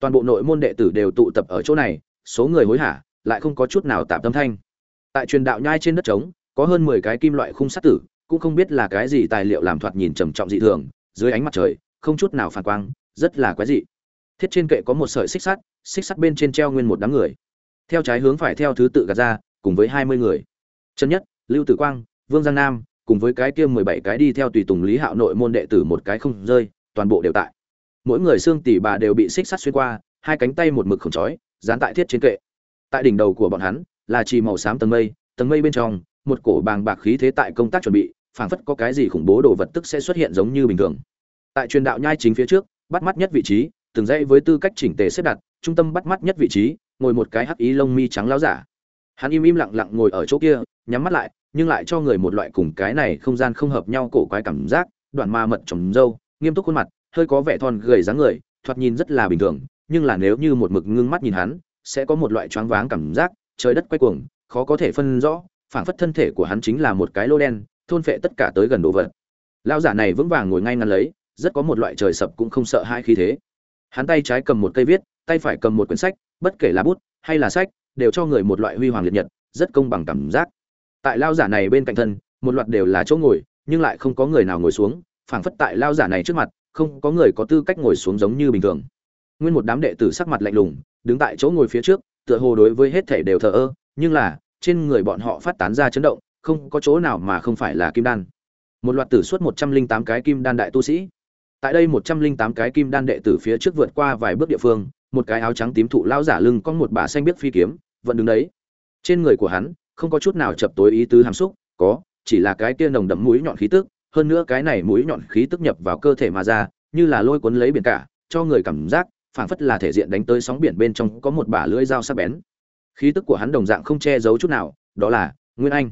toàn bộ nội môn đệ tử đều tụ tập ở chỗ này, số người hối hả, lại không có chút nào tạm tâm thanh. Tại truyền đạo nhai trên đất trống, có hơn mười cái kim loại khung sắt tử, cũng không biết là cái gì tài liệu làm thoạt nhìn trầm trọng dị thường, dưới ánh mặt trời, không chút nào phản quang, rất là quái dị. Thiết trên kệ có một sợi xích sắt xích sắt bên trên treo nguyên một đám người. Theo trái hướng phải theo thứ tự gạt ra, cùng với hai mươi người. Chân nhất, lưu tử quang, vương giang nam, cùng với cái kia mười bảy cái đi theo tùy tùng lý hạo nội môn đệ tử một cái không rơi, toàn bộ đều tại mỗi người xương tỉ bà đều bị xích sắt xuyên qua, hai cánh tay một mực khổng chói, dán tại thiết trên kệ. Tại đỉnh đầu của bọn hắn là trì màu xám tầng mây tầng mây bên trong, một cổ bàng bạc khí thế tại công tác chuẩn bị, phảng phất có cái gì khủng bố đồ vật tức sẽ xuất hiện giống như bình thường. Tại truyền đạo nhai chính phía trước, bắt mắt nhất vị trí, từng dãy với tư cách chỉnh tề xếp đặt, trung tâm bắt mắt nhất vị trí, ngồi một cái hắc ý lông mi trắng láo giả. Hắn im im lặng lặng ngồi ở chỗ kia, nhắm mắt lại, nhưng lại cho người một loại cùng cái này không gian không hợp nhau cổ quái cảm giác, đoạn ma mật trồng dâu, nghiêm túc khuôn mặt hơi có vẻ thon gầy dáng người, thoạt nhìn rất là bình thường, nhưng là nếu như một mực ngưng mắt nhìn hắn, sẽ có một loại choáng váng cảm giác, trời đất quay cuồng, khó có thể phân rõ, phảng phất thân thể của hắn chính là một cái lô đen, thôn phệ tất cả tới gần đồ vật. Lão giả này vững vàng ngồi ngay ngắn lấy, rất có một loại trời sập cũng không sợ hai khí thế. Hắn tay trái cầm một cây viết, tay phải cầm một quyển sách, bất kể là bút hay là sách, đều cho người một loại huy hoàng liệt nhật, rất công bằng cảm giác. Tại lao giả này bên cạnh thân, một loạt đều là chỗ ngồi, nhưng lại không có người nào ngồi xuống, phảng phất tại lao giả này trước mặt không có người có tư cách ngồi xuống giống như bình thường. Nguyên một đám đệ tử sắc mặt lạnh lùng, đứng tại chỗ ngồi phía trước, tựa hồ đối với hết thể đều thờ ơ, nhưng là, trên người bọn họ phát tán ra chấn động, không có chỗ nào mà không phải là kim đan. Một loạt tử suốt một trăm linh tám cái kim đan đại tu sĩ. Tại đây một trăm linh tám cái kim đan đệ tử phía trước vượt qua vài bước địa phương, một cái áo trắng tím thụ lao giả lưng có một bà xanh biết phi kiếm, vẫn đứng đấy. Trên người của hắn, không có chút nào chập tối ý tứ hàm xúc, có, chỉ là cái kia nồng đậm mũi nhọn khí tức hơn nữa cái này mũi nhọn khí tức nhập vào cơ thể mà ra, như là lôi cuốn lấy biển cả, cho người cảm giác, phảng phất là thể diện đánh tới sóng biển bên trong có một bả lưỡi dao sắc bén. Khí tức của hắn đồng dạng không che giấu chút nào, đó là nguyên anh.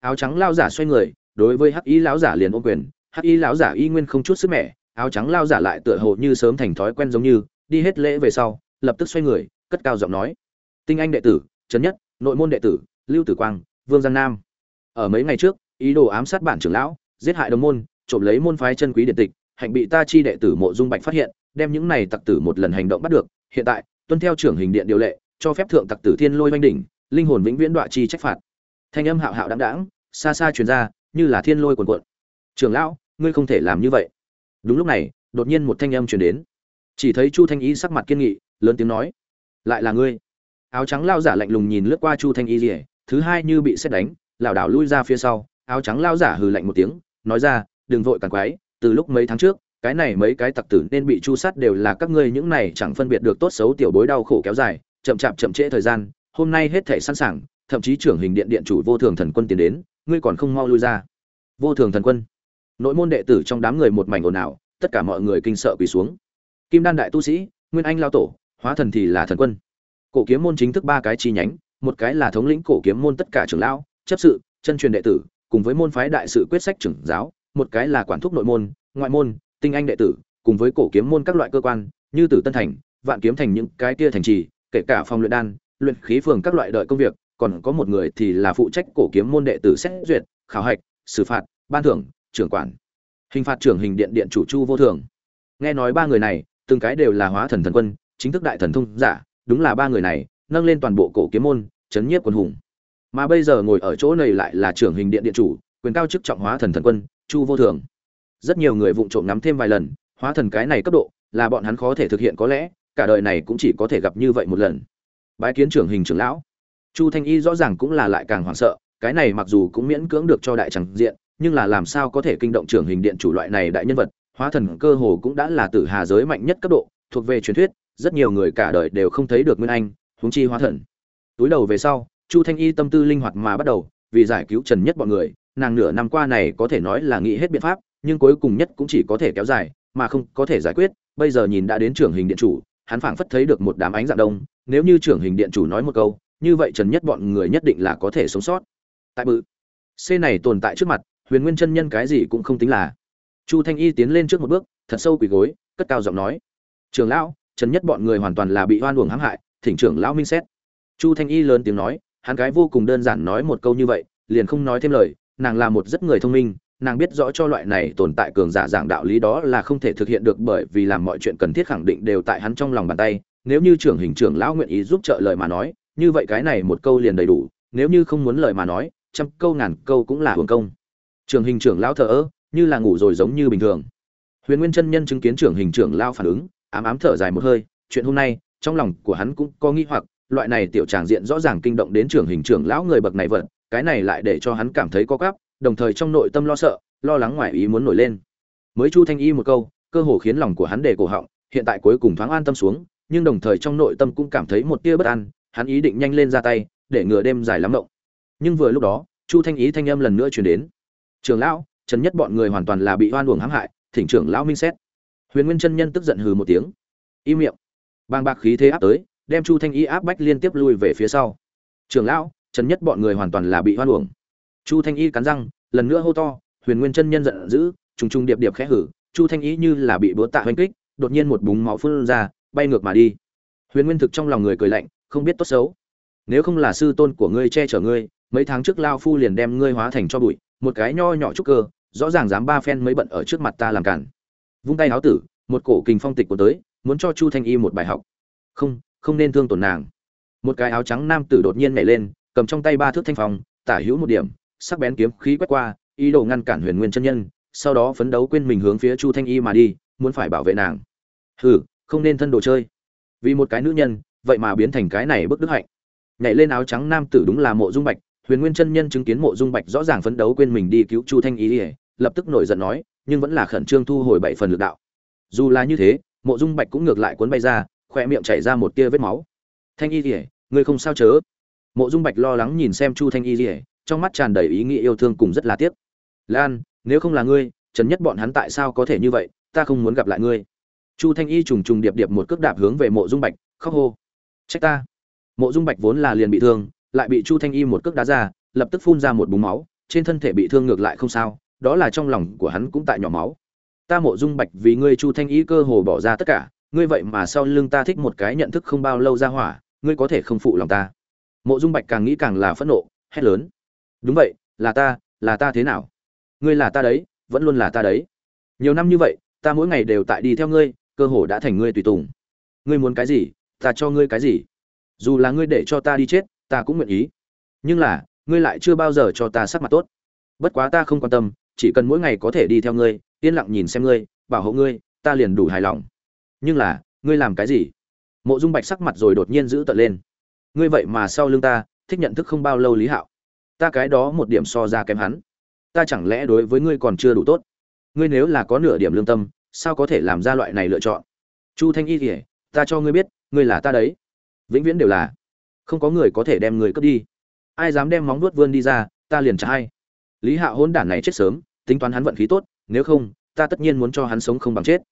Áo trắng lao giả xoay người, đối với hắc y lão giả liền ôm quyền, hắc y lão giả y nguyên không chút sức mẻ, áo trắng lao giả lại tựa hồ như sớm thành thói quen giống như, đi hết lễ về sau, lập tức xoay người, cất cao giọng nói. Tinh anh đệ tử, trấn nhất, nội môn đệ tử, lưu tử quang, vương giang nam. Ở mấy ngày trước, ý đồ ám sát bản trưởng lão giết hại đồng môn, trộm lấy môn phái chân quý điện tịch, hạnh bị ta chi đệ tử mộ dung bạch phát hiện, đem những này tặc tử một lần hành động bắt được. Hiện tại, tuân theo trưởng hình điện điều lệ, cho phép thượng tặc tử thiên lôi oanh đỉnh, linh hồn vĩnh viễn đọa chi trách phạt. Thanh âm hạo hạo đáng đáng xa xa truyền ra, như là thiên lôi cuồn cuộn. Trưởng lão, ngươi không thể làm như vậy. Đúng lúc này, đột nhiên một thanh âm truyền đến. Chỉ thấy chu thanh y sắc mặt kiên nghị, lớn tiếng nói, lại là ngươi. Áo trắng lao giả lạnh lùng nhìn lướt qua chu thanh y rỉa thứ hai như bị xét đánh, lảo đảo lui ra phía sau áo trắng lao giả hừ lạnh một tiếng, nói ra, đừng vội càng quái, từ lúc mấy tháng trước, cái này mấy cái tặc tử nên bị chu sát đều là các ngươi những này chẳng phân biệt được tốt xấu tiểu bối đau khổ kéo dài, chậm chạp chậm trễ thời gian, hôm nay hết thể sẵn sàng, thậm chí trưởng hình điện điện chủ vô thường thần quân tiến đến, ngươi còn không mau lui ra. Vô thường thần quân. Nội môn đệ tử trong đám người một mảnh ồn ào, tất cả mọi người kinh sợ quỳ xuống. Kim đan đại tu sĩ, nguyên anh lao tổ, hóa thần thì là thần quân. Cổ kiếm môn chính thức ba cái chi nhánh, một cái là thống lĩnh cổ kiếm môn tất cả trưởng lão, chấp sự, chân truyền đệ tử cùng với môn phái đại sự quyết sách trưởng giáo, một cái là quản thúc nội môn, ngoại môn, tinh anh đệ tử, cùng với cổ kiếm môn các loại cơ quan, như tử tân thành, vạn kiếm thành những cái kia thành trì, kể cả phòng luyện đan, luyện khí phường các loại đợi công việc, còn có một người thì là phụ trách cổ kiếm môn đệ tử xét duyệt, khảo hạch, xử phạt, ban thưởng, trưởng quản. Hình phạt trưởng hình điện điện chủ chu vô thường. Nghe nói ba người này, từng cái đều là hóa thần thần quân, chính thức đại thần thông giả, đúng là ba người này, nâng lên toàn bộ cổ kiếm môn, chấn nhiếp quân hùng mà bây giờ ngồi ở chỗ này lại là trưởng hình điện điện chủ, quyền cao chức trọng hóa thần thần quân, chu vô thường. Rất nhiều người vụng trộm nắm thêm vài lần, hóa thần cái này cấp độ, là bọn hắn khó thể thực hiện có lẽ, cả đời này cũng chỉ có thể gặp như vậy một lần. Bái kiến trưởng hình trưởng lão. Chu thanh y rõ ràng cũng là lại càng hoảng sợ, cái này mặc dù cũng miễn cưỡng được cho đại tràng diện, nhưng là làm sao có thể kinh động trưởng hình điện chủ loại này đại nhân vật, hóa thần cơ hồ cũng đã là tử hà giới mạnh nhất cấp độ, thuộc về truyền thuyết, rất nhiều người cả đời đều không thấy được nguyên anh, huống chi hóa thần. Túi đầu về sau chu thanh y tâm tư linh hoạt mà bắt đầu, vì giải cứu trần nhất bọn người, nàng nửa năm qua này có thể nói là nghĩ hết biện pháp, nhưng cuối cùng nhất cũng chỉ có thể kéo dài, mà không có thể giải quyết. Bây giờ nhìn đã đến trưởng hình điện chủ, hắn phảng phất thấy được một đám ánh dạng đông. Nếu như trưởng hình điện chủ nói một câu, như vậy trần nhất bọn người nhất định là có thể sống sót. Tại bự, c này tồn tại trước mặt, huyền nguyên chân nhân cái gì cũng không tính là. Chu thanh y tiến lên trước một bước, thật sâu quỳ gối, cất cao giọng nói. Trường lão, trần nhất bọn người hoàn toàn là bị hoan uổng hãm hại, thỉnh trưởng lão minh xét. Chu thanh y lớn tiếng nói hắn cái vô cùng đơn giản nói một câu như vậy, liền không nói thêm lời, nàng là một rất người thông minh, nàng biết rõ cho loại này tồn tại cường giả giảng đạo lý đó là không thể thực hiện được bởi vì làm mọi chuyện cần thiết khẳng định đều tại hắn trong lòng bàn tay, nếu như trưởng hình trưởng lão nguyện ý giúp trợ lời mà nói, như vậy cái này một câu liền đầy đủ, nếu như không muốn lời mà nói, trăm câu ngàn câu cũng là hưởng công. Trưởng hình trưởng lão thờ ơ, như là ngủ rồi giống như bình thường. Huyền nguyên chân nhân chứng kiến trưởng hình trưởng lão phản ứng, ám ám thở dài một hơi, chuyện hôm nay, trong lòng của hắn cũng có nghi hoặc loại này tiểu tràng diện rõ ràng kinh động đến trưởng hình trưởng lão người bậc này vật, cái này lại để cho hắn cảm thấy có gáp đồng thời trong nội tâm lo sợ, lo lắng ngoài ý muốn nổi lên. Mới chu thanh y một câu, cơ hồ khiến lòng của hắn để cổ họng, hiện tại cuối cùng thoáng an tâm xuống, nhưng đồng thời trong nội tâm cũng cảm thấy một tia bất an, hắn ý định nhanh lên ra tay, để ngừa đêm dài lắm động nhưng vừa lúc đó, chu thanh ý thanh âm lần nữa truyền đến. Trưởng lão, trần nhất bọn người hoàn toàn là bị oan uổng hãm hại, thỉnh trưởng lão minh xét. Huyền nguyên chân nhân tức giận hừ một tiếng. Im miệng. Bang bạc khí thế áp tới đem chu thanh y áp bách liên tiếp lui về phía sau. Trường lão, trần nhất bọn người hoàn toàn là bị hoan uổng. Chu thanh y cắn răng, lần nữa hô to, huyền nguyên chân nhân giận dữ, trùng trùng điệp điệp khẽ hử, chu thanh y như là bị búa tạ hoành kích, đột nhiên một búng máu phun ra, bay ngược mà đi. Huyền nguyên thực trong lòng người cười lạnh, không biết tốt xấu. Nếu không là sư tôn của ngươi che chở ngươi, mấy tháng trước lao phu liền đem ngươi hóa thành cho bụi, một cái nho nhỏ trúc cơ, rõ ràng dám ba phen mới bận ở trước mặt ta làm cản. Vung tay háo tử, một cổ kình phong tịch của tới, muốn cho chu thanh y một bài học. Không không nên thương tổn nàng. Một cái áo trắng nam tử đột nhiên nhảy lên, cầm trong tay ba thước thanh phong, tả hữu một điểm, sắc bén kiếm khí quét qua, ý đồ ngăn cản huyền nguyên chân nhân, sau đó phấn đấu quên mình hướng phía chu thanh y mà đi, muốn phải bảo vệ nàng. Hừ, không nên thân đồ chơi. Vì một cái nữ nhân, vậy mà biến thành cái này bức đức hạnh. Nhảy lên áo trắng nam tử đúng là mộ dung bạch, huyền nguyên chân nhân chứng kiến mộ dung bạch rõ ràng phấn đấu quên mình đi cứu chu thanh y lập tức nổi giận nói, nhưng vẫn là khẩn trương thu hồi bảy phần lực đạo. Dù là như thế, mộ dung bạch cũng ngược lại cuốn bay ra khoe miệng chảy ra một tia vết máu. Thanh y rỉa ngươi không sao chớ? Mộ dung bạch lo lắng nhìn xem chu thanh y rỉa trong mắt tràn đầy ý nghĩ yêu thương cùng rất là tiếc. Lan, nếu không là ngươi, trần nhất bọn hắn tại sao có thể như vậy? Ta không muốn gặp lại ngươi. Chu thanh y trùng trùng điệp điệp một cước đạp hướng về mộ dung bạch, khóc hô. Trách ta. Mộ dung bạch vốn là liền bị thương, lại bị chu thanh y một cước đá ra, lập tức phun ra một búng máu, trên thân thể bị thương ngược lại không sao, đó là trong lòng của hắn cũng tại nhỏ máu. Ta mộ dung bạch vì ngươi chu thanh y cơ hồ bỏ ra tất cả ngươi vậy mà sau lưng ta thích một cái nhận thức không bao lâu ra hỏa, ngươi có thể không phụ lòng ta. Mộ dung bạch càng nghĩ càng là phẫn nộ, hét lớn. Đúng vậy, là ta là ta thế nào? Ngươi là ta đấy, vẫn luôn là ta đấy. Nhiều năm như vậy, ta mỗi ngày đều tại đi theo ngươi, cơ hồ đã thành ngươi tùy tùng. Ngươi muốn cái gì, ta cho ngươi cái gì? Dù là ngươi để cho ta đi chết, ta cũng nguyện ý. Nhưng là, ngươi lại chưa bao giờ cho ta sắc mặt tốt. Bất quá ta không quan tâm, chỉ cần mỗi ngày có thể đi theo ngươi, yên lặng nhìn xem ngươi, bảo hộ ngươi, ta liền đủ hài lòng nhưng là, ngươi làm cái gì? Mộ dung bạch sắc mặt rồi đột nhiên giữ tận lên. Ngươi vậy mà sau lưng ta, thích nhận thức không bao lâu lý hạo. Ta cái đó một điểm so ra kém hắn. Ta chẳng lẽ đối với ngươi còn chưa đủ tốt? Ngươi nếu là có nửa điểm lương tâm, sao có thể làm ra loại này lựa chọn? Chu thanh y kể ta cho ngươi biết, ngươi là ta đấy. Vĩnh viễn đều là. Không có người có thể đem người cướp đi. Ai dám đem móng nuốt vươn đi ra, ta liền trả hay lý hạo hôn đản này chết sớm, tính toán hắn vận khí tốt, nếu không, ta tất nhiên muốn cho hắn sống không bằng chết.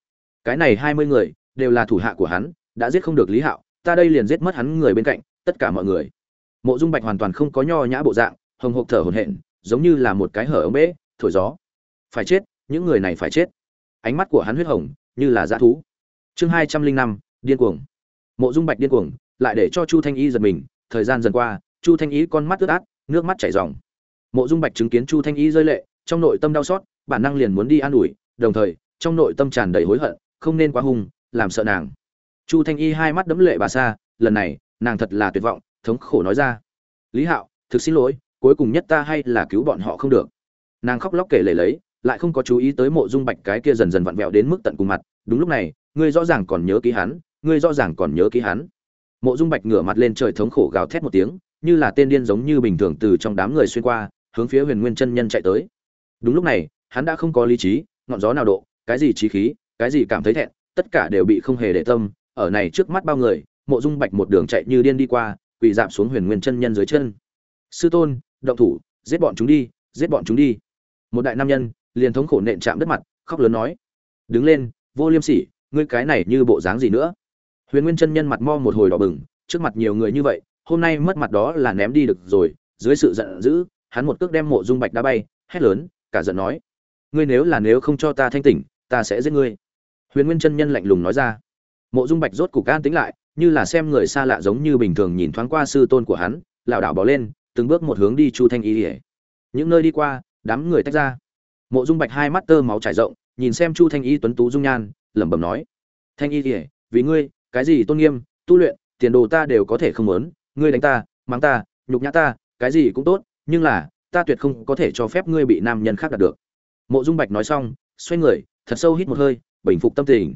Cái này hai mươi người đều là thủ hạ của hắn, đã giết không được lý hạo, ta đây liền giết mất hắn người bên cạnh, tất cả mọi người. Mộ dung bạch hoàn toàn không có nho nhã bộ dạng, hồng hộc thở hổn hển, giống như là một cái hở ống bể thổi gió. Phải chết, những người này phải chết. Ánh mắt của hắn huyết hồng, như là dã thú. Chương hai trăm linh năm, điên cuồng. Mộ dung bạch điên cuồng, lại để cho chu thanh y giật mình, thời gian dần qua, chu thanh y con mắt ướt át, nước mắt chảy ròng. Mộ dung bạch chứng kiến chu thanh y rơi lệ, trong nội tâm đau xót, bản năng liền muốn đi an ủi, đồng thời, trong nội tâm tràn đầy hối hận, không nên quá hung làm sợ nàng. Chu thanh y hai mắt đẫm lệ bà xa lần này, nàng thật là tuyệt vọng, thống khổ nói ra. Lý hạo, thực xin lỗi, cuối cùng nhất ta hay là cứu bọn họ không được. Nàng khóc lóc kể lể lấy, lại không có chú ý tới mộ dung bạch cái kia dần dần vặn vẹo đến mức tận cùng mặt. Đúng lúc này, ngươi rõ ràng còn nhớ ký hắn, ngươi rõ ràng còn nhớ ký hắn. Mộ dung bạch ngửa mặt lên trời thống khổ gào thét một tiếng, như là tên điên giống như bình thường từ trong đám người xuyên qua, hướng phía huyền nguyên chân nhân chạy tới. Đúng lúc này, hắn đã không có lý trí, ngọn gió nào độ, cái gì trí khí, cái gì cảm thấy thẹn tất cả đều bị không hề để tâm, ở này trước mắt bao người, mộ dung bạch một đường chạy như điên đi qua, quỳ rạp xuống huyền nguyên chân nhân dưới chân. Sư tôn, động thủ, giết bọn chúng đi, giết bọn chúng đi. Một đại nam nhân, liền thống khổ nện chạm đất mặt, khóc lớn nói. Đứng lên, vô liêm sỉ, ngươi cái này như bộ dáng gì nữa? Huyền nguyên chân nhân mặt mo một hồi đỏ bừng, trước mặt nhiều người như vậy, hôm nay mất mặt đó là ném đi được rồi, dưới sự giận dữ, hắn một cước đem mộ dung bạch đá bay, hét lớn, cả giận nói. Ngươi nếu là nếu không cho ta thanh tỉnh, ta sẽ giết ngươi huyền nguyên chân nhân lạnh lùng nói ra. Mộ dung bạch rốt cục an tính lại, như là xem người xa lạ giống như bình thường nhìn thoáng qua sư tôn của hắn, lảo đảo bỏ lên, từng bước một hướng đi chu thanh y ỉa những nơi đi qua, đám người tách ra. Mộ dung bạch hai mắt tơ máu trải rộng, nhìn xem chu thanh y tuấn tú dung nhan, lẩm bẩm nói. Thanh y ỉa vì ngươi, cái gì tôn nghiêm, tu luyện, tiền đồ ta đều có thể không muốn, ngươi đánh ta, mắng ta, nhục nhã ta, cái gì cũng tốt, nhưng là, ta tuyệt không có thể cho phép ngươi bị nam nhân khác đạt được. Mộ dung bạch nói xong, xoay người, thật sâu hít một hơi bình phục tâm tình.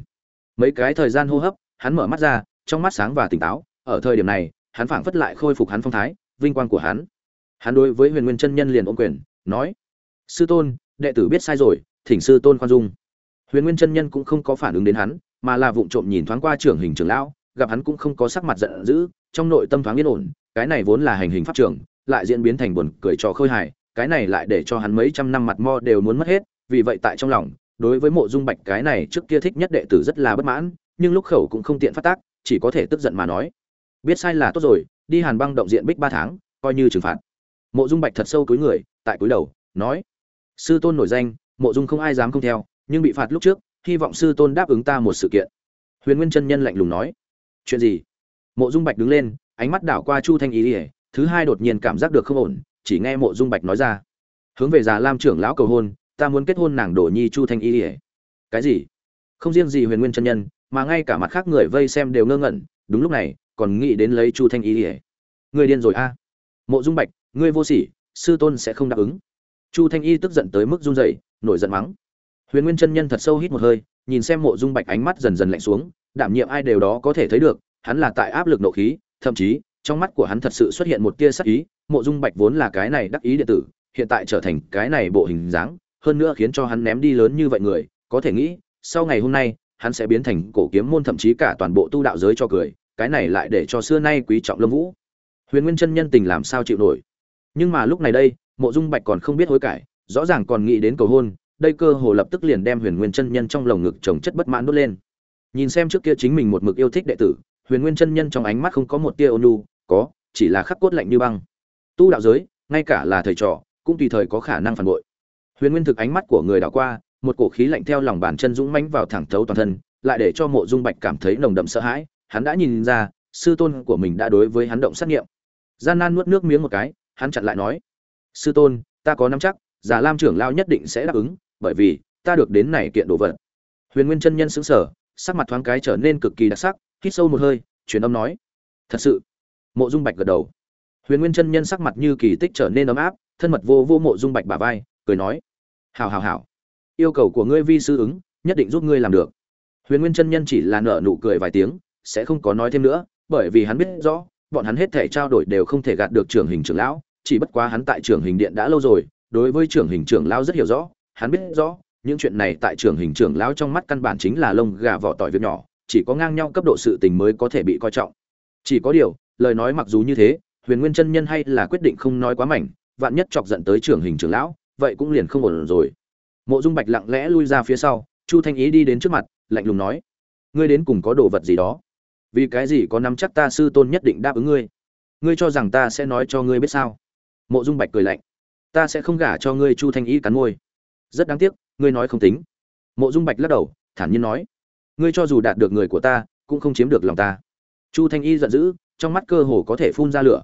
Mấy cái thời gian hô hấp, hắn mở mắt ra, trong mắt sáng và tỉnh táo, ở thời điểm này, hắn phảng phất lại khôi phục hắn phong thái, vinh quang của hắn. Hắn đối với huyền nguyên chân nhân liền ôm quyền, nói, sư tôn, đệ tử biết sai rồi, thỉnh sư tôn khoan dung. Huyền nguyên chân nhân cũng không có phản ứng đến hắn, mà là vụng trộm nhìn thoáng qua trưởng hình trưởng lão, gặp hắn cũng không có sắc mặt giận dữ, trong nội tâm thoáng yên ổn, cái này vốn là hành hình pháp trưởng lại diễn biến thành buồn cười trò khơi hài, cái này lại để cho hắn mấy trăm năm mặt mo đều muốn mất hết, vì vậy tại trong lòng đối với mộ dung bạch cái này trước kia thích nhất đệ tử rất là bất mãn, nhưng lúc khẩu cũng không tiện phát tác, chỉ có thể tức giận mà nói. Biết sai là tốt rồi, đi hàn băng động diện bích ba tháng, coi như trừng phạt. Mộ dung bạch thật sâu cúi người, tại cúi đầu, nói, sư tôn nổi danh, mộ dung không ai dám không theo, nhưng bị phạt lúc trước, hy vọng sư tôn đáp ứng ta một sự kiện. Huyền nguyên chân nhân lạnh lùng nói, chuyện gì? Mộ dung bạch đứng lên, ánh mắt đảo qua chu thanh ý ỉa thứ hai đột nhiên cảm giác được không ổn, chỉ nghe mộ dung bạch nói ra, hướng về già lam trưởng lão cầu hôn ta muốn kết hôn nàng đổ nhi chu thanh y ỉa cái gì? Không riêng gì huyền nguyên chân nhân, mà ngay cả mặt khác người vây xem đều ngơ ngẩn, đúng lúc này, còn nghĩ đến lấy chu thanh y ỉa người điên rồi a. Mộ dung bạch, ngươi vô sỉ, sư tôn sẽ không đáp ứng. Chu thanh y tức giận tới mức run rẩy, nổi giận mắng. Huyền nguyên chân nhân thật sâu hít một hơi, nhìn xem mộ dung bạch ánh mắt dần dần lạnh xuống, đảm nhiệm ai đều đó có thể thấy được, hắn là tại áp lực nộ khí, thậm chí, trong mắt của hắn thật sự xuất hiện một tia sắc ý, mộ dung bạch vốn là cái này đắc ý điện tử, hiện tại trở thành cái này bộ hình dáng hơn nữa khiến cho hắn ném đi lớn như vậy người, có thể nghĩ, sau ngày hôm nay, hắn sẽ biến thành cổ kiếm môn thậm chí cả toàn bộ tu đạo giới cho cười, cái này lại để cho xưa nay quý trọng lâm vũ. Huyền nguyên chân nhân tình làm sao chịu nổi? Nhưng mà lúc này đây, mộ dung bạch còn không biết hối cải, rõ ràng còn nghĩ đến cầu hôn, đây cơ hồ lập tức liền đem huyền nguyên chân nhân trong lồng ngực trồng chất bất mãn đốt lên. Nhìn xem trước kia chính mình một mực yêu thích đệ tử, huyền nguyên chân nhân trong ánh mắt không có một tia ônu có, chỉ là khắc cốt lạnh như băng. Tu đạo giới, ngay cả là thầy trò, cũng tùy thời có khả năng phản bội huyền nguyên thực ánh mắt của người đảo qua, một cổ khí lạnh theo lòng bàn chân dũng mãnh vào thẳng thấu toàn thân, lại để cho mộ dung bạch cảm thấy nồng đậm sợ hãi. Hắn đã nhìn ra, sư tôn của mình đã đối với hắn động sát nghiệm. Gian nan nuốt nước miếng một cái, hắn chặn lại nói, sư tôn, ta có nắm chắc, già lam trưởng lao nhất định sẽ đáp ứng, bởi vì ta được đến này kiện đồ vật. Huyền nguyên chân nhân xứng sở sắc mặt thoáng cái trở nên cực kỳ đặc sắc, hít sâu một hơi, truyền âm nói, thật sự? Mộ dung bạch gật đầu. Huyền nguyên chân nhân sắc mặt như kỳ tích trở nên ấm áp, thân mật vô vô mộ dung bạch bà vai cười nói hào hào hào yêu cầu của ngươi vi sư ứng, nhất định giúp ngươi làm được. Huyền nguyên chân nhân chỉ là nở nụ cười vài tiếng, sẽ không có nói thêm nữa, bởi vì hắn biết rõ, bọn hắn hết thể trao đổi đều không thể gạt được trưởng hình trưởng lão, chỉ bất quá hắn tại trưởng hình điện đã lâu rồi, đối với trưởng hình trưởng lão rất hiểu rõ, hắn biết rõ, những chuyện này tại trưởng hình trưởng lão trong mắt căn bản chính là lông gà vỏ tỏi việc nhỏ, chỉ có ngang nhau cấp độ sự tình mới có thể bị coi trọng. Chỉ có điều, lời nói mặc dù như thế, huyền nguyên chân nhân hay là quyết định không nói quá mảnh, vạn nhất chọc giận tới trưởng hình trưởng lão vậy cũng liền không ổn rồi. Mộ dung bạch lặng lẽ lui ra phía sau, chu thanh ý đi đến trước mặt, lạnh lùng nói, ngươi đến cùng có đồ vật gì đó? Vì cái gì có nắm chắc ta sư tôn nhất định đáp ứng ngươi? Ngươi cho rằng ta sẽ nói cho ngươi biết sao? Mộ dung bạch cười lạnh, ta sẽ không gả cho ngươi. Chu thanh ý cắn môi, rất đáng tiếc, ngươi nói không tính. Mộ dung bạch lắc đầu, thản nhiên nói, ngươi cho dù đạt được người của ta, cũng không chiếm được lòng ta. Chu thanh y giận dữ, trong mắt cơ hồ có thể phun ra lửa,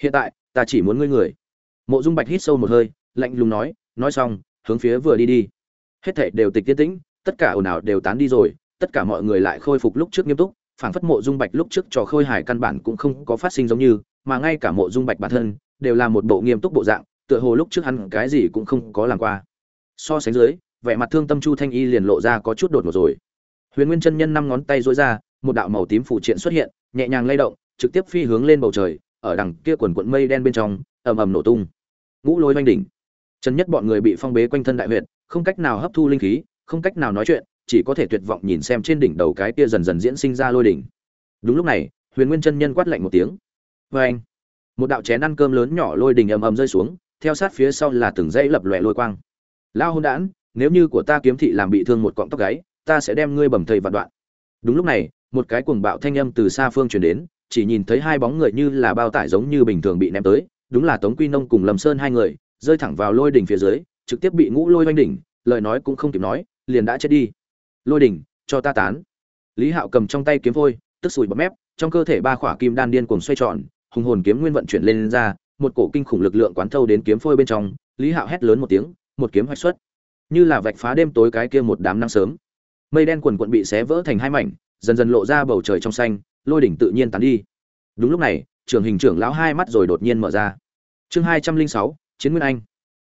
hiện tại, ta chỉ muốn ngươi người. Mộ dung bạch hít sâu một hơi lạnh lùng nói nói xong, hướng phía vừa đi đi. Hết thảy đều tịch tiết tĩnh, tất cả ồn ào đều tán đi rồi, tất cả mọi người lại khôi phục lúc trước nghiêm túc, phảng phất mộ dung bạch lúc trước trò khôi hài căn bản cũng không có phát sinh giống như, mà ngay cả mộ dung bạch bản thân, đều là một bộ nghiêm túc bộ dạng, tựa hồ lúc trước hắn cái gì cũng không có làm qua. So sánh dưới, vẻ mặt thương tâm chu thanh y liền lộ ra có chút đột ngột rồi. Huyền nguyên chân nhân năm ngón tay dối ra, một đạo màu tím phụ triện xuất hiện, nhẹ nhàng lay động, trực tiếp phi hướng lên bầu trời, ở đằng kia quần quận mây đen bên trong, ầm ầm nổ tung. Ngũ lôi oanh đỉnh. Trần nhất bọn người bị phong bế quanh thân đại huyệt, không cách nào hấp thu linh khí không cách nào nói chuyện chỉ có thể tuyệt vọng nhìn xem trên đỉnh đầu cái kia dần dần diễn sinh ra lôi đỉnh. Đúng lúc này huyền nguyên chân nhân quát lạnh một tiếng. Oeng! anh một đạo chén ăn cơm lớn nhỏ lôi đỉnh ầm ầm rơi xuống theo sát phía sau là từng dãy lập lòe lôi quang. Lao hôn đản nếu như của ta kiếm thị làm bị thương một cọng tóc gáy ta sẽ đem ngươi bầm thây vạn đoạn. Đúng lúc này một cái cuồng bạo thanh âm từ xa phương truyền đến chỉ nhìn thấy hai bóng người như là bao tải giống như bình thường bị ném tới đúng là tống quy nông cùng lâm sơn hai người rơi thẳng vào lôi đỉnh phía dưới trực tiếp bị ngũ lôi oanh đỉnh lời nói cũng không kịp nói liền đã chết đi. Lôi đỉnh cho ta tán. Lý hạo cầm trong tay kiếm vôi tức sùi bọt mép trong cơ thể ba khỏa kim đan điên cuồng xoay tròn hùng hồn kiếm nguyên vận chuyển lên, lên ra một cổ kinh khủng lực lượng quán thâu đến kiếm phôi bên trong lý hạo hét lớn một tiếng một kiếm hoạch xuất. Như là vạch phá đêm tối cái kia một đám nắng sớm. Mây đen quần quận bị xé vỡ thành hai mảnh dần dần lộ ra bầu trời trong xanh lôi đỉnh tự nhiên tán đi. Đúng lúc này trưởng hình trưởng lão hai mắt rồi đột nhiên mở ra. Chương hai trăm linh sáu chiến nguyên anh.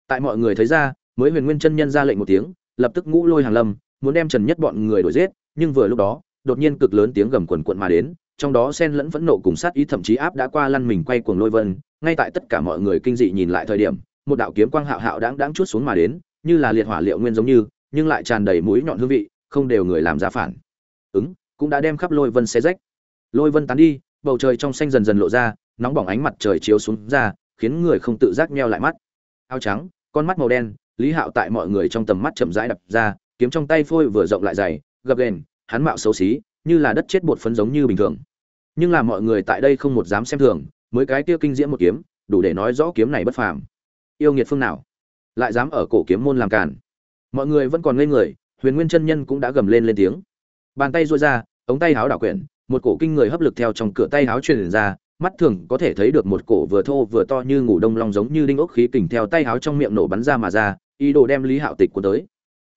Tại mọi người thấy ra, mới huyền nguyên chân nhân ra lệnh một tiếng, lập tức ngũ lôi hàng lâm, muốn đem trần nhất bọn người đuổi giết, nhưng vừa lúc đó, đột nhiên cực lớn tiếng gầm quần quận mà đến, trong đó xen lẫn phẫn nộ cùng sát ý thậm chí áp đã qua lăn mình quay cuồng lôi vân, ngay tại tất cả mọi người kinh dị nhìn lại thời điểm, một đạo kiếm quang hạo hạo đáng đáng chút xuống mà đến, như là liệt hỏa liệu nguyên giống như, nhưng lại tràn đầy mũi nhọn hương vị, không đều người làm ra phản. Ứng, cũng đã đem khắp lôi vân xé rách. Lôi vân tán đi, bầu trời trong xanh dần dần lộ ra, nóng bỏng ánh mặt trời chiếu xuống ra khiến người không tự giác meo lại mắt. Áo trắng, con mắt màu đen, lý hạo tại mọi người trong tầm mắt chậm rãi đập ra, kiếm trong tay phôi vừa rộng lại dày, gập ghềnh, hắn mạo xấu xí, như là đất chết bột phấn giống như bình thường. Nhưng là mọi người tại đây không một dám xem thường, mới cái kia kinh diễm một kiếm, đủ để nói rõ kiếm này bất phàm. Yêu nghiệt phương nào? Lại dám ở cổ kiếm môn làm cản mọi người vẫn còn ngây người, huyền nguyên chân nhân cũng đã gầm lên lên tiếng. Bàn tay duỗi ra, ống tay háo đảo quyển, một cổ kinh người hấp lực theo trong cửa tay háo truyền ra mắt thường có thể thấy được một cổ vừa thô vừa to như ngủ đông long giống như đinh ốc khí kình theo tay háo trong miệng nổ bắn ra mà ra, ý đồ đem lý hạo tịch của tới.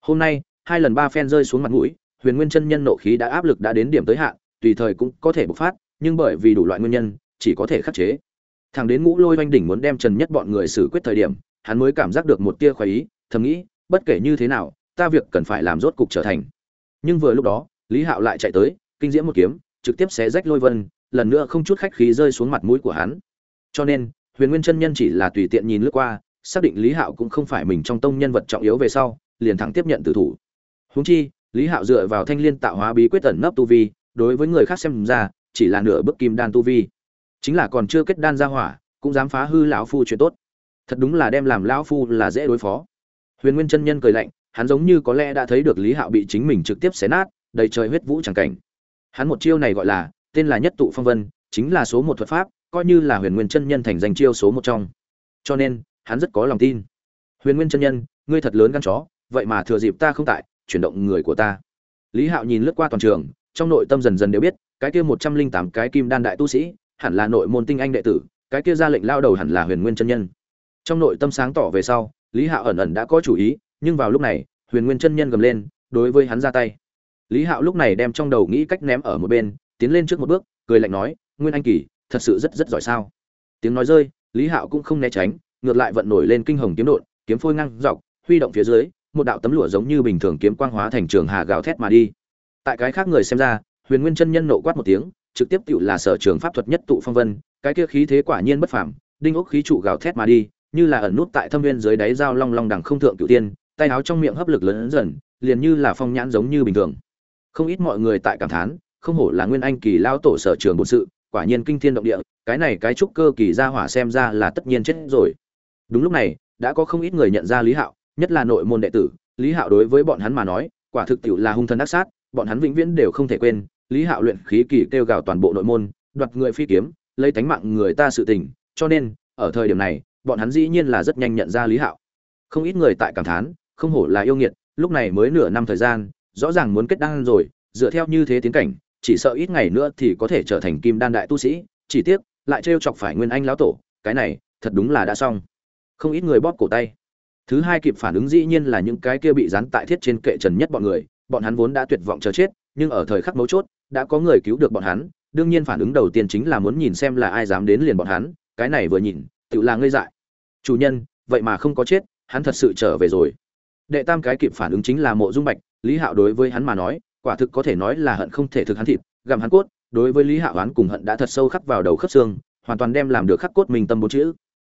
Hôm nay, hai lần ba phen rơi xuống mặt mũi, huyền nguyên chân nhân nộ khí đã áp lực đã đến điểm tới hạn, tùy thời cũng có thể bộc phát, nhưng bởi vì đủ loại nguyên nhân, chỉ có thể khắc chế. Thằng đến ngũ lôi oanh đỉnh muốn đem trần nhất bọn người xử quyết thời điểm, hắn mới cảm giác được một tia khoái ý, thầm nghĩ, bất kể như thế nào, ta việc cần phải làm rốt cục trở thành. Nhưng vừa lúc đó, lý hạo lại chạy tới, kinh diễm một kiếm, trực tiếp xé rách lôi vân lần nữa không chút khách khí rơi xuống mặt mũi của hắn. Cho nên, huyền nguyên chân nhân chỉ là tùy tiện nhìn lướt qua, xác định lý hạo cũng không phải mình trong tông nhân vật trọng yếu về sau, liền thẳng tiếp nhận tử thủ. Huống chi, lý hạo dựa vào thanh liên tạo hóa bí quyết tẩn nấp tu vi, đối với người khác xem ra, chỉ là nửa bước kim đan tu vi. Chính là còn chưa kết đan ra hỏa, cũng dám phá hư lão phu chuyện tốt. Thật đúng là đem làm lão phu là dễ đối phó. Huyền nguyên chân nhân cười lạnh, hắn giống như có lẽ đã thấy được lý hạo bị chính mình trực tiếp xé nát, đầy trời huyết vũ chẳng cảnh. Hắn một chiêu này gọi là tên là nhất tụ phong vân, chính là số một thuật pháp, coi như là huyền nguyên chân nhân thành danh chiêu số một trong. Cho nên, hắn rất có lòng tin. Huyền nguyên chân nhân, ngươi thật lớn gan chó, vậy mà thừa dịp ta không tại, chuyển động người của ta. Lý hạo nhìn lướt qua toàn trường, trong nội tâm dần dần đều biết, cái kia một trăm linh tám cái kim đan đại tu sĩ, hẳn là nội môn tinh anh đệ tử, cái kia ra lệnh lao đầu hẳn là huyền nguyên chân nhân. Trong nội tâm sáng tỏ về sau, lý hạo ẩn ẩn đã có chủ ý, nhưng vào lúc này, huyền nguyên chân nhân gầm lên, đối với hắn ra tay. Lý hạo lúc này đem trong đầu nghĩ cách ném ở một bên tiến lên trước một bước, cười lạnh nói, nguyên anh kỳ, thật sự rất rất giỏi sao? Tiếng nói rơi, lý hạo cũng không né tránh, ngược lại vận nổi lên kinh hồng kiếm đột kiếm phôi ngang dọc, huy động phía dưới, một đạo tấm lụa giống như bình thường kiếm quang hóa thành trường hà gào thét mà đi. Tại cái khác người xem ra, huyền nguyên chân nhân nộ quát một tiếng, trực tiếp tự là sở trường pháp thuật nhất tụ phong vân, cái kia khí thế quả nhiên bất phàm, đinh ốc khí trụ gào thét mà đi, như là ẩn nút tại thâm viên dưới đáy dao long long đằng không thượng cửu tiên, tay áo trong miệng hấp lực lớn dần, liền như là phong nhãn giống như bình thường. Không ít mọi người tại cảm thán không hổ là nguyên anh kỳ lao tổ sở trường bổn sự, quả nhiên kinh thiên động địa, cái này cái trúc cơ kỳ ra hỏa xem ra là tất nhiên chết rồi. Đúng lúc này, đã có không ít người nhận ra lý hạo, nhất là nội môn đệ tử, lý hạo đối với bọn hắn mà nói, quả thực tiệu là hung thần ác sát, bọn hắn vĩnh viễn đều không thể quên, lý hạo luyện khí kỳ kêu gào toàn bộ nội môn, đoạt người phi kiếm, lấy tánh mạng người ta sự tình, cho nên, ở thời điểm này, bọn hắn dĩ nhiên là rất nhanh nhận ra lý hạo. Không ít người tại cảm thán, không hổ là yêu nghiệt, lúc này mới nửa năm thời gian, rõ ràng muốn kết đăng rồi, dựa theo như thế tiến cảnh chỉ sợ ít ngày nữa thì có thể trở thành kim đan đại tu sĩ, chỉ tiếc, lại trêu chọc phải nguyên anh lão tổ, cái này, thật đúng là đã xong. Không ít người bóp cổ tay. Thứ hai kịp phản ứng dĩ nhiên là những cái kia bị dán tại thiết trên kệ trần nhất bọn người, bọn hắn vốn đã tuyệt vọng chờ chết, nhưng ở thời khắc mấu chốt, đã có người cứu được bọn hắn, đương nhiên phản ứng đầu tiên chính là muốn nhìn xem là ai dám đến liền bọn hắn, cái này vừa nhìn tự là ngây dại. Chủ nhân, vậy mà không có chết, hắn thật sự trở về rồi. Đệ tam cái kịp phản ứng chính là mộ dung bạch, lý hạo đối với hắn mà nói quả thực có thể nói là hận không thể thực hắn thịt, gặm hắn cốt, đối với lý hạo hắn cùng hận đã thật sâu khắc vào đầu khớp xương, hoàn toàn đem làm được khắc cốt mình tâm bốn chữ.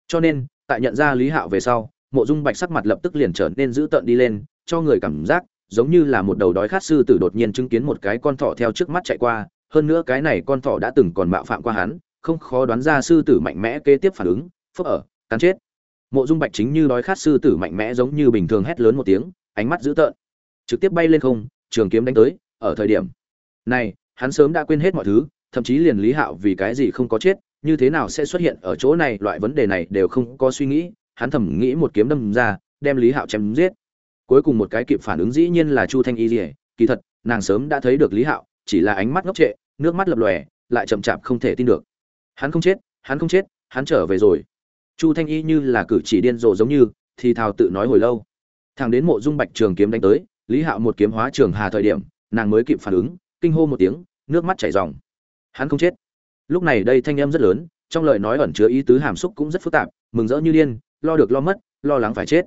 Cho nên, tại nhận ra lý hạo về sau, mộ dung bạch sắc mặt lập tức liền trở nên dữ tợn đi lên, cho người cảm giác giống như là một đầu đói khát sư tử đột nhiên chứng kiến một cái con thỏ theo trước mắt chạy qua, hơn nữa cái này con thỏ đã từng còn mạo phạm qua hắn, không khó đoán ra sư tử mạnh mẽ kế tiếp phản ứng phấp ở, cắn chết. Mộ dung bạch chính như đói khát sư tử mạnh mẽ giống như bình thường hét lớn một tiếng, ánh mắt dữ tợn. Trực tiếp bay lên không trường kiếm đánh tới, ở thời điểm này, hắn sớm đã quên hết mọi thứ, thậm chí liền lý hạo vì cái gì không có chết, như thế nào sẽ xuất hiện ở chỗ này, loại vấn đề này đều không có suy nghĩ, hắn thầm nghĩ một kiếm đâm ra, đem lý hạo chém giết. Cuối cùng một cái kịp phản ứng dĩ nhiên là chu thanh y dỉa kỳ thật, nàng sớm đã thấy được lý hạo, chỉ là ánh mắt ngốc trệ, nước mắt lập lòe, lại chậm chạp không thể tin được. Hắn không chết, hắn không chết, hắn trở về rồi. Chu thanh y như là cử chỉ điên rồ giống như, thì thào tự nói hồi lâu. Thằng đến mộ dung bạch trường kiếm đánh tới lý hạo một kiếm hóa trường hà thời điểm, nàng mới kịp phản ứng, kinh hô một tiếng, nước mắt chảy ròng. Hắn không chết. Lúc này đây thanh em rất lớn, trong lời nói ẩn chứa ý tứ hàm xúc cũng rất phức tạp, mừng rỡ như điên, lo được lo mất, lo lắng phải chết.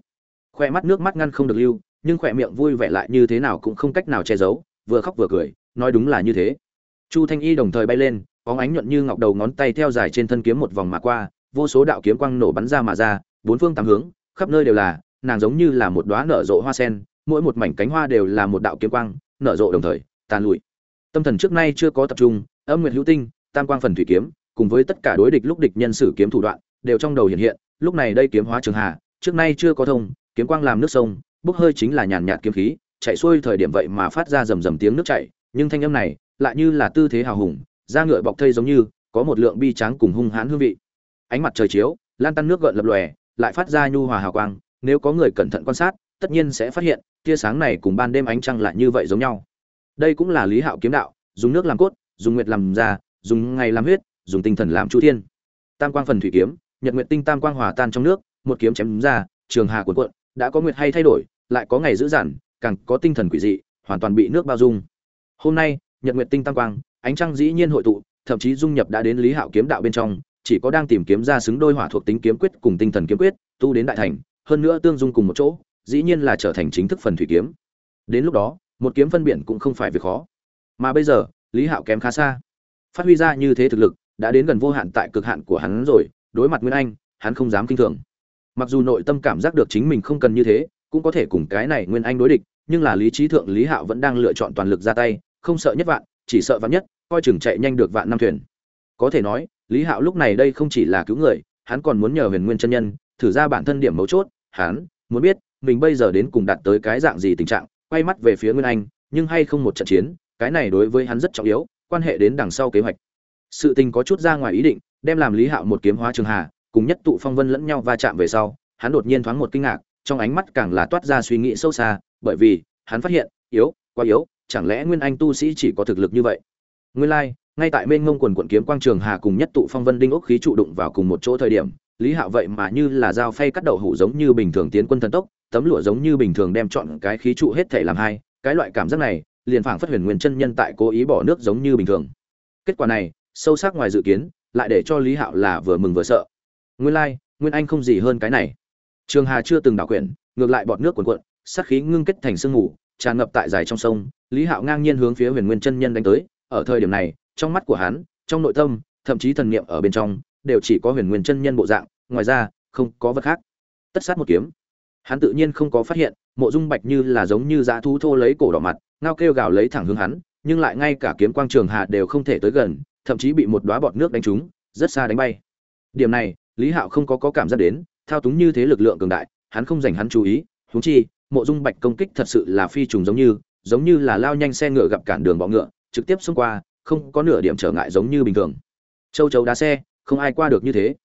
Khoe mắt nước mắt ngăn không được lưu, nhưng khoe miệng vui vẻ lại như thế nào cũng không cách nào che giấu, vừa khóc vừa cười, nói đúng là như thế. Chu thanh y đồng thời bay lên, có ánh nhuận như ngọc đầu ngón tay theo dài trên thân kiếm một vòng mà qua, vô số đạo kiếm quang nổ bắn ra mà ra, bốn phương tám hướng, khắp nơi đều là, nàng giống như là một đóa nở rộ hoa sen mỗi một mảnh cánh hoa đều là một đạo kiếm quang, nở rộ đồng thời, tàn lụi. Tâm thần trước nay chưa có tập trung, âm nguyệt hữu tinh, tam quang phần thủy kiếm, cùng với tất cả đối địch lúc địch nhân sử kiếm thủ đoạn, đều trong đầu hiện hiện, lúc này đây kiếm hóa trường hà, trước nay chưa có thông, kiếm quang làm nước sông, bốc hơi chính là nhàn nhạt kiếm khí, chạy xuôi thời điểm vậy mà phát ra rầm rầm tiếng nước chảy, nhưng thanh âm này lại như là tư thế hào hùng, da ngựa bọc thây giống như, có một lượng bi tráng cùng hung hãn hương vị. Ánh mặt trời chiếu, lan tăn nước gợn lập lòe, lại phát ra nhu hòa hào quang, nếu có người cẩn thận quan sát, tất nhiên sẽ phát hiện tia sáng này cùng ban đêm ánh trăng lại như vậy giống nhau. Đây cũng là lý hạo kiếm đạo, dùng nước làm cốt, dùng nguyệt làm da, dùng ngày làm huyết, dùng tinh thần làm chu thiên. Tam quang phần thủy kiếm, nhật nguyệt tinh tam quang hòa tan trong nước, một kiếm chém ra, trường hà cuộn cuộn, đã có nguyệt hay thay đổi, lại có ngày dữ dằn, càng có tinh thần quỷ dị, hoàn toàn bị nước bao dung. Hôm nay, nhật nguyệt tinh tam quang, ánh trăng dĩ nhiên hội tụ, thậm chí dung nhập đã đến lý hạo kiếm đạo bên trong, chỉ có đang tìm kiếm ra xứng đôi hỏa thuộc tính kiếm quyết cùng tinh thần kiếm quyết, tu đến đại thành, hơn nữa tương dung cùng một chỗ dĩ nhiên là trở thành chính thức phần thủy kiếm. Đến lúc đó, một kiếm phân biển cũng không phải việc khó. Mà bây giờ, lý hạo kém khá xa. Phát huy ra như thế thực lực, đã đến gần vô hạn tại cực hạn của hắn rồi, đối mặt nguyên anh, hắn không dám kinh thường. Mặc dù nội tâm cảm giác được chính mình không cần như thế, cũng có thể cùng cái này nguyên anh đối địch, nhưng là lý trí thượng lý hạo vẫn đang lựa chọn toàn lực ra tay, không sợ nhất vạn, chỉ sợ vạn nhất, coi chừng chạy nhanh được vạn năm thuyền. Có thể nói, lý hạo lúc này đây không chỉ là cứu người, hắn còn muốn nhờ huyền nguyên chân nhân, thử ra bản thân điểm mấu chốt, hắn muốn biết mình bây giờ đến cùng đạt tới cái dạng gì tình trạng, quay mắt về phía nguyên anh, nhưng hay không một trận chiến, cái này đối với hắn rất trọng yếu, quan hệ đến đằng sau kế hoạch. Sự tình có chút ra ngoài ý định, đem làm lý hạo một kiếm hóa trường hà, cùng nhất tụ phong vân lẫn nhau va chạm về sau, hắn đột nhiên thoáng một kinh ngạc, trong ánh mắt càng là toát ra suy nghĩ sâu xa, bởi vì, hắn phát hiện, yếu, quá yếu, chẳng lẽ nguyên anh tu sĩ chỉ có thực lực như vậy? Nguyên lai, ngay tại bên ngông quần quận kiếm quang trường hà cùng nhất tụ phong vân đinh ốc khí trụ đụng vào cùng một chỗ thời điểm lý hạo vậy mà như là dao phay cắt đậu hủ giống như bình thường tiến quân thần tốc tấm lụa giống như bình thường đem chọn cái khí trụ hết thể làm hai cái loại cảm giác này liền phảng phất huyền nguyên chân nhân tại cố ý bỏ nước giống như bình thường. Kết quả này sâu sắc ngoài dự kiến lại để cho lý hạo là vừa mừng vừa sợ. Nguyên lai、like, nguyên anh không gì hơn cái này. Trường hà chưa từng đảo quyển ngược lại bọt nước cuồn cuộn sát khí ngưng kết thành sương mù tràn ngập tại dài trong sông lý hạo ngang nhiên hướng phía huyền nguyên chân nhân đánh tới ở thời điểm này trong mắt của hắn trong nội tâm thậm chí thần niệm ở bên trong đều chỉ có huyền nguyên chân nhân bộ dạng ngoài ra không có vật khác. Tất sát một kiếm. Hắn tự nhiên không có phát hiện mộ dung bạch như là giống như dã thú thô lấy cổ đỏ mặt ngao kêu gào lấy thẳng hướng hắn nhưng lại ngay cả kiếm quang trường hạ đều không thể tới gần thậm chí bị một đóa bọt nước đánh trúng rất xa đánh bay. Điểm này lý hạo không có, có cảm giác đến thao túng như thế lực lượng cường đại hắn không dành hắn chú ý húng chi mộ dung bạch công kích thật sự là phi trùng giống như giống như là lao nhanh xe ngựa gặp cản đường bọ ngựa trực tiếp xông qua không có nửa điểm trở ngại giống như bình thường. Châu chấu đá xe không ai qua được như thế.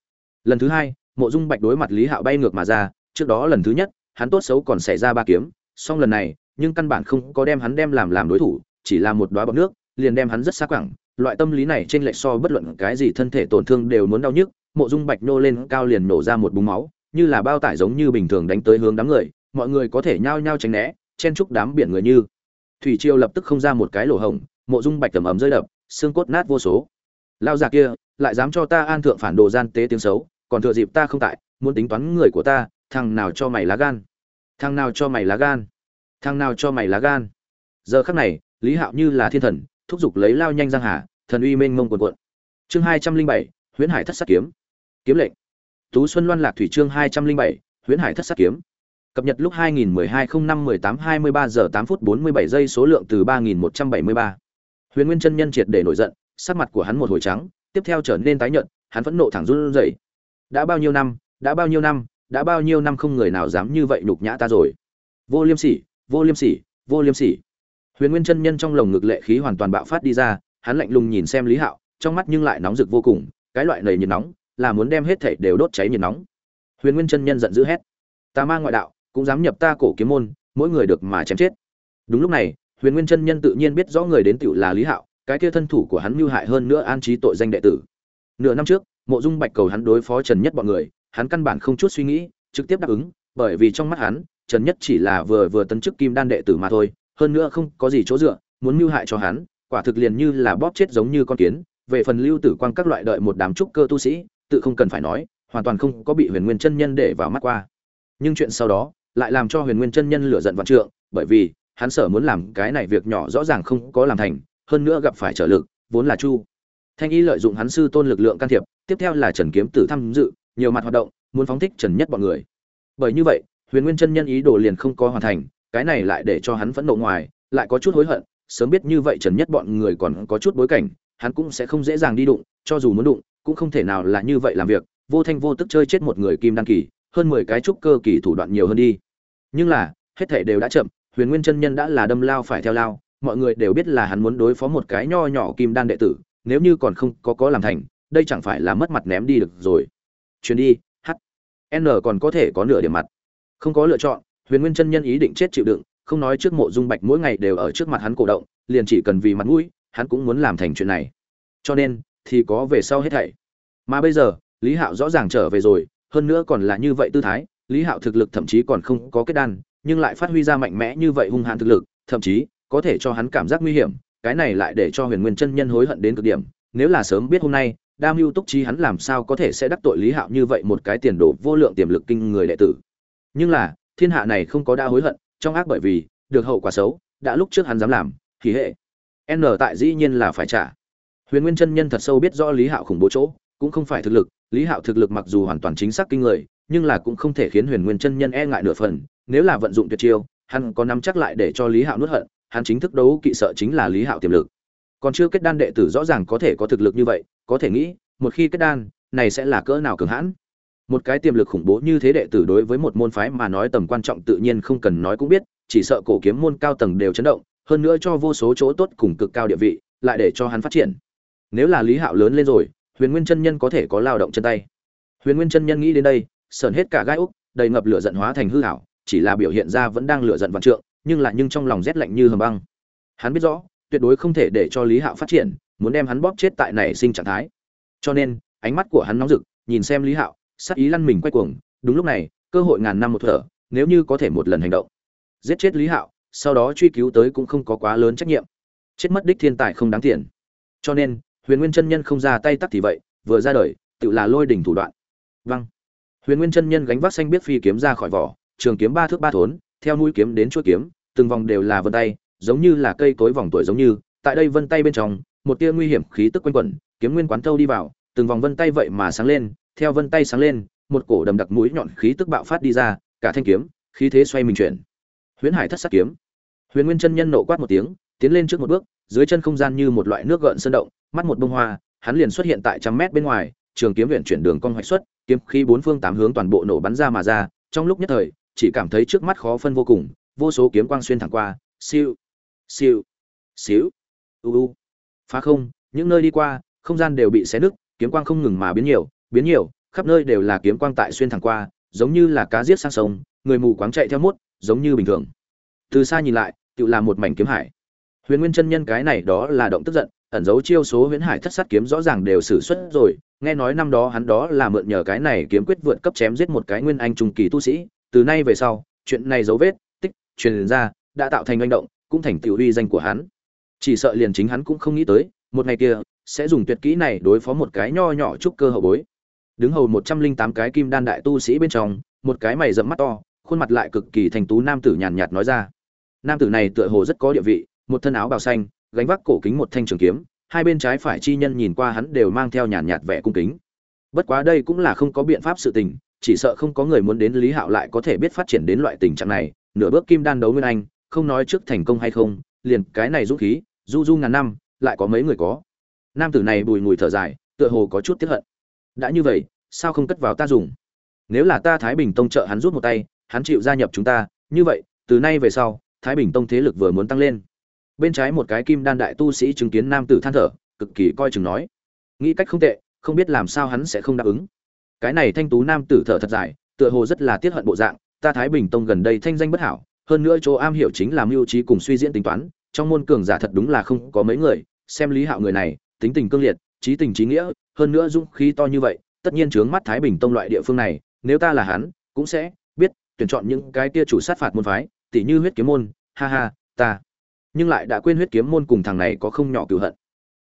Lần thứ hai, mộ dung bạch đối mặt lý hạo bay ngược mà ra, trước đó lần thứ nhất, hắn tốt xấu còn xảy ra ba kiếm, song lần này, nhưng căn bản không có đem hắn đem làm làm đối thủ, chỉ là một đoá bọc nước, liền đem hắn rất xa quẳng. Loại tâm lý này trên lệch so bất luận cái gì thân thể tổn thương đều muốn đau nhức, mộ dung bạch nô lên cao liền nổ ra một búng máu, như là bao tải giống như bình thường đánh tới hướng đám người, mọi người có thể nhao nhao tránh né, chen chúc đám biển người như. Thủy triều lập tức không ra một cái lỗ hổng, mộ dung bạch tầm ấm rơi đập, xương cốt nát vô số. Lao già kia lại dám cho ta an thượng phản đồ gian tế tiếng xấu còn thừa dịp ta không tại muốn tính toán người của ta thằng nào cho mày lá gan? Thằng nào cho mày lá gan? Thằng nào cho mày lá gan? Giờ khắc này lý hạo như là thiên thần thúc giục lấy lao nhanh giang hà thần uy mênh mông quần quận chương hai trăm linh bảy huyễn hải thất sát kiếm. Kiếm lệnh. Tú xuân loan lạc thủy chương hai trăm linh bảy huyễn hải thất sát kiếm. Cập nhật lúc 2012 05 18 23 giờ 8 phút 47 giây số lượng từ 3173. Huyền Nguyên chân nhân triệt để nổi giận, sắc mặt của hắn một hồi trắng, tiếp theo trở nên tái nhợt, hắn vẫn nộ thẳng run rẩy. Đã bao nhiêu năm, đã bao nhiêu năm, đã bao nhiêu năm không người nào dám như vậy nhục nhã ta rồi. Vô Liêm Sỉ, Vô Liêm Sỉ, Vô Liêm Sỉ. Huyền Nguyên chân nhân trong lồng ngực lệ khí hoàn toàn bạo phát đi ra, hắn lạnh lùng nhìn xem Lý Hạo, trong mắt nhưng lại nóng rực vô cùng, cái loại này nhiệt nóng, là muốn đem hết thảy đều đốt cháy nhiệt nóng. Huyền Nguyên chân nhân giận dữ hét: "Ta ma ngoại đạo, cũng dám nhập ta cổ kiếm môn, mỗi người được mà chém chết." Đúng lúc này, Huyền Nguyên chân nhân tự nhiên biết rõ người đến tiểu là Lý Hạo, cái kia thân thủ của hắn mưu hại hơn nữa an trí tội danh đệ tử. Nửa năm trước, Mộ Dung Bạch cầu hắn đối phó Trần Nhất bọn người, hắn căn bản không chút suy nghĩ, trực tiếp đáp ứng, bởi vì trong mắt hắn, Trần Nhất chỉ là vừa vừa tấn chức kim đan đệ tử mà thôi, hơn nữa không có gì chỗ dựa, muốn mưu hại cho hắn, quả thực liền như là bóp chết giống như con kiến, về phần lưu tử quang các loại đợi một đám trúc cơ tu sĩ tự không cần phải nói hoàn toàn không có bị huyền nguyên chân nhân để vào mắt qua nhưng chuyện sau đó lại làm cho huyền nguyên chân nhân lửa giận vạn trượng bởi vì hắn sở muốn làm cái này việc nhỏ rõ ràng không có làm thành hơn nữa gặp phải trở lực, vốn là chu. Thanh y lợi dụng hắn sư tôn lực lượng can thiệp, tiếp theo là trần kiếm tử tham dự, nhiều mặt hoạt động, muốn phóng thích trần nhất bọn người. Bởi như vậy, huyền nguyên chân nhân ý đồ liền không có hoàn thành, cái này lại để cho hắn phẫn nộ ngoài, lại có chút hối hận, sớm biết như vậy trần nhất bọn người còn có chút bối cảnh, hắn cũng sẽ không dễ dàng đi đụng, cho dù muốn đụng, cũng không thể nào là như vậy làm việc, vô thanh vô tức chơi chết một người kim đăng kỳ, hơn mười cái trúc cơ kỳ thủ đoạn nhiều hơn đi. Nhưng là, hết thể đều đã chậm, huyền nguyên chân nhân đã là đâm lao phải theo lao mọi người đều biết là hắn muốn đối phó một cái nho nhỏ kim đan đệ tử, nếu như còn không có có làm thành, đây chẳng phải là mất mặt ném đi được rồi. Chuyến đi, h. N còn có thể có nửa điểm mặt. Không có lựa chọn, huyền nguyên chân nhân ý định chết chịu đựng, không nói trước mộ dung bạch mỗi ngày đều ở trước mặt hắn cổ động, liền chỉ cần vì mặt mũi, hắn cũng muốn làm thành chuyện này. Cho nên, thì có về sau hết thảy. Mà bây giờ, lý hạo rõ ràng trở về rồi, hơn nữa còn là như vậy tư thái, lý hạo thực lực thậm chí còn không có kết đan, nhưng lại phát huy ra mạnh mẽ như vậy hung hãn thực lực, thậm chí có thể cho hắn cảm giác nguy hiểm, cái này lại để cho huyền nguyên chân nhân hối hận đến cực điểm, nếu là sớm biết hôm nay đa mưu túc trí hắn làm sao có thể sẽ đắc tội lý hạo như vậy một cái tiền đồ vô lượng tiềm lực kinh người đệ tử. Nhưng là, thiên hạ này không có đa hối hận, trong ác bởi vì, được hậu quả xấu, đã lúc trước hắn dám làm thì hệ. N tại dĩ nhiên là phải trả. Huyền nguyên chân nhân thật sâu biết rõ lý hạo khủng bố chỗ, cũng không phải thực lực, lý hạo thực lực mặc dù hoàn toàn chính xác kinh người, nhưng là cũng không thể khiến huyền nguyên chân nhân e ngại nửa phần, nếu là vận dụng tuyệt chiêu, hắn có nắm chắc lại để cho lý hạo nuốt hận hắn chính thức đấu kỵ sợ chính là lý hạo tiềm lực. Còn chưa kết đan đệ tử rõ ràng có thể có thực lực như vậy, có thể nghĩ, một khi kết đan, này sẽ là cỡ nào cường hãn. Một cái tiềm lực khủng bố như thế đệ tử đối với một môn phái mà nói tầm quan trọng tự nhiên không cần nói cũng biết, chỉ sợ cổ kiếm môn cao tầng đều chấn động, hơn nữa cho vô số chỗ tốt cùng cực cao địa vị, lại để cho hắn phát triển. Nếu là lý hạo lớn lên rồi, huyền nguyên chân nhân có thể có lao động chân tay. Huyền nguyên chân nhân nghĩ đến đây sờn hết cả gai úc, đầy ngập lửa giận hóa thành hư hảo chỉ là biểu hiện ra vẫn đang lửa giận vạn trượng nhưng lại nhưng trong lòng rét lạnh như hầm băng. Hắn biết rõ, tuyệt đối không thể để cho lý hạo phát triển, muốn đem hắn bóp chết tại nảy sinh trạng thái. Cho nên, ánh mắt của hắn nóng rực, nhìn xem lý hạo sắc ý lăn mình quay cuồng, đúng lúc này, cơ hội ngàn năm một thở, nếu như có thể một lần hành động. Giết chết lý hạo, sau đó truy cứu tới cũng không có quá lớn trách nhiệm. Chết mất đích thiên tài không đáng tiền. Cho nên, huyền nguyên chân nhân không ra tay tắt thì vậy, vừa ra đời, tự là lôi đỉnh thủ đoạn. Văng huyền nguyên chân nhân gánh vác xanh biết phi kiếm ra khỏi vỏ, trường kiếm ba thước ba thốn, theo mũi kiếm đến chuôi kiếm từng vòng đều là vân tay, giống như là cây cối vòng tuổi giống như, tại đây vân tay bên trong, một tia nguy hiểm khí tức quanh quẩn, kiếm nguyên quán thâu đi vào, từng vòng vân tay vậy mà sáng lên, theo vân tay sáng lên, một cổ đầm đặc mũi nhọn khí tức bạo phát đi ra, cả thanh kiếm, khí thế xoay mình chuyển. Huyễn hải thất sát kiếm. Huyền nguyên chân nhân nộ quát một tiếng, tiến lên trước một bước, dưới chân không gian như một loại nước gợn sơn động, mắt một bông hoa, hắn liền xuất hiện tại trăm mét bên ngoài, trường kiếm viện chuyển đường cong hoạch xuất, kiếm khí bốn phương tám hướng toàn bộ nổ bắn ra mà ra, trong lúc nhất thời, chỉ cảm thấy trước mắt khó phân vô cùng vô số kiếm quang xuyên thẳng qua, siêu siêu, xíu, u u. Phá không, những nơi đi qua, không gian đều bị xé nứt, kiếm quang không ngừng mà biến nhiều biến nhiều, khắp nơi đều là kiếm quang tại xuyên thẳng qua, giống như là cá giết sang sông, người mù quáng chạy theo mốt, giống như bình thường. Từ xa nhìn lại tựu là một mảnh kiếm hải. Huyền nguyên chân nhân cái này đó là động tức giận, ẩn dấu chiêu số Huyền hải thất sát kiếm rõ ràng đều sử xuất rồi, nghe nói năm đó hắn đó là mượn nhờ cái này kiếm quyết vượt cấp chém giết một cái nguyên anh trung kỳ tu sĩ, từ nay về sau, chuyện này dấu vết truyền ra, đã tạo thành manh động, cũng thành tiểu uy danh của hắn. Chỉ sợ liền chính hắn cũng không nghĩ tới, một ngày kia, sẽ dùng tuyệt kỹ này đối phó một cái nho nhỏ trúc cơ hậu bối. Đứng hầu một trăm linh tám cái kim đan đại tu sĩ bên trong, một cái mày rậm mắt to, khuôn mặt lại cực kỳ thành tú nam tử nhàn nhạt nói ra. Nam tử này tựa hồ rất có địa vị, một thân áo bào xanh, gánh vác cổ kính một thanh trường kiếm, hai bên trái phải chi nhân nhìn qua hắn đều mang theo nhàn nhạt vẻ cung kính. Bất quá đây cũng là không có biện pháp sự tình, chỉ sợ không có người muốn đến lý hạo lại có thể biết phát triển đến loại tình trạng này nửa bước kim đan đấu nguyên anh, không nói trước thành công hay không, liền cái này dũng khí, du du ngàn năm, lại có mấy người có. Nam tử này bùi ngùi thở dài, tựa hồ có chút tiếc hận. Đã như vậy, sao không cất vào ta dùng? Nếu là ta thái bình tông trợ hắn rút một tay, hắn chịu gia nhập chúng ta, như vậy, từ nay về sau, thái bình tông thế lực vừa muốn tăng lên. Bên trái một cái kim đan đại tu sĩ chứng kiến nam tử than thở, cực kỳ coi chừng nói. Nghĩ cách không tệ, không biết làm sao hắn sẽ không đáp ứng. Cái này thanh tú nam tử thở thật dài, tựa hồ rất là tiết hận bộ dạng ta thái bình tông gần đây thanh danh bất hảo, hơn nữa chỗ am hiểu chính là mưu trí cùng suy diễn tính toán, trong môn cường giả thật đúng là không có mấy người, xem lý hạo người này, tính tình cương liệt, trí tình trí nghĩa, hơn nữa dũng khí to như vậy, tất nhiên trướng mắt thái bình tông loại địa phương này, nếu ta là hắn, cũng sẽ biết tuyển chọn những cái kia chủ sát phạt môn phái, tỉ như huyết kiếm môn, ha ha, ta. Nhưng lại đã quên huyết kiếm môn cùng thằng này có không nhỏ cựu hận.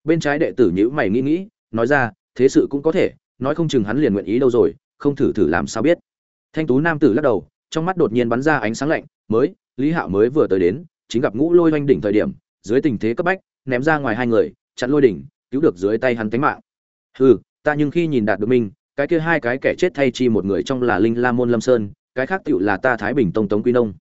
Bên trái đệ tử nhữ mày nghĩ nghĩ, nói ra, thế sự cũng có thể, nói không chừng hắn liền nguyện ý đâu rồi, không thử thử làm sao biết. Thanh tú nam tử lắc đầu trong mắt đột nhiên bắn ra ánh sáng lạnh, mới, lý hạo mới vừa tới đến, chính gặp ngũ lôi oanh đỉnh thời điểm, dưới tình thế cấp bách, ném ra ngoài hai người, chặn lôi đỉnh, cứu được dưới tay hắn tánh mạng. Hừ, ta nhưng khi nhìn đạt được minh cái kia hai cái kẻ chết thay chi một người trong là linh la môn lâm sơn, cái khác tựu là ta thái bình tông tống quy nông.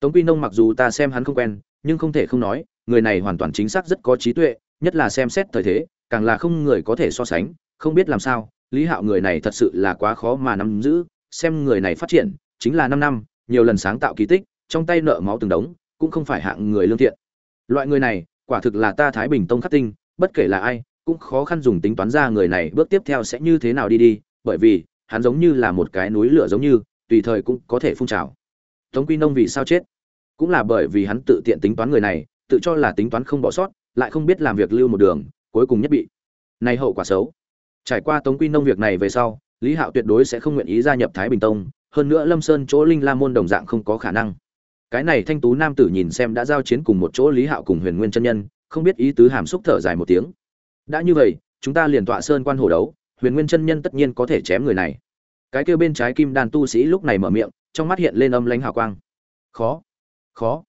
Tống quy nông mặc dù ta xem hắn không quen, nhưng không thể không nói, người này hoàn toàn chính xác rất có trí tuệ, nhất là xem xét thời thế, càng là không người có thể so sánh, không biết làm sao, lý hạo người này thật sự là quá khó mà nắm giữ, xem người này phát triển chính là năm năm, nhiều lần sáng tạo kỳ tích, trong tay nợ máu từng đống, cũng không phải hạng người lương thiện. Loại người này, quả thực là ta thái bình tông khắc tinh, bất kể là ai, cũng khó khăn dùng tính toán ra người này bước tiếp theo sẽ như thế nào đi đi, bởi vì, hắn giống như là một cái núi lửa giống như, tùy thời cũng có thể phun trào. Tống quy nông vì sao chết? Cũng là bởi vì hắn tự tiện tính toán người này, tự cho là tính toán không bỏ sót, lại không biết làm việc lưu một đường, cuối cùng nhất bị này hậu quả xấu. Trải qua tống quy nông việc này về sau, lý hạo tuyệt đối sẽ không nguyện ý gia nhập thái bình tông hơn nữa lâm sơn chỗ linh la môn đồng dạng không có khả năng. Cái này thanh tú nam tử nhìn xem đã giao chiến cùng một chỗ lý hạo cùng huyền nguyên chân nhân, không biết ý tứ hàm xúc thở dài một tiếng. Đã như vậy, chúng ta liền tọa sơn quan hồ đấu, huyền nguyên chân nhân tất nhiên có thể chém người này. Cái kêu bên trái kim đan tu sĩ lúc này mở miệng, trong mắt hiện lên âm lãnh hào quang. Khó khó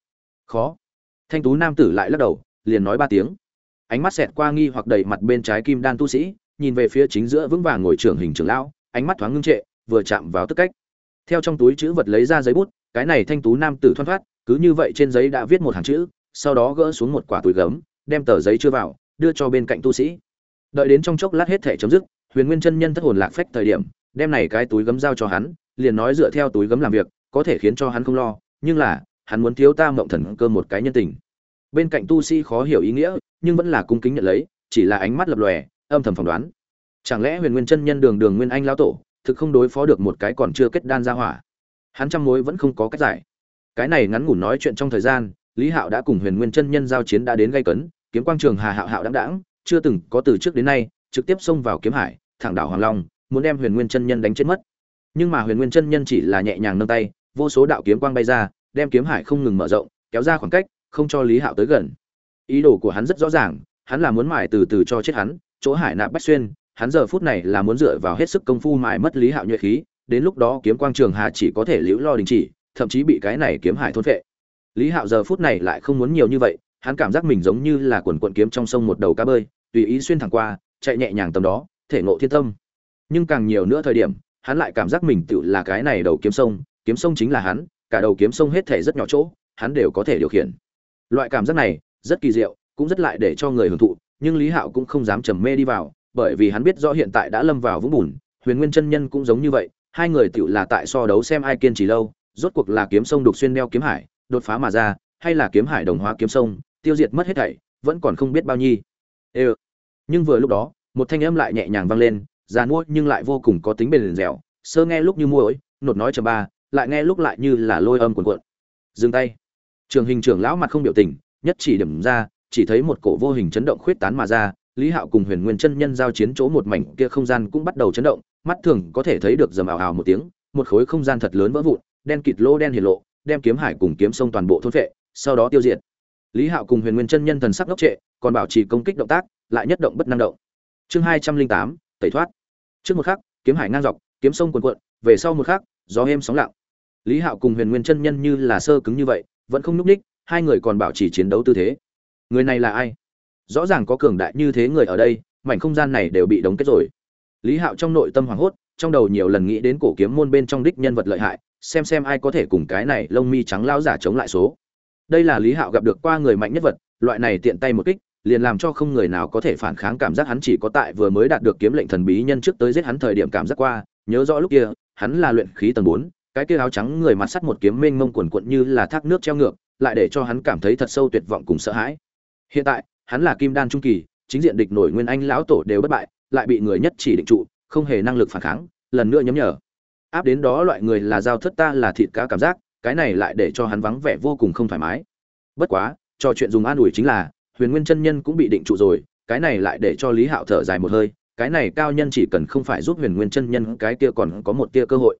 khó. Thanh tú nam tử lại lắc đầu, liền nói ba tiếng. Ánh mắt xẹt qua nghi hoặc đầy mặt bên trái kim đan tu sĩ, nhìn về phía chính giữa vững vàng ngồi trưởng hình trưởng lão, ánh mắt thoáng ngưng trệ, vừa chạm vào tức cách theo trong túi chữ vật lấy ra giấy bút, cái này thanh tú nam tử thoăn thoát, cứ như vậy trên giấy đã viết một hàng chữ, sau đó gỡ xuống một quả túi gấm, đem tờ giấy chưa vào, đưa cho bên cạnh tu sĩ. Đợi đến trong chốc lát hết thể chấm dứt, huyền nguyên chân nhân thất hồn lạc phách thời điểm, đem này cái túi gấm giao cho hắn, liền nói dựa theo túi gấm làm việc, có thể khiến cho hắn không lo, nhưng là, hắn muốn thiếu ta mộng thần cơ một cái nhân tình. Bên cạnh tu sĩ khó hiểu ý nghĩa, nhưng vẫn là cung kính nhận lấy, chỉ là ánh mắt lập lòe, âm thầm phỏng đoán. Chẳng lẽ huyền nguyên chân nhân đường đường nguyên anh lão tổ thực không đối phó được một cái còn chưa kết đan ra hỏa. Hắn trăm mối vẫn không có cách giải. Cái này ngắn ngủn nói chuyện trong thời gian, lý hạo đã cùng huyền nguyên chân nhân giao chiến đã đến gây cấn, kiếm quang trường hà hạo hạo đáng đáng chưa từng có từ trước đến nay, trực tiếp xông vào kiếm hải, thẳng đảo hoàng long, muốn đem huyền nguyên chân nhân đánh chết mất. Nhưng mà huyền nguyên chân nhân chỉ là nhẹ nhàng nâng tay, vô số đạo kiếm quang bay ra, đem kiếm hải không ngừng mở rộng, kéo ra khoảng cách, không cho lý hạo tới gần. Ý đồ của hắn rất rõ ràng, hắn là muốn mài từ từ cho chết hắn, chỗ hải nạp bách xuyên hắn giờ phút này là muốn dựa vào hết sức công phu mài mất lý hạo nhuệ khí, đến lúc đó kiếm quang trường hà chỉ có thể liễu lo đình chỉ, thậm chí bị cái này kiếm hải thôn phệ. Lý hạo giờ phút này lại không muốn nhiều như vậy, hắn cảm giác mình giống như là quần quận kiếm trong sông một đầu cá bơi, tùy ý xuyên thẳng qua, chạy nhẹ nhàng tầm đó, thể ngộ thiên tâm. Nhưng càng nhiều nữa thời điểm, hắn lại cảm giác mình tự là cái này đầu kiếm sông kiếm sông chính là hắn, cả đầu kiếm sông hết thể rất nhỏ chỗ, hắn đều có thể điều khiển. Loại cảm giác này rất kỳ diệu, cũng rất lại để cho người hưởng thụ, nhưng lý hạo cũng không dám trầm mê đi vào bởi vì hắn biết rõ hiện tại đã lâm vào vũng bùn, huyền nguyên chân nhân cũng giống như vậy, hai người tựu là tại so đấu xem ai kiên trì lâu, rốt cuộc là kiếm sông đục xuyên đeo kiếm hải, đột phá mà ra, hay là kiếm hải đồng hóa kiếm sông, tiêu diệt mất hết thảy, vẫn còn không biết bao nhi ê nhưng vừa lúc đó, một thanh âm lại nhẹ nhàng vang lên, già mua nhưng lại vô cùng có tính bền dẻo, sơ nghe lúc như muỗi nột nói chầm ba, lại nghe lúc lại như là lôi âm cuộn cuộn. Dừng tay. Trường hình trưởng lão mặt không biểu tình, nhất chỉ điểm ra, chỉ thấy một cổ vô hình chấn động khuyết tán mà ra lý hạo cùng huyền nguyên chân nhân giao chiến chỗ một mảnh kia không gian cũng bắt đầu chấn động, mắt thường có thể thấy được dầm ảo ảo một tiếng, một khối không gian thật lớn vỡ vụn, đen kịt lô đen hiển lộ, đem kiếm hải cùng kiếm sông toàn bộ thôn vệ sau đó tiêu diệt. Lý hạo cùng huyền nguyên chân nhân thần sắc ngốc trệ, còn bảo trì công kích động tác, lại nhất động bất năng động. Chương hai trăm linh tám, tẩy thoát. Trước một khắc, kiếm hải ngang dọc, kiếm sông cuồn cuộn, về sau một khắc, gió êm sóng lặng. Lý hạo cùng huyền nguyên chân nhân như là sơ cứng như vậy, vẫn không nhúc ních, hai người còn bảo trì chiến đấu tư thế. Người này là ai? Rõ ràng có cường đại như thế người ở đây, mảnh không gian này đều bị đóng kết rồi. Lý hạo trong nội tâm hoảng hốt, trong đầu nhiều lần nghĩ đến cổ kiếm môn bên trong đích nhân vật lợi hại, xem xem ai có thể cùng cái này lông mi trắng lao giả chống lại số. Đây là lý hạo gặp được qua người mạnh nhất vật, loại này tiện tay một kích, liền làm cho không người nào có thể phản kháng cảm giác hắn chỉ có tại vừa mới đạt được kiếm lệnh thần bí nhân trước tới giết hắn thời điểm cảm giác qua, nhớ rõ lúc kia, hắn là luyện khí tầng bốn, cái kia áo trắng người mặt sắt một kiếm mênh mông quần quận như là thác nước treo ngược, lại để cho hắn cảm thấy thật sâu tuyệt vọng cùng sợ hãi. Hiện tại hắn là kim đan trung kỳ, chính diện địch nổi nguyên anh lão tổ đều bất bại, lại bị người nhất chỉ định trụ, không hề năng lực phản kháng, lần nữa nhấm nhở. Áp đến đó loại người là giao thất ta là thịt cá cảm giác, cái này lại để cho hắn vắng vẻ vô cùng không thoải mái. Bất quá, trò chuyện dùng an ủi chính là, huyền nguyên chân nhân cũng bị định trụ rồi, cái này lại để cho lý hạo thở dài một hơi, cái này cao nhân chỉ cần không phải giúp huyền nguyên chân nhân, cái kia còn có một tia cơ hội.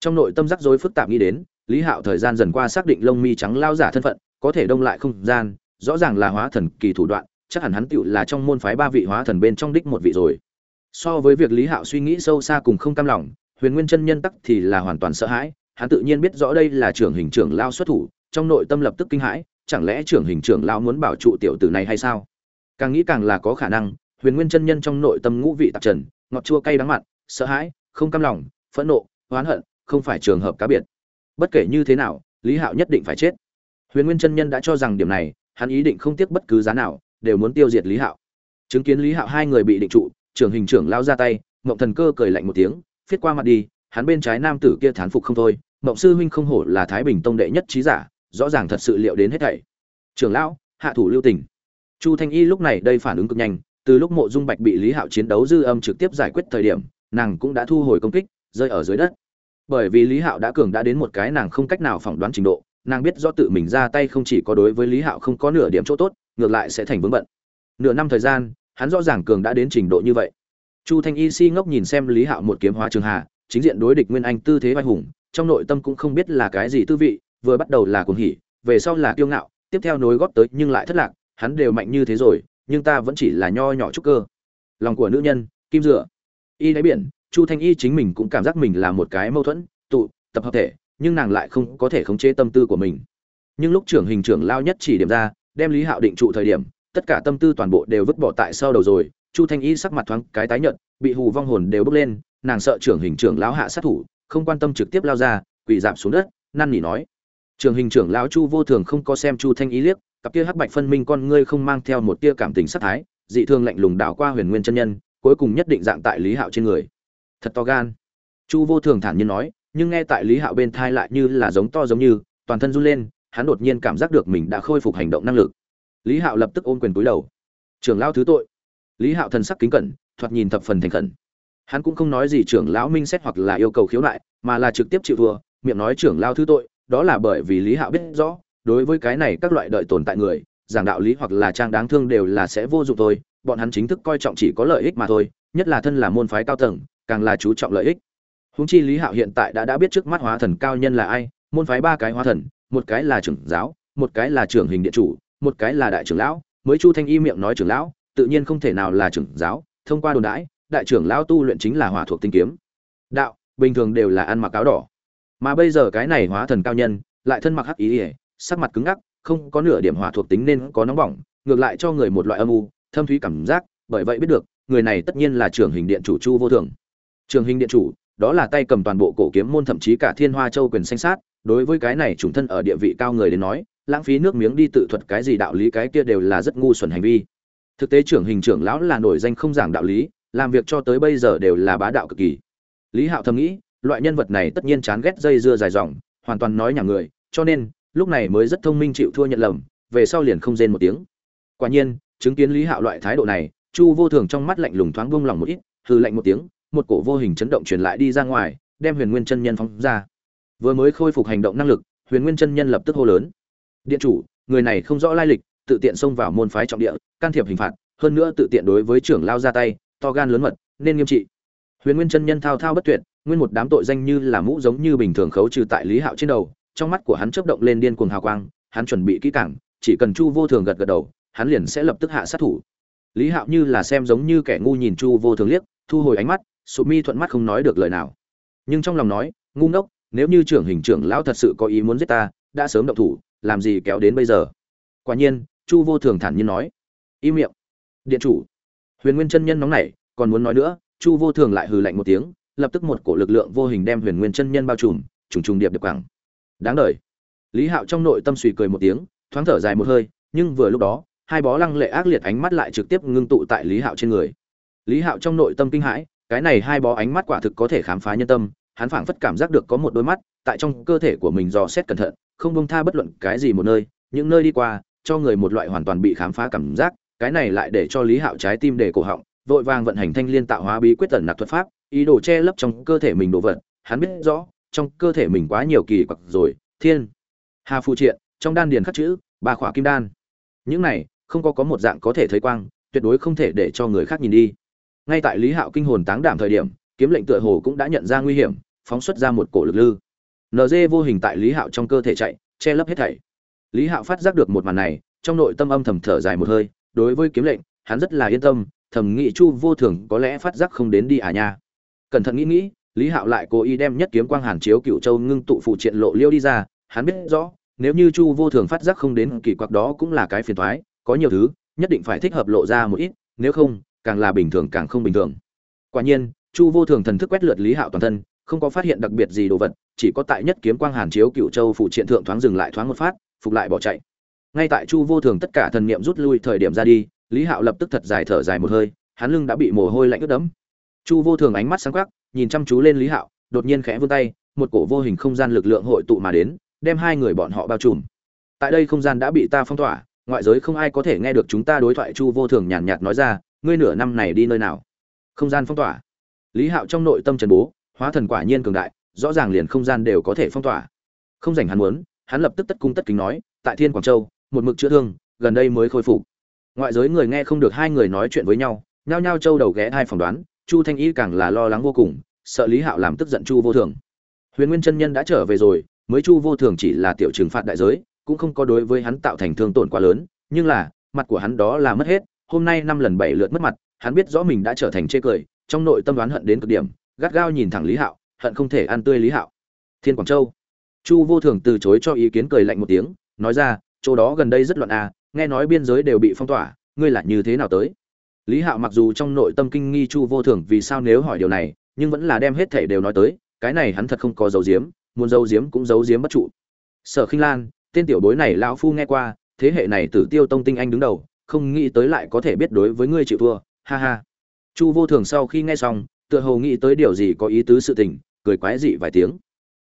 Trong nội tâm rắc rối phức tạp nghĩ đến, lý hạo thời gian dần qua xác định lông mi trắng lao giả thân phận, có thể đông lại không gian rõ ràng là hóa thần kỳ thủ đoạn, chắc hẳn hắn tựu là trong môn phái ba vị hóa thần bên trong đích một vị rồi. So với việc lý hạo suy nghĩ sâu xa cùng không cam lòng, huyền nguyên chân nhân tắc thì là hoàn toàn sợ hãi, hắn tự nhiên biết rõ đây là trưởng hình trưởng lao xuất thủ, trong nội tâm lập tức kinh hãi, chẳng lẽ trưởng hình trưởng lao muốn bảo trụ tiểu tử này hay sao? Càng nghĩ càng là có khả năng, huyền nguyên chân nhân trong nội tâm ngũ vị tạp trần, ngọt chua cay đắng mặn sợ hãi, không cam lòng, phẫn nộ, oán hận, không phải trường hợp cá biệt. Bất kể như thế nào, lý hạo nhất định phải chết. Huyền nguyên chân nhân đã cho rằng điểm này hắn ý định không tiếc bất cứ giá nào, đều muốn tiêu diệt lý hạo. Chứng kiến lý hạo hai người bị định trụ, trưởng hình trưởng lao ra tay, mộng thần cơ cười lạnh một tiếng, phiết qua mặt đi, hắn bên trái nam tử kia thán phục không thôi, mộng sư huynh không hổ là thái bình tông đệ nhất trí giả, rõ ràng thật sự liệu đến hết thảy. Trưởng lão, hạ thủ lưu tình. Chu thanh y lúc này đây phản ứng cực nhanh, từ lúc mộ dung bạch bị lý hạo chiến đấu dư âm trực tiếp giải quyết thời điểm, nàng cũng đã thu hồi công kích, rơi ở dưới đất. Bởi vì lý hạo đã cường đã đến một cái nàng không cách nào phỏng đoán trình độ nàng biết do tự mình ra tay không chỉ có đối với lý hạo không có nửa điểm chỗ tốt, ngược lại sẽ thành vướng bận. Nửa năm thời gian, hắn rõ ràng cường đã đến trình độ như vậy. Chu thanh y si ngốc nhìn xem lý hạo một kiếm hóa trường hà, chính diện đối địch nguyên anh tư thế vai hùng, trong nội tâm cũng không biết là cái gì tư vị, vừa bắt đầu là cuồng hỉ, về sau là kiêu ngạo, tiếp theo nối góp tới nhưng lại thất lạc, hắn đều mạnh như thế rồi, nhưng ta vẫn chỉ là nho nhỏ trúc cơ. Lòng của nữ nhân, kim dựa. Y đáy biển, chu thanh y chính mình cũng cảm giác mình là một cái mâu thuẫn, tụ, tập hợp thể nhưng nàng lại không có thể khống chế tâm tư của mình. Nhưng lúc trưởng hình trưởng lao nhất chỉ điểm ra, đem lý hạo định trụ thời điểm, tất cả tâm tư toàn bộ đều vứt bỏ tại sau đầu rồi, chu thanh y sắc mặt thoáng cái tái nhợt, bị hù vong hồn đều bốc lên, nàng sợ trưởng hình trưởng lão hạ sát thủ, không quan tâm trực tiếp lao ra, quỳ dạp xuống đất, năn nỉ nói. Trưởng hình trưởng lão chu vô thường không có xem chu thanh y liếc, cặp kia hắc bạch phân minh con ngươi không mang theo một tia cảm tình sát thái, dị thường lạnh lùng đảo qua huyền nguyên chân nhân, cuối cùng nhất định dạng tại lý hạo trên người. Thật to gan. Chu vô thường thản nhiên nói nhưng nghe tại lý hạo bên thai lại như là giống to giống như, toàn thân run lên, hắn đột nhiên cảm giác được mình đã khôi phục hành động năng lực. Lý hạo lập tức ôm quyền túi đầu. Trưởng lão thứ tội. Lý hạo thần sắc kính cẩn, thoạt nhìn thập phần thành khẩn. Hắn cũng không nói gì trưởng lão minh xét hoặc là yêu cầu khiếu nại, mà là trực tiếp chịu thua, miệng nói trưởng lão thứ tội đó là bởi vì lý hạo biết rõ, đối với cái này các loại đợi tồn tại người, giảng đạo lý hoặc là trang đáng thương đều là sẽ vô dụng thôi, bọn hắn chính thức coi trọng chỉ có lợi ích mà thôi, nhất là thân là môn phái cao tầng, càng là chú trọng lợi ích. Huống chi lý hạo hiện tại đã đã biết trước mắt hóa thần cao nhân là ai, môn phái ba cái hóa thần, một cái là trưởng giáo, một cái là trưởng hình điện chủ, một cái là đại trưởng lão, mới chu thanh y miệng nói trưởng lão, tự nhiên không thể nào là trưởng giáo, thông qua đồn đãi, đại trưởng lão tu luyện chính là hỏa thuộc tinh kiếm. Đạo, bình thường đều là ăn mặc áo đỏ. Mà bây giờ cái này hóa thần cao nhân, lại thân mặc hắc ý sắc mặt cứng ngắc, không có nửa điểm hỏa thuộc tính nên có nóng bỏng, ngược lại cho người một loại âm u, thâm thúy cảm giác, bởi vậy biết được, người này tất nhiên là trưởng hình điện chủ chu vô thường trưởng hình điện chủ đó là tay cầm toàn bộ cổ kiếm môn thậm chí cả thiên hoa châu quyền xanh sát, đối với cái này chủng thân ở địa vị cao người đến nói, lãng phí nước miếng đi tự thuật cái gì đạo lý cái kia đều là rất ngu xuẩn hành vi. Thực tế trưởng hình trưởng lão là nổi danh không giảng đạo lý, làm việc cho tới bây giờ đều là bá đạo cực kỳ. Lý hạo thầm nghĩ, loại nhân vật này tất nhiên chán ghét dây dưa dài dòng, hoàn toàn nói nhà người, cho nên, lúc này mới rất thông minh chịu thua nhận lầm, về sau liền không rên một tiếng. Quả nhiên, chứng kiến lý hạo loại thái độ này, chu vô thường trong mắt lạnh lùng thoáng buông lòng một ít hư lạnh một tiếng một cổ vô hình chấn động truyền lại đi ra ngoài, đem huyền nguyên chân nhân phóng ra. Vừa mới khôi phục hành động năng lực, huyền nguyên chân nhân lập tức hô lớn. Điện chủ, người này không rõ lai lịch, tự tiện xông vào môn phái trọng địa, can thiệp hình phạt, hơn nữa tự tiện đối với trưởng lao ra tay, to gan lớn mật, nên nghiêm trị. Huyền nguyên chân nhân thao thao bất tuyệt, nguyên một đám tội danh như là mũ giống như bình thường khấu trừ tại lý hạo trên đầu, trong mắt của hắn chớp động lên điên cuồng hào quang, hắn chuẩn bị kỹ càng, chỉ cần chu vô thường gật gật đầu, hắn liền sẽ lập tức hạ sát thủ. Lý hạo như là xem giống như kẻ ngu nhìn chu vô thường liếc, thu hồi ánh mắt sụp mi thuận mắt không nói được lời nào. Nhưng trong lòng nói, ngu ngốc, nếu như trưởng hình trưởng lão thật sự có ý muốn giết ta, đã sớm động thủ, làm gì kéo đến bây giờ? Quả nhiên, chu vô thường thản nhiên nói. Im miệng. Điện chủ. Huyền nguyên chân nhân nóng nảy, còn muốn nói nữa, chu vô thường lại hừ lạnh một tiếng, lập tức một cổ lực lượng vô hình đem huyền nguyên chân nhân bao trùm, trùng trùng điệp điệp quẳng. Đáng đời. Lý hạo trong nội tâm suy cười một tiếng, thoáng thở dài một hơi, nhưng vừa lúc đó, hai bó lăng lệ ác liệt ánh mắt lại trực tiếp ngưng tụ tại lý hạo trên người. Lý hạo trong nội tâm kinh hãi cái này hai bó ánh mắt quả thực có thể khám phá nhân tâm, hắn phảng phất cảm giác được có một đôi mắt tại trong cơ thể của mình dò xét cẩn thận, không bông tha bất luận cái gì một nơi, những nơi đi qua, cho người một loại hoàn toàn bị khám phá cảm giác, cái này lại để cho lý hạo trái tim để cổ họng, vội vàng vận hành thanh liên tạo hóa bí quyết tần nạp thuật pháp, ý đồ che lấp trong cơ thể mình đồ vật, hắn biết rõ, trong cơ thể mình quá nhiều kỳ quặc rồi, thiên, hà phụ triện, trong đan điền khắc chữ, ba khỏa kim đan. Những này, không có có một dạng có thể thấy quang, tuyệt đối không thể để cho người khác nhìn đi ngay tại lý hạo kinh hồn táng đảm thời điểm, kiếm lệnh tựa hồ cũng đã nhận ra nguy hiểm, phóng xuất ra một cổ lực lư. Nd vô hình tại lý hạo trong cơ thể chạy, che lấp hết thảy. Lý hạo phát giác được một màn này, trong nội tâm âm thầm thở dài một hơi, đối với kiếm lệnh, hắn rất là yên tâm, thầm nghĩ chu vô thường có lẽ phát giác không đến đi à nha. Cẩn thận nghĩ nghĩ, lý hạo lại cố ý đem nhất kiếm quang hàn chiếu cựu châu ngưng tụ phụ triện lộ liêu đi ra, hắn biết rõ, nếu như chu vô thường phát giác không đến kỳ quặc đó cũng là cái phiền thoái, có nhiều thứ, nhất định phải thích hợp lộ ra một ít, nếu không càng là bình thường càng không bình thường. Quả nhiên, chu vô thường thần thức quét lượt lý hạo toàn thân, không có phát hiện đặc biệt gì đồ vật, chỉ có tại nhất kiếm quang hàn chiếu cựu châu phụ triện thượng thoáng dừng lại thoáng một phát, phục lại bỏ chạy. Ngay tại chu vô thường tất cả thần niệm rút lui thời điểm ra đi, lý hạo lập tức thật dài thở dài một hơi, hắn lưng đã bị mồ hôi lạnh ướt đẫm. Chu vô thường ánh mắt sáng quắc, nhìn chăm chú lên lý hạo, đột nhiên khẽ vươn tay, một cổ vô hình không gian lực lượng hội tụ mà đến, đem hai người bọn họ bao trùm. Tại đây không gian đã bị ta phong tỏa, ngoại giới không ai có thể nghe được chúng ta đối thoại chu vô thường nhàn nhạt nói ra ngươi nửa năm này đi nơi nào? Không gian phong tỏa. Lý hạo trong nội tâm trần bố, hóa thần quả nhiên cường đại, rõ ràng liền không gian đều có thể phong tỏa. Không dành hắn muốn, hắn lập tức tất cung tất kính nói, tại thiên quảng châu, một mực chữa thương, gần đây mới khôi phục. Ngoại giới người nghe không được hai người nói chuyện với nhau, nhao nhao châu đầu ghé hai phỏng đoán, chu thanh y càng là lo lắng vô cùng, sợ lý hạo làm tức giận chu vô thường. Huyền nguyên chân nhân đã trở về rồi, mới chu vô thường chỉ là tiểu trừng phạt đại giới, cũng không có đối với hắn tạo thành thương tổn quá lớn, nhưng là, mặt của hắn đó là mất hết hôm nay năm lần bảy lượt mất mặt, hắn biết rõ mình đã trở thành chê cười, trong nội tâm đoán hận đến cực điểm, gắt gao nhìn thẳng lý hạo, hận không thể ăn tươi lý hạo. Thiên quảng châu. Chu vô thường từ chối cho ý kiến cười lạnh một tiếng, nói ra, chỗ đó gần đây rất loạn à nghe nói biên giới đều bị phong tỏa, ngươi là như thế nào tới? Lý hạo mặc dù trong nội tâm kinh nghi chu vô thường vì sao nếu hỏi điều này, nhưng vẫn là đem hết thảy đều nói tới, cái này hắn thật không có dấu diếm muốn dấu diếm cũng dấu diếm bất trụ. Sở khinh lan, tên tiểu bối này lão phu nghe qua, thế hệ này tử tiêu tông tinh anh đứng đầu không nghĩ tới lại có thể biết đối với ngươi chịu thua, ha ha. Chu vô thường sau khi nghe xong, tựa hồ nghĩ tới điều gì có ý tứ sự tình, cười quái dị vài tiếng.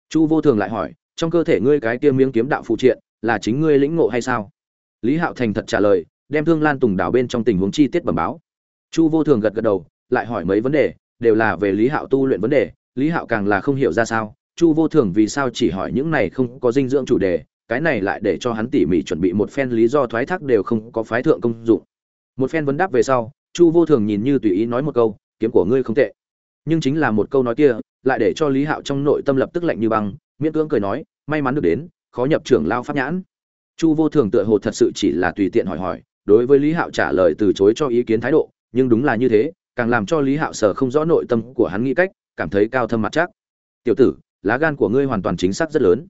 Chu vô thường lại hỏi, trong cơ thể ngươi cái tiêm miếng kiếm đạo phụ triện, là chính ngươi lĩnh ngộ hay sao? Lý hạo thành thật trả lời, đem thương lan tùng đảo bên trong tình huống chi tiết bẩm báo. Chu vô thường gật gật đầu, lại hỏi mấy vấn đề, đều là về lý hạo tu luyện vấn đề, lý hạo càng là không hiểu ra sao. Chu vô thường vì sao chỉ hỏi những này không có dinh dưỡng chủ đề cái này lại để cho hắn tỉ mỉ chuẩn bị một phen lý do thoái thác đều không có phái thượng công dụng. Một phen vấn đáp về sau, chu vô thường nhìn như tùy ý nói một câu, kiếm của ngươi không tệ. Nhưng chính là một câu nói kia, lại để cho lý hạo trong nội tâm lập tức lạnh như băng, miễn cưỡng cười nói, may mắn được đến, khó nhập trưởng lao pháp nhãn. Chu vô thường tựa hồ thật sự chỉ là tùy tiện hỏi hỏi, đối với lý hạo trả lời từ chối cho ý kiến thái độ, nhưng đúng là như thế, càng làm cho lý hạo sở không rõ nội tâm của hắn nghĩ cách, cảm thấy cao thâm mặt chắc. Tiểu tử, lá gan của ngươi hoàn toàn chính xác rất lớn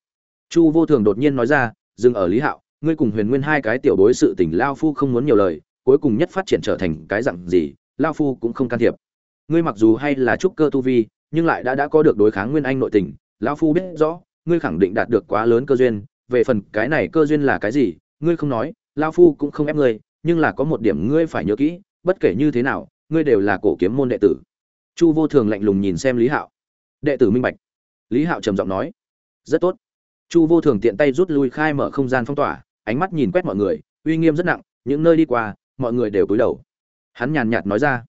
chu vô thường đột nhiên nói ra, dừng ở lý hạo, ngươi cùng huyền nguyên hai cái tiểu bối sự tình lao phu không muốn nhiều lời, cuối cùng nhất phát triển trở thành cái dặn gì, lao phu cũng không can thiệp. Ngươi mặc dù hay là trúc cơ tu vi, nhưng lại đã đã có được đối kháng nguyên anh nội tình, lao phu biết rõ, ngươi khẳng định đạt được quá lớn cơ duyên. Về phần cái này cơ duyên là cái gì, ngươi không nói, lao phu cũng không ép ngươi, nhưng là có một điểm ngươi phải nhớ kỹ, bất kể như thế nào, ngươi đều là cổ kiếm môn đệ tử. Chu vô thường lạnh lùng nhìn xem lý hạo. Đệ tử minh bạch. Lý hạo trầm giọng nói. Rất tốt chu vô thường tiện tay rút lui khai mở không gian phong tỏa, ánh mắt nhìn quét mọi người, uy nghiêm rất nặng, những nơi đi qua, mọi người đều cúi đầu. Hắn nhàn nhạt nói ra,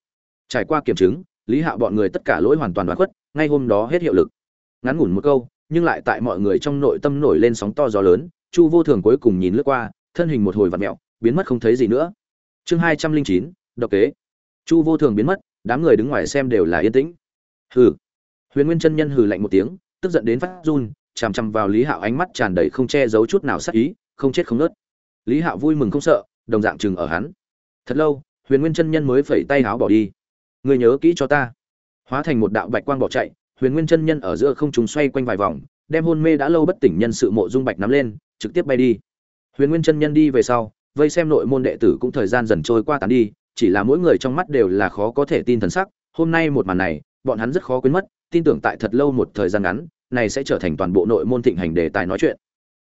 trải qua kiểm chứng, lý hạo bọn người tất cả lỗi hoàn toàn đoán khuất, ngay hôm đó hết hiệu lực. Ngắn ngủn một câu, nhưng lại tại mọi người trong nội tâm nổi lên sóng to gió lớn, chu vô thường cuối cùng nhìn lướt qua, thân hình một hồi vặt mẹo, biến mất không thấy gì nữa. Chương hai trăm linh chín, độc kế. Chu vô thường biến mất, đám người đứng ngoài xem đều là yên tĩnh. Hừ. Huyền nguyên chân nhân hừ lạnh một tiếng, tức giận đến phát run chằm chằm vào lý hạo ánh mắt tràn đầy không che giấu chút nào sắc ý, không chết không nớt. Lý hạo vui mừng không sợ, đồng dạng chừng ở hắn. Thật lâu, huyền nguyên chân nhân mới phẩy tay áo bỏ đi. Người nhớ kỹ cho ta. Hóa thành một đạo bạch quang bỏ chạy, huyền nguyên chân nhân ở giữa không trùng xoay quanh vài vòng, đem hôn mê đã lâu bất tỉnh nhân sự mộ dung bạch nắm lên, trực tiếp bay đi. Huyền nguyên chân nhân đi về sau, vây xem nội môn đệ tử cũng thời gian dần trôi qua tán đi, chỉ là mỗi người trong mắt đều là khó có thể tin thần sắc. Hôm nay một màn này bọn hắn rất khó quên mất, tin tưởng tại thật lâu một thời gian ngắn, này sẽ trở thành toàn bộ nội môn thịnh hành đề tài nói chuyện.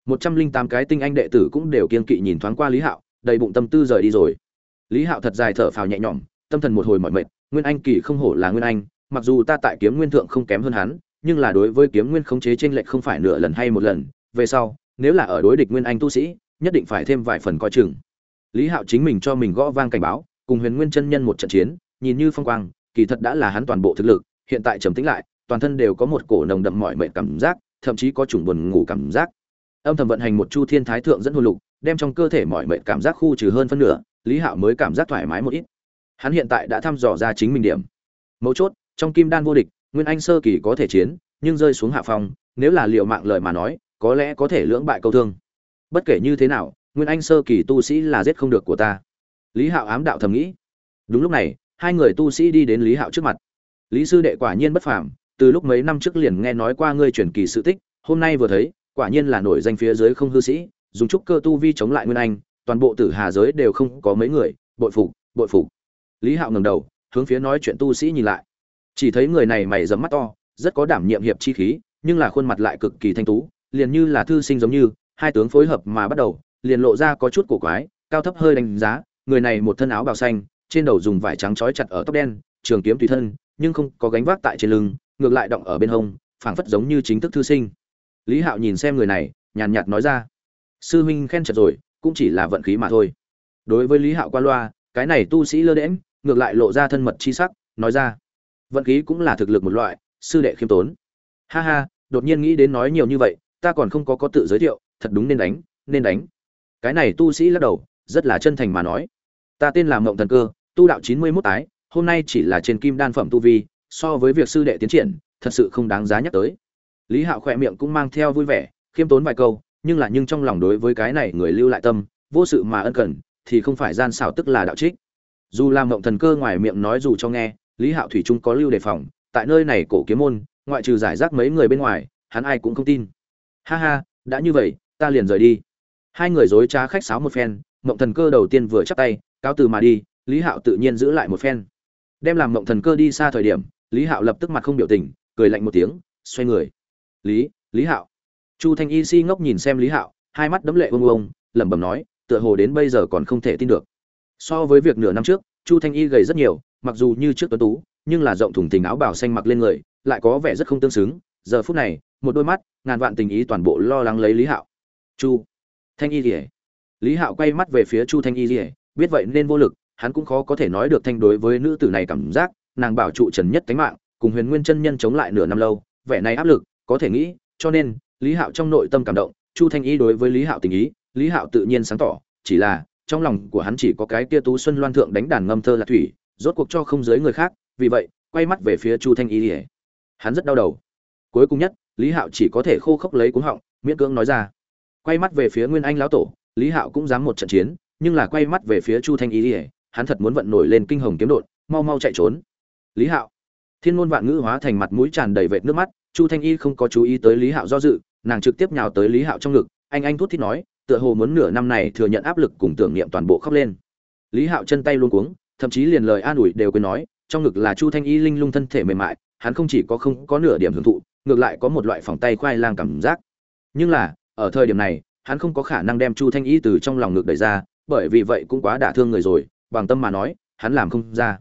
Một trăm linh tám cái tinh anh đệ tử cũng đều kiên kỵ nhìn thoáng qua lý hạo, đầy bụng tâm tư rời đi rồi. Lý hạo thật dài thở phào nhẹ nhõm, tâm thần một hồi mỏi mệt, nguyên anh kỳ không hổ là nguyên anh, mặc dù ta tại kiếm nguyên thượng không kém hơn hắn, nhưng là đối với kiếm nguyên khống chế trên lệch không phải nửa lần hay một lần, về sau, nếu là ở đối địch nguyên anh tu sĩ, nhất định phải thêm vài phần coi chừng. Lý hạo chính mình cho mình gõ vang cảnh báo, cùng huyền nguyên chân nhân một trận chiến, nhìn như phong quang, kỳ thật đã là hắn toàn bộ thực lực hiện tại trầm tĩnh lại, toàn thân đều có một cổ nồng đậm mỏi mệt cảm giác, thậm chí có chủng buồn ngủ cảm giác. Âm thầm vận hành một chu thiên thái thượng dẫn hồn lục, đem trong cơ thể mỏi mệt cảm giác khu trừ hơn phân nửa, lý hạo mới cảm giác thoải mái một ít. Hắn hiện tại đã thăm dò ra chính mình điểm. Mấu chốt, trong kim đan vô địch, nguyên anh sơ kỳ có thể chiến, nhưng rơi xuống hạ phong, nếu là liệu mạng lời mà nói, có lẽ có thể lưỡng bại câu thương. Bất kể như thế nào, nguyên anh sơ kỳ tu sĩ là giết không được của ta. Lý hạo ám đạo thầm nghĩ. Đúng lúc này, hai người tu sĩ đi đến lý hạo trước mặt lý sư đệ quả nhiên bất phàm, từ lúc mấy năm trước liền nghe nói qua ngươi truyền kỳ sự tích, hôm nay vừa thấy, quả nhiên là nổi danh phía dưới không hư sĩ, dùng trúc cơ tu vi chống lại nguyên anh, toàn bộ tử hà giới đều không có mấy người, bội phục bội phục. Lý hạo ngầm đầu, hướng phía nói chuyện tu sĩ nhìn lại. Chỉ thấy người này mày dấm mắt to, rất có đảm nhiệm hiệp chi khí, nhưng là khuôn mặt lại cực kỳ thanh tú, liền như là thư sinh giống như, hai tướng phối hợp mà bắt đầu, liền lộ ra có chút cổ quái, cao thấp hơi đánh giá, người này một thân áo bào xanh, trên đầu dùng vải trắng trói chặt ở tóc đen, trường kiếm tùy thân nhưng không có gánh vác tại trên lưng, ngược lại động ở bên hông, phảng phất giống như chính thức thư sinh. Lý hạo nhìn xem người này, nhàn nhạt nói ra, sư huynh khen chật rồi, cũng chỉ là vận khí mà thôi. Đối với lý hạo qua loa, cái này tu sĩ lơ đễm ngược lại lộ ra thân mật chi sắc, nói ra, vận khí cũng là thực lực một loại, sư đệ khiêm tốn. Ha ha, đột nhiên nghĩ đến nói nhiều như vậy, ta còn không có có tự giới thiệu, thật đúng nên đánh nên đánh. Cái này tu sĩ lắc đầu, rất là chân thành mà nói, ta tên là mộng thần cơ, tu đạo chín mươi mốt tái hôm nay chỉ là trên kim đan phẩm tu vi, so với việc sư đệ tiến triển, thật sự không đáng giá nhắc tới. Lý hạo khỏe miệng cũng mang theo vui vẻ, khiêm tốn vài câu, nhưng là nhưng trong lòng đối với cái này người lưu lại tâm, vô sự mà ân cần, thì không phải gian xảo tức là đạo trích. Dù làm mộng thần cơ ngoài miệng nói dù cho nghe, lý hạo thủy trung có lưu đề phòng, tại nơi này cổ kiếm môn, ngoại trừ giải rác mấy người bên ngoài, hắn ai cũng không tin. Ha ha, đã như vậy, ta liền rời đi. Hai người dối trá khách sáo một phen, mộng thần cơ đầu tiên vừa chắp tay, cáo từ mà đi, lý hạo tự nhiên giữ lại một phen đem làm mộng thần cơ đi xa thời điểm, lý hạo lập tức mặt không biểu tình, cười lạnh một tiếng, xoay người. Lý lý hạo. Chu thanh y si ngốc nhìn xem lý hạo, hai mắt đấm lệ ông ông lẩm bẩm nói, tựa hồ đến bây giờ còn không thể tin được. So với việc nửa năm trước, chu thanh y gầy rất nhiều, mặc dù như trước tuấn tú, nhưng là rộng thùng thình áo bảo xanh mặc lên người, lại có vẻ rất không tương xứng. Giờ phút này, một đôi mắt, ngàn vạn tình ý toàn bộ lo lắng lấy lý hạo. Chu thanh y rỉa lý hạo quay mắt về phía chu thanh y rỉa biết vậy nên vô lực hắn cũng khó có thể nói được thanh đối với nữ tử này cảm giác, nàng bảo trụ trần nhất tánh mạng, cùng huyền nguyên chân nhân chống lại nửa năm lâu, vẻ này áp lực, có thể nghĩ, cho nên, lý hạo trong nội tâm cảm động, chu thanh y đối với lý hạo tình ý, lý hạo tự nhiên sáng tỏ, chỉ là, trong lòng của hắn chỉ có cái kia tú xuân loan thượng đánh đàn ngâm thơ là thủy, rốt cuộc cho không giới người khác, vì vậy, quay mắt về phía chu thanh y ỉa hắn rất đau đầu. Cuối cùng nhất, lý hạo chỉ có thể khô khốc lấy cuống họng, miễn cưỡng nói ra. Quay mắt về phía nguyên anh lão tổ, lý hạo cũng dám một trận chiến, nhưng là quay mắt về phía chu thanh y ỉa hắn thật muốn vận nổi lên kinh hồng kiếm đột mau mau chạy trốn. Lý hạo. Thiên ngôn vạn ngữ hóa thành mặt mũi tràn đầy vệt nước mắt, chu thanh y không có chú ý tới lý hạo do dự, nàng trực tiếp nhào tới lý hạo trong ngực, anh anh thút thít nói, tựa hồ muốn nửa năm này thừa nhận áp lực cùng tưởng niệm toàn bộ khóc lên. Lý hạo chân tay luôn cuống, thậm chí liền lời an ủi đều quên nói, trong ngực là chu thanh y linh lung thân thể mềm mại, hắn không chỉ có không có nửa điểm hưởng thụ, ngược lại có một loại phòng tay khoai lang cảm giác. Nhưng là, ở thời điểm này, hắn không có khả năng đem chu thanh y từ trong lòng ngực đẩy ra, bởi vì vậy cũng quá đả thương người rồi bằng tâm mà nói, hắn làm không ra.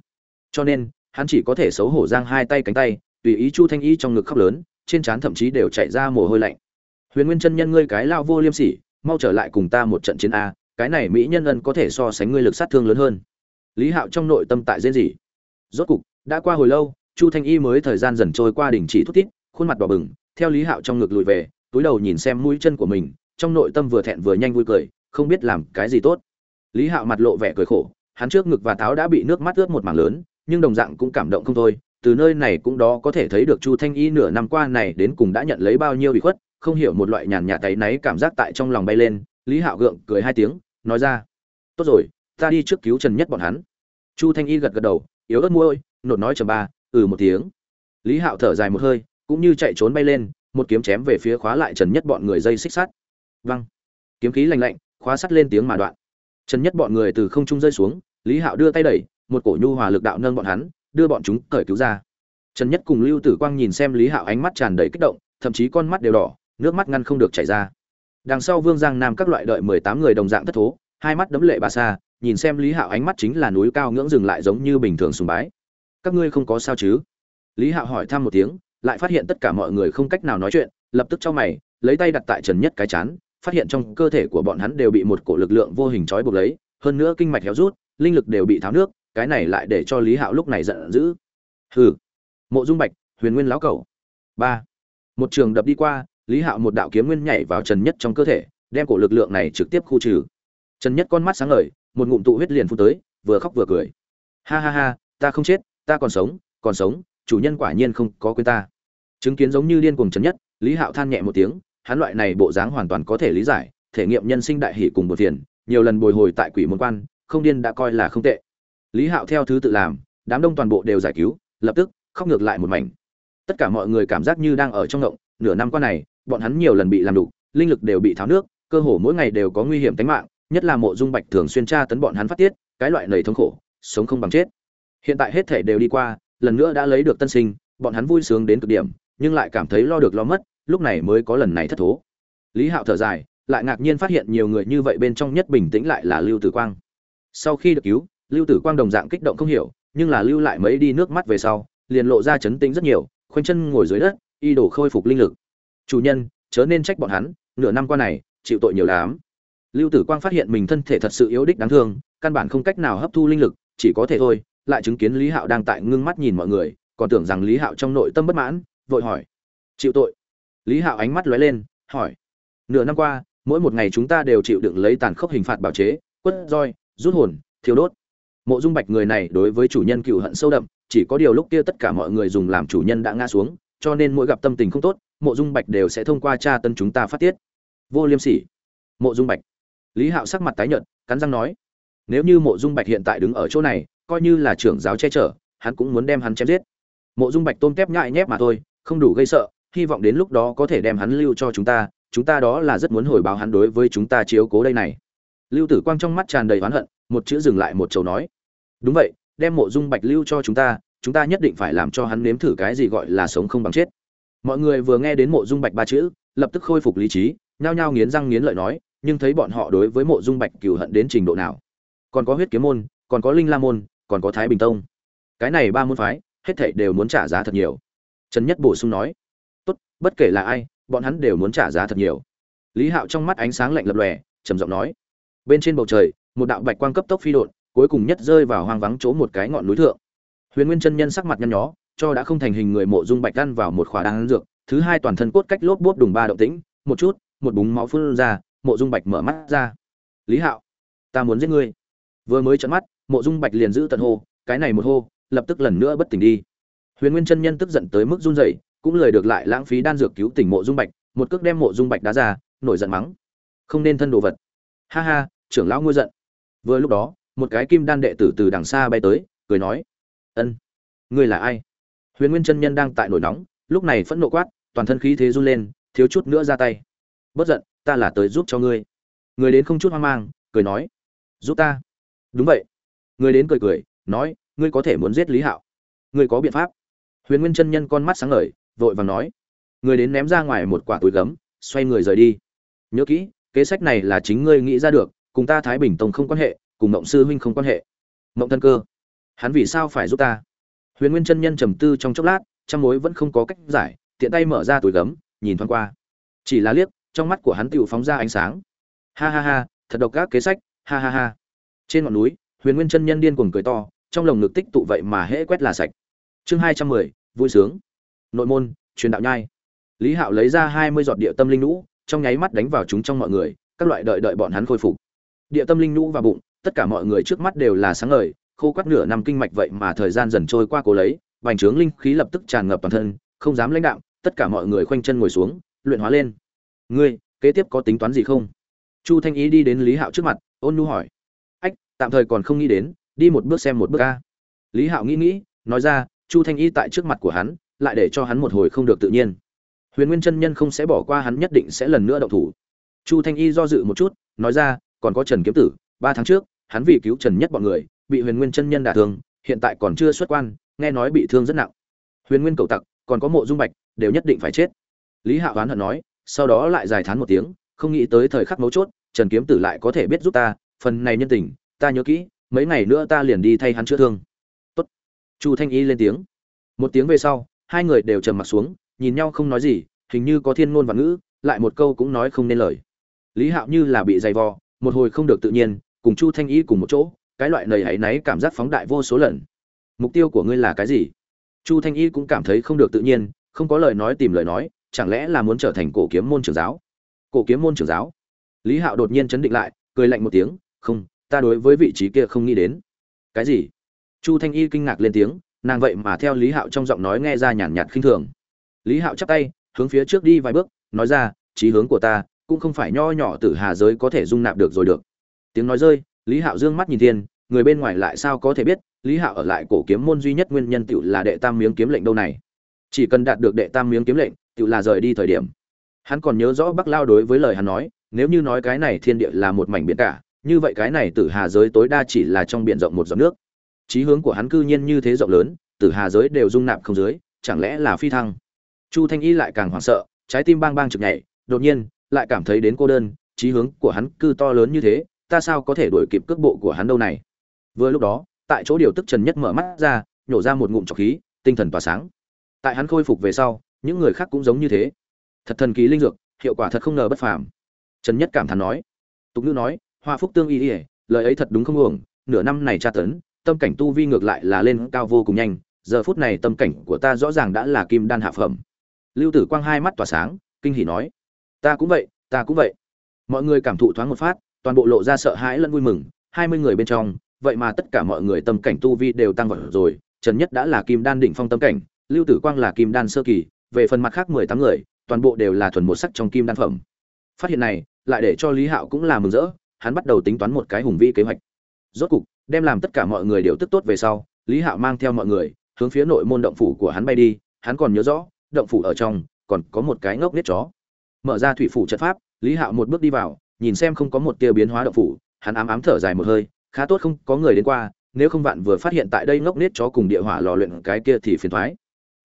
Cho nên, hắn chỉ có thể xấu hổ giang hai tay cánh tay, tùy ý chu thanh y trong ngực khóc lớn, trên trán thậm chí đều chạy ra mồ hôi lạnh. Huyền nguyên chân nhân ngươi cái lao vô liêm sỉ, mau trở lại cùng ta một trận chiến a, cái này mỹ nhân ân có thể so sánh ngươi lực sát thương lớn hơn. Lý hạo trong nội tâm tại diễn gì rốt cục, đã qua hồi lâu, chu thanh y mới thời gian dần trôi qua đình chỉ thút tít khuôn mặt đỏ bừng, theo lý hạo trong ngực lùi về, túi đầu nhìn xem mũi chân của mình, trong nội tâm vừa thẹn vừa nhanh vui cười, không biết làm cái gì tốt. Lý hạo mặt lộ vẻ cười khổ hắn trước ngực và táo đã bị nước mắt ướt một mảng lớn, nhưng đồng dạng cũng cảm động không thôi. Từ nơi này cũng đó có thể thấy được chu thanh y nửa năm qua này đến cùng đã nhận lấy bao nhiêu bị khuất, không hiểu một loại nhàn nhạt tay náy cảm giác tại trong lòng bay lên. Lý hạo gượng cười hai tiếng, nói ra, tốt rồi, ta đi trước cứu trần nhất bọn hắn. Chu thanh y gật gật đầu, yếu ớt môi nột nói chầm ba ừ một tiếng. Lý hạo thở dài một hơi, cũng như chạy trốn bay lên, một kiếm chém về phía khóa lại trần nhất bọn người dây xích sắt. Văng kiếm khí lành lạnh, khóa sắt lên tiếng mà đoạn. Trần nhất bọn người từ không trung rơi xuống lý hạo đưa tay đẩy, một cổ nhu hòa lực đạo nâng bọn hắn, đưa bọn chúng cởi cứu ra. Trần nhất cùng lưu tử quang nhìn xem lý hạo ánh mắt tràn đầy kích động, thậm chí con mắt đều đỏ, nước mắt ngăn không được chảy ra. Đằng sau vương giang nam các loại đợi mười tám người đồng dạng thất thố, hai mắt đấm lệ bà xa nhìn xem lý hạo ánh mắt chính là núi cao ngưỡng dừng lại giống như bình thường sùng bái. Các ngươi không có sao chứ? Lý hạo hỏi thăm một tiếng, lại phát hiện tất cả mọi người không cách nào nói chuyện, lập tức cho mày, lấy tay đặt tại trần nhất cái chán, phát hiện trong cơ thể của bọn hắn đều bị một cổ lực lượng vô hình trói buộc lấy, hơn nữa kinh mạch héo rút linh lực đều bị tháo nước, cái này lại để cho lý hạo lúc này giận dữ. Hừ. Mộ dung bạch, huyền nguyên lão cầu ba. Một trường đập đi qua, lý hạo một đạo kiếm nguyên nhảy vào trần nhất trong cơ thể, đem cổ lực lượng này trực tiếp khu trừ. Trần nhất con mắt sáng ngời, một ngụm tụ huyết liền phun tới, vừa khóc vừa cười. Ha ha ha, ta không chết, ta còn sống còn sống, chủ nhân quả nhiên không có quên ta. Chứng kiến giống như điên cuồng trần nhất, lý hạo than nhẹ một tiếng, hắn loại này bộ dáng hoàn toàn có thể lý giải, thể nghiệm nhân sinh đại hỷ cùng một tiền nhiều lần bồi hồi tại quỷ môn quan không điên đã coi là không tệ. Lý hạo theo thứ tự làm, đám đông toàn bộ đều giải cứu, lập tức, khóc ngược lại một mảnh. Tất cả mọi người cảm giác như đang ở trong ngộng, nửa năm qua này, bọn hắn nhiều lần bị làm đủ linh lực đều bị tháo nước, cơ hồ mỗi ngày đều có nguy hiểm tính mạng, nhất là mộ dung bạch thường xuyên tra tấn bọn hắn phát tiết, cái loại nầy thống khổ, sống không bằng chết. Hiện tại hết thể đều đi qua, lần nữa đã lấy được tân sinh, bọn hắn vui sướng đến cực điểm, nhưng lại cảm thấy lo được lo mất, lúc này mới có lần này thất thố. Lý hạo thở dài, lại ngạc nhiên phát hiện nhiều người như vậy bên trong nhất bình tĩnh lại là lưu tử quang sau khi được cứu, lưu tử quang đồng dạng kích động không hiểu, nhưng là lưu lại mấy đi nước mắt về sau, liền lộ ra chấn tĩnh rất nhiều, khoanh chân ngồi dưới đất, y đổ khôi phục linh lực. Chủ nhân, chớ nên trách bọn hắn, nửa năm qua này, chịu tội nhiều lắm. Lưu tử quang phát hiện mình thân thể thật sự yếu đích đáng thương, căn bản không cách nào hấp thu linh lực, chỉ có thể thôi, lại chứng kiến lý hạo đang tại ngưng mắt nhìn mọi người, còn tưởng rằng lý hạo trong nội tâm bất mãn, vội hỏi, chịu tội? Lý hạo ánh mắt lóe lên, hỏi, nửa năm qua, mỗi một ngày chúng ta đều chịu đựng lấy tàn khốc hình phạt bảo chế, quất roi rút hồn, thiêu đốt. Mộ dung bạch người này đối với chủ nhân cựu hận sâu đậm, chỉ có điều lúc kia tất cả mọi người dùng làm chủ nhân đã ngã xuống, cho nên mỗi gặp tâm tình không tốt, mộ dung bạch đều sẽ thông qua tra tân chúng ta phát tiết. Vô liêm sỉ. Mộ dung bạch. Lý hạo sắc mặt tái nhợt, cắn răng nói, nếu như mộ dung bạch hiện tại đứng ở chỗ này, coi như là trưởng giáo che chở, hắn cũng muốn đem hắn chém giết. Mộ dung bạch tôm tép nhại nhép mà thôi, không đủ gây sợ, hy vọng đến lúc đó có thể đem hắn lưu cho chúng ta chúng ta đó là rất muốn hồi báo hắn đối với chúng ta chiếu cố đây này lưu tử quang trong mắt tràn đầy oán hận, một chữ dừng lại một chầu nói, đúng vậy, đem mộ dung bạch lưu cho chúng ta chúng ta nhất định phải làm cho hắn nếm thử cái gì gọi là sống không bằng chết. Mọi người vừa nghe đến mộ dung bạch ba chữ, lập tức khôi phục lý trí, nhao nhao nghiến răng nghiến lợi nói, nhưng thấy bọn họ đối với mộ dung bạch cừu hận đến trình độ nào? Còn có huyết kiếm môn, còn có linh la môn, còn có thái bình tông. Cái này ba môn phái, hết thảy đều muốn trả giá thật nhiều. Trần nhất bổ sung nói, tốt, bất kể là ai, bọn hắn đều muốn trả giá thật nhiều. Lý hạo trong mắt ánh sáng lạnh lập lòe, trầm giọng nói bên trên bầu trời, một đạo bạch quang cấp tốc phi đột, cuối cùng nhất rơi vào hoang vắng chỗ một cái ngọn núi thượng. Huyền nguyên chân nhân sắc mặt nhăn nhó, cho đã không thành hình người mộ dung bạch ăn vào một khỏa đan dược, thứ hai toàn thân cốt cách lốp bốp đùng ba động tĩnh, một chút, một búng máu phun ra, mộ dung bạch mở mắt ra. Lý hạo, ta muốn giết ngươi. Vừa mới trận mắt, mộ dung bạch liền giữ tận hô, cái này một hô, lập tức lần nữa bất tỉnh đi. Huyền nguyên chân nhân tức giận tới mức run rẩy, cũng lời được lại lãng phí đan dược cứu tỉnh mộ dung bạch, một cước đem mộ dung bạch đá ra, nổi giận mắng, không nên thân đồ vật. Ha ha trưởng lão ngôi giận. Vừa lúc đó, một cái kim đan đệ tử từ đằng xa bay tới, cười nói, ân, ngươi là ai? Huyền nguyên chân nhân đang tại nổi nóng, lúc này phẫn nộ quát, toàn thân khí thế run lên, thiếu chút nữa ra tay. Bất giận, ta là tới giúp cho ngươi. Người đến không chút hoang mang, cười nói, giúp ta. Đúng vậy. Người đến cười cười, nói, ngươi có thể muốn giết lý hạo? Ngươi có biện pháp? Huyền nguyên chân nhân con mắt sáng ngời, vội vàng nói, người đến ném ra ngoài một quả túi gấm, xoay người rời đi. Nhớ kỹ, kế sách này là chính ngươi nghĩ ra được cùng ta thái bình tông không quan hệ, cùng mộng sư huynh không quan hệ. Mộng thân cơ, hắn vì sao phải giúp ta? Huyền nguyên chân nhân trầm tư trong chốc lát trong mối vẫn không có cách giải, tiện tay mở ra túi gấm, nhìn thoáng qua. Chỉ là liếc, trong mắt của hắn tựu phóng ra ánh sáng. Ha ha ha, thật độc các kế sách, ha ha ha. Trên ngọn núi, huyền nguyên chân nhân điên cuồng cười to, trong lồng ngực tích tụ vậy mà hễ quét là sạch. Chương hai trăm mười, vui sướng. Nội môn, truyền đạo nhai. Lý hạo lấy ra hai mươi giọt địa tâm linh lũ, trong nháy mắt đánh vào chúng trong mọi người, các loại đợi đợi bọn hắn khôi phục địa tâm linh lũ và bụng, tất cả mọi người trước mắt đều là sáng ngời, khô quắt nửa năm kinh mạch vậy mà thời gian dần trôi qua cố lấy, bành trướng linh khí lập tức tràn ngập toàn thân, không dám lãnh đạo, tất cả mọi người khoanh chân ngồi xuống, luyện hóa lên. Ngươi, kế tiếp có tính toán gì không? Chu thanh ý đi đến lý hạo trước mặt, ôn nhu hỏi. Ách, tạm thời còn không nghĩ đến, đi một bước xem một bước ca lý hạo nghĩ nghĩ, nói ra, chu thanh y tại trước mặt của hắn, lại để cho hắn một hồi không được tự nhiên. Huyền nguyên chân nhân không sẽ bỏ qua hắn nhất định sẽ lần nữa động thủ. Chu thanh y do dự một chút, nói ra còn có trần kiếm tử, ba tháng trước, hắn vì cứu trần nhất bọn người, bị huyền nguyên chân nhân đả thương, hiện tại còn chưa xuất quan, nghe nói bị thương rất nặng. Huyền nguyên cầu tặc, còn có mộ dung bạch, đều nhất định phải chết. Lý hạ Hoán hận nói, sau đó lại dài thán một tiếng, không nghĩ tới thời khắc mấu chốt, trần kiếm tử lại có thể biết giúp ta, phần này nhân tình, ta nhớ kỹ, mấy ngày nữa ta liền đi thay hắn chữa thương. Tốt. Chu thanh y lên tiếng. Một tiếng về sau, hai người đều trầm mặt xuống, nhìn nhau không nói gì, hình như có thiên ngôn và ngữ, lại một câu cũng nói không nên lời. Lý hạo như là bị dày vò một hồi không được tự nhiên, cùng chu thanh y cùng một chỗ, cái loại nầy hãy náy cảm giác phóng đại vô số lần. Mục tiêu của ngươi là cái gì? Chu thanh y cũng cảm thấy không được tự nhiên, không có lời nói tìm lời nói, chẳng lẽ là muốn trở thành cổ kiếm môn trưởng giáo? Cổ kiếm môn trưởng giáo? Lý hạo đột nhiên chấn định lại, cười lạnh một tiếng, không, ta đối với vị trí kia không nghĩ đến. Cái gì? Chu thanh y kinh ngạc lên tiếng, nàng vậy mà theo lý hạo trong giọng nói nghe ra nhàn nhạt khinh thường. Lý hạo chắp tay, hướng phía trước đi vài bước, nói ra trí hướng của ta cũng không phải nho nhỏ tử hà giới có thể dung nạp được rồi được. Tiếng nói rơi, lý hạo dương mắt nhìn thiên, người bên ngoài lại sao có thể biết, lý hạo ở lại cổ kiếm môn duy nhất nguyên nhân tựu là đệ tam miếng kiếm lệnh đâu này. Chỉ cần đạt được đệ tam miếng kiếm lệnh tựu là rời đi thời điểm. Hắn còn nhớ rõ bắc lao đối với lời hắn nói, nếu như nói cái này thiên địa là một mảnh biển cả, như vậy cái này tử hà giới tối đa chỉ là trong biển rộng một giọt nước. Chí hướng của hắn cư nhiên như thế rộng lớn, tử hà giới đều dung nạp không dưới, chẳng lẽ là phi thăng? Chu thanh y lại càng hoảng sợ, trái tim bang bang trực nhảy, đột nhiên lại cảm thấy đến cô đơn, chí hướng của hắn cư to lớn như thế, ta sao có thể đuổi kịp cước bộ của hắn đâu này? Vừa lúc đó, tại chỗ điều tức trần nhất mở mắt ra, nhổ ra một ngụm trọc khí, tinh thần tỏa sáng. Tại hắn khôi phục về sau, những người khác cũng giống như thế. Thật thần kỳ linh dược, hiệu quả thật không ngờ bất phàm. Trần nhất cảm thán nói. Tục ngữ nói, hoa phúc tương y ỉa lời ấy thật đúng không uổng, nửa năm này tra tấn, tâm cảnh tu vi ngược lại là lên cao vô cùng nhanh, giờ phút này tâm cảnh của ta rõ ràng đã là kim đan hạ phẩm. Lưu tử quang hai mắt tỏa sáng, kinh hỉ nói ta cũng vậy, ta cũng vậy. Mọi người cảm thụ thoáng một phát, toàn bộ lộ ra sợ hãi lẫn vui mừng. Hai mươi người bên trong, vậy mà tất cả mọi người tâm cảnh tu vi đều tăng vọt rồi. Trần nhất đã là kim đan đỉnh phong tâm cảnh, lưu tử quang là kim đan sơ kỳ, về phần mặt khác mười tám người, toàn bộ đều là thuần một sắc trong kim đan phẩm. Phát hiện này, lại để cho lý hạo cũng là mừng rỡ, hắn bắt đầu tính toán một cái hùng vĩ kế hoạch. Rốt cục, đem làm tất cả mọi người đều tức tốt về sau, lý hạo mang theo mọi người, hướng phía nội môn động phủ của hắn bay đi. Hắn còn nhớ rõ, động phủ ở trong, còn có một cái ngốc nết chó mở ra thủy phủ trận pháp, lý hạo một bước đi vào, nhìn xem không có một tia biến hóa động phủ, hắn ám ám thở dài một hơi, khá tốt không có người đến qua, nếu không vạn vừa phát hiện tại đây ngốc nết chó cùng địa hỏa lò luyện cái kia thì phiền thoái.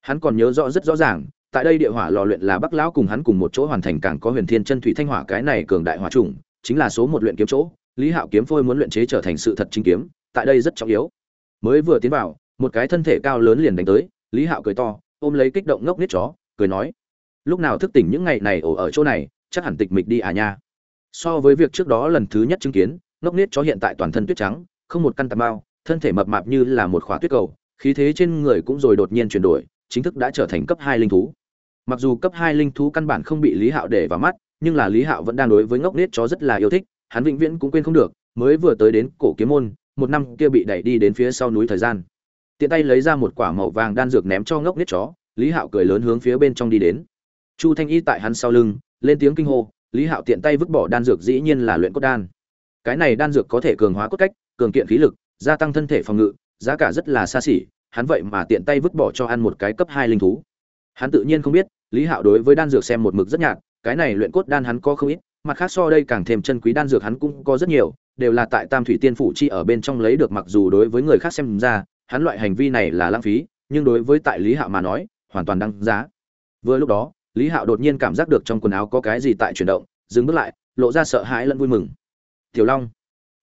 Hắn còn nhớ rõ rất rõ ràng, tại đây địa hỏa lò luyện là bắc lão cùng hắn cùng một chỗ hoàn thành càng có huyền thiên chân thủy thanh hỏa cái này cường đại hỏa trùng chính là số một luyện kiếm chỗ, lý hạo kiếm phôi muốn luyện chế trở thành sự thật chính kiếm, tại đây rất trọng yếu. Mới vừa tiến vào, một cái thân thể cao lớn liền đánh tới, lý hạo cười to, ôm lấy kích động ngốc nết chó, cười nói lúc nào thức tỉnh những ngày này ổ ở chỗ này, chắc hẳn tịch mịch đi à nha. So với việc trước đó lần thứ nhất chứng kiến, ngốc nít chó hiện tại toàn thân tuyết trắng, không một căn tà bao, thân thể mập mạp như là một khóa tuyết cầu, khí thế trên người cũng rồi đột nhiên chuyển đổi, chính thức đã trở thành cấp hai linh thú. Mặc dù cấp hai linh thú căn bản không bị lý hạo để vào mắt, nhưng là lý hạo vẫn đang đối với ngốc nết chó rất là yêu thích, hắn vĩnh viễn cũng quên không được, mới vừa tới đến cổ kiếm môn, một năm kia bị đẩy đi đến phía sau núi thời gian. Tiện tay lấy ra một quả màu vàng đan dược ném cho ngốc nết chó, lý hạo cười lớn hướng phía bên trong đi đến chu thanh y tại hắn sau lưng, lên tiếng kinh hô, lý hạo tiện tay vứt bỏ đan dược dĩ nhiên là luyện cốt đan. Cái này đan dược có thể cường hóa cốt cách, cường kiện khí lực, gia tăng thân thể phòng ngự, giá cả rất là xa xỉ, hắn vậy mà tiện tay vứt bỏ cho ăn một cái cấp hai linh thú. Hắn tự nhiên không biết, lý hạo đối với đan dược xem một mực rất nhạt, cái này luyện cốt đan hắn có không ít, mặt khác so đây càng thêm chân quý đan dược hắn cũng có rất nhiều, đều là tại tam thủy tiên phủ chi ở bên trong lấy được mặc dù đối với người khác xem ra, hắn loại hành vi này là lãng phí, nhưng đối với tại lý hạo mà nói, hoàn toàn đăng giá. Vừa lúc đó lý hạo đột nhiên cảm giác được trong quần áo có cái gì tại chuyển động, dừng bước lại, lộ ra sợ hãi lẫn vui mừng. Tiểu long.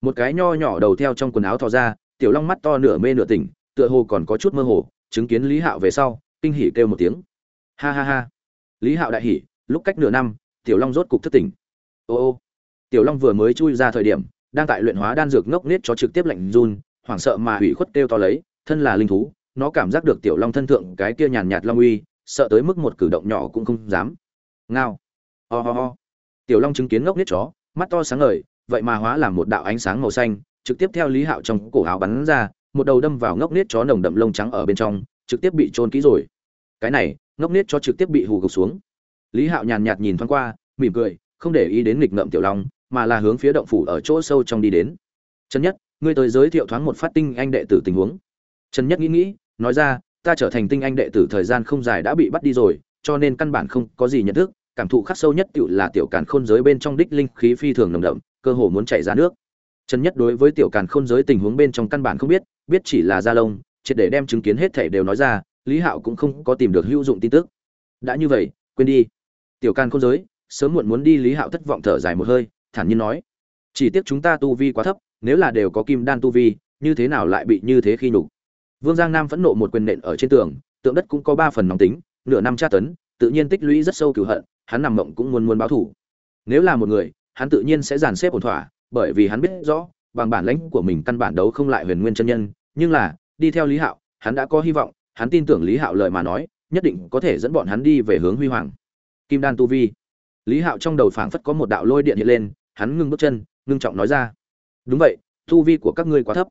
Một cái nho nhỏ đầu theo trong quần áo thò ra, tiểu long mắt to nửa mê nửa tỉnh, tựa hồ còn có chút mơ hồ, chứng kiến lý hạo về sau, kinh hỉ kêu một tiếng. Ha ha ha. Lý hạo đại hỉ, lúc cách nửa năm, tiểu long rốt cục thất tỉnh. Ô ô. Tiểu long vừa mới chui ra thời điểm, đang tại luyện hóa đan dược ngốc nết cho trực tiếp lạnh run, hoảng sợ mà hủy khuất kêu to lấy, thân là linh thú, nó cảm giác được tiểu long thân thượng cái kia nhàn nhạt long uy sợ tới mức một cử động nhỏ cũng không dám. Ngao. Ho、oh、ho、oh. ho. Tiểu long chứng kiến ngốc nết chó, mắt to sáng ngời, vậy mà hóa làm một đạo ánh sáng màu xanh, trực tiếp theo lý hạo trong cổ áo bắn ra, một đầu đâm vào ngốc nết chó nồng đậm lông trắng ở bên trong, trực tiếp bị trôn kỹ rồi. Cái này, ngốc nết chó trực tiếp bị hù gục xuống. Lý hạo nhàn nhạt nhìn thoáng qua, mỉm cười, không để ý đến nghịch ngợm tiểu long, mà là hướng phía động phủ ở chỗ sâu trong đi đến. Trần nhất, ngươi tới giới thiệu thoáng một phát tinh anh đệ tử tình huống. Trần nhất nghĩ nghĩ, nói ra ta trở thành tinh anh đệ tử thời gian không dài đã bị bắt đi rồi, cho nên căn bản không có gì nhận thức, cảm thụ khắc sâu nhất tiểu là tiểu càn khôn giới bên trong đích linh khí phi thường nồng đậm, cơ hồ muốn chảy ra nước. Trần nhất đối với tiểu càn khôn giới tình huống bên trong căn bản không biết biết chỉ là gia lông, triệt để đem chứng kiến hết thảy đều nói ra, lý hạo cũng không có tìm được hữu dụng tin tức. Đã như vậy, quên đi. Tiểu càn khôn giới, sớm muộn muốn đi lý hạo thất vọng thở dài một hơi, thản nhiên nói. Chỉ tiếc chúng ta tu vi quá thấp, nếu là đều có kim đan tu vi, như thế nào lại bị như thế khi nhục? Vương giang nam phẫn nộ một quyền nện ở trên tường, tượng đất cũng có ba phần nóng tính, nửa năm tra tấn, tự nhiên tích lũy rất sâu cừu hận, hắn nằm mộng cũng muốn muốn báo thù. nếu là một người, hắn tự nhiên sẽ dàn xếp ổn thỏa, bởi vì hắn biết rõ, bằng bản lãnh của mình căn bản đấu không lại huyền nguyên chân nhân, nhưng là, đi theo lý hạo, hắn đã có hy vọng, hắn tin tưởng lý hạo lời mà nói, nhất định có thể dẫn bọn hắn đi về hướng huy hoàng. Kim đan tu vi. Lý hạo trong đầu phảng phất có một đạo lôi điện hiện lên, hắn ngưng bước chân, ngưng trọng nói ra. Đúng vậy, tu vi của các ngươi quá thấp.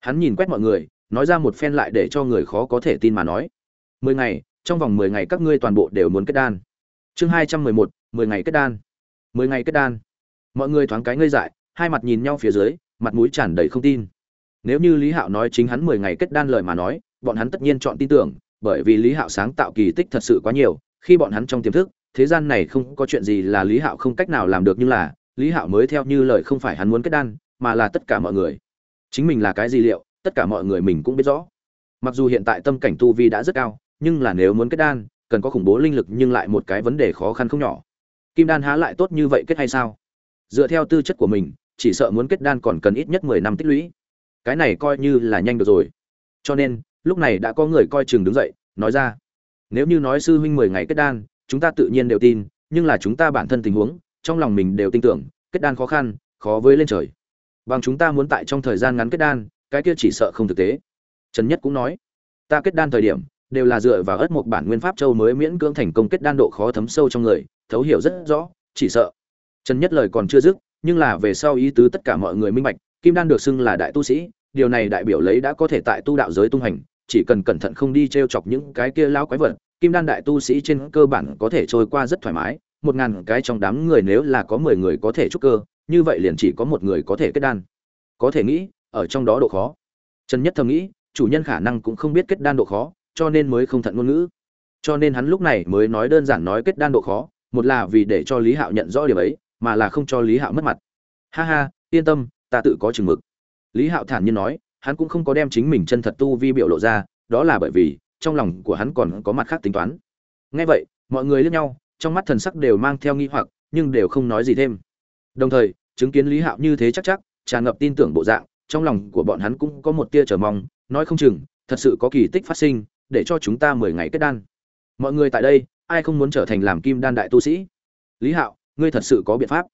Hắn nhìn quét mọi người nói ra một phen lại để cho người khó có thể tin mà nói. Mười ngày, trong vòng mười ngày các ngươi toàn bộ đều muốn kết đan. Chương hai trăm mười một, mười ngày kết đan. Mười ngày kết đan. Mọi người thoáng cái ngây dại, hai mặt nhìn nhau phía dưới, mặt mũi tràn đầy không tin. Nếu như lý hạo nói chính hắn mười ngày kết đan lời mà nói, bọn hắn tất nhiên chọn tin tưởng, bởi vì lý hạo sáng tạo kỳ tích thật sự quá nhiều, khi bọn hắn trong tiềm thức, thế gian này không có chuyện gì là lý hạo không cách nào làm được nhưng là, lý hạo mới theo như lời không phải hắn muốn kết đan, mà là tất cả mọi người. Chính mình là cái gì liệu? Tất cả mọi người mình cũng biết rõ. Mặc dù hiện tại tâm cảnh tu vi đã rất cao, nhưng là nếu muốn kết đan, cần có khủng bố linh lực nhưng lại một cái vấn đề khó khăn không nhỏ. Kim đan há lại tốt như vậy kết hay sao? Dựa theo tư chất của mình, chỉ sợ muốn kết đan còn cần ít nhất mười năm tích lũy. Cái này coi như là nhanh được rồi. Cho nên, lúc này đã có người coi chừng đứng dậy, nói ra. Nếu như nói sư huynh mười ngày kết đan, chúng ta tự nhiên đều tin, nhưng là chúng ta bản thân tình huống, trong lòng mình đều tin tưởng, kết đan khó khăn, khó với lên trời. Bằng chúng ta muốn tại trong thời gian ngắn kết đan cái kia chỉ sợ không thực tế. Trần nhất cũng nói, ta kết đan thời điểm, đều là dựa vào ớt một bản nguyên pháp châu mới miễn cưỡng thành công kết đan độ khó thấm sâu trong người, thấu hiểu rất rõ, chỉ sợ. Trần nhất lời còn chưa dứt, nhưng là về sau ý tứ tất cả mọi người minh bạch, kim đan được xưng là đại tu sĩ, điều này đại biểu lấy đã có thể tại tu đạo giới tung hành, chỉ cần cẩn thận không đi t r e o chọc những cái kia lao quái vật, kim đan đại tu sĩ trên cơ bản có thể trôi qua rất thoải mái, một ngàn cái trong đám người nếu là có mười người có thể trúc cơ, như vậy liền chỉ có một người có thể kết đan. Có thể nghĩ ở trong đó độ khó. Trần nhất thầm nghĩ, chủ nhân khả năng cũng không biết kết đan độ khó, cho nên mới không thận ngôn ngữ. Cho nên hắn lúc này mới nói đơn giản nói kết đan độ khó, một là vì để cho lý hạo nhận rõ điều ấy, mà là không cho lý hạo mất mặt. Ha ha, yên tâm, ta tự có chừng mực. Lý hạo thản nhiên nói, hắn cũng không có đem chính mình chân thật tu vi biểu lộ ra, đó là bởi vì, trong lòng của hắn còn có mặt khác tính toán. Ngay vậy, mọi người liếc nhau, trong mắt thần sắc đều mang theo nghi hoặc, nhưng đều không nói gì thêm. Đồng thời, chứng kiến lý hạo như thế chắc chắc, tràn ngập tin tưởng bộ dạng trong lòng của bọn hắn cũng có một tia chờ mong, nói không chừng, thật sự có kỳ tích phát sinh, để cho chúng ta mười ngày kết đan. Mọi người tại đây, ai không muốn trở thành làm kim đan đại tu sĩ? Lý hạo, ngươi thật sự có biện pháp.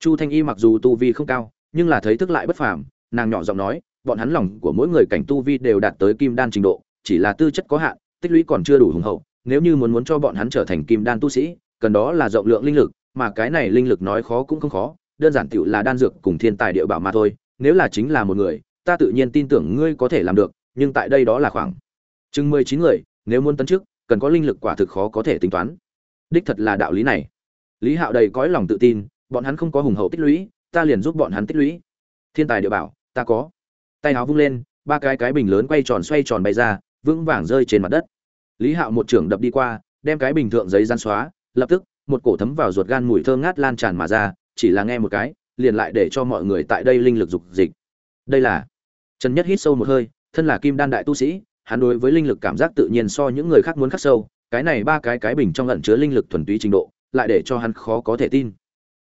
Chu thanh y mặc dù tu vi không cao, nhưng là thấy thức lại bất phàm, nàng nhỏ giọng nói, bọn hắn lòng của mỗi người cảnh tu vi đều đạt tới kim đan trình độ, chỉ là tư chất có hạn, tích lũy còn chưa đủ hùng hậu, nếu như muốn muốn cho bọn hắn trở thành kim đan tu sĩ, cần đó là rộng lượng linh lực, mà cái này linh lực nói khó cũng không khó, đơn giản tiểu là đan dược cùng thiên tài địa bảo mà thôi nếu là chính là một người, ta tự nhiên tin tưởng ngươi có thể làm được, nhưng tại đây đó là khoảng chừng mười chín người, nếu muốn tấn chức, cần có linh lực quả thực khó có thể tính toán. Đích thật là đạo lý này. Lý hạo đầy cõi lòng tự tin, bọn hắn không có hùng hậu tích lũy, ta liền giúp bọn hắn tích lũy. Thiên tài địa bảo, ta có. Tay áo vung lên, ba cái cái bình lớn quay tròn xoay tròn bay ra, vững vàng rơi trên mặt đất. Lý hạo một trưởng đập đi qua, đem cái bình thượng giấy gian xóa, lập tức, một cổ thấm vào ruột gan mùi thơ ngát lan tràn mà ra, chỉ là nghe một cái liền lại để cho mọi người tại đây linh lực dục dịch. Đây là trần nhất hít sâu một hơi thân là kim đan đại tu sĩ hắn đối với linh lực cảm giác tự nhiên so những người khác muốn khắc sâu cái này ba cái cái bình trong ẩn chứa linh lực thuần túy trình độ lại để cho hắn khó có thể tin.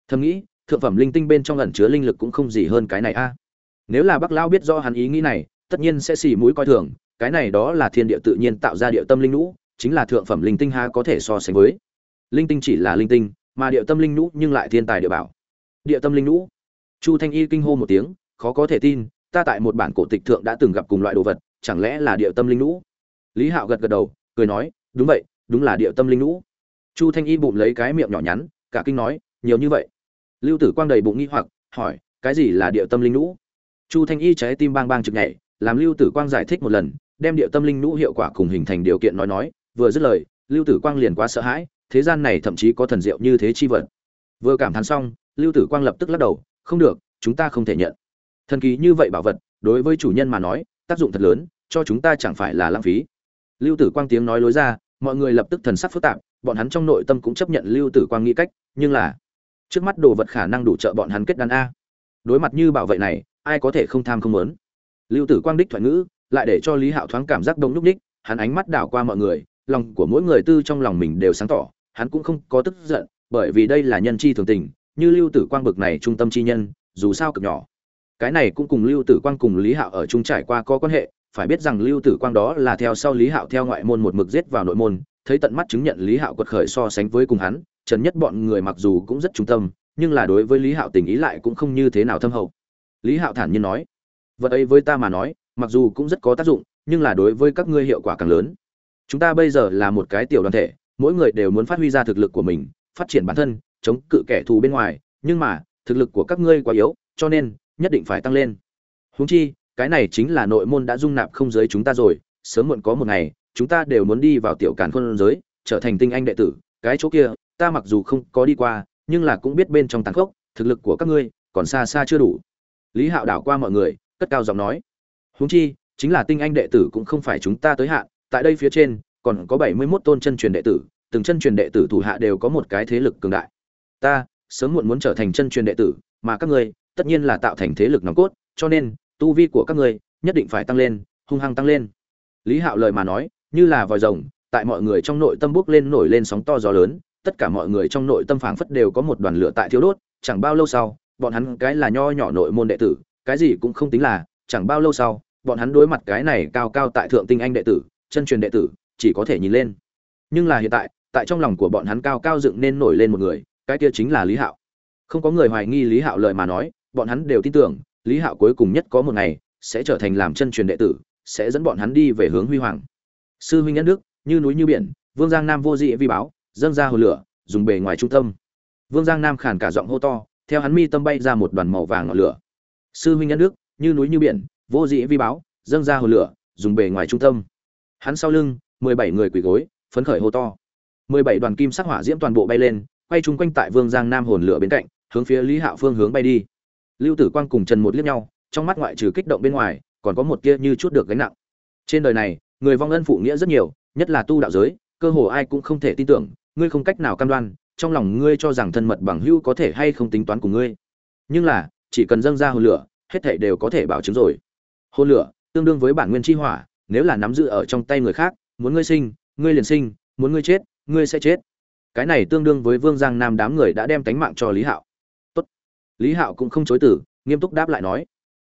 Thầm nghĩ thượng phẩm linh tinh bên trong ẩn chứa linh lực cũng không gì hơn cái này a. Nếu là bắc lão biết rõ hắn ý nghĩ này tất nhiên sẽ xì mũi coi thường cái này đó là thiên địa tự nhiên tạo ra địa tâm linh nũ, chính là thượng phẩm linh tinh ha có thể so sánh với. Linh tinh chỉ là linh tinh mà địa tâm linh nũ nhưng lại thiên tài địa bảo địa tâm linh lũ chu thanh y kinh hô một tiếng, khó có thể tin, ta tại một bản cổ tịch thượng đã từng gặp cùng loại đồ vật, chẳng lẽ là địa tâm linh lũ lý hạo gật gật đầu, cười nói, đúng vậy, đúng là địa tâm linh lũ chu thanh y bụng lấy cái miệng nhỏ nhắn, cả kinh nói, nhiều như vậy. Lưu tử quang đầy bụng nghi hoặc, hỏi, cái gì là địa tâm linh lũ chu thanh y trái tim bang bang trực nhảy, làm lưu tử quang giải thích một lần, đem địa tâm linh lũ hiệu quả cùng hình thành điều kiện nói nói, vừa dứt lời, lưu tử quang liền quá sợ hãi, thế gian này thậm chí có thần diệu như thế chi vật. Vừa cảm thán xong lưu tử quang lập tức lắc đầu, không được, chúng ta không thể nhận. Thần kỳ như vậy bảo vật, đối với chủ nhân mà nói, tác dụng thật lớn, cho chúng ta chẳng phải là lãng phí. Lưu tử quang tiếng nói lối ra, mọi người lập tức thần sắc phức tạp, bọn hắn trong nội tâm cũng chấp nhận lưu tử quang nghĩ cách, nhưng là, trước mắt đồ vật khả năng đủ trợ bọn hắn kết đan a. Đối mặt như bảo vệ này, ai có thể không tham không muốn? Lưu tử quang đích thoại ngữ, lại để cho lý hạo thoáng cảm giác đông lúc đích, hắn ánh mắt đảo qua mọi người, lòng của mỗi người tư trong lòng mình đều sáng tỏ, hắn cũng không có tức giận, bởi vì đây là nhân chi thường tình như lưu tử quang bực này trung tâm chi nhân, dù sao cực nhỏ. Cái này cũng cùng lưu tử quang cùng lý hạo ở chung trải qua có quan hệ, phải biết rằng lưu tử quang đó là theo sau lý hạo theo ngoại môn một mực giết vào nội môn, thấy tận mắt chứng nhận lý hạo quật khởi so sánh với cùng hắn, trần nhất bọn người mặc dù cũng rất trung tâm, nhưng là đối với lý hạo tình ý lại cũng không như thế nào thâm hậu. Lý hạo thản nhiên nói, vật ấy với ta mà nói, mặc dù cũng rất có tác dụng, nhưng là đối với các ngươi hiệu quả càng lớn. Chúng ta bây giờ là một cái tiểu đoàn thể, mỗi người đều muốn phát huy ra thực lực của mình, phát triển bản thân chống cự kẻ thù bên ngoài, nhưng mà, thực lực của các ngươi quá yếu, cho nên, nhất định phải tăng lên. Huống chi, cái này chính là nội môn đã dung nạp không giới chúng ta rồi, sớm muộn có một ngày, chúng ta đều muốn đi vào tiểu càn khôn giới, trở thành tinh anh đệ tử. Cái chỗ kia, ta mặc dù không có đi qua, nhưng là cũng biết bên trong tàn khốc, thực lực của các ngươi còn xa xa chưa đủ. Lý hạo đảo qua mọi người, cất cao giọng nói. Huống chi, chính là tinh anh đệ tử cũng không phải chúng ta tới hạn, tại đây phía trên, còn có bảy mươi 71 tôn chân truyền đệ tử, từng chân truyền đệ tử thủ hạ đều có một cái thế lực cường đại ta sớm muộn muốn trở thành chân truyền đệ tử, mà các ngươi, tất nhiên là tạo thành thế lực nòng cốt, cho nên, tu vi của các ngươi nhất định phải tăng lên, hung hăng tăng lên. Lý hạo lời mà nói, như là vòi rồng, tại mọi người trong nội tâm bước lên nổi lên sóng to gió lớn, tất cả mọi người trong nội tâm phảng phất đều có một đoàn lửa tại thiếu đốt, chẳng bao lâu sau, bọn hắn cái là nho nhỏ nội môn đệ tử, cái gì cũng không tính là, chẳng bao lâu sau, bọn hắn đối mặt cái này cao cao tại thượng tinh anh đệ tử, chân truyền đệ tử, chỉ có thể nhìn lên. Nhưng là hiện tại tại trong lòng của bọn hắn cao cao dựng nên nổi lên một người cái kia chính là lý hạo. Không có người hoài nghi lý hạo lời mà nói, bọn hắn đều tin tưởng, lý hạo cuối cùng nhất có một ngày, sẽ trở thành làm chân truyền đệ tử, sẽ dẫn bọn hắn đi về hướng huy hoàng. Sư huynh nhân đức, như núi như biển, vương giang nam vô dị vi báo, dâng ra hồ lửa, dùng bề ngoài trung tâm. Vương giang nam khàn cả giọng hô to, theo hắn mi tâm bay ra một đoàn màu vàng ngọn lửa. Sư huynh nhân đức, như núi như biển, vô dị vi báo, dâng ra hồ lửa, dùng bề ngoài trung tâm. Hắn sau lưng, mười bảy người quỳ gối, phấn khởi hô to. Mười bảy đoàn kim sắc hỏa diễm toàn bộ bay lên quay chung quanh tại vương giang nam hồn lửa bên cạnh, hướng phía lý hạo phương hướng bay đi. Lưu tử quang cùng trần một liếc nhau, trong mắt ngoại trừ kích động bên ngoài, còn có một tia như chút được gánh nặng. Trên đời này, người vong ân phụ nghĩa rất nhiều, nhất là tu đạo giới, cơ hồ ai cũng không thể tin tưởng, ngươi không cách nào cam đoan, trong lòng ngươi cho rằng thân mật bằng hữu có thể hay không tính toán của ngươi. Nhưng là, chỉ cần dâng ra hồn lửa, hết thảy đều có thể bảo chứng rồi. Hồn lửa, tương đương với bản nguyên chi hỏa, nếu là nắm giữ ở trong tay người khác, muốn ngươi sinh, ngươi liền sinh, muốn ngươi chết, ngươi sẽ chết cái này tương đương với vương giang nam đám người đã đem tánh mạng cho lý hạo. Tốt. Lý hạo cũng không chối từ, nghiêm túc đáp lại nói.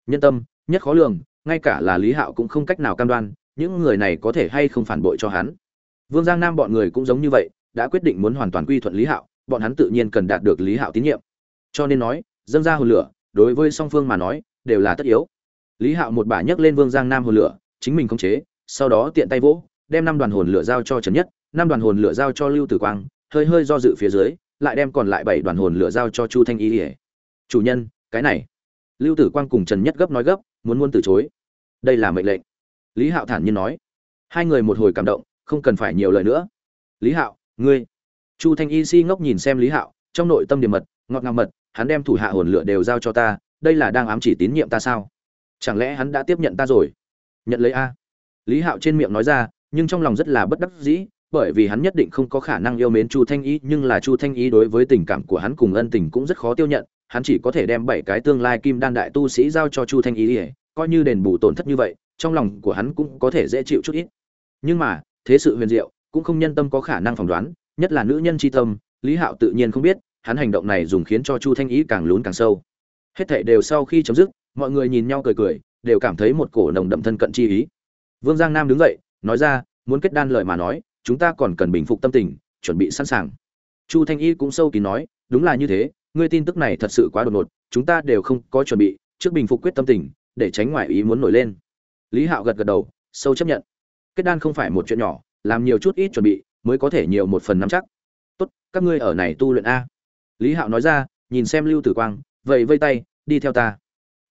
Nhân tâm, nhất khó lường, ngay cả là lý hạo cũng không cách nào cam đoan, những người này có thể hay không phản bội cho hắn. Vương giang nam bọn người cũng giống như vậy, đã quyết định muốn hoàn toàn quy thuận lý hạo, bọn hắn tự nhiên cần đạt được lý hạo tín nhiệm. Cho nên nói, dâng ra hồn lửa, đối với song phương mà nói, đều là tất yếu. Lý hạo một bà nhấc lên vương giang nam hồn lửa, chính mình khống chế, sau đó tiện tay vỗ, đem năm đoàn hồn lửa giao cho trần nhất, năm đoàn hồn lửa giao cho lưu tử quang hơi hơi do dự phía dưới, lại đem còn lại bảy đoàn hồn lửa giao cho chu thanh y ỉa chủ nhân, cái này. Lưu tử quang cùng trần nhất gấp nói gấp, muốn muốn từ chối. Đây là mệnh lệnh. Lý hạo thản nhiên nói. Hai người một hồi cảm động, không cần phải nhiều lời nữa. Lý hạo, ngươi. Chu thanh y si ngốc nhìn xem lý hạo, trong nội tâm điểm mật, ngọt ngào mật, hắn đem thủ hạ hồn lửa đều giao cho ta, đây là đang ám chỉ tín nhiệm ta sao? Chẳng lẽ hắn đã tiếp nhận ta rồi? Nhận lấy a. Lý hạo trên miệng nói ra, nhưng trong lòng rất là bất đắc dĩ bởi vì hắn nhất định không có khả năng yêu mến chu thanh y nhưng là chu thanh y đối với tình cảm của hắn cùng ân tình cũng rất khó tiêu nhận. Hắn chỉ có thể đem bảy cái tương lai kim đan đại tu sĩ giao cho chu thanh y coi như đền bù tổn thất như vậy, trong lòng của hắn cũng có thể dễ chịu chút ít. Nhưng mà, thế sự huyền diệu, cũng không nhân tâm có khả năng phỏng đoán, nhất là nữ nhân tri tâm, lý hạo tự nhiên không biết, hắn hành động này dùng khiến cho chu thanh ý càng lún càng sâu. Hết thảy đều sau khi chấm dứt, mọi người nhìn nhau cười cười, đều cảm thấy một cổ nồng đậm thân cận chi ý. Vương giang nam đứng dậy, nói ra, muốn kết đan lời mà nói chúng ta còn cần bình phục tâm tình, chuẩn bị sẵn sàng. Chu thanh y cũng sâu kín nói, đúng là như thế, ngươi tin tức này thật sự quá đột ngột, chúng ta đều không có chuẩn bị, trước bình phục quyết tâm tình, để tránh ngoại ý muốn nổi lên. Lý hạo gật gật đầu, sâu chấp nhận. Kết đan không phải một chuyện nhỏ, làm nhiều chút ít chuẩn bị, mới có thể nhiều một phần nắm chắc. Tốt, các ngươi ở này tu luyện a. Lý hạo nói ra, nhìn xem lưu tử quang vậy vây tay, đi theo ta.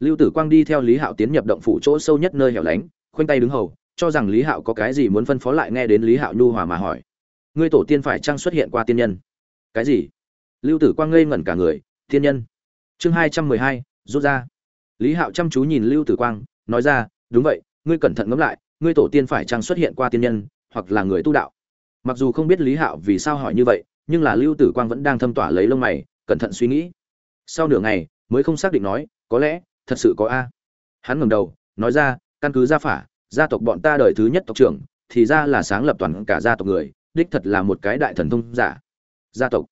Lưu tử quang đi theo lý hạo tiến nhập động phủ chỗ sâu nhất nơi hẻo lánh, khoanh tay đứng hầu cho rằng lý hạo có cái gì muốn phân phó lại nghe đến lý hạo nhu hòa mà hỏi. Ngươi tổ tiên phải chăng xuất hiện qua tiên nhân? Cái gì? Lưu tử quang ngây ngẩn cả người, tiên nhân. Chương hai trăm mười hai, rút ra. Lý hạo chăm chú nhìn lưu tử quang, nói ra, đúng vậy, ngươi cẩn thận ngẫm lại, ngươi tổ tiên phải chăng xuất hiện qua tiên nhân, hoặc là người tu đạo? Mặc dù không biết lý hạo vì sao hỏi như vậy, nhưng là lưu tử quang vẫn đang thâm tỏa lấy lông mày, cẩn thận suy nghĩ. Sau nửa ngày, mới không xác định nói, có lẽ, thật sự có a. Hắn ngẩng đầu, nói ra, căn cứ gia phả gia tộc bọn ta đời thứ nhất tộc trưởng, thì ra là sáng lập toàn cả gia tộc người, đích thật là một cái đại thần thông giả. Gia tộc.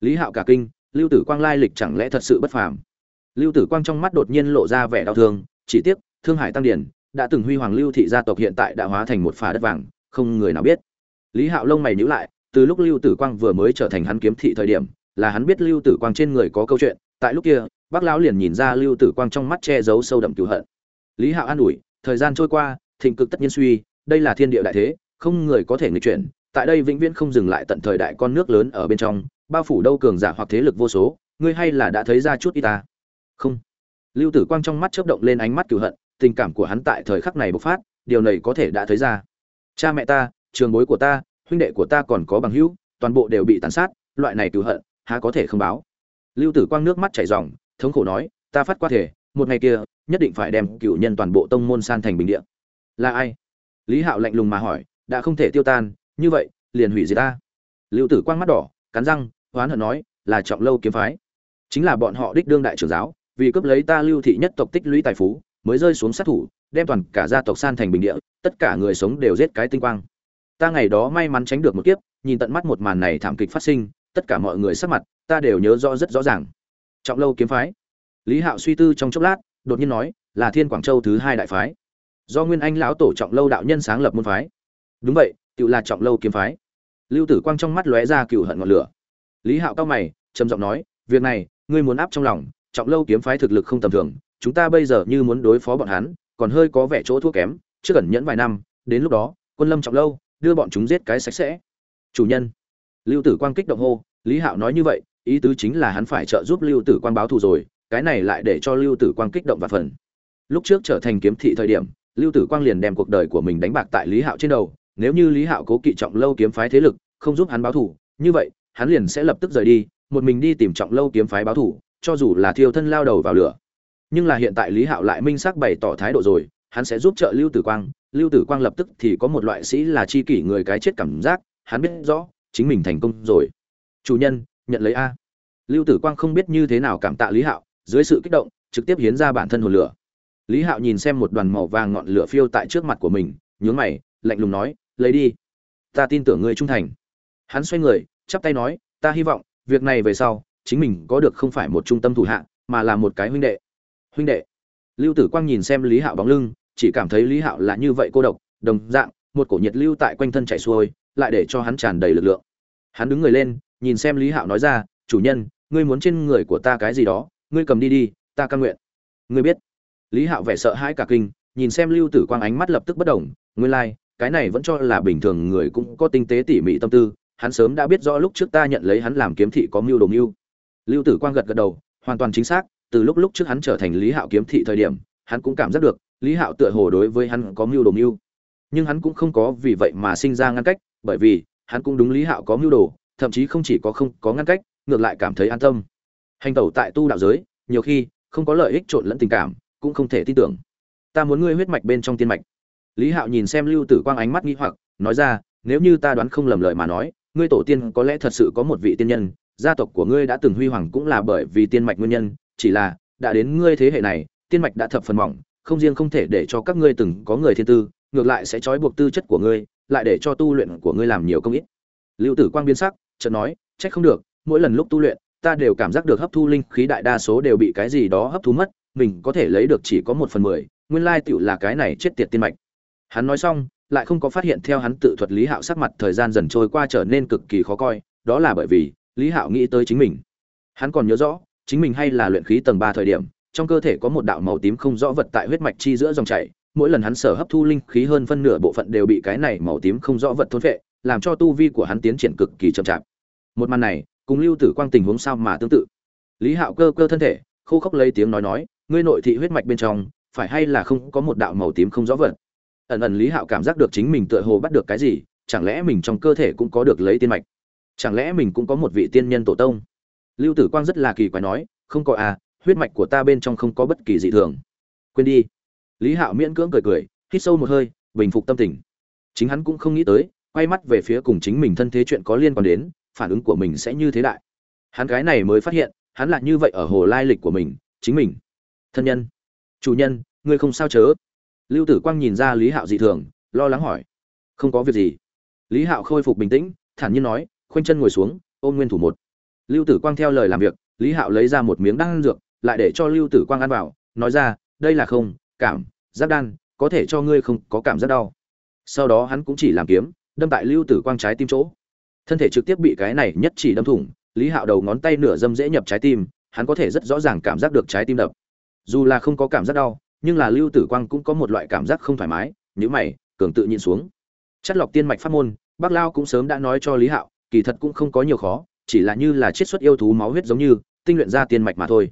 Lý hạo cả kinh, lưu tử quang lai lịch chẳng lẽ thật sự bất phàm? Lưu tử quang trong mắt đột nhiên lộ ra vẻ đau thương, chỉ tiếc, thương hải tăng điển đã từng huy hoàng lưu thị gia tộc hiện tại đã hóa thành một phà đất vàng, không người nào biết. Lý hạo lông mày nhíu lại, từ lúc lưu tử quang vừa mới trở thành hắn kiếm thị thời điểm, là hắn biết lưu tử quang trên người có câu chuyện, tại lúc kia, bác lão liền nhìn ra lưu tử quang trong mắt che giấu sâu đậm cừu hận. Lý hạo an ủi, thời gian trôi qua thịnh cực tất nhiên suy, đây là thiên địa đại thế, không người có thể nghịch chuyển, tại đây vĩnh viễn không dừng lại tận thời đại con nước lớn ở bên trong, bao phủ đâu cường giả hoặc thế lực vô số, ngươi hay là đã thấy ra chút y ta? Không. Lưu tử quang trong mắt chớp động lên ánh mắt cửu hận, tình cảm của hắn tại thời khắc này bộc phát, điều này có thể đã thấy ra. Cha mẹ ta, trường bối của ta, huynh đệ của ta còn có bằng hữu, toàn bộ đều bị tàn sát, loại này cửu hận, há có thể không báo? Lưu tử quang nước mắt chảy ròng, thống khổ nói, ta phát qua thể, một ngày kia, nhất định phải đem cựu nhân toàn bộ tông môn san thành bình địa là ai? Lý hạo lạnh lùng mà hỏi, đã không thể tiêu tan, như vậy, liền hủy diệt ta. Lưu tử quang mắt đỏ, cắn răng hoán hận nói, là trọng lâu kiếm phái. Chính là bọn họ đích đương đại trưởng giáo, vì cướp lấy ta lưu thị nhất tộc tích lũy tài phú, mới rơi xuống sát thủ, đem toàn cả gia tộc san thành bình địa, tất cả người sống đều giết cái tinh quang. Ta ngày đó may mắn tránh được một kiếp, nhìn tận mắt một màn này thảm kịch phát sinh, tất cả mọi người sắc mặt, ta đều nhớ rõ rất rõ ràng. Trọng lâu kiếm phái. Lý hạo suy tư trong chốc lát, đột nhiên nói, là thiên quảng châu thứ hai đại phái do nguyên anh lão tổ trọng lâu đạo nhân sáng lập môn phái. Đúng vậy tự là trọng lâu kiếm phái. Lưu tử quang trong mắt lóe ra cựu hận ngọn lửa. Lý hạo cao mày, trầm giọng nói, việc này, ngươi muốn áp trong lòng, trọng lâu kiếm phái thực lực không tầm thường, chúng ta bây giờ như muốn đối phó bọn hắn, còn hơi có vẻ chỗ thua kém chưa cần nhẫn vài năm, đến lúc đó, quân lâm trọng lâu, đưa bọn chúng giết cái sạch sẽ. Chủ nhân. Lưu tử quang kích động hô, lý hạo nói như vậy, ý tứ chính là hắn phải trợ giúp lưu tử quang báo thù rồi, cái này lại để cho lưu tử quang kích động và phần. Lúc trước trở thành kiếm thị thời điểm lưu tử quang liền đem cuộc đời của mình đánh bạc tại lý hạo trên đầu, nếu như lý hạo cố kỵ trọng lâu kiếm phái thế lực, không giúp hắn báo thù như vậy, hắn liền sẽ lập tức rời đi, một mình đi tìm trọng lâu kiếm phái báo thù cho dù là thiêu thân lao đầu vào lửa. Nhưng là hiện tại lý hạo lại minh xác bày tỏ thái độ rồi, hắn sẽ giúp trợ lưu tử quang, lưu tử quang lập tức thì có một loại sĩ là chi kỷ người cái chết cảm giác, hắn biết rõ, chính mình thành công rồi. Chủ nhân, nhận lấy a. Lưu tử quang không biết như thế nào cảm tạ lý hạo, dưới sự kích động, trực tiếp hiến ra bản thân hồn lửa lý hạo nhìn xem một đoàn màu vàng ngọn lửa phiêu tại trước mặt của mình, nhướng mày, lạnh lùng nói, lấy đi. Ta tin tưởng ngươi trung thành. Hắn xoay người, chắp tay nói, ta hy vọng, việc này về sau, chính mình có được không phải một trung tâm thủ hạ, mà là một cái huynh đệ. Huynh đệ. Lưu tử quang nhìn xem lý hạo bóng lưng, chỉ cảm thấy lý hạo là như vậy cô độc, đồng dạng, một cổ nhiệt lưu tại quanh thân chảy xuôi, lại để cho hắn tràn đầy lực lượng. Hắn đứng người lên, nhìn xem lý hạo nói ra, chủ nhân, ngươi muốn trên người của ta cái gì đó, ngươi cầm đi đi, ta căn nguyện. Ngươi biết lý hạo vẻ sợ hãi cả kinh nhìn xem lưu tử quang ánh mắt lập tức bất động nguyên lai、like, cái này vẫn cho là bình thường người cũng có tinh tế tỉ mỉ tâm tư hắn sớm đã biết rõ lúc trước ta nhận lấy hắn làm kiếm thị có mưu đồ mưu. Lưu tử quang gật gật đầu hoàn toàn chính xác từ lúc lúc trước hắn trở thành lý hạo kiếm thị thời điểm hắn cũng cảm giác được lý hạo tựa hồ đối với hắn có mưu đồ mưu. Nhưng hắn cũng không có vì vậy mà sinh ra ngăn cách bởi vì hắn cũng đúng lý hạo có mưu đồ thậm chí không chỉ có không có ngăn cách ngược lại cảm thấy an tâm. Hành tẩu tại tu đạo giới nhiều khi không có lợi ích trộn lẫn tình cảm cũng không thể tin tưởng. Ta muốn ngươi huyết mạch bên trong tiên mạch. Lý hạo nhìn xem lưu tử quang ánh mắt nghi hoặc, nói ra, nếu như ta đoán không lầm lời mà nói, ngươi tổ tiên có lẽ thật sự có một vị tiên nhân, gia tộc của ngươi đã từng huy hoàng cũng là bởi vì tiên mạch nguyên nhân, chỉ là, đã đến ngươi thế hệ này, tiên mạch đã thập phần mỏng, không riêng không thể để cho các ngươi từng có người thiên tư, ngược lại sẽ trói buộc tư chất của ngươi, lại để cho tu luyện của ngươi làm nhiều công ít. Lưu tử quang biến sắc, chợt nói, trách không được, mỗi lần lúc tu luyện, ta đều cảm giác được hấp thu linh khí đại đa số đều bị cái gì đó hấp thu mất mình có thể lấy được chỉ có một phần mười, nguyên lai tựu là cái này chết tiệt tiên mạch. Hắn nói xong, lại không có phát hiện theo hắn tự thuật lý hạo sắc mặt thời gian dần trôi qua trở nên cực kỳ khó coi, đó là bởi vì lý hạo nghĩ tới chính mình. Hắn còn nhớ rõ, chính mình hay là luyện khí tầng ba thời điểm, trong cơ thể có một đạo màu tím không rõ vật tại huyết mạch chi giữa dòng chảy, mỗi lần hắn sở hấp thu linh khí hơn phân nửa bộ phận đều bị cái này màu tím không rõ vật thôn phệ, làm cho tu vi của hắn tiến triển cực kỳ chậm chạp. Một màn này, cùng lưu tử quang tình huống sao mà tương tự. Lý hạo cơ cơ thân thể, khô khốc lấy tiếng nói nói ngươi nội thị huyết mạch bên trong, phải hay là không có một đạo màu tím không rõ vật? Ẩn ẩn lý hạo cảm giác được chính mình tựa hồ bắt được cái gì, chẳng lẽ mình trong cơ thể cũng có được lấy tiên mạch? Chẳng lẽ mình cũng có một vị tiên nhân tổ tông? Lưu tử quang rất là kỳ quái nói, không có à huyết mạch của ta bên trong không có bất kỳ dị thường. Quên đi. Lý hạo miễn cưỡng cười cười, hít sâu một hơi, bình phục tâm tình. Chính hắn cũng không nghĩ tới, quay mắt về phía cùng chính mình thân thế chuyện có liên quan đến, phản ứng của mình sẽ như thế đại. Hắn cái này mới phát hiện, hắn là như vậy ở hồ lai lịch của mình, chính mình thân nhân. Chủ nhân, ngươi không sao chớ? Lưu tử quang nhìn ra lý hạo dị thường, lo lắng hỏi. Không có việc gì. Lý hạo khôi phục bình tĩnh, thản nhiên nói, khoanh chân ngồi xuống, ôm nguyên thủ một. Lưu tử quang theo lời làm việc, lý hạo lấy ra một miếng đan dược, lại để cho lưu tử quang ăn vào, nói ra, đây là không, cảm, giác đan, có thể cho ngươi không có cảm giác đau. Sau đó hắn cũng chỉ làm kiếm, đâm tại lưu tử quang trái tim chỗ. Thân thể trực tiếp bị cái này nhất chỉ đâm thủng, lý hạo đầu ngón tay nửa dâm dễ nhập trái tim, hắn có thể rất rõ ràng cảm giác được trái tim đập dù là không có cảm giác đau, nhưng là lưu tử quang cũng có một loại cảm giác không thoải mái nhữ mày, cường tự nhịn xuống. Chất lọc tiên mạch pháp môn, bác lao cũng sớm đã nói cho lý hạo, kỳ thật cũng không có nhiều khó, chỉ là như là chiết xuất yêu thú máu huyết giống như, tinh luyện ra tiên mạch mà thôi.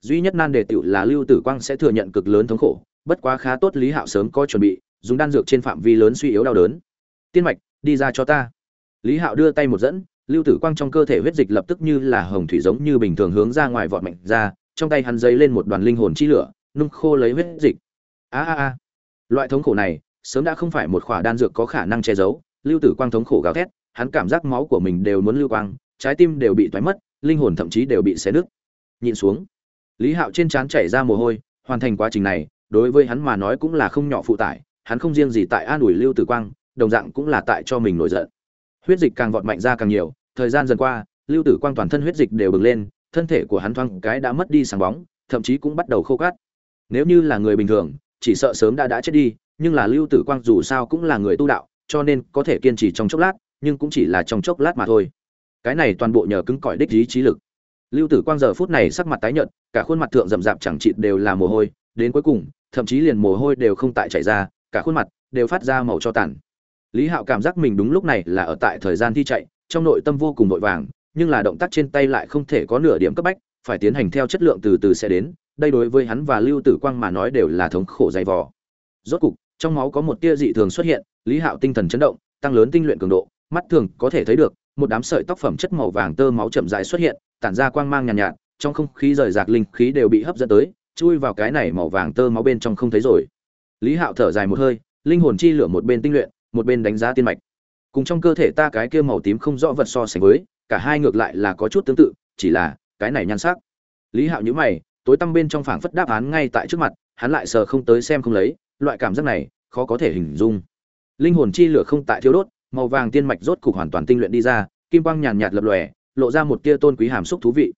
Duy nhất nan đề tựu là lưu tử quang sẽ thừa nhận cực lớn thống khổ, bất quá khá tốt lý hạo sớm có chuẩn bị, dùng đan dược trên phạm vi lớn suy yếu đau đớn. Tiên mạch, đi ra cho ta. Lý hạo đưa tay một dẫn, lưu tử quang trong cơ thể huyết dịch lập tức như là hồng thủy giống như bình thường hướng ra ngoài vọt mạnh ra trong tay hắn dấy lên một đoàn linh hồn chi lửa, nung khô lấy huyết dịch. A a a. Loại thống khổ này, sớm đã không phải một khỏa đan dược có khả năng che giấu, lưu tử quang thống khổ gào thét, hắn cảm giác máu của mình đều muốn lưu quang, trái tim đều bị thoái mất, linh hồn thậm chí đều bị xé nứt. Nhìn xuống, lý hạo trên trán chảy ra mồ hôi, hoàn thành quá trình này, đối với hắn mà nói cũng là không nhỏ phụ tải, hắn không riêng gì tại an ủi lưu tử quang, đồng dạng cũng là tại cho mình nổi giận. Huyết dịch càng vọt mạnh ra càng nhiều, thời gian dần qua, lưu tử quang toàn thân huyết dịch đều bừng lên thân thể của hắn thoáng cái đã mất đi sáng bóng, thậm chí cũng bắt đầu khô cát. Nếu như là người bình thường, chỉ sợ sớm đã đã chết đi, nhưng là lưu tử quang dù sao cũng là người tu đạo, cho nên có thể kiên trì trong chốc lát, nhưng cũng chỉ là trong chốc lát mà thôi. Cái này toàn bộ nhờ cứng cỏi đích ý trí lực. Lưu tử quang giờ phút này sắc mặt tái nhợt, cả khuôn mặt thượng rậm rạp chẳng chịt đều là mồ hôi, đến cuối cùng, thậm chí liền mồ hôi đều không tại chảy ra, cả khuôn mặt đều phát ra màu cho tàn. Lý hạo cảm giác mình đúng lúc này là ở tại thời gian thi chạy, trong nội tâm vô cùng vội vàng nhưng là động tác trên tay lại không thể có nửa điểm cấp bách phải tiến hành theo chất lượng từ từ sẽ đến đây đối với hắn và lưu tử quang mà nói đều là thống khổ dày vò. Rốt cục trong máu có một tia dị thường xuất hiện lý hạo tinh thần chấn động tăng lớn tinh luyện cường độ mắt thường có thể thấy được một đám sợi tóc phẩm chất màu vàng tơ máu chậm rãi xuất hiện tản ra quang mang nhàn nhạt, nhạt trong không khí rời rạc linh khí đều bị hấp dẫn tới chui vào cái này màu vàng tơ máu bên trong không thấy rồi. Lý hạo thở dài một hơi linh hồn chi lửa một bên tinh luyện một bên đánh giá tiên mạch. Cùng trong cơ thể ta cái kia màu tím không rõ vật so sánh với cả hai ngược lại là có chút tương tự, chỉ là, cái này nhan sắc. Lý hạo nhữ mày, tối tăm bên trong phảng phất đáp án ngay tại trước mặt, hắn lại sờ không tới xem không lấy, loại cảm giác này, khó có thể hình dung. Linh hồn chi lửa không tại thiếu đốt, màu vàng tiên mạch rốt cục hoàn toàn tinh luyện đi ra, kim quang nhàn nhạt lập lòe, lộ ra một tia tôn quý hàm xúc thú vị.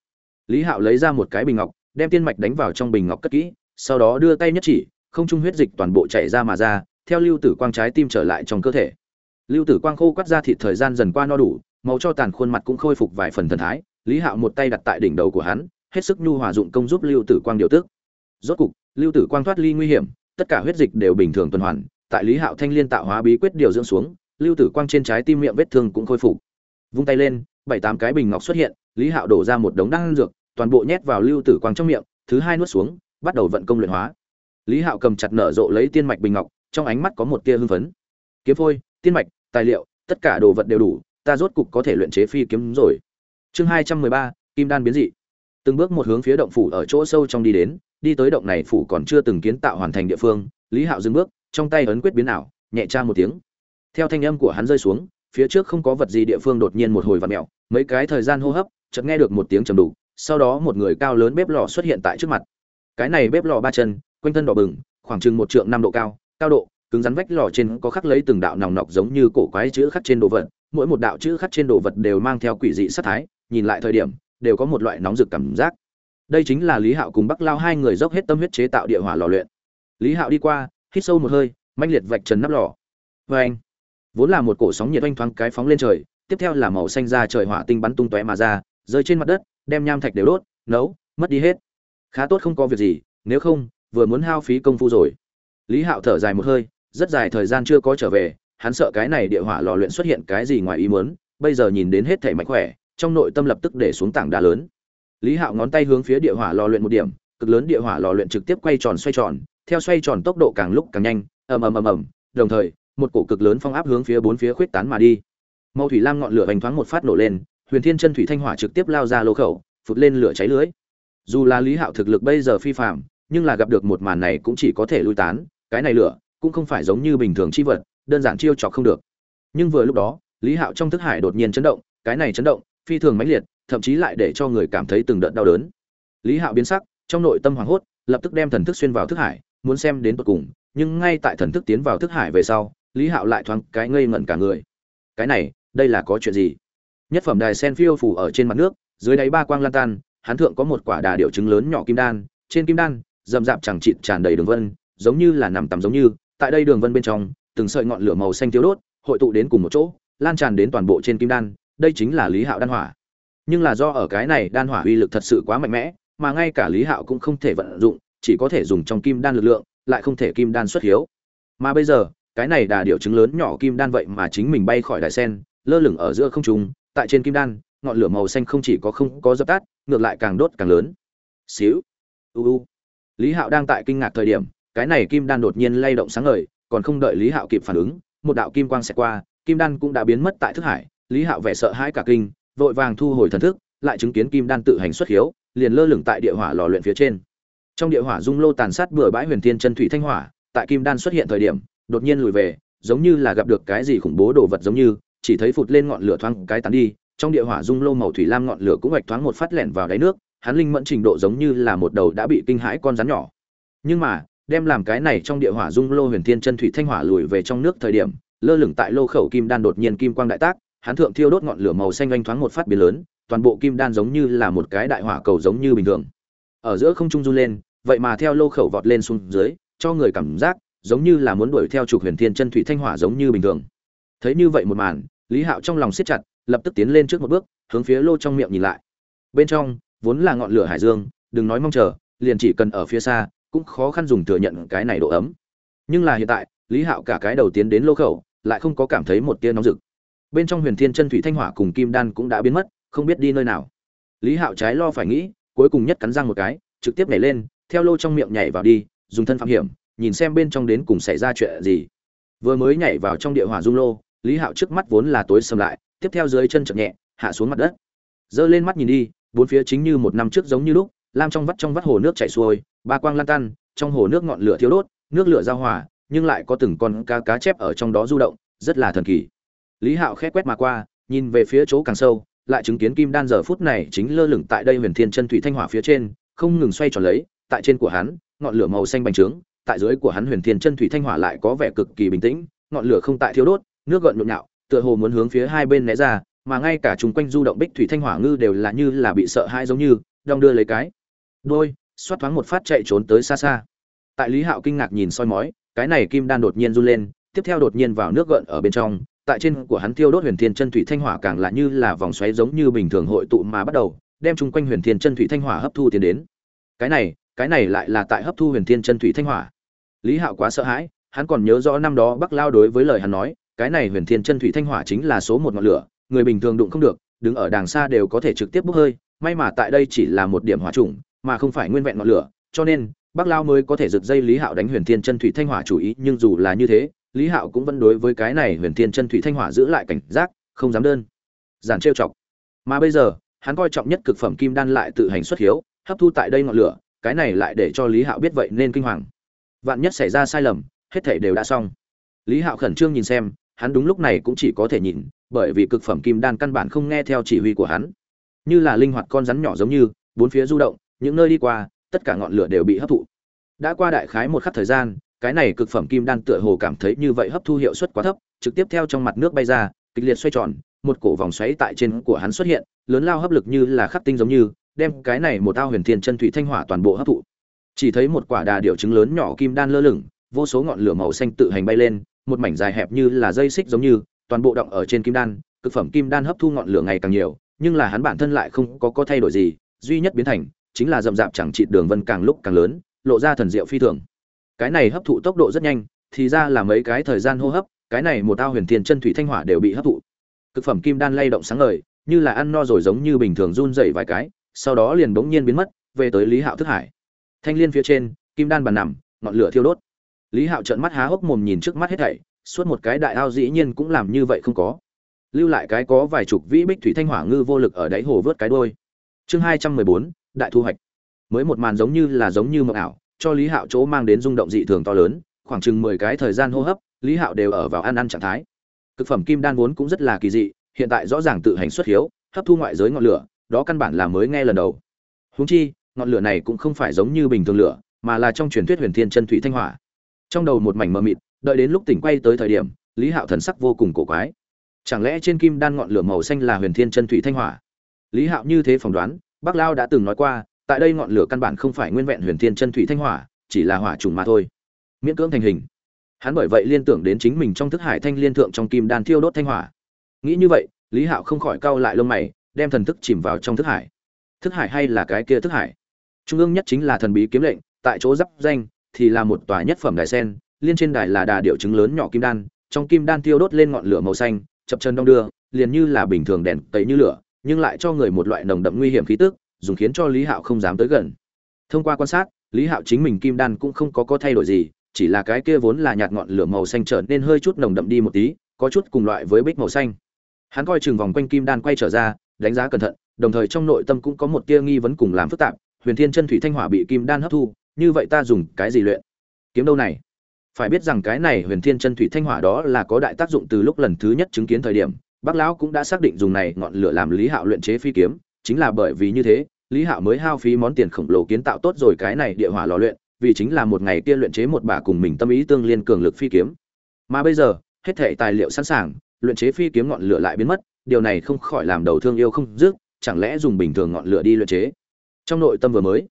Lý hạo lấy ra một cái bình ngọc, đem tiên mạch đánh vào trong bình ngọc cất kỹ, sau đó đưa tay nhất chỉ, không trung huyết dịch toàn bộ chảy ra mà ra, theo lưu tử quang trái tim trở lại trong cơ thể. Lưu tử quang khô quắt ra thịt thời gian dần qua no đủ màu cho tàn khuôn mặt cũng khôi phục vài phần thần thái, lý hạo một tay đặt tại đỉnh đầu của hắn, hết sức nhu hòa dụng công giúp lưu tử quang điều tức. Rốt cục, lưu tử quang thoát ly nguy hiểm, tất cả huyết dịch đều bình thường tuần hoàn, tại lý hạo thanh liên tạo hóa bí quyết điều dưỡng xuống, lưu tử quang trên trái tim miệng vết thương cũng khôi phục. Vung tay lên, bảy tám cái bình ngọc xuất hiện, lý hạo đổ ra một đống đan dược, toàn bộ nhét vào lưu tử quang trong miệng, thứ hai nuốt xuống, bắt đầu vận công luyện hóa. Lý hạo cầm chặt nở rộ lấy tiên mạch bình ngọc, trong ánh mắt có một tia hưng phấn. Kiếm phôi, tiên mạch, tài liệu, tất cả đồ vật đều đủ ta rốt cục có thể luyện chế phi kiếm rồi. Chương hai trăm mười ba, kim đan biến dị. Từng bước một hướng phía động phủ ở chỗ sâu trong đi đến, đi tới động này phủ còn chưa từng kiến tạo hoàn thành địa phương, lý hạo dừng bước, trong tay ấn quyết biến ảo, nhẹ tra một tiếng. Theo thanh âm của hắn rơi xuống, phía trước không có vật gì địa phương đột nhiên một hồi vặn mẹo mấy cái thời gian hô hấp, chợt nghe được một tiếng trầm đủ sau đó một người cao lớn bếp lò xuất hiện tại trước mặt. Cái này bếp lò ba chân, quanh thân đỏ bừng, khoảng chừng một trượng năm độ cao cao độ, cứng rắn vách lò trên có khắc lấy từng đạo nòng nọc giống như cổ quái chữ khắc trên đồ vật mỗi một đạo chữ khắc trên đồ vật đều mang theo quỷ dị sát thái, nhìn lại thời điểm, đều có một loại nóng rực cảm giác. Đây chính là lý hạo cùng bắc lao hai người dốc hết tâm huyết chế tạo địa hỏa lò luyện. Lý hạo đi qua, hít sâu một hơi manh liệt vạch trần nắp lò. Vê anh vốn là một cổ sóng nhiệt oanh thoáng cái phóng lên trời, tiếp theo là màu xanh ra trời hỏa tinh bắn tung tóe mà ra, rơi trên mặt đất, đem nham thạch đều đốt, nấu, mất đi hết. Khá tốt không có việc gì, nếu không, vừa muốn hao phí công phu rồi. Lý hạo thở dài một hơi, rất dài thời gian chưa có trở về hắn sợ cái này địa hỏa lò luyện xuất hiện cái gì ngoài ý muốn, bây giờ nhìn đến hết thể mạnh khỏe, trong nội tâm lập tức để xuống tảng đá lớn. Lý hạo ngón tay hướng phía địa hỏa lò luyện một điểm, cực lớn địa hỏa lò luyện trực tiếp quay tròn xoay tròn, theo xoay tròn tốc độ càng lúc càng nhanh, ầm ầm ầm ầm, đồng thời, một cổ cực lớn phong áp hướng phía bốn phía khuyết tán mà đi. Mâu thủy lam ngọn lửa vành thoáng một phát nổ lên, huyền thiên chân thủy thanh hỏa trực tiếp lao ra lô khẩu, phụt lên lửa cháy lưới. Dù là lý hạo thực lực bây giờ phi phạm nhưng là gặp được một màn này cũng chỉ có thể lui tán, cái này lửa cũng không phải giống như bình thường chi vật đơn giản chiêu trò không được. Nhưng vừa lúc đó, lý hạo trong thức hải đột nhiên chấn động, cái này chấn động, phi thường mãnh liệt, thậm chí lại để cho người cảm thấy từng đợt đau đớn. Lý hạo biến sắc, trong nội tâm hoảng hốt, lập tức đem thần thức xuyên vào thức hải, muốn xem đến tận cùng, nhưng ngay tại thần thức tiến vào thức hải về sau, lý hạo lại thoáng cái ngây ngẩn cả người. Cái này, đây là có chuyện gì? Nhất phẩm đài sen phiêu phủ ở trên mặt nước, dưới đáy ba quang lan tan, hắn thượng có một quả đà điệu trứng lớn nhỏ kim đan, trên kim đan, rậm rạp chẳng chịt tràn đầy đường vân, giống như là nằm tầm giống như, tại đây đường vân bên trong từng sợi ngọn lửa màu xanh thiếu đốt, hội tụ đến cùng một chỗ, lan tràn đến toàn bộ trên kim đan, đây chính là lý hạo đan hỏa. Nhưng là do ở cái này đan hỏa uy lực thật sự quá mạnh mẽ, mà ngay cả lý hạo cũng không thể vận dụng, chỉ có thể dùng trong kim đan lực lượng, lại không thể kim đan xuất hiếu. Mà bây giờ, cái này đà điều chứng lớn nhỏ kim đan vậy mà chính mình bay khỏi đại sen, lơ lửng ở giữa không trung, tại trên kim đan, ngọn lửa màu xanh không chỉ có không có dập tắt, ngược lại càng đốt càng lớn. Xíu. U u. Lý hạo đang tại kinh ngạc thời điểm, cái này kim đan đột nhiên lay động sáng ngời còn không đợi lý hạo kịp phản ứng, một đạo kim quang xẹt qua, kim đan cũng đã biến mất tại thức hải. Lý hạo vẻ sợ hãi cả kinh, vội vàng thu hồi thần thức, lại chứng kiến kim đan tự hành xuất hiếu liền lơ lửng tại địa hỏa lò luyện phía trên. Trong địa hỏa dung lô tàn sát bừa bãi huyền thiên chân thủy thanh hỏa, tại kim đan xuất hiện thời điểm, đột nhiên lùi về, giống như là gặp được cái gì khủng bố đồ vật giống như, chỉ thấy phụt lên ngọn lửa thoáng cái tán đi, trong địa hỏa dung lô màu thủy lam ngọn lửa cũng vạch thoáng một phát lẻn vào đáy nước, hắn linh mẫn trình độ giống như là một đầu đã bị kinh hãi con rắn nhỏ. Nhưng mà đem làm cái này trong địa hỏa dung lô huyền thiên chân thủy thanh hỏa lùi về trong nước thời điểm, lơ lửng tại lô khẩu kim đan đột nhiên kim quang đại tác, hắn thượng thiêu đốt ngọn lửa màu xanh oanh thoáng một phát biến lớn, toàn bộ kim đan giống như là một cái đại hỏa cầu giống như bình thường. Ở giữa không trung run lên, vậy mà theo lô khẩu vọt lên xuống dưới, cho người cảm giác giống như là muốn đuổi theo trục huyền thiên chân thủy thanh hỏa giống như bình thường. Thấy như vậy một màn, lý hạo trong lòng siết chặt, lập tức tiến lên trước một bước, hướng phía lô trong miệng nhìn lại. Bên trong, vốn là ngọn lửa hải dương, đừng nói mong chờ, liền chỉ cần ở phía xa cũng khó khăn dùng thừa nhận cái này độ ấm. Nhưng là hiện tại, lý hạo cả cái đầu tiến đến lô khẩu, lại không có cảm thấy một tia nóng rực. Bên trong huyền thiên chân thủy thanh hỏa cùng kim đan cũng đã biến mất, không biết đi nơi nào. Lý hạo trái lo phải nghĩ, cuối cùng nhất cắn răng một cái, trực tiếp nhảy lên, theo lô trong miệng nhảy vào đi, dùng thân phạm hiểm, nhìn xem bên trong đến cùng xảy ra chuyện gì. Vừa mới nhảy vào trong địa hỏa dung lô, lý hạo trước mắt vốn là tối sầm lại, tiếp theo dưới chân chậm nhẹ, hạ xuống mặt đất. Giơ lên mắt nhìn đi, bốn phía chính như một năm trước giống như lúc lam trong vắt trong vắt hồ nước chảy xuôi, ba quang lan tan, trong hồ nước ngọn lửa thiếu đốt, nước lửa giao hòa, nhưng lại có từng con cá cá chép ở trong đó du động, rất là thần kỳ. Lý hạo khẽ quét mà qua, nhìn về phía chỗ càng sâu, lại chứng kiến kim đan giờ phút này chính lơ lửng tại đây huyền thiên chân thủy thanh hỏa phía trên, không ngừng xoay tròn lấy, tại trên của hắn, ngọn lửa màu xanh bành trướng, tại dưới của hắn huyền thiên chân thủy thanh hỏa lại có vẻ cực kỳ bình tĩnh, ngọn lửa không tại thiếu đốt, nước gợn nhộn nhạo, tựa hồ muốn hướng phía hai bên né ra, mà ngay cả chúng quanh du động bích thủy thanh hỏa ngư đều là như là bị sợ hãi giống như, đong đưa lấy cái đôi, xoát thoáng một phát chạy trốn tới xa xa. Tại lý hạo kinh ngạc nhìn soi mói, cái này kim đan đột nhiên run lên, tiếp theo đột nhiên vào nước gợn ở bên trong, tại trên của hắn tiêu đốt huyền thiên chân thủy thanh hỏa càng là như là vòng xoáy giống như bình thường hội tụ mà bắt đầu, đem chung quanh huyền thiên chân thủy thanh hỏa hấp thu tiến đến. Cái này cái này lại là tại hấp thu huyền thiên chân thủy thanh hỏa. Lý hạo quá sợ hãi, hắn còn nhớ rõ năm đó bắc lao đối với lời hắn nói, cái này huyền thiên chân thủy thanh hỏa chính là số một ngọn lửa, người bình thường đụng không được, đứng ở đàng xa đều có thể trực tiếp bốc hơi, may mà tại đây chỉ là một điểm hỏa trùng mà không phải nguyên vẹn ngọn lửa, cho nên, bắc lao mới có thể giật dây lý hạo đánh huyền thiên chân thủy thanh hỏa chủ ý, nhưng dù là như thế, lý hạo cũng vẫn đối với cái này huyền thiên chân thủy thanh hỏa giữ lại cảnh giác, không dám đơn giản trêu chọc. Mà bây giờ, hắn coi trọng nhất cực phẩm kim đan lại tự hành xuất hiếu, hấp thu tại đây ngọn lửa, cái này lại để cho lý hạo biết vậy nên kinh hoàng. Vạn nhất xảy ra sai lầm, hết thể đều đã xong. Lý hạo khẩn trương nhìn xem, hắn đúng lúc này cũng chỉ có thể nhìn, bởi vì cực phẩm kim đan căn bản không nghe theo chỉ huy của hắn. Như là linh hoạt con rắn nhỏ giống như, bốn phía du động những nơi đi qua, tất cả ngọn lửa đều bị hấp thụ. Đã qua đại khái một khắc thời gian, cái này cực phẩm kim đan tựa hồ cảm thấy như vậy hấp thu hiệu suất quá thấp, trực tiếp theo trong mặt nước bay ra, kịch liệt xoay tròn, một cổ vòng xoáy tại trên của hắn xuất hiện, lớn lao hấp lực như là khắc tinh giống như, đem cái này một ao huyền thiên chân thủy thanh hỏa toàn bộ hấp thụ. Chỉ thấy một quả đà điều trứng lớn nhỏ kim đan lơ lửng, vô số ngọn lửa màu xanh tự hành bay lên, một mảnh dài hẹp như là dây xích giống như, toàn bộ động ở trên kim đan, cực phẩm kim đan hấp thu ngọn lửa ngày càng nhiều, nhưng là hắn bản thân lại không có có thay đổi gì, duy nhất biến thành chính là rậm rạp chẳng trị đường vân càng lúc càng lớn, lộ ra thần diệu phi thường. Cái này hấp thụ tốc độ rất nhanh, thì ra là mấy cái thời gian hô hấp, cái này một ao huyền thiên chân thủy thanh hỏa đều bị hấp thụ. Cực phẩm kim đan lay động sáng ngời, như là ăn no rồi giống như bình thường run dậy vài cái, sau đó liền bỗng nhiên biến mất, về tới lý hạo thức hải. Thanh liên phía trên, kim đan bàn nằm, ngọn lửa thiêu đốt. Lý hạo trợn mắt há hốc mồm nhìn trước mắt hết thảy, suốt một cái đại ao dĩ nhiên cũng làm như vậy không có. Lưu lại cái có vài chục vĩ bích thủy thanh hỏa ngư vô lực ở đáy hồ vớt cái đôi chương hai trăm mười bốn đại thu hoạch. Mới một màn giống như là giống như mộng ảo, cho lý hạo chỗ mang đến rung động dị thường to lớn, khoảng chừng mười cái thời gian hô hấp, lý hạo đều ở vào ăn ăn trạng thái. Thực phẩm kim đan vốn cũng rất là kỳ dị, hiện tại rõ ràng tự hành xuất hiếu, hấp thu ngoại giới ngọn lửa, đó căn bản là mới nghe lần đầu. Húng chi, ngọn lửa này cũng không phải giống như bình thường lửa, mà là trong truyền thuyết huyền thiên chân thủy thanh hỏa. Trong đầu một mảnh mờ mịt, đợi đến lúc tỉnh quay tới thời điểm, lý hạo thần sắc vô cùng cổ quái. Chẳng lẽ trên kim đan ngọn lửa màu xanh là huyền thiên chân thủy thanh hỏa? Lý hạo như thế phỏng đoán bác lao đã từng nói qua, tại đây ngọn lửa căn bản không phải nguyên vẹn huyền thiên chân thủy thanh hỏa, chỉ là hỏa trùng mà thôi. Miễn cưỡng thành hình. Hắn bởi vậy liên tưởng đến chính mình trong thức hải thanh liên thượng trong kim đan thiêu đốt thanh hỏa. Nghĩ như vậy, lý hạo không khỏi cau lại lông mày, đem thần thức chìm vào trong thức hải. Thức hải hay là cái kia thức hải? Trung ương nhất chính là thần bí kiếm lệnh, tại chỗ giáp danh thì là một tòa nhất phẩm đài sen, liên trên đài là đà điệu chứng lớn nhỏ kim đan, trong kim đan tiêu đốt lên ngọn lửa màu xanh, chập chân đong đưa, liền như là bình thường đèn tẩy như lửa nhưng lại cho người một loại nồng đậm nguy hiểm khí tức, dùng khiến cho lý hạo không dám tới gần. Thông qua quan sát, lý hạo chính mình kim đan cũng không có có thay đổi gì, chỉ là cái kia vốn là nhạt ngọn lửa màu xanh trở nên hơi chút nồng đậm đi một tí, có chút cùng loại với bích màu xanh. Hắn coi chừng vòng quanh kim đan quay trở ra, đánh giá cẩn thận, đồng thời trong nội tâm cũng có một tia nghi vấn cùng làm phức tạp, huyền thiên chân thủy thanh hỏa bị kim đan hấp thu, như vậy ta dùng cái gì luyện? Kiếm đâu này? Phải biết rằng cái này huyền thiên chân thủy thanh hỏa đó là có đại tác dụng từ lúc lần thứ nhất chứng kiến thời điểm bác lão cũng đã xác định dùng này ngọn lửa làm lý hạo luyện chế phi kiếm, chính là bởi vì như thế, lý hạo mới hao phí món tiền khổng lồ kiến tạo tốt rồi cái này địa hỏa lò luyện, vì chính là một ngày kia luyện chế một bả cùng mình tâm ý tương liên cường lực phi kiếm. Mà bây giờ, hết thảy tài liệu sẵn sàng, luyện chế phi kiếm ngọn lửa lại biến mất, điều này không khỏi làm đầu thương yêu không dứt, chẳng lẽ dùng bình thường ngọn lửa đi luyện chế? Trong nội tâm vừa mới,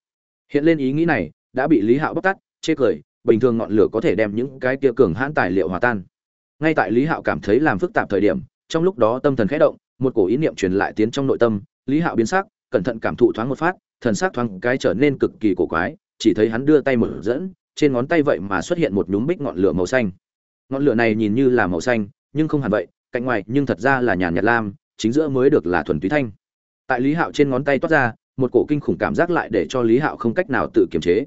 hiện lên ý nghĩ này, đã bị lý hạo bóc tắt chê cười, bình thường ngọn lửa có thể đem những cái kia cường hãn tài liệu hòa tan. Ngay tại lý hạo cảm thấy làm phức tạp thời điểm trong lúc đó tâm thần khẽ động, một cổ ý niệm truyền lại tiến trong nội tâm, lý hạo biến sắc, cẩn thận cảm thụ thoáng một phát, thần sắc thoáng cái trở nên cực kỳ cổ quái, chỉ thấy hắn đưa tay mở dẫn, trên ngón tay vậy mà xuất hiện một nhúm bích ngọn lửa màu xanh. Ngọn lửa này nhìn như là màu xanh, nhưng không hẳn vậy, cạnh ngoài nhưng thật ra là nhàn nhạt lam, chính giữa mới được là thuần túy thanh. Tại lý hạo trên ngón tay toát ra, một cổ kinh khủng cảm giác lại để cho lý hạo không cách nào tự kiềm chế.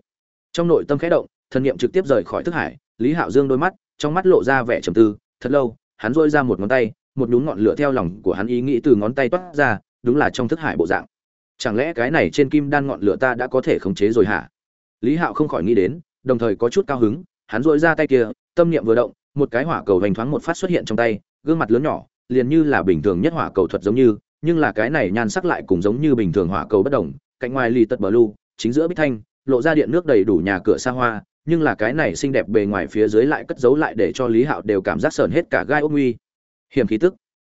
Trong nội tâm khẽ động, thần niệm trực tiếp rời khỏi thức hải, lý hạo dương đôi mắt, trong mắt lộ ra vẻ trầm tư, thật lâu, hắn rũa ra một ngón tay một nhún ngọn lửa theo lòng của hắn ý nghĩ từ ngón tay toát ra, đúng là trong thức hải bộ dạng. Chẳng lẽ cái này trên kim đan ngọn lửa ta đã có thể khống chế rồi hả? Lý hạo không khỏi nghĩ đến, đồng thời có chút cao hứng, hắn dội ra tay kia, tâm niệm vừa động, một cái hỏa cầu vành thoáng một phát xuất hiện trong tay, gương mặt lớn nhỏ, liền như là bình thường nhất hỏa cầu thuật giống như, nhưng là cái này nhan sắc lại cùng giống như bình thường hỏa cầu bất đồng, cạnh ngoài lì tật bờ lu, chính giữa bích thanh, lộ ra điện nước đầy đủ nhà cửa xa hoa, nhưng là cái này xinh đẹp bề ngoài phía dưới lại cất giấu lại để cho lý hạo đều cảm giác sờn hết cả gai ốc nguy hiểm khí tức.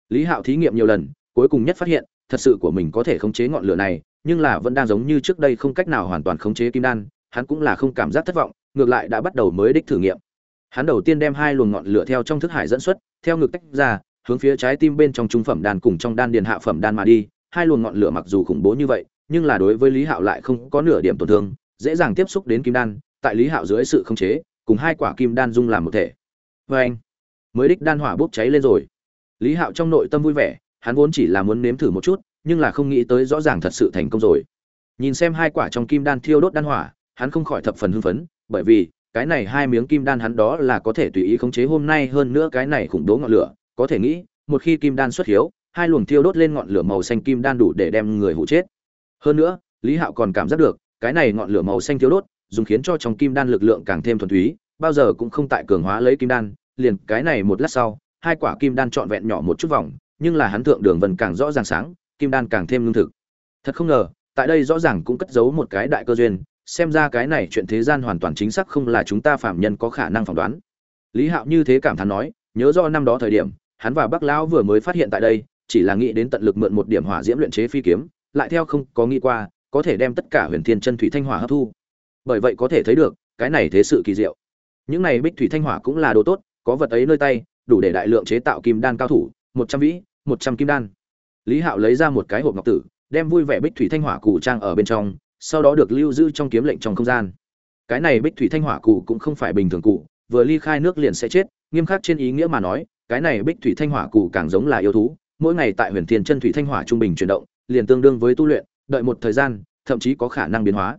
Lý hạo thí nghiệm nhiều lần, cuối cùng nhất phát hiện, thật sự của mình có thể khống chế ngọn lửa này, nhưng là vẫn đang giống như trước đây không cách nào hoàn toàn khống chế kim đan, hắn cũng là không cảm giác thất vọng, ngược lại đã bắt đầu mới đích thử nghiệm. Hắn đầu tiên đem hai luồng ngọn lửa theo trong thức hải dẫn xuất, theo ngực tách ra, hướng phía trái tim bên trong trung phẩm đan cùng trong đan điền hạ phẩm đan mà đi. Hai luồng ngọn lửa mặc dù khủng bố như vậy, nhưng là đối với lý hạo lại không có nửa điểm tổn thương, dễ dàng tiếp xúc đến kim đan, tại lý hạo dưới sự khống chế, cùng hai quả kim đan dung làm một thể. Vê anh mới đích đan hỏa bốc cháy lên rồi lý hạo trong nội tâm vui vẻ, hắn vốn chỉ là muốn nếm thử một chút, nhưng là không nghĩ tới rõ ràng thật sự thành công rồi. Nhìn xem hai quả trong kim đan thiêu đốt đan hỏa, hắn không khỏi thập phần hưng phấn, bởi vì, cái này hai miếng kim đan hắn đó là có thể tùy ý khống chế hôm nay hơn nữa cái này khủng bố ngọn lửa. Có thể nghĩ, một khi kim đan xuất hiếu, hai luồng thiêu đốt lên ngọn lửa màu xanh kim đan đủ để đem người hụ chết. Hơn nữa, lý hạo còn cảm giác được, cái này ngọn lửa màu xanh thiêu đốt, dùng khiến cho trong kim đan lực lượng càng thêm thuần túy, bao giờ cũng không tại cường hóa lấy kim đan, liền cái này một lát sau hai quả kim đan trọn vẹn nhỏ một chút vòng, nhưng là hắn thượng đường vân càng rõ ràng sáng, kim đan càng thêm lương thực. Thật không ngờ, tại đây rõ ràng cũng cất giấu một cái đại cơ duyên, xem ra cái này chuyện thế gian hoàn toàn chính xác không là chúng ta phạm nhân có khả năng phỏng đoán. Lý hạo như thế cảm thán nói, nhớ do năm đó thời điểm, hắn và bắc lão vừa mới phát hiện tại đây, chỉ là nghĩ đến tận lực mượn một điểm hỏa diễm luyện chế phi kiếm, lại theo không có nghĩ qua, có thể đem tất cả huyền thiên chân thủy thanh hỏa hấp thu. Bởi vậy có thể thấy được, cái này thế sự kỳ diệu. Những này bích thủy thanh hỏa cũng là đồ tốt, có vật ấy nơi tay đủ để đại lượng chế tạo kim đan cao thủ, một trăm vĩ, một trăm kim đan. Lý hạo lấy ra một cái hộp ngọc tử, đem vui vẻ bích thủy thanh hỏa cụ trang ở bên trong, sau đó được lưu giữ trong kiếm lệnh trong không gian. Cái này bích thủy thanh hỏa cụ cũng không phải bình thường cụ vừa ly khai nước liền sẽ chết, nghiêm khắc trên ý nghĩa mà nói, cái này bích thủy thanh hỏa cụ càng giống là yêu thú, mỗi ngày tại huyền thiên chân thủy thanh hỏa trung bình chuyển động, liền tương đương với tu luyện, đợi một thời gian, thậm chí có khả năng biến hóa.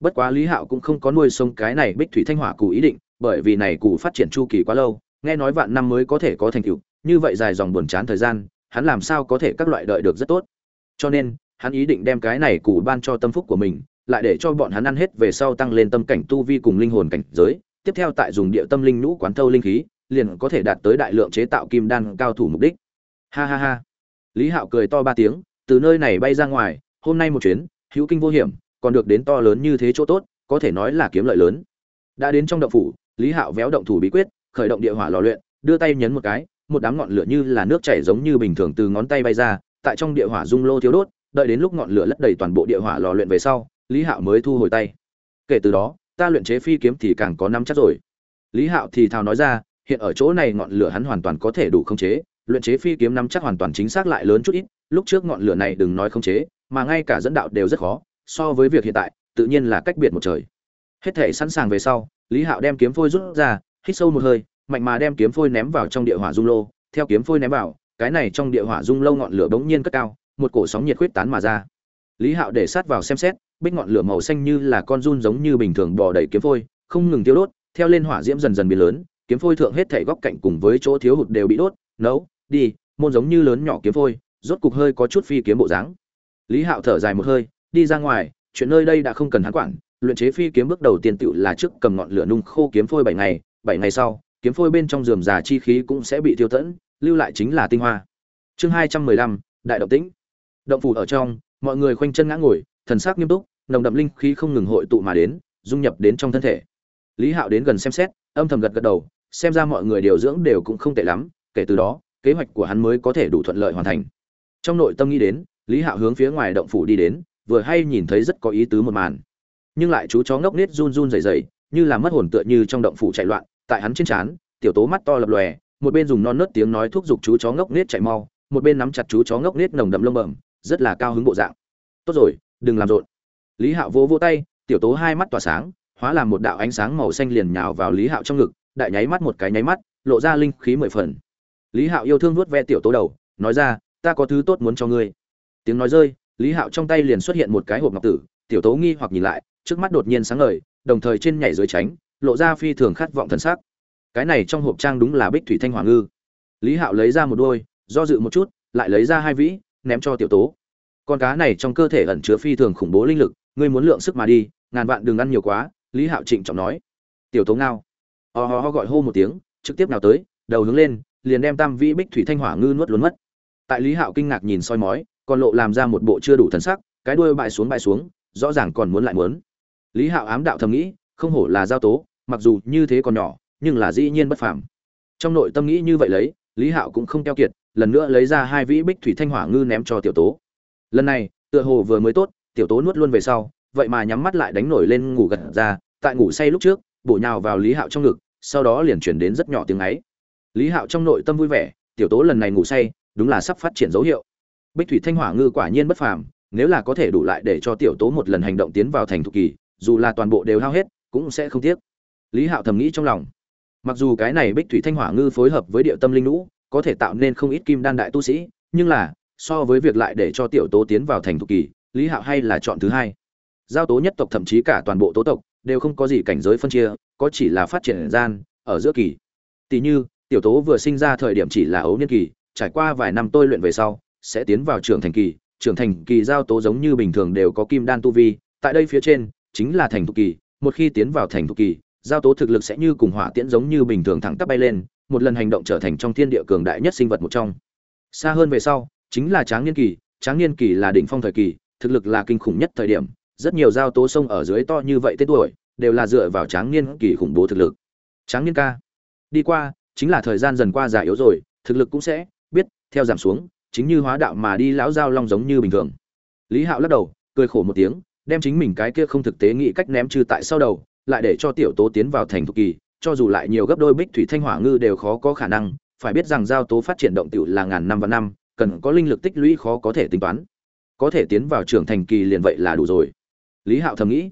Bất quá lý hạo cũng không có nuôi sống cái này bích thủy thanh hỏa cụ ý định, bởi vì này cụ phát triển chu kỳ quá lâu nghe nói vạn năm mới có thể có thành tựu, như vậy dài dòng buồn chán thời gian, hắn làm sao có thể các loại đợi được rất tốt? Cho nên, hắn ý định đem cái này củ ban cho tâm phúc của mình, lại để cho bọn hắn ăn hết về sau tăng lên tâm cảnh tu vi cùng linh hồn cảnh giới, tiếp theo tại dùng địa tâm linh nhũ quán thâu linh khí, liền có thể đạt tới đại lượng chế tạo kim đan cao thủ mục đích. Ha ha ha. Lý hạo cười to ba tiếng, từ nơi này bay ra ngoài, hôm nay một chuyến, hữu kinh vô hiểm, còn được đến to lớn như thế chỗ tốt, có thể nói là kiếm lợi lớn. Đã đến trong động phủ, lý hạo véo động thủ bí quyết khởi động địa hỏa lò luyện, đưa tay nhấn một cái, một đám ngọn lửa như là nước chảy giống như bình thường từ ngón tay bay ra, tại trong địa hỏa dung lô thiếu đốt, đợi đến lúc ngọn lửa lấp đầy toàn bộ địa hỏa lò luyện về sau, lý hạo mới thu hồi tay. Kể từ đó, ta luyện chế phi kiếm thì càng có năm chắc rồi. Lý hạo thì thào nói ra, hiện ở chỗ này ngọn lửa hắn hoàn toàn có thể đủ khống chế, luyện chế phi kiếm năm chắc hoàn toàn chính xác lại lớn chút ít, lúc trước ngọn lửa này đừng nói khống chế, mà ngay cả dẫn đạo đều rất khó, so với việc hiện tại, tự nhiên là cách biệt một trời. Hết thể sẵn sàng về sau, lý hạo đem kiếm phôi rút ra hít sâu một hơi, mạnh mà đem kiếm phôi ném vào trong địa hỏa dung lô. Theo kiếm phôi ném vào, cái này trong địa hỏa dung lâu ngọn lửa bỗng nhiên cất cao, một cổ sóng nhiệt khuyết tán mà ra. Lý hạo để sát vào xem xét, bích ngọn lửa màu xanh như là con run giống như bình thường bò đầy kiếm phôi, không ngừng tiêu đốt, theo lên hỏa diễm dần dần biến lớn, kiếm phôi thượng hết thảy góc cạnh cùng với chỗ thiếu hụt đều bị đốt, nấu, đi, môn giống như lớn nhỏ kiếm phôi, rốt cục hơi có chút phi kiếm bộ dáng. Lý hạo thở dài một hơi, đi ra ngoài, chuyện nơi đây đã không cần hắn quản, luyện chế phi kiếm bước đầu tiên tựu là trước cầm ngọn lửa nung khô kiếm phôi bảy ngày bảy ngày sau, kiếm phôi bên trong giường già chi khí cũng sẽ bị tiêu tẫn, lưu lại chính là tinh hoa. Chương hai trăm mười lăm, đại động tĩnh. Động phủ ở trong, mọi người khoanh chân ngã ngồi, thần sắc nghiêm túc, nồng đậm linh khí không ngừng hội tụ mà đến, dung nhập đến trong thân thể. Lý hạo đến gần xem xét, âm thầm gật gật đầu, xem ra mọi người điều dưỡng đều cũng không tệ lắm, kể từ đó, kế hoạch của hắn mới có thể đủ thuận lợi hoàn thành. Trong nội tâm nghĩ đến, lý hạo hướng phía ngoài động phủ đi đến, vừa hay nhìn thấy rất có ý tứ một màn. Nhưng lại chú chó ngốc nết run run rẩy rẩy như là mất hồn tựa như trong động phủ chạy loạn, tại hắn trên trán, tiểu tố mắt to lập lòe, một bên dùng non nớt tiếng nói thúc giục chú chó ngốc nết chạy mau, một bên nắm chặt chú chó ngốc nết nồng đậm lông bẩm, rất là cao hứng bộ dạng. Tốt rồi, đừng làm rộn. Lý hạo vỗ vỗ tay, tiểu tố hai mắt tỏa sáng, hóa làm một đạo ánh sáng màu xanh liền nhào vào lý hạo trong ngực, đại nháy mắt một cái nháy mắt, lộ ra linh khí mười phần. Lý hạo yêu thương nuốt ve tiểu tố đầu, nói ra, ta có thứ tốt muốn cho ngươi. Tiếng nói rơi, lý hạo trong tay liền xuất hiện một cái hộp ngọc tử, tiểu tố nghi hoặc nhìn lại, trước mắt đột nhiên sáng ngời đồng thời trên nhảy dưới tránh, lộ ra phi thường khát vọng thần sắc. Cái này trong hộp trang đúng là bích thủy thanh hỏa ngư. Lý hạo lấy ra một đôi, do dự một chút, lại lấy ra hai vĩ, ném cho tiểu tố. Con cá này trong cơ thể ẩn chứa phi thường khủng bố linh lực, ngươi muốn lượng sức mà đi, ngàn vạn đừng ăn nhiều quá, lý hạo trịnh trọng nói. Tiểu tố ngao. Ho ho ho gọi hô một tiếng, trực tiếp nào tới, đầu hướng lên, liền đem tam vĩ bích thủy thanh hỏa ngư nuốt luôn mất. Tại lý hạo kinh ngạc nhìn soi mói, còn lộ làm ra một bộ chưa đủ thần sắc, cái đuôi bại xuống bại xuống, rõ ràng còn muốn lại muốn lý hạo ám đạo thầm nghĩ, không hổ là giao tố, mặc dù như thế còn nhỏ, nhưng là dĩ nhiên bất phàm. Trong nội tâm nghĩ như vậy lấy, lý hạo cũng không keo kiệt, lần nữa lấy ra hai vĩ bích thủy thanh hỏa ngư ném cho tiểu tố. Lần này, tựa hồ vừa mới tốt, tiểu tố nuốt luôn về sau, vậy mà nhắm mắt lại đánh nổi lên ngủ gật ra, tại ngủ say lúc trước, bổ nhào vào lý hạo trong ngực, sau đó liền chuyển đến rất nhỏ tiếng ấy. Lý hạo trong nội tâm vui vẻ, tiểu tố lần này ngủ say, đúng là sắp phát triển dấu hiệu. Bích thủy thanh hỏa ngư quả nhiên bất phàm, nếu là có thể đủ lại để cho tiểu tố một lần hành động tiến vào thành thục kỳ dù là toàn bộ đều hao hết, cũng sẽ không tiếc. Lý hạo thầm nghĩ trong lòng. Mặc dù cái này bích thủy thanh hỏa ngư phối hợp với địa tâm linh lũ có thể tạo nên không ít kim đan đại tu sĩ, nhưng là, so với việc lại để cho tiểu tố tiến vào thành thục kỳ, lý hạo hay là chọn thứ hai. Giao tố nhất tộc thậm chí cả toàn bộ tố tộc, đều không có gì cảnh giới phân chia, có chỉ là phát triển gian, ở giữa kỳ. Tỷ như, tiểu tố vừa sinh ra thời điểm chỉ là ấu niên kỳ, trải qua vài năm tôi luyện về sau, sẽ tiến vào trưởng thành kỳ. Trưởng thành kỳ giao tố giống như bình thường đều có kim đan tu vi, tại đây phía trên chính là thành thục kỳ, một khi tiến vào thành thục kỳ, giao tố thực lực sẽ như cùng hỏa tiễn giống như bình thường thẳng tắp bay lên, một lần hành động trở thành trong thiên địa cường đại nhất sinh vật một trong. Xa hơn về sau, chính là tráng niên kỳ, tráng niên kỳ là đỉnh phong thời kỳ, thực lực là kinh khủng nhất thời điểm, rất nhiều giao tố sông ở dưới to như vậy tên tuổi, đều là dựa vào tráng niên kỳ khủng bố thực lực. Tráng niên ca, đi qua, chính là thời gian dần qua già yếu rồi, thực lực cũng sẽ biết, theo giảm xuống, chính như hóa đạo mà đi lão giao long giống như bình thường. Lý hạo lắc đầu, cười khổ một tiếng đem chính mình cái kia không thực tế nghĩ cách ném trừ tại sau đầu, lại để cho tiểu tố tiến vào thành thục kỳ, cho dù lại nhiều gấp đôi bích thủy thanh hỏa ngư đều khó có khả năng, phải biết rằng giao tố phát triển động tiểu là ngàn năm và năm, cần có linh lực tích lũy khó có thể tính toán. Có thể tiến vào trưởng thành kỳ liền vậy là đủ rồi. Lý hạo thầm nghĩ.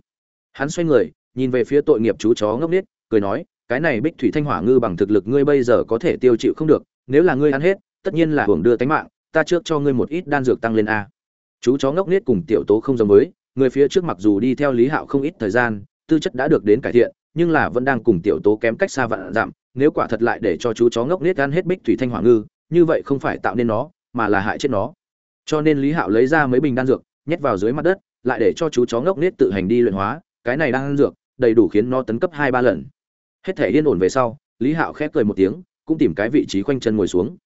Hắn xoay người, nhìn về phía tội nghiệp chú chó ngốc nghếch, cười nói, cái này bích thủy thanh hỏa ngư bằng thực lực ngươi bây giờ có thể tiêu chịu không được, nếu là ngươi ăn hết, tất nhiên là hưởng đưa tánh mạng, ta trước cho ngươi một ít đan dược tăng lên a. Chú chó ngốc nghếch cùng tiểu tố không giống với người phía trước mặc dù đi theo lý hạo không ít thời gian, tư chất đã được đến cải thiện, nhưng là vẫn đang cùng tiểu tố kém cách xa vạn giảm nếu quả thật lại để cho chú chó ngốc nết ăn hết bích thủy thanh hỏa ngư, như vậy không phải tạo nên nó, mà là hại chết nó. Cho nên lý hạo lấy ra mấy bình đan dược, nhét vào dưới mặt đất, lại để cho chú chó ngốc nết tự hành đi luyện hóa, cái này đan dược đầy đủ khiến nó tấn cấp hai ba lần. Hết thể yên ổn về sau, lý hạo khép cười một tiếng, cũng tìm cái vị trí khoanh chân ngồi xuống.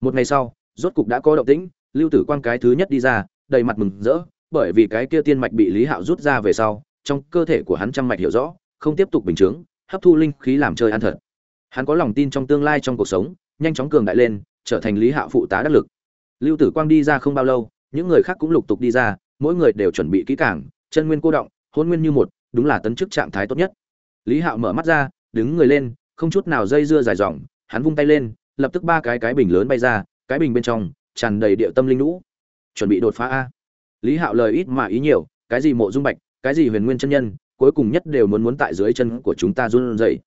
Một ngày sau, rốt cục đã có động tĩnh, lưu tử quang cái thứ nhất đi ra, đầy mặt mừng rỡ bởi vì cái kia tiên mạch bị lý hạo rút ra về sau trong cơ thể của hắn trăm mạch hiểu rõ không tiếp tục bình chứng, hấp thu linh khí làm chơi ăn thật. Hắn có lòng tin trong tương lai trong cuộc sống nhanh chóng cường đại lên trở thành lý hạo phụ tá đắc lực. Lưu tử quang đi ra không bao lâu những người khác cũng lục tục đi ra mỗi người đều chuẩn bị kỹ càng chân nguyên cô động hôn nguyên như một đúng là tấn chức trạng thái tốt nhất. Lý hạo mở mắt ra đứng người lên không chút nào dây dưa dài dòng hắn vung tay lên lập tức ba cái cái bình lớn bay ra cái bình bên trong tràn đầy địa tâm linh lũ. Chuẩn bị đột phá a lý hạo lời ít mà ý nhiều, cái gì mộ dung bạch, cái gì huyền nguyên chân nhân, cuối cùng nhất đều muốn muốn tại dưới chân của chúng ta run rẩy.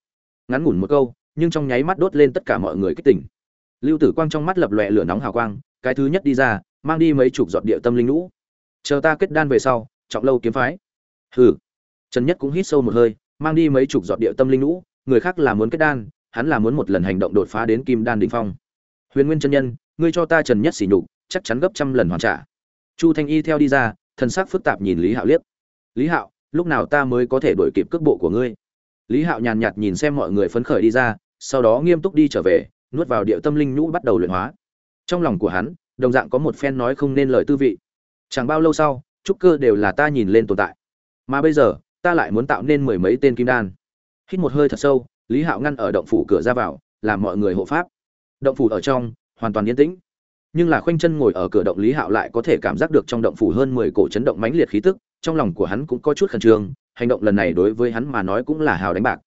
Ngắn ngủn một câu, nhưng trong nháy mắt đốt lên tất cả mọi người kích tỉnh. Lưu tử quang trong mắt lập lòe lửa nóng hào quang, cái thứ nhất đi ra, mang đi mấy chục giọt địa tâm linh lũ chờ ta kết đan về sau, trọng lâu kiếm phái. Hừ. Trần nhất cũng hít sâu một hơi, mang đi mấy chục giọt địa tâm linh lũ người khác là muốn kết đan, hắn là muốn một lần hành động đột phá đến kim đan đỉnh phong. Huyền nguyên chân nhân, ngươi cho ta trần nhất xỉ nhục, chắc chắn gấp trăm lần hoàn trả chu thanh y theo đi ra thân sắc phức tạp nhìn lý hạo liếc. Lý hạo, lúc nào ta mới có thể đuổi kịp cước bộ của ngươi? Lý hạo nhàn nhạt nhìn xem mọi người phấn khởi đi ra, sau đó nghiêm túc đi trở về, nuốt vào điệu tâm linh nhũ bắt đầu luyện hóa. Trong lòng của hắn, đồng dạng có một phen nói không nên lời tư vị. Chẳng bao lâu sau, trúc cơ đều là ta nhìn lên tồn tại. Mà bây giờ, ta lại muốn tạo nên mười mấy tên kim đan. Hít một hơi thật sâu, lý hạo ngăn ở động phủ cửa ra vào, làm mọi người hộ pháp. Động phủ ở trong, hoàn toàn yên tĩnh nhưng là khoanh chân ngồi ở cửa động lý hạo lại có thể cảm giác được trong động phủ hơn mười cổ chấn động mãnh liệt khí tức, trong lòng của hắn cũng có chút khẩn trương, hành động lần này đối với hắn mà nói cũng là hào đánh bạc.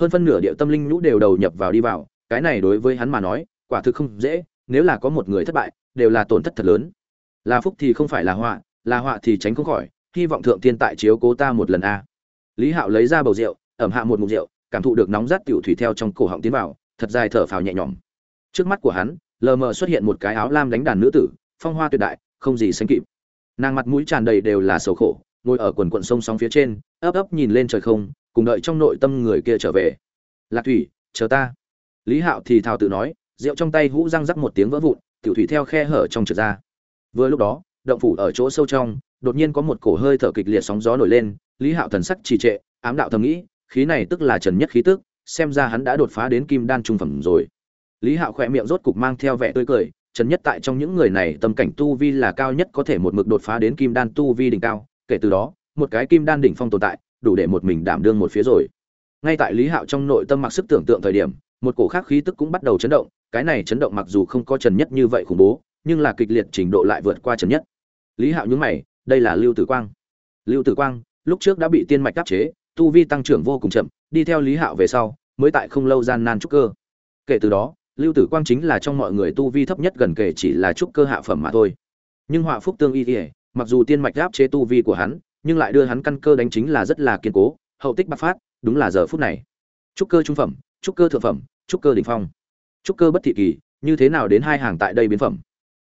Hơn phân nửa địa tâm linh nhũ đều đầu nhập vào đi vào, cái này đối với hắn mà nói, quả thực không dễ, nếu là có một người thất bại, đều là tổn thất thật lớn. Là phúc thì không phải là họa là họa thì tránh không khỏi, hy vọng thượng tiên tại chiếu cố ta một lần a. Lý hạo lấy ra bầu rượu, ẩm hạ một mục rượu, cảm thụ được nóng rát tiểu thủy theo trong cổ họng tiến vào, thật dài thở phào nhẹ nhõm. Trước mắt của hắn lờ mờ xuất hiện một cái áo lam đánh đàn nữ tử, phong hoa tuyệt đại, không gì sánh kịp. Nàng mặt mũi tràn đầy đều là sầu khổ, ngồi ở quần quận sông sóng phía trên, ấp ấp nhìn lên trời không, cùng đợi trong nội tâm người kia trở về. Lạc thủy, chờ ta. Lý hạo thì thào tự nói, rượu trong tay hũ răng rắc một tiếng vỡ vụn, tiểu thủy theo khe hở trong trượt ra. Vừa lúc đó, động phủ ở chỗ sâu trong, đột nhiên có một cổ hơi thở kịch liệt sóng gió nổi lên, lý hạo thần sắc trì trệ, ám đạo thầm nghĩ, khí này tức là trần nhất khí tức, xem ra hắn đã đột phá đến kim đan trung phẩm rồi lý hạo khỏe miệng rốt cục mang theo vẻ tươi cười, trần nhất tại trong những người này tâm cảnh tu vi là cao nhất có thể một mực đột phá đến kim đan tu vi đỉnh cao, kể từ đó, một cái kim đan đỉnh phong tồn tại, đủ để một mình đảm đương một phía rồi. Ngay tại lý hạo trong nội tâm mặc sức tưởng tượng thời điểm, một cổ khác khí tức cũng bắt đầu chấn động, cái này chấn động mặc dù không có trần nhất như vậy khủng bố, nhưng là kịch liệt trình độ lại vượt qua trần nhất. Lý hạo nhún mày, đây là lưu tử quang. Lưu tử quang, lúc trước đã bị tiên mạch đáp chế, tu vi tăng trưởng vô cùng chậm, đi theo lý hạo về sau, mới tại không lâu gian nan trúc cơ. Kể từ đó lưu tử quang chính là trong mọi người tu vi thấp nhất gần kể chỉ là trúc cơ hạ phẩm mà thôi. Nhưng họa phúc tương y ỉa mặc dù tiên mạch áp chế tu vi của hắn, nhưng lại đưa hắn căn cơ đánh chính là rất là kiên cố, hậu tích bắc phát, đúng là giờ phút này. Trúc cơ trung phẩm, trúc cơ thượng phẩm, trúc cơ đỉnh phong. Trúc cơ bất thị kỳ, như thế nào đến hai hàng tại đây biến phẩm?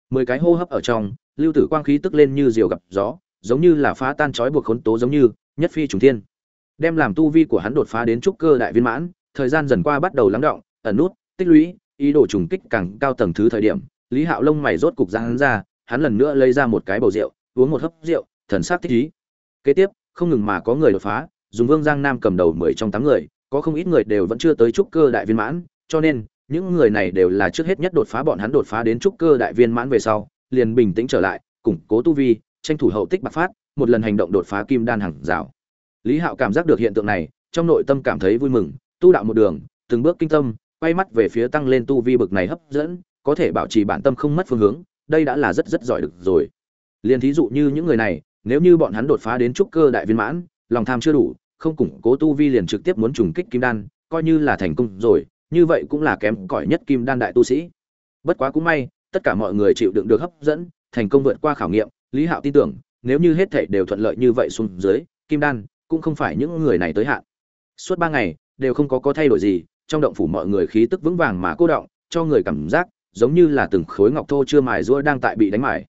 Mười cái hô hấp ở trong, lưu tử quang khí tức lên như diều gặp gió, giống như là phá tan trói buộc khốn tố giống như, nhất phi trùng thiên. Đem làm tu vi của hắn đột phá đến trúc cơ đại viên mãn, thời gian dần qua bắt đầu lắng động, ẩn nút, tích lũy ý đồ trùng kích càng cao tầng thứ thời điểm, lý hạo lông mày rốt cục ra hắn ra, hắn lần nữa lấy ra một cái bầu rượu, uống một hớp rượu, thần sắc thích ý. Kế tiếp, không ngừng mà có người đột phá, dùng vương giang nam cầm đầu mười trong tám người, có không ít người đều vẫn chưa tới trúc cơ đại viên mãn, cho nên, những người này đều là trước hết nhất đột phá bọn hắn đột phá đến trúc cơ đại viên mãn về sau, liền bình tĩnh trở lại, củng cố tu vi, tranh thủ hậu tích bạc phát, một lần hành động đột phá kim đan hàng rào. Lý hạo cảm giác được hiện tượng này, trong nội tâm cảm thấy vui mừng, tu đạo một đường, từng bước kinh tâm quay mắt về phía tăng lên tu vi bực này hấp dẫn, có thể bảo trì bản tâm không mất phương hướng, đây đã là rất rất giỏi được rồi. Liền thí dụ như những người này, nếu như bọn hắn đột phá đến trúc cơ đại viên mãn, lòng tham chưa đủ, không củng cố tu vi liền trực tiếp muốn trùng kích kim đan, coi như là thành công rồi, như vậy cũng là kém cỏi nhất kim đan đại tu sĩ. Bất quá cũng may, tất cả mọi người chịu đựng được hấp dẫn, thành công vượt qua khảo nghiệm, lý hạo tin tưởng, nếu như hết thảy đều thuận lợi như vậy xuống dưới, kim đan cũng không phải những người này tới hạn. Suốt ba ngày, đều không có có thay đổi gì trong động phủ mọi người khí tức vững vàng mà cô động, cho người cảm giác giống như là từng khối ngọc thô chưa mài rũa đang tại bị đánh mài.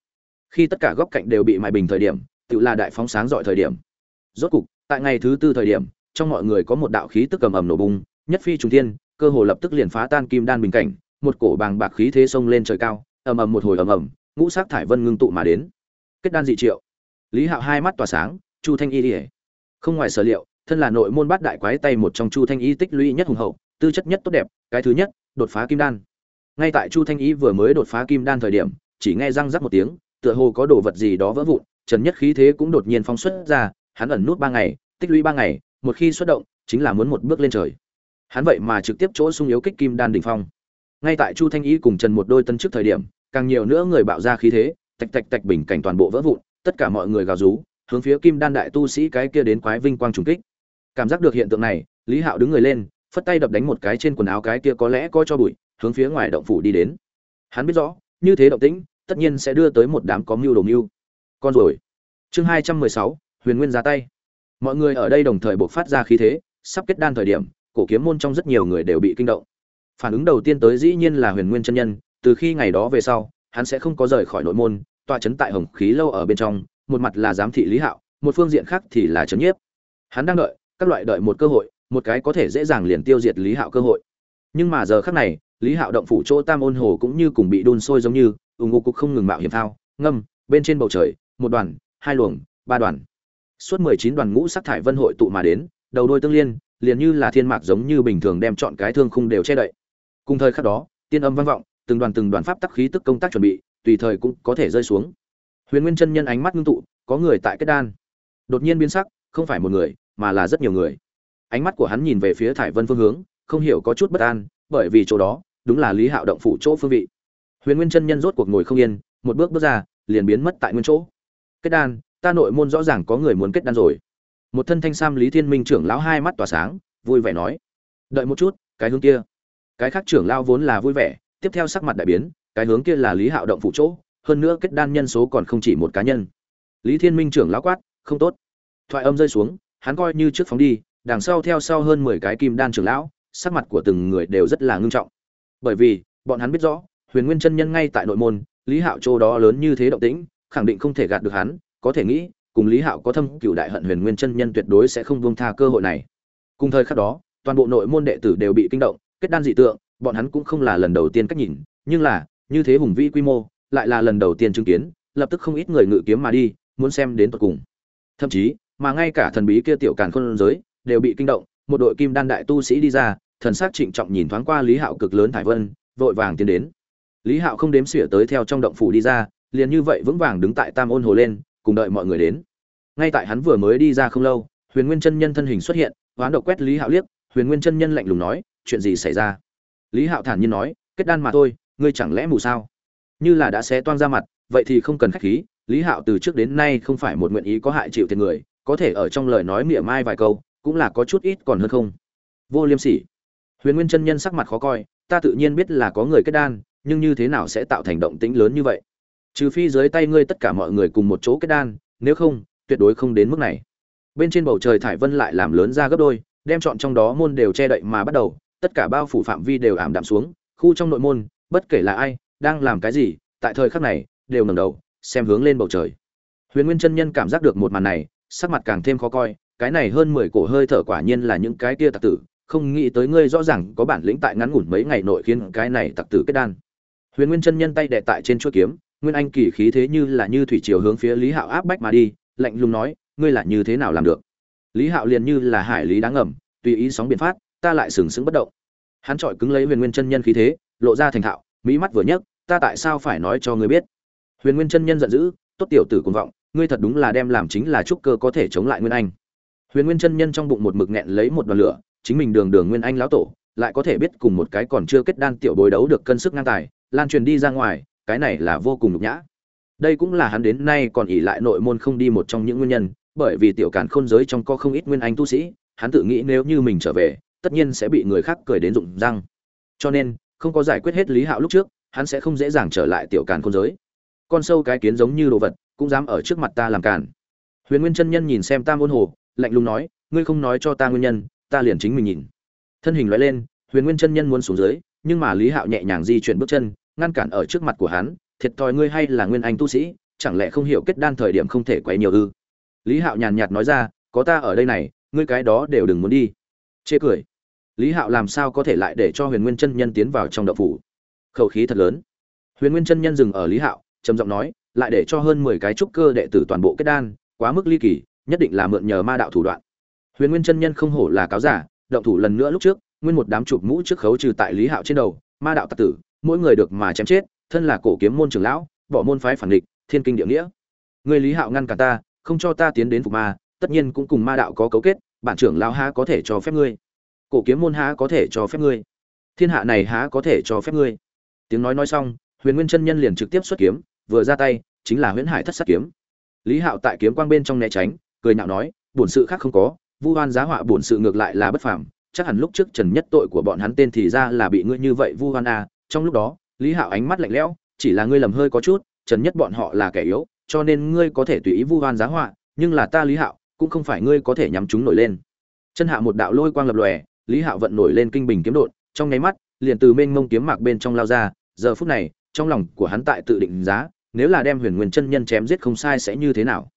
Khi tất cả góc cạnh đều bị mài bình thời điểm tự là đại phóng sáng rọi thời điểm. Rốt cục, tại ngày thứ tư thời điểm, trong mọi người có một đạo khí tức cầm ầm nổ bung nhất phi trùng thiên, cơ hồ lập tức liền phá tan kim đan bình cảnh, một cổ bàng bạc khí thế xông lên trời cao, ầm ầm một hồi ầm ầm, ngũ sắc thải vân ngưng tụ mà đến. Kết đan dị triệu. Lý hạo hai mắt tỏa sáng, chu thanh y ỉa không ngoài sở liệu, thân là nội môn bát đại quái tay một trong chu thanh y tích lũy nhất hùng hậu tư chất nhất tốt đẹp, cái thứ nhất, đột phá kim đan. Ngay tại chu thanh y vừa mới đột phá kim đan thời điểm, chỉ nghe răng rắc một tiếng, tựa hồ có đồ vật gì đó vỡ vụn, trần nhất khí thế cũng đột nhiên phóng xuất ra, hắn ẩn nút ba ngày, tích lũy ba ngày, một khi xuất động, chính là muốn một bước lên trời. Hắn vậy mà trực tiếp chỗ sung yếu kích kim đan đỉnh phong. Ngay tại chu thanh y cùng trần một đôi tân trước thời điểm, càng nhiều nữa người bạo ra khí thế, tạch tạch tạch bình cảnh toàn bộ vỡ vụn, tất cả mọi người gào rú, hướng phía kim đan đại tu sĩ cái kia đến quái vinh quang trùng kích. Cảm giác được hiện tượng này, lý hạo đứng người lên phất tay đập đánh một cái trên quần áo cái kia có lẽ có cho bụi, hướng phía ngoài động phủ đi đến. Hắn biết rõ, như thế động tĩnh, tất nhiên sẽ đưa tới một đám có mưu đồ mưu. Con rồi chương hai trăm mười sáu, huyền nguyên ra tay. Mọi người ở đây đồng thời buộc phát ra khí thế, sắp kết đan thời điểm, cổ kiếm môn trong rất nhiều người đều bị kinh động. Phản ứng đầu tiên tới dĩ nhiên là huyền nguyên chân nhân, từ khi ngày đó về sau, hắn sẽ không có rời khỏi nội môn, tọa chấn tại hồng khí lâu ở bên trong, một mặt là giám thị lý hạo, một phương diện khác thì là trấn nhiếp. Hắn đang đợi, các loại đợi một cơ hội một cái có thể dễ dàng liền tiêu diệt lý hạo cơ hội. Nhưng mà giờ khác này, lý hạo động phủ chỗ tam ôn hồ cũng như cùng bị đun sôi giống như ủng ngô cục không ngừng mạo hiểm thao ngâm, bên trên bầu trời, một đoàn, hai luồng, ba đoàn. Suốt mười chín đoàn ngũ sắc thải vân hội tụ mà đến, đầu đôi tương liên, liền như là thiên mạc giống như bình thường đem chọn cái thương khung đều che đậy. Cùng thời khắc đó, tiên âm vang vọng, từng đoàn từng đoàn pháp tắc khí tức công tác chuẩn bị, tùy thời cũng có thể rơi xuống. Huyền nguyên chân nhân ánh mắt ngưng tụ, có người tại kết đan. Đột nhiên biến sắc, không phải một người, mà là rất nhiều người ánh mắt của hắn nhìn về phía thải vân phương hướng, không hiểu có chút bất an, bởi vì chỗ đó, đúng là lý hạo động phủ chỗ phương vị. Huyền nguyên chân nhân rốt cuộc ngồi không yên, một bước bước ra, liền biến mất tại nguyên chỗ. Kết đan, ta nội môn rõ ràng có người muốn kết đan rồi. Một thân thanh sam lý thiên minh trưởng lão hai mắt tỏa sáng, vui vẻ nói, đợi một chút, cái hướng kia. Cái khác trưởng lão vốn là vui vẻ, tiếp theo sắc mặt đại biến, cái hướng kia là lý hạo động phụ chỗ, hơn nữa kết đan nhân số còn không chỉ một cá nhân. Lý thiên minh trưởng lão quát, không tốt. Thoại âm rơi xuống, hắn coi như trước phóng đi đằng sau theo sau hơn mười cái kim đan trưởng lão, sắc mặt của từng người đều rất là ngưng trọng. Bởi vì, bọn hắn biết rõ, huyền nguyên chân nhân ngay tại nội môn, lý hạo chỗ đó lớn như thế động tĩnh, khẳng định không thể gạt được hắn, có thể nghĩ, cùng lý hạo có thâm cửu đại hận huyền nguyên chân nhân tuyệt đối sẽ không buông tha cơ hội này. Cùng thời khắc đó, toàn bộ nội môn đệ tử đều bị kinh động, kết đan dị tượng, bọn hắn cũng không là lần đầu tiên cách nhìn, nhưng là, như thế hùng vĩ quy mô, lại là lần đầu tiên chứng kiến, lập tức không ít người ngự kiếm mà đi, muốn xem đến tận cùng. Thậm chí, mà ngay cả thần bí kia tiểu càn khôn giới đều bị kinh động, một đội kim đan đại tu sĩ đi ra, thần sắc trịnh trọng nhìn thoáng qua lý hạo cực lớn thải vân, vội vàng tiến đến. Lý hạo không đếm xỉa tới theo trong động phủ đi ra, liền như vậy vững vàng đứng tại tam ôn hồ lên, cùng đợi mọi người đến. Ngay tại hắn vừa mới đi ra không lâu, huyền nguyên chân nhân thân hình xuất hiện, hoán độc quét lý hạo liếc, huyền nguyên chân nhân lạnh lùng nói, chuyện gì xảy ra? Lý hạo thản nhiên nói, kết đan mà thôi, ngươi chẳng lẽ mù sao? Như là đã xé toang ra mặt, vậy thì không cần khách khí, lý hạo từ trước đến nay không phải một nguyện ý có hại chịu tiền người, có thể ở trong lời nói mỉa mai vài câu cũng là có chút ít còn hơn không. Vô liêm sỉ. Huyền nguyên chân nhân sắc mặt khó coi, ta tự nhiên biết là có người kết đan, nhưng như thế nào sẽ tạo thành động tĩnh lớn như vậy? Trừ phi dưới tay ngươi tất cả mọi người cùng một chỗ kết đan, nếu không, tuyệt đối không đến mức này. Bên trên bầu trời thải vân lại làm lớn ra gấp đôi, đem chọn trong đó môn đều che đậy mà bắt đầu, tất cả bao phủ phạm vi đều ảm đạm xuống, khu trong nội môn, bất kể là ai, đang làm cái gì, tại thời khắc này, đều ngẩng đầu, xem hướng lên bầu trời. Huyền nguyên chân nhân cảm giác được một màn này, sắc mặt càng thêm khó coi cái này hơn mười cổ hơi thở quả nhiên là những cái kia tặc tử, không nghĩ tới ngươi rõ ràng có bản lĩnh tại ngắn ngủn mấy ngày nội khiến cái này tặc tử kết đan. Huyền nguyên chân nhân tay đệ tại trên chuôi kiếm, nguyên anh kỳ khí thế như là như thủy triều hướng phía lý hạo áp bách mà đi, lạnh lùng nói, ngươi là như thế nào làm được? Lý hạo liền như là hải lý đáng ngầm, tùy ý sóng biển phát, ta lại sừng sững bất động. Hắn trọi cứng lấy huyền nguyên chân nhân khí thế, lộ ra thành thạo, mỹ mắt vừa nhấc, ta tại sao phải nói cho ngươi biết? Huyền nguyên chân nhân giận dữ, tốt tiểu tử cuồng vọng, ngươi thật đúng là đem làm chính là trúc cơ có thể chống lại nguyên anh huyền nguyên chân nhân trong bụng một mực nghẹn lấy một đoàn lửa, chính mình đường đường nguyên anh lão tổ, lại có thể biết cùng một cái còn chưa kết đan tiểu bồi đấu được cân sức ngang tài, lan truyền đi ra ngoài, cái này là vô cùng nhục nhã. Đây cũng là hắn đến nay còn ỉ lại nội môn không đi một trong những nguyên nhân, bởi vì tiểu càn khôn giới trong có không ít nguyên anh tu sĩ, hắn tự nghĩ nếu như mình trở về, tất nhiên sẽ bị người khác cười đến rụng răng. Cho nên, không có giải quyết hết lý hạo lúc trước, hắn sẽ không dễ dàng trở lại tiểu càn khôn giới. Con sâu cái kiến giống như đồ vật, cũng dám ở trước mặt ta làm càn. Huyền nguyên chân nhân nhìn xem tam ôn hồ lạnh lùng nói, ngươi không nói cho ta nguyên nhân, ta liền chính mình nhìn. Thân hình loại lên, huyền nguyên chân nhân muốn xuống dưới, nhưng mà lý hạo nhẹ nhàng di chuyển bước chân, ngăn cản ở trước mặt của hắn, thiệt thòi ngươi hay là nguyên anh tu sĩ, chẳng lẽ không hiểu kết đan thời điểm không thể quấy nhiều ư? Lý hạo nhàn nhạt nói ra, có ta ở đây này, ngươi cái đó đều đừng muốn đi. Chê cười. Lý hạo làm sao có thể lại để cho huyền nguyên chân nhân tiến vào trong đậu phủ? Khẩu khí thật lớn. Huyền nguyên chân nhân dừng ở lý hạo, trầm giọng nói, lại để cho hơn mười cái trúc cơ đệ tử toàn bộ kết đan, quá mức ly kỳ nhất định là mượn nhờ ma đạo thủ đoạn. Huyền nguyên chân nhân không hổ là cáo giả, động thủ lần nữa lúc trước, nguyên một đám chụp mũ trước khấu trừ tại lý hạo trên đầu, ma đạo tặc tử, mỗi người được mà chém chết, thân là cổ kiếm môn trưởng lão, bỏ môn phái phản địch, thiên kinh địa nghĩa. Người lý hạo ngăn cả ta, không cho ta tiến đến phục ma, tất nhiên cũng cùng ma đạo có cấu kết, bản trưởng lão há có thể cho phép ngươi? Cổ kiếm môn há có thể cho phép ngươi? Thiên hạ này há có thể cho phép ngươi? Tiếng nói nói xong, huyền nguyên chân nhân liền trực tiếp xuất kiếm, vừa ra tay, chính là huyễn hải thất sát kiếm. Lý hạo tại kiếm quang bên trong né tránh cười nhạo nói, bổn sự khác không có, vu oan giá họa bổn sự ngược lại là bất phàm, chắc hẳn lúc trước trần nhất tội của bọn hắn tên thì ra là bị ngươi như vậy vu oan a à, trong lúc đó, lý hạo ánh mắt lạnh lẽo, chỉ là ngươi lầm hơi có chút, trần nhất bọn họ là kẻ yếu, cho nên ngươi có thể tùy ý vu oan giá họa, nhưng là ta lý hạo, cũng không phải ngươi có thể nhắm chúng nổi lên. Chân hạ một đạo lôi quang lập lòe, lý hạo vận nổi lên kinh bình kiếm đột trong nháy mắt, liền từ mênh mông kiếm mạc bên trong lao ra, giờ phút này, trong lòng của hắn tại tự định giá, nếu là đem huyền nguyên chân nhân chém giết không sai sẽ như thế nào?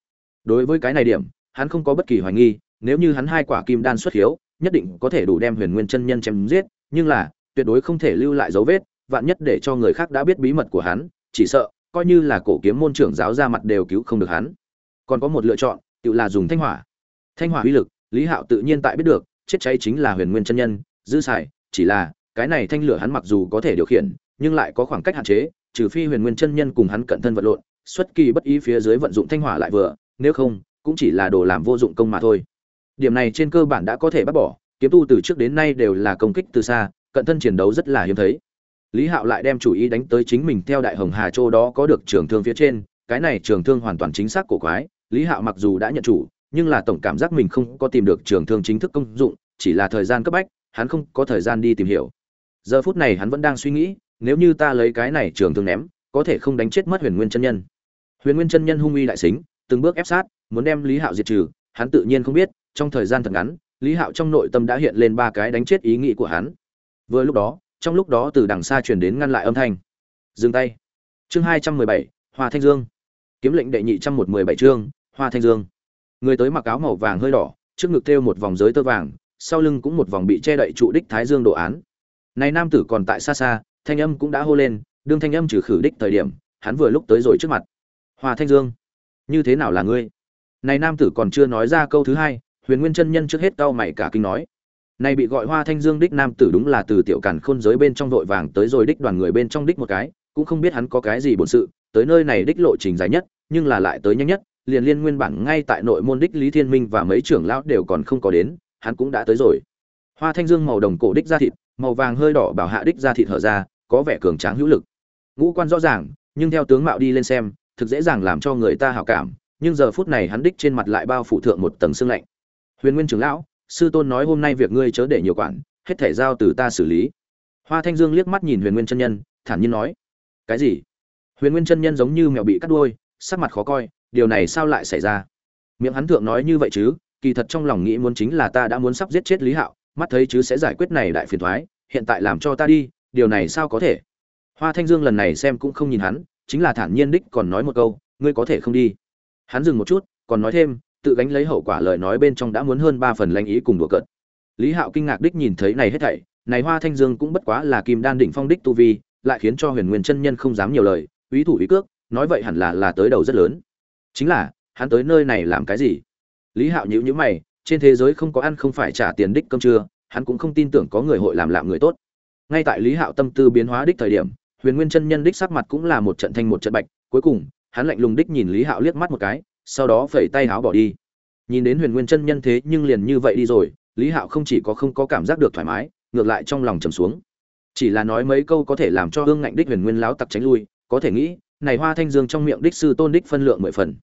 Đối với cái này điểm, hắn không có bất kỳ hoài nghi, nếu như hắn hai quả kim đan xuất hiếu, nhất định có thể đủ đem huyền nguyên chân nhân chém giết, nhưng là, tuyệt đối không thể lưu lại dấu vết, vạn nhất để cho người khác đã biết bí mật của hắn, chỉ sợ, coi như là cổ kiếm môn trưởng giáo ra mặt đều cứu không được hắn. Còn có một lựa chọn, tự là dùng thanh hỏa. Thanh hỏa uy lực, lý hạo tự nhiên tại biết được, chết cháy chính là huyền nguyên chân nhân, dư xài, chỉ là, cái này thanh lửa hắn mặc dù có thể điều khiển, nhưng lại có khoảng cách hạn chế, trừ phi huyền nguyên chân nhân cùng hắn cận thân vật lộn, xuất kỳ bất ý phía dưới vận dụng thanh hỏa lại vừa nếu không, cũng chỉ là đồ làm vô dụng công mà thôi. Điểm này trên cơ bản đã có thể bác bỏ, kiếm tu từ trước đến nay đều là công kích từ xa, cận thân chiến đấu rất là hiếm thấy. Lý hạo lại đem chủ ý đánh tới chính mình theo đại hồng hà châu đó có được trường thương phía trên, cái này trường thương hoàn toàn chính xác cổ quái, lý hạo mặc dù đã nhận chủ, nhưng là tổng cảm giác mình không có tìm được trường thương chính thức công dụng, chỉ là thời gian cấp bách, hắn không có thời gian đi tìm hiểu. Giờ phút này hắn vẫn đang suy nghĩ, nếu như ta lấy cái này trường thương ném, có thể không đánh chết mất huyền nguyên chân nhân. Huyền nguyên chân nhân hung uy đại xính từng bước ép sát, muốn đem lý hạo diệt trừ, hắn tự nhiên không biết, trong thời gian thật ngắn, lý hạo trong nội tâm đã hiện lên ba cái đánh chết ý nghĩ của hắn. Vừa lúc đó, trong lúc đó từ đằng xa truyền đến ngăn lại âm thanh. Dừng tay. Chương hai trăm mười bảy, hoa thanh dương. Kiếm lệnh đệ nhị trăm một mười bảy chương, hoa thanh dương. Người tới mặc áo màu vàng hơi đỏ, trước ngực thêu một vòng giới tơ vàng, sau lưng cũng một vòng bị che đậy trụ đích thái dương đồ án. Này nam tử còn tại xa xa, thanh âm cũng đã hô lên, đương thanh âm trừ khử đích thời điểm, hắn vừa lúc tới rồi trước mặt. Hoa thanh dương như thế nào là ngươi? Này nam tử còn chưa nói ra câu thứ hai, huyền nguyên chân nhân trước hết cau mày cả kinh nói, này bị gọi hoa thanh dương đích nam tử đúng là từ tiểu cản khôn giới bên trong vội vàng tới rồi đích đoàn người bên trong đích một cái, cũng không biết hắn có cái gì bổn sự, tới nơi này đích lộ trình dài nhất, nhưng là lại tới nhanh nhất, liền liên nguyên bản ngay tại nội môn đích lý thiên minh và mấy trưởng lão đều còn không có đến, hắn cũng đã tới rồi. Hoa thanh dương màu đồng cổ đích da thịt, màu vàng hơi đỏ bảo hạ đích da thịt hở ra, có vẻ cường tráng hữu lực. Ngũ quan rõ ràng, nhưng theo tướng mạo đi lên xem thực dễ dàng làm cho người ta hảo cảm, nhưng giờ phút này hắn đích trên mặt lại bao phủ thượng một tầng sương lạnh. Huyền nguyên trưởng lão, sư tôn nói hôm nay việc ngươi chớ để nhiều quản, hết thể giao từ ta xử lý. Hoa thanh dương liếc mắt nhìn huyền nguyên chân nhân, thản nhiên nói, cái gì? Huyền nguyên chân nhân giống như mèo bị cắt đuôi, sắc mặt khó coi, điều này sao lại xảy ra? Miệng hắn thượng nói như vậy chứ, kỳ thật trong lòng nghĩ muốn chính là ta đã muốn sắp giết chết lý hạo, mắt thấy chứ sẽ giải quyết này đại phiền thoái, hiện tại làm cho ta đi, điều này sao có thể? Hoa thanh dương lần này xem cũng không nhìn hắn chính là thản nhiên đích còn nói một câu, ngươi có thể không đi. Hắn dừng một chút, còn nói thêm, tự gánh lấy hậu quả lời nói bên trong đã muốn hơn ba phần lanh ý cùng đùa cợt. Lý hạo kinh ngạc đích nhìn thấy này hết thảy, này hoa thanh dương cũng bất quá là kim đan đỉnh phong đích tu vi, lại khiến cho huyền nguyên chân nhân không dám nhiều lời, ý thủ ý cước, nói vậy hẳn là là tới đầu rất lớn. Chính là, hắn tới nơi này làm cái gì? Lý hạo nhíu nhíu mày, trên thế giới không có ăn không phải trả tiền đích cơm trưa, hắn cũng không tin tưởng có người hội làm lạm người tốt. Ngay tại lý hạo tâm tư biến hóa đích thời điểm huyền nguyên chân nhân đích sắc mặt cũng là một trận thanh một trận bạch, cuối cùng, hắn lạnh lùng đích nhìn lý hạo liếc mắt một cái, sau đó phẩy tay háo bỏ đi. Nhìn đến huyền nguyên chân nhân thế nhưng liền như vậy đi rồi, lý hạo không chỉ có không có cảm giác được thoải mái, ngược lại trong lòng trầm xuống. Chỉ là nói mấy câu có thể làm cho hương ngạnh đích huyền nguyên láo tặc tránh lui, có thể nghĩ, này hoa thanh dương trong miệng đích sư tôn đích phân lượng mười phần.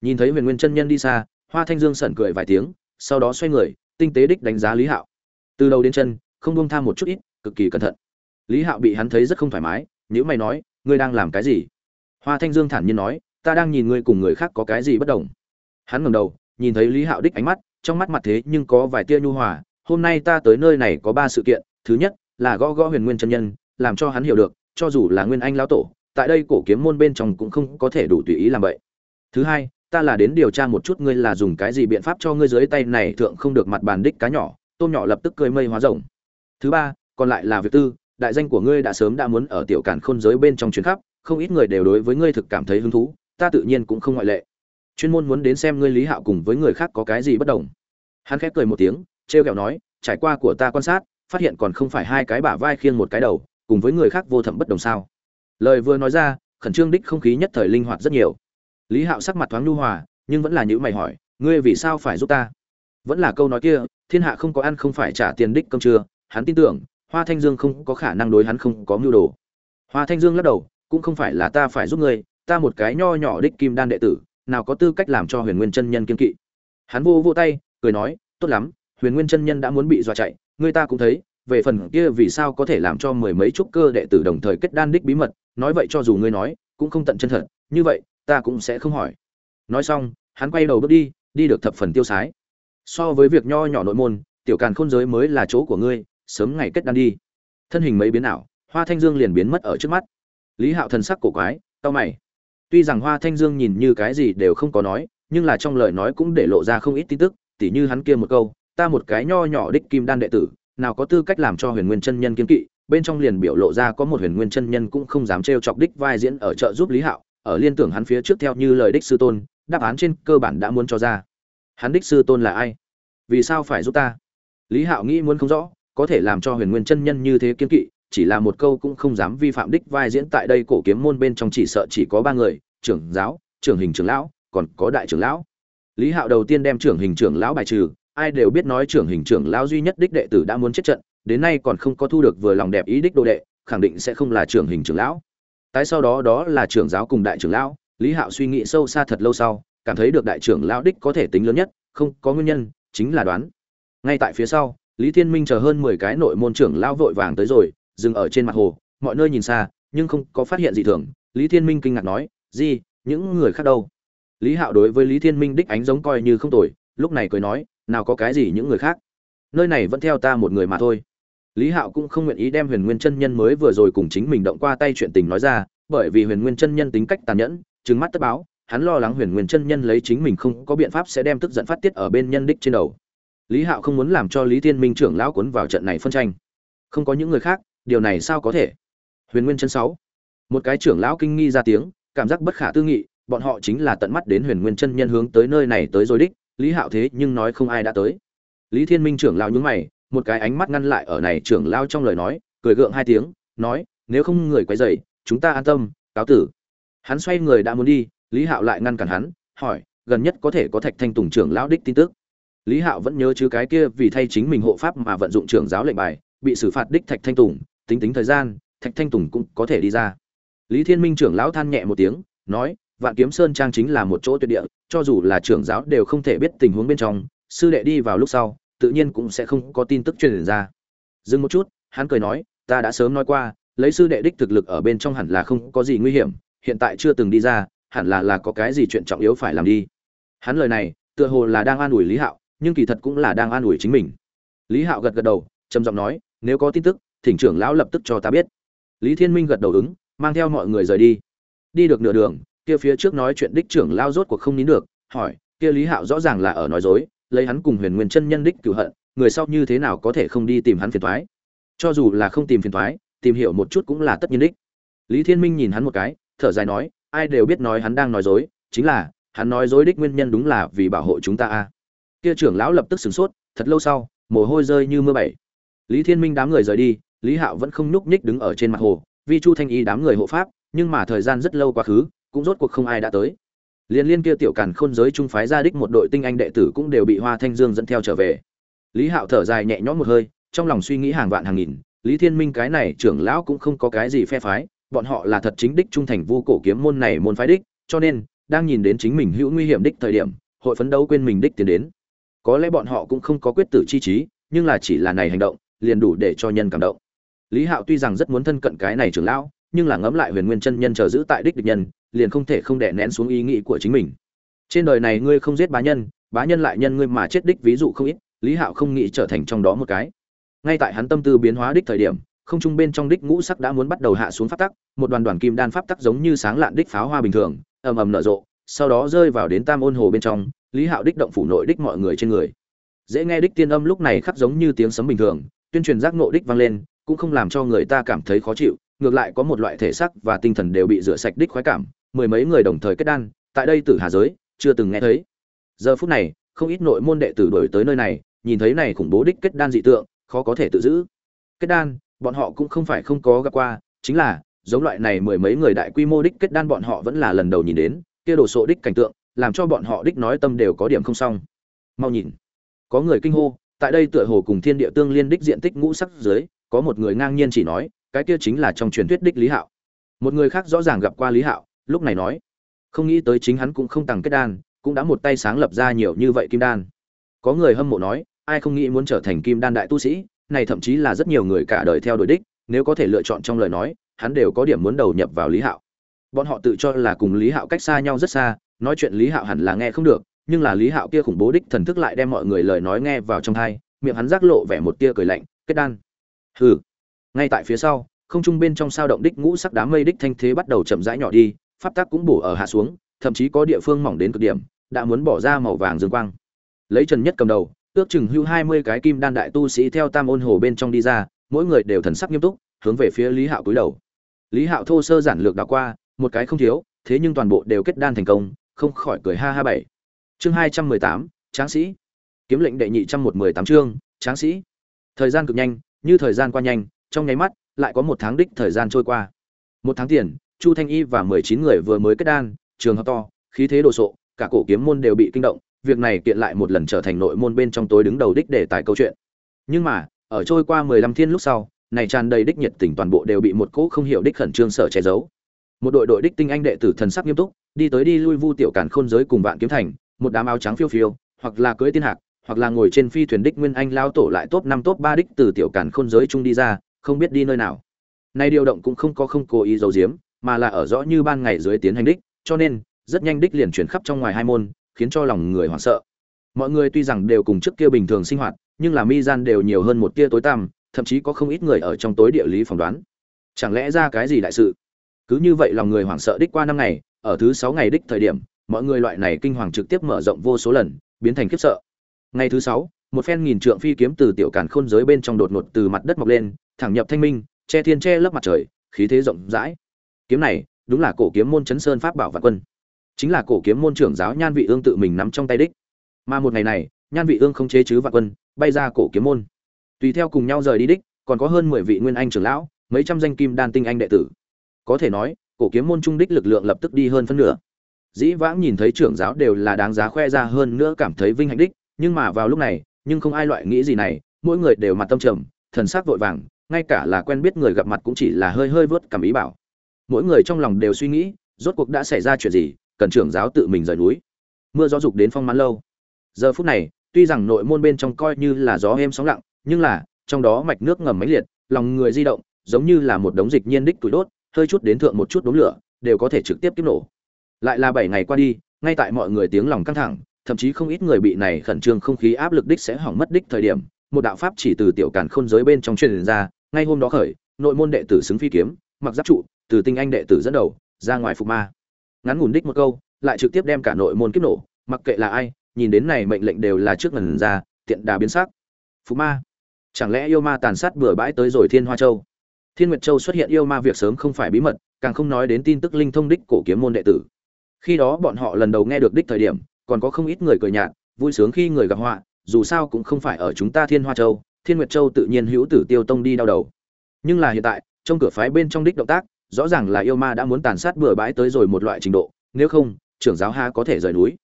Nhìn thấy huyền nguyên chân nhân đi xa, hoa thanh dương sẩn cười vài tiếng, sau đó xoay người, tinh tế đích đánh giá lý hạo. Từ đầu đến chân, không buông tham một chút ít, cực kỳ cẩn thận. Lý hạo bị hắn thấy rất không thoải mái nếu mày nói, ngươi đang làm cái gì? Hoa thanh dương thản nhiên nói, ta đang nhìn ngươi cùng người khác có cái gì bất đồng. Hắn ngẩng đầu, nhìn thấy lý hạo đích ánh mắt, trong mắt mặt thế nhưng có vài tia nhu hòa. Hôm nay ta tới nơi này có ba sự kiện. Thứ nhất, là gõ gõ huyền nguyên chân nhân, làm cho hắn hiểu được, cho dù là nguyên anh lão tổ, tại đây cổ kiếm môn bên trong cũng không có thể đủ tùy ý làm vậy. Thứ hai, ta là đến điều tra một chút ngươi là dùng cái gì biện pháp cho ngươi dưới tay này thượng không được mặt bàn đích cá nhỏ. Tôm nhỏ lập tức cười mây hóa rồng. Thứ ba, còn lại là việc tư đại danh của ngươi đã sớm đã muốn ở tiểu cản khôn giới bên trong chuyến khắp, không ít người đều đối với ngươi thực cảm thấy hứng thú, ta tự nhiên cũng không ngoại lệ. Chuyên môn muốn đến xem ngươi lý hạo cùng với người khác có cái gì bất đồng. Hắn khép cười một tiếng, trêu kẹo nói, trải qua của ta quan sát, phát hiện còn không phải hai cái bả vai khiêng một cái đầu, cùng với người khác vô thẩm bất đồng sao. Lời vừa nói ra, khẩn trương đích không khí nhất thời linh hoạt rất nhiều. Lý hạo sắc mặt thoáng nhu hòa, nhưng vẫn là những mày hỏi, ngươi vì sao phải giúp ta? Vẫn là câu nói kia, thiên hạ không có ăn không phải trả tiền đích công chưa? hắn tin tưởng hoa thanh dương không có khả năng đối hắn không có mưu đồ. Hoa thanh dương lắc đầu, cũng không phải là ta phải giúp ngươi, ta một cái nho nhỏ đích kim đan đệ tử, nào có tư cách làm cho huyền nguyên chân nhân kiên kỵ. Hắn vô vô tay, cười nói, tốt lắm, huyền nguyên chân nhân đã muốn bị dọa chạy người ta cũng thấy, về phần kia vì sao có thể làm cho mười mấy trúc cơ đệ tử đồng thời kết đan đích bí mật, nói vậy cho dù ngươi nói, cũng không tận chân thật, như vậy, ta cũng sẽ không hỏi. Nói xong, hắn quay đầu bước đi đi được thập phần tiêu sái. So với việc nho nhỏ nội môn, tiểu càn khôn giới mới là chỗ của ngươi sớm ngày kết đan đi. Thân hình mấy biến ảo, hoa thanh dương liền biến mất ở trước mắt. Lý hạo thần sắc cổ quái tao mày. Tuy rằng hoa thanh dương nhìn như cái gì đều không có nói, nhưng là trong lời nói cũng để lộ ra không ít tin tức, tỉ như hắn kia một câu, ta một cái nho nhỏ đích kim đan đệ tử, nào có tư cách làm cho huyền nguyên chân nhân kiếm kỵ? Bên trong liền biểu lộ ra có một huyền nguyên chân nhân cũng không dám trêu chọc đích vai diễn ở chợ giúp lý hạo, ở liên tưởng hắn phía trước theo như lời đích sư tôn, đáp án trên cơ bản đã muốn cho ra. Hắn đích sư tôn là ai? Vì sao phải giúp ta? Lý hạo nghĩ muốn không rõ có thể làm cho huyền nguyên chân nhân như thế kiên kỵ, chỉ là một câu cũng không dám vi phạm đích vai diễn tại đây cổ kiếm môn bên trong chỉ sợ chỉ có ba người, trưởng giáo, trưởng hình trưởng lão, còn có đại trưởng lão. Lý hạo đầu tiên đem trưởng hình trưởng lão bài trừ, ai đều biết nói trưởng hình trưởng lão duy nhất đích đệ tử đã muốn chết trận, đến nay còn không có thu được vừa lòng đẹp ý đích đồ đệ, khẳng định sẽ không là trưởng hình trưởng lão. Tái sau đó đó là trưởng giáo cùng đại trưởng lão, lý hạo suy nghĩ sâu xa thật lâu sau, cảm thấy được đại trưởng lão đích có thể tính lớn nhất, không có nguyên nhân, chính là đoán. Ngay tại phía sau lý thiên minh chờ hơn mười cái nội môn trưởng lão vội vàng tới rồi, dừng ở trên mặt hồ, mọi nơi nhìn xa, nhưng không có phát hiện gì thường. Lý thiên minh kinh ngạc nói gì những người khác đâu? Lý hạo đối với lý thiên minh đích ánh giống coi như không tồi, lúc này cười nói, nào có cái gì những người khác? Nơi này vẫn theo ta một người mà thôi. Lý hạo cũng không nguyện ý đem huyền nguyên chân nhân mới vừa rồi cùng chính mình động qua tay chuyện tình nói ra, bởi vì huyền nguyên chân nhân tính cách tàn nhẫn, trừng mắt tất báo, hắn lo lắng huyền nguyên chân nhân lấy chính mình không có biện pháp sẽ đem tức giận phát tiết ở bên nhân đích trên đầu lý hạo không muốn làm cho lý thiên minh trưởng lão cuốn vào trận này phân tranh. Không có những người khác, điều này sao có thể? Huyền nguyên chân sáu. Một cái trưởng lão kinh nghi ra tiếng, cảm giác bất khả tư nghị, bọn họ chính là tận mắt đến huyền nguyên chân nhân hướng tới nơi này tới rồi đích, lý hạo thế nhưng nói không ai đã tới. Lý thiên minh trưởng lão nhúng mày, một cái ánh mắt ngăn lại ở này trưởng lão trong lời nói, cười gượng hai tiếng, nói, nếu không người quấy rầy, chúng ta an tâm, cáo tử. Hắn xoay người đã muốn đi, lý hạo lại ngăn cản hắn, hỏi, gần nhất có thể có thạch thanh tùng trưởng lão đích tin tức? Lý hạo vẫn nhớ chứ cái kia vì thay chính mình hộ pháp mà vận dụng trưởng giáo lệnh bài, bị xử phạt đích thạch thanh tùng, tính tính thời gian, thạch thanh tùng cũng có thể đi ra. Lý thiên minh trưởng lão than nhẹ một tiếng, nói, vạn kiếm sơn trang chính là một chỗ tuyệt địa, cho dù là trưởng giáo đều không thể biết tình huống bên trong, sư đệ đi vào lúc sau, tự nhiên cũng sẽ không có tin tức truyền ra. Dừng một chút, hắn cười nói, ta đã sớm nói qua, lấy sư đệ đích thực lực ở bên trong hẳn là không có gì nguy hiểm, hiện tại chưa từng đi ra, hẳn là là có cái gì chuyện trọng yếu phải làm đi. Hắn lời này, tựa hồ là đang an ủi lý hạo nhưng kỳ thật cũng là đang an ủi chính mình. Lý hạo gật gật đầu, trầm giọng nói, nếu có tin tức, thỉnh trưởng lão lập tức cho ta biết. Lý thiên minh gật đầu ứng, mang theo mọi người rời đi. Đi được nửa đường, kia phía trước nói chuyện đích trưởng lao rốt cuộc không nín được, hỏi, kia lý hạo rõ ràng là ở nói dối, lấy hắn cùng huyền nguyên chân nhân đích cửu hận, người sau như thế nào có thể không đi tìm hắn phiền thoái cho dù là không tìm phiền thoái tìm hiểu một chút cũng là tất nhiên đích. Lý thiên minh nhìn hắn một cái, thở dài nói, ai đều biết nói hắn đang nói dối, chính là, hắn nói dối đích nguyên nhân đúng là vì bảo hộ chúng ta a kia trưởng lão lập tức sửng sốt, thật lâu sau, mồ hôi rơi như mưa bảy. Lý thiên minh đám người rời đi, lý hạo vẫn không nhúc nhích đứng ở trên mặt hồ, vi chu thanh y đám người hộ pháp, nhưng mà thời gian rất lâu quá khứ, cũng rốt cuộc không ai đã tới. Liên liên kia tiểu càn khôn giới trung phái ra đích một đội tinh anh đệ tử cũng đều bị hoa thanh dương dẫn theo trở về. Lý hạo thở dài nhẹ nhõm một hơi, trong lòng suy nghĩ hàng vạn hàng nghìn, lý thiên minh cái này trưởng lão cũng không có cái gì phe phái, bọn họ là thật chính đích trung thành vu cổ kiếm môn này môn phái đích, cho nên, đang nhìn đến chính mình hữu nguy hiểm đích thời điểm, hội phấn đấu quên mình đích tiến đến có lẽ bọn họ cũng không có quyết tử chi trí, nhưng là chỉ là này hành động, liền đủ để cho nhân cảm động. Lý hạo tuy rằng rất muốn thân cận cái này trưởng lão, nhưng là ngẫm lại huyền nguyên chân nhân chờ giữ tại đích địch nhân, liền không thể không đè nén xuống ý nghĩ của chính mình. Trên đời này ngươi không giết bá nhân bá nhân lại nhân ngươi mà chết đích ví dụ không ít, lý hạo không nghĩ trở thành trong đó một cái. Ngay tại hắn tâm tư biến hóa đích thời điểm, không trung bên trong đích ngũ sắc đã muốn bắt đầu hạ xuống pháp tắc, một đoàn đoàn kim đan pháp tắc giống như sáng lạn đích pháo hoa bình thường, ầm ầm nở rộ sau đó rơi vào đến tam ôn hồ bên trong, lý hạo đích động phủ nội đích mọi người trên người. Dễ nghe đích tiên âm lúc này khắc giống như tiếng sấm bình thường, tuyên truyền giác ngộ đích vang lên, cũng không làm cho người ta cảm thấy khó chịu, ngược lại có một loại thể xác và tinh thần đều bị rửa sạch đích khoái cảm, mười mấy người đồng thời kết đan, tại đây tử hà giới, chưa từng nghe thấy. Giờ phút này, không ít nội môn đệ tử đổi tới nơi này, nhìn thấy này khủng bố đích kết đan dị tượng, khó có thể tự giữ. Kết đan, bọn họ cũng không phải không có gặp qua, chính là, giống loại này mười mấy người đại quy mô đích kết đan bọn họ vẫn là lần đầu nhìn đến kia đồ sộ đích cảnh tượng, làm cho bọn họ đích nói tâm đều có điểm không xong. Mau nhìn. Có người kinh hô, tại đây tựa hồ cùng thiên địa tương liên đích diện tích ngũ sắc dưới, có một người ngang nhiên chỉ nói, cái kia chính là trong truyền thuyết đích lý hạo. Một người khác rõ ràng gặp qua lý hạo, lúc này nói, không nghĩ tới chính hắn cũng không tăng kết đan, cũng đã một tay sáng lập ra nhiều như vậy kim đan. Có người hâm mộ nói, ai không nghĩ muốn trở thành kim đan đại tu sĩ, này thậm chí là rất nhiều người cả đời theo đuổi đích, nếu có thể lựa chọn trong lời nói, hắn đều có điểm muốn đầu nhập vào lý hạo bọn họ tự cho là cùng lý hạo cách xa nhau rất xa, nói chuyện lý hạo hẳn là nghe không được, nhưng là lý hạo kia khủng bố đích thần thức lại đem mọi người lời nói nghe vào trong thai miệng hắn giác lộ vẻ một tia cười lạnh, kết đan. Hừ. Ngay tại phía sau, không trung bên trong sao động đích ngũ sắc đám mây đích thanh thế bắt đầu chậm rãi nhỏ đi, pháp tắc cũng bổ ở hạ xuống, thậm chí có địa phương mỏng đến cực điểm, đã muốn bỏ ra màu vàng dương quang. Lấy trần nhất cầm đầu, ước chừng hưu hai mươi cái kim đan đại tu sĩ theo tam ôn hồ bên trong đi ra, mỗi người đều thần sắc nghiêm túc, hướng về phía lý hạo cúi đầu. Lý hạo thô sơ giản lược đảo qua một cái không thiếu, thế nhưng toàn bộ đều kết đan thành công, không khỏi cười ha ha bảy. Chương hai trăm mười tám, tráng sĩ. Kiếm lệnh đệ nhị trăm một mười tám chương, tráng sĩ. Thời gian cực nhanh, như thời gian qua nhanh, trong nháy mắt, lại có một tháng đích thời gian trôi qua. Một tháng tiền, chu thanh y và mười chín người vừa mới kết đan, trường hợp to, khí thế đồ sộ, cả cổ kiếm môn đều bị kinh động, việc này kiện lại một lần trở thành nội môn bên trong tối đứng đầu đích để tài câu chuyện. Nhưng mà, ở trôi qua mười lăm thiên lúc sau, này tràn đầy đích nhiệt tình toàn bộ đều bị một cỗ không hiểu đích khẩn trương sợ che giấu một đội đội đích tinh anh đệ tử thần sắc nghiêm túc, đi tới đi lui vu tiểu cản khôn giới cùng vạn kiếm thành, một đám áo trắng phiêu phiêu, hoặc là cưỡi tiên hạc, hoặc là ngồi trên phi thuyền đích nguyên anh lao tổ lại top năm top ba đích từ tiểu cản khôn giới chung đi ra, không biết đi nơi nào. Nay điều động cũng không có không cố ý giấu giếm, mà là ở rõ như ban ngày dưới tiến hành đích, cho nên, rất nhanh đích liền chuyển khắp trong ngoài hai môn, khiến cho lòng người hoảng sợ. Mọi người tuy rằng đều cùng trước kia bình thường sinh hoạt, nhưng là mi gian đều nhiều hơn một tia tối tăm, thậm chí có không ít người ở trong tối địa lý phỏng đoán. Chẳng lẽ ra cái gì đại sự? Cứ như vậy lòng người hoảng sợ đích qua năm ngày, ở thứ sáu ngày đích thời điểm, mọi người loại này kinh hoàng trực tiếp mở rộng vô số lần, biến thành khiếp sợ. Ngày thứ sáu, một phen nghìn trượng phi kiếm từ tiểu càn khôn giới bên trong đột ngột từ mặt đất mọc lên, thẳng nhập thanh minh, che thiên che lấp mặt trời, khí thế rộng rãi. Kiếm này, đúng là cổ kiếm môn chấn sơn pháp bảo vạn quân. Chính là cổ kiếm môn trưởng giáo nhan vị ương tự mình nắm trong tay đích. Mà một ngày này, nhan vị ương không chế chứ vạn quân, bay ra cổ kiếm môn. Tùy theo cùng nhau rời đi đích, còn có hơn mười vị nguyên anh trưởng lão, mấy trăm danh kim đan tinh anh đệ tử có thể nói, cổ kiếm môn trung đích lực lượng lập tức đi hơn phân nửa. Dĩ vãng nhìn thấy trưởng giáo đều là đáng giá khoe ra hơn nữa cảm thấy vinh hạnh đích, nhưng mà vào lúc này, nhưng không ai loại nghĩ gì này, mỗi người đều mặt tâm trầm, thần sắc vội vàng, ngay cả là quen biết người gặp mặt cũng chỉ là hơi hơi vớt cảm ý bảo. Mỗi người trong lòng đều suy nghĩ, rốt cuộc đã xảy ra chuyện gì, cần trưởng giáo tự mình rời núi. Mưa gió dục đến phong mãn lâu. Giờ phút này, tuy rằng nội môn bên trong coi như là gió êm sóng lặng, nhưng là, trong đó mạch nước ngầm máy liệt, lòng người di động, giống như là một đống dịch nhiên đích tuổi đốt hơi chút đến thượng một chút đống lửa, đều có thể trực tiếp tiếp nổ. Lại là bảy ngày qua đi, ngay tại mọi người tiếng lòng căng thẳng, thậm chí không ít người bị này khẩn trương không khí áp lực đích sẽ hỏng mất đích thời điểm, một đạo pháp chỉ từ tiểu càn khôn giới bên trong truyền ra, ngay hôm đó khởi, nội môn đệ tử xứng phi kiếm, mặc giáp trụ, từ tinh anh đệ tử dẫn đầu, ra ngoài phục ma. Ngắn ngủn đích một câu, lại trực tiếp đem cả nội môn kiếp nổ, mặc kệ là ai, nhìn đến này mệnh lệnh đều là trước ngần ra, tiện đà biến sắc. Phục ma. Chẳng lẽ yêu ma tàn sát bừa bãi tới rồi thiên hoa châu? Thiên nguyệt châu xuất hiện yêu ma việc sớm không phải bí mật, càng không nói đến tin tức linh thông đích cổ kiếm môn đệ tử. Khi đó bọn họ lần đầu nghe được đích thời điểm, còn có không ít người cười nhạt, vui sướng khi người gặp họa, dù sao cũng không phải ở chúng ta thiên hoa châu, thiên nguyệt châu tự nhiên hữu tử tiêu tông đi đau đầu. Nhưng là hiện tại, trong cửa phái bên trong đích động tác, rõ ràng là yêu ma đã muốn tàn sát bừa bãi tới rồi một loại trình độ, nếu không, trưởng giáo ha có thể rời núi.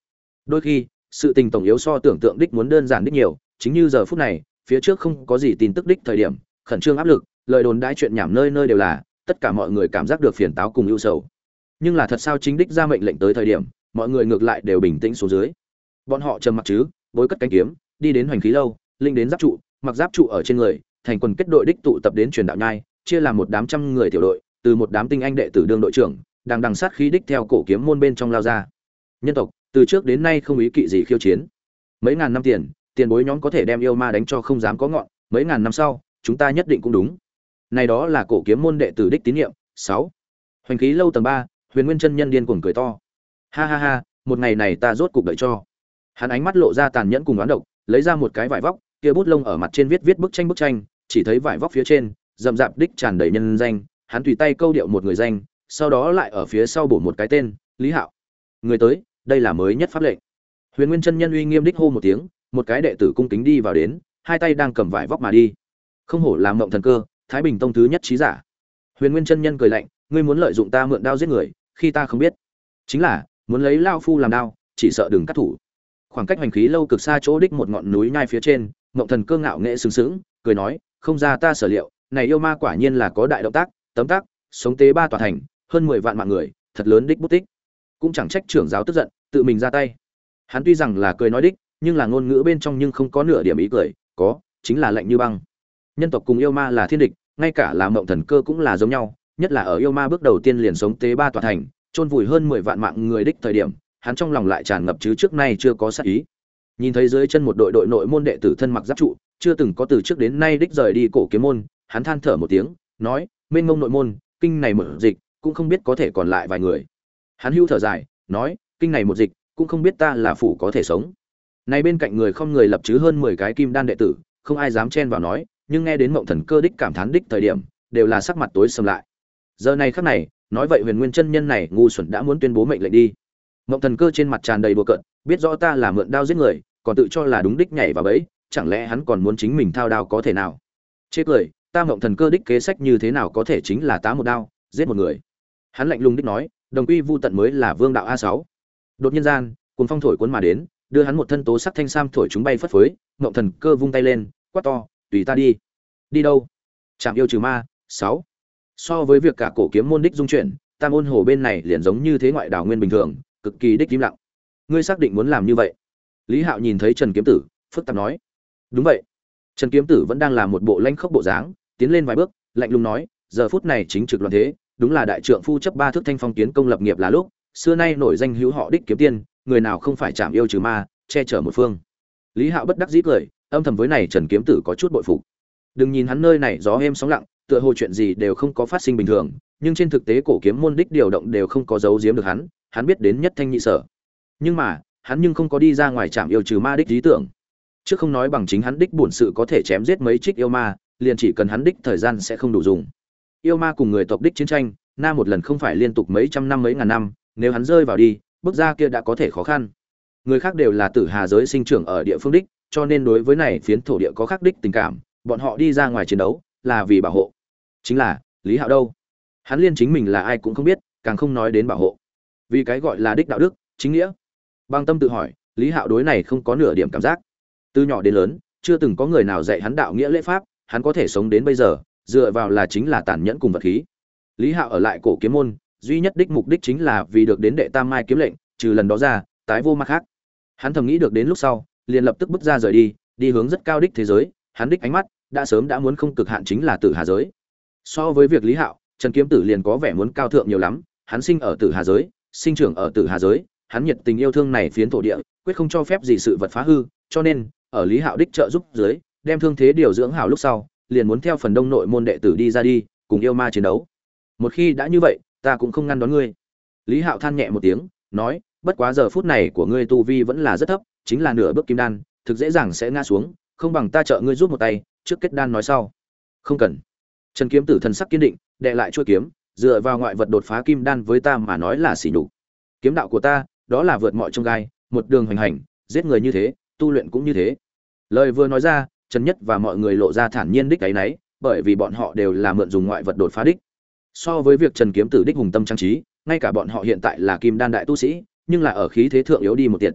Đôi khi, sự tình tổng yếu so tưởng tượng đích muốn đơn giản đích nhiều, chính như giờ phút này, phía trước không có gì tin tức đích thời điểm, khẩn trương áp lực lời đồn đãi chuyện nhảm nơi nơi đều là, tất cả mọi người cảm giác được phiền táo cùng ưu sầu. Nhưng là thật sao chính đích ra mệnh lệnh tới thời điểm, mọi người ngược lại đều bình tĩnh xuống dưới. Bọn họ trầm mặc chứ, bối cất cánh kiếm, đi đến hoành khí lâu, linh đến giáp trụ, mặc giáp trụ ở trên người, thành quần kết đội đích tụ tập đến truyền đạo nhai, chia làm một đám trăm người tiểu đội, từ một đám tinh anh đệ tử đương đội trưởng, đang đằng sát khí đích theo cổ kiếm môn bên trong lao ra. Nhân tộc, từ trước đến nay không ý kỵ gì khiêu chiến. Mấy ngàn năm tiền tiền bối nhóm có thể đem yêu ma đánh cho không dám có ngọn, mấy ngàn năm sau, chúng ta nhất định cũng đúng này đó là cổ kiếm môn đệ tử đích tín nhiệm. Sáu. Hoành khí lâu tầng ba, huyền nguyên chân nhân điên cuồng cười to. Ha ha ha, một ngày này ta rốt cục đợi cho. Hắn ánh mắt lộ ra tàn nhẫn cùng oán độc, lấy ra một cái vải vóc, kia bút lông ở mặt trên viết viết bức tranh bức tranh, chỉ thấy vải vóc phía trên, rậm rạp đích tràn đầy nhân danh. Hắn tùy tay câu điệu một người danh, sau đó lại ở phía sau bổ một cái tên, lý hạo. Người tới, đây là mới nhất pháp lệnh. Huyền nguyên chân nhân uy nghiêm đích hô một tiếng, một cái đệ tử cung kính đi vào đến, hai tay đang cầm vải vóc mà đi. Không hổ làm mộng thần cơ thái bình tông thứ nhất trí giả. Huyền nguyên chân nhân cười lạnh, ngươi muốn lợi dụng ta mượn đao giết người, khi ta không biết. Chính là, muốn lấy lao phu làm đao, chỉ sợ đừng cắt thủ. Khoảng cách hoành khí lâu cực xa chỗ đích một ngọn núi nhai phía trên, mộng thần cơ ngạo nghệ sừng sững, cười nói, không ra ta sở liệu, này yêu ma quả nhiên là có đại động tác, tấm tác sống tế ba tòa thành, hơn mười vạn mạng người, thật lớn đích bút tích. Cũng chẳng trách trưởng giáo tức giận, tự mình ra tay. Hắn tuy rằng là cười nói đích, nhưng là ngôn ngữ bên trong nhưng không có nửa điểm ý cười, có, chính là lạnh như băng nhân tộc cùng yêu ma là thiên địch, ngay cả là mộng thần cơ cũng là giống nhau, nhất là ở yêu ma bước đầu tiên liền sống tế ba tòa thành, chôn vùi hơn mười vạn mạng người đích thời điểm, hắn trong lòng lại tràn ngập chứ trước nay chưa có sát ý. Nhìn thấy dưới chân một đội đội nội môn đệ tử thân mặc giáp trụ, chưa từng có từ trước đến nay đích rời đi cổ kiếm môn, hắn than thở một tiếng, nói, mênh mông nội môn, kinh này mở dịch, cũng không biết có thể còn lại vài người. Hắn hưu thở dài, nói, kinh này một dịch, cũng không biết ta là phủ có thể sống. Này bên cạnh người không người lập chứ hơn mười cái kim đan đệ tử, không ai dám chen vào nói nhưng nghe đến mộng thần cơ đích cảm thán đích thời điểm, đều là sắc mặt tối sầm lại. Giờ này khắc này, nói vậy huyền nguyên chân nhân này ngu xuẩn đã muốn tuyên bố mệnh lệnh đi. Mộng thần cơ trên mặt tràn đầy đùa cợt, biết rõ ta là mượn đao giết người, còn tự cho là đúng đích nhảy vào bẫy, chẳng lẽ hắn còn muốn chính mình thao đao có thể nào? Chết cười, ta mộng thần cơ đích kế sách như thế nào có thể chính là tá một đao, giết một người? Hắn lạnh lùng đích nói, đồng quy vu tận mới là vương đạo a sáu. Đột nhiên gian cuốn phong thổi cuốn mà đến, đưa hắn một thân tố sắc thanh sam thổi chúng bay phất phới, mộng thần cơ vung tay lên, quát to tùy ta đi. Đi đâu? Chạm yêu trừ ma, sáu. So với việc cả cổ kiếm môn đích dung chuyển, tam ôn hồ bên này liền giống như thế ngoại đảo nguyên bình thường, cực kỳ đích im lặng. Ngươi xác định muốn làm như vậy? Lý hạo nhìn thấy trần kiếm tử, phức tạp nói. Đúng vậy. Trần kiếm tử vẫn đang làm một bộ lanh khốc bộ dáng, tiến lên vài bước, lạnh lùng nói, giờ phút này chính trực loạn thế, đúng là đại trượng phu chấp ba thước thanh phong kiến công lập nghiệp là lúc, xưa nay nổi danh hữu họ đích kiếm tiên, người nào không phải chạm yêu trừ ma, che chở một phương. Lý hạo bất đắc dĩ cười âm thầm với này trần kiếm tử có chút bội phục. Đừng nhìn hắn nơi này gió êm sóng lặng, tựa hồ chuyện gì đều không có phát sinh bình thường, nhưng trên thực tế cổ kiếm môn đích điều động đều không có giấu giếm được hắn hắn biết đến nhất thanh nhị sở. Nhưng mà, hắn nhưng không có đi ra ngoài trạm yêu trừ ma đích lý tưởng. Chứ không nói bằng chính hắn đích bổn sự có thể chém giết mấy trích yêu ma, liền chỉ cần hắn đích thời gian sẽ không đủ dùng. Yêu ma cùng người tộc đích chiến tranh, na một lần không phải liên tục mấy trăm năm mấy ngàn năm, nếu hắn rơi vào đi, bước ra kia đã có thể khó khăn. Người khác đều là tử hà giới sinh trưởng ở địa phương đích cho nên đối với này phiến thổ địa có khắc đích tình cảm, bọn họ đi ra ngoài chiến đấu là vì bảo hộ. Chính là, lý hạo đâu? Hắn liên chính mình là ai cũng không biết, càng không nói đến bảo hộ. Vì cái gọi là đích đạo đức, chính nghĩa. Bang tâm tự hỏi, lý hạo đối này không có nửa điểm cảm giác. Từ nhỏ đến lớn, chưa từng có người nào dạy hắn đạo nghĩa lễ pháp, hắn có thể sống đến bây giờ, dựa vào là chính là tàn nhẫn cùng vật khí. Lý hạo ở lại cổ kiếm môn, duy nhất đích mục đích chính là vì được đến đệ tam mai kiếm lệnh, trừ lần đó ra, tái vô mặt khác. Hắn thầm nghĩ được đến lúc sau liền lập tức bước ra rời đi đi hướng rất cao đích thế giới, hắn đích ánh mắt đã sớm đã muốn không cực hạn chính là tử hà giới. So với việc lý hạo, trần kiếm tử liền có vẻ muốn cao thượng nhiều lắm, hắn sinh ở tử hà giới, sinh trưởng ở tử hà giới, hắn nhiệt tình yêu thương này phiến thổ địa, quyết không cho phép gì sự vật phá hư, cho nên, ở lý hạo đích trợ giúp dưới, đem thương thế điều dưỡng hảo lúc sau, liền muốn theo phần đông nội môn đệ tử đi ra đi, cùng yêu ma chiến đấu. Một khi đã như vậy, ta cũng không ngăn đón ngươi. Lý hạo than nhẹ một tiếng, nói bất quá giờ phút này của ngươi tu vi vẫn là rất thấp, chính là nửa bước kim đan, thực dễ dàng sẽ ngã xuống, không bằng ta trợ ngươi giúp một tay, trước kết đan nói sau. Không cần. Trần kiếm tử thần sắc kiên định, đệ lại chuôi kiếm, dựa vào ngoại vật đột phá kim đan với ta mà nói là xỉ nhục. Kiếm đạo của ta, đó là vượt mọi trông gai, một đường hoành hành, giết người như thế, tu luyện cũng như thế. Lời vừa nói ra, trần nhất và mọi người lộ ra thản nhiên đích ấy nấy bởi vì bọn họ đều là mượn dùng ngoại vật đột phá đích. So với việc trần kiếm tử đích hùng tâm trang trí, ngay cả bọn họ hiện tại là kim đan đại tu sĩ nhưng là ở khí thế thượng yếu đi một tiệt.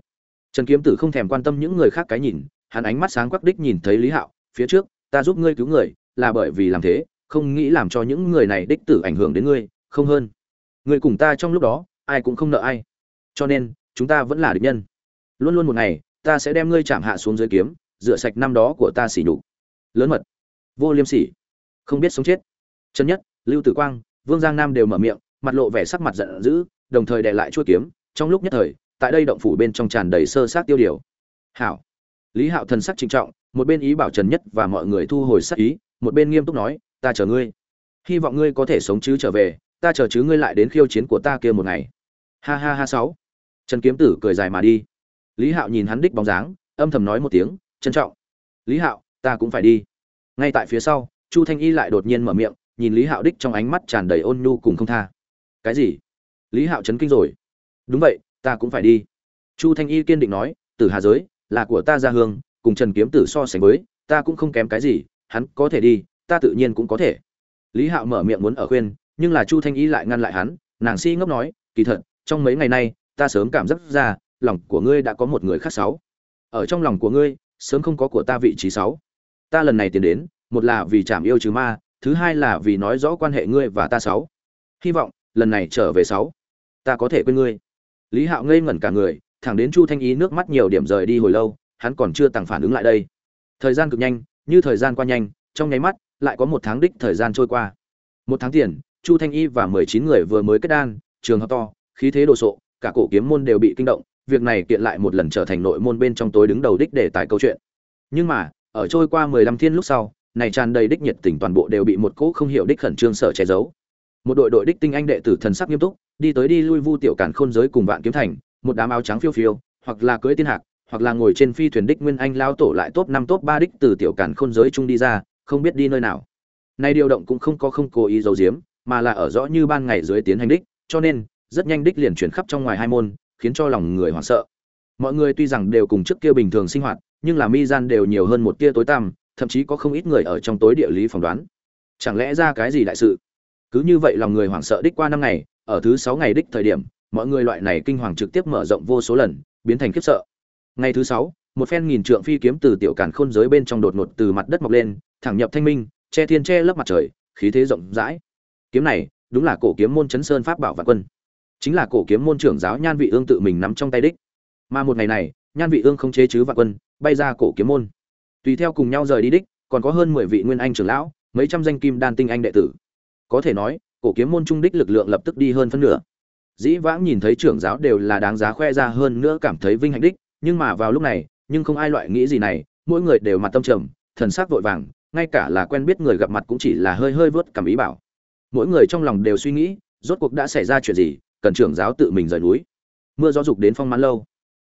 Trần kiếm tử không thèm quan tâm những người khác cái nhìn, hắn ánh mắt sáng quắc đích nhìn thấy lý hạo, phía trước, ta giúp ngươi cứu người, là bởi vì làm thế, không nghĩ làm cho những người này đích tử ảnh hưởng đến ngươi, không hơn. Người cùng ta trong lúc đó, ai cũng không nợ ai. Cho nên, chúng ta vẫn là địch nhân. Luôn luôn một ngày, ta sẽ đem ngươi chạm hạ xuống dưới kiếm, rửa sạch năm đó của ta xỉ nhục. Lớn mật. Vô liêm sỉ. Không biết sống chết. Chân nhất, lưu tử quang, vương giang nam đều mở miệng, mặt lộ vẻ sắc mặt giận dữ, đồng thời đệ lại chuôi kiếm trong lúc nhất thời, tại đây động phủ bên trong tràn đầy sơ sát tiêu điều. Hảo. Lý hạo thần sắc trinh trọng, một bên ý bảo trần nhất và mọi người thu hồi sắc ý, một bên nghiêm túc nói, ta chờ ngươi. Hy vọng ngươi có thể sống chứ trở về, ta chờ chứ ngươi lại đến khiêu chiến của ta kia một ngày. Ha ha ha sáu. Trần kiếm tử cười dài mà đi. Lý hạo nhìn hắn đích bóng dáng, âm thầm nói một tiếng, trân trọng. Lý hạo, ta cũng phải đi. Ngay tại phía sau, chu thanh y lại đột nhiên mở miệng, nhìn lý hạo đích trong ánh mắt tràn đầy ôn nhu cùng không tha. Cái gì? Lý hạo chấn kinh rồi đúng vậy, ta cũng phải đi. Chu thanh y kiên định nói, tử hà giới, là của ta ra hương, cùng trần kiếm tử so sánh với, ta cũng không kém cái gì, hắn có thể đi, ta tự nhiên cũng có thể. Lý hạo mở miệng muốn ở khuyên, nhưng là chu thanh y lại ngăn lại hắn, nàng si ngốc nói, kỳ thật, trong mấy ngày nay, ta sớm cảm giác ra, lòng của ngươi đã có một người khác sáu. Ở trong lòng của ngươi, sớm không có của ta vị trí sáu. Ta lần này tiến đến, một là vì chạm yêu trừ ma, thứ hai là vì nói rõ quan hệ ngươi và ta sáu. Hy vọng, lần này trở về sáu. Ta có thể quên ngươi lý hạo ngây ngẩn cả người, thẳng đến chu thanh ý nước mắt nhiều điểm rời đi hồi lâu, hắn còn chưa tặng phản ứng lại đây. Thời gian cực nhanh, như thời gian qua nhanh, trong nháy mắt, lại có một tháng đích thời gian trôi qua. Một tháng tiền, chu thanh y và mười chín người vừa mới kết đan, trường hợp to, khí thế đồ sộ, cả cổ kiếm môn đều bị kinh động, việc này kiện lại một lần trở thành nội môn bên trong tối đứng đầu đích để tài câu chuyện. Nhưng mà, ở trôi qua mười lăm thiên lúc sau, này tràn đầy đích nhiệt tình toàn bộ đều bị một cỗ không hiểu đích khẩn trương sở che giấu. Một đội đội đích tinh anh đệ tử thần sắc nghiêm túc đi tới đi lui vu tiểu cản khôn giới cùng vạn kiếm thành, một đám áo trắng phiêu phiêu, hoặc là cưỡi tiên hạc, hoặc là ngồi trên phi thuyền đích nguyên anh lao tổ lại top năm top ba đích từ tiểu cản khôn giới trung đi ra, không biết đi nơi nào. Nay điều động cũng không có không cố ý giấu giếm, mà là ở rõ như ban ngày dưới tiến hành đích, cho nên, rất nhanh đích liền chuyển khắp trong ngoài hai môn, khiến cho lòng người hoảng sợ. Mọi người tuy rằng đều cùng trước kia bình thường sinh hoạt, nhưng là mi gian đều nhiều hơn một tia tối tăm, thậm chí có không ít người ở trong tối địa lý phỏng đoán. Chẳng lẽ ra cái gì đại sự? Cứ như vậy lòng người hoảng sợ đích qua năm ngày ở thứ sáu ngày đích thời điểm, mọi người loại này kinh hoàng trực tiếp mở rộng vô số lần, biến thành khiếp sợ. Ngày thứ sáu, một phen nghìn trượng phi kiếm từ tiểu càn khôn giới bên trong đột ngột từ mặt đất mọc lên, thẳng nhập thanh minh, che thiên che lấp mặt trời, khí thế rộng rãi. Kiếm này, đúng là cổ kiếm môn chấn sơn pháp bảo vạn quân. Chính là cổ kiếm môn trưởng giáo nhan vị ương tự mình nắm trong tay đích. Mà một ngày này, nhan vị ương không chế chứ vạn quân, bay ra cổ kiếm môn. Tùy theo cùng nhau rời đi đích, còn có hơn mười vị nguyên anh trưởng lão, mấy trăm danh kim đan tinh anh đệ tử. Có thể nói cổ kiếm môn trung đích lực lượng lập tức đi hơn phân nửa. Dĩ vãng nhìn thấy trưởng giáo đều là đáng giá khoe ra hơn nữa cảm thấy vinh hạnh đích, nhưng mà vào lúc này, nhưng không ai loại nghĩ gì này, mỗi người đều mặt tâm trầm, thần sắc vội vàng, ngay cả là quen biết người gặp mặt cũng chỉ là hơi hơi vớt cảm ý bảo. Mỗi người trong lòng đều suy nghĩ, rốt cuộc đã xảy ra chuyện gì, cần trưởng giáo tự mình rời núi. Mưa gió dục đến phong mãn lâu.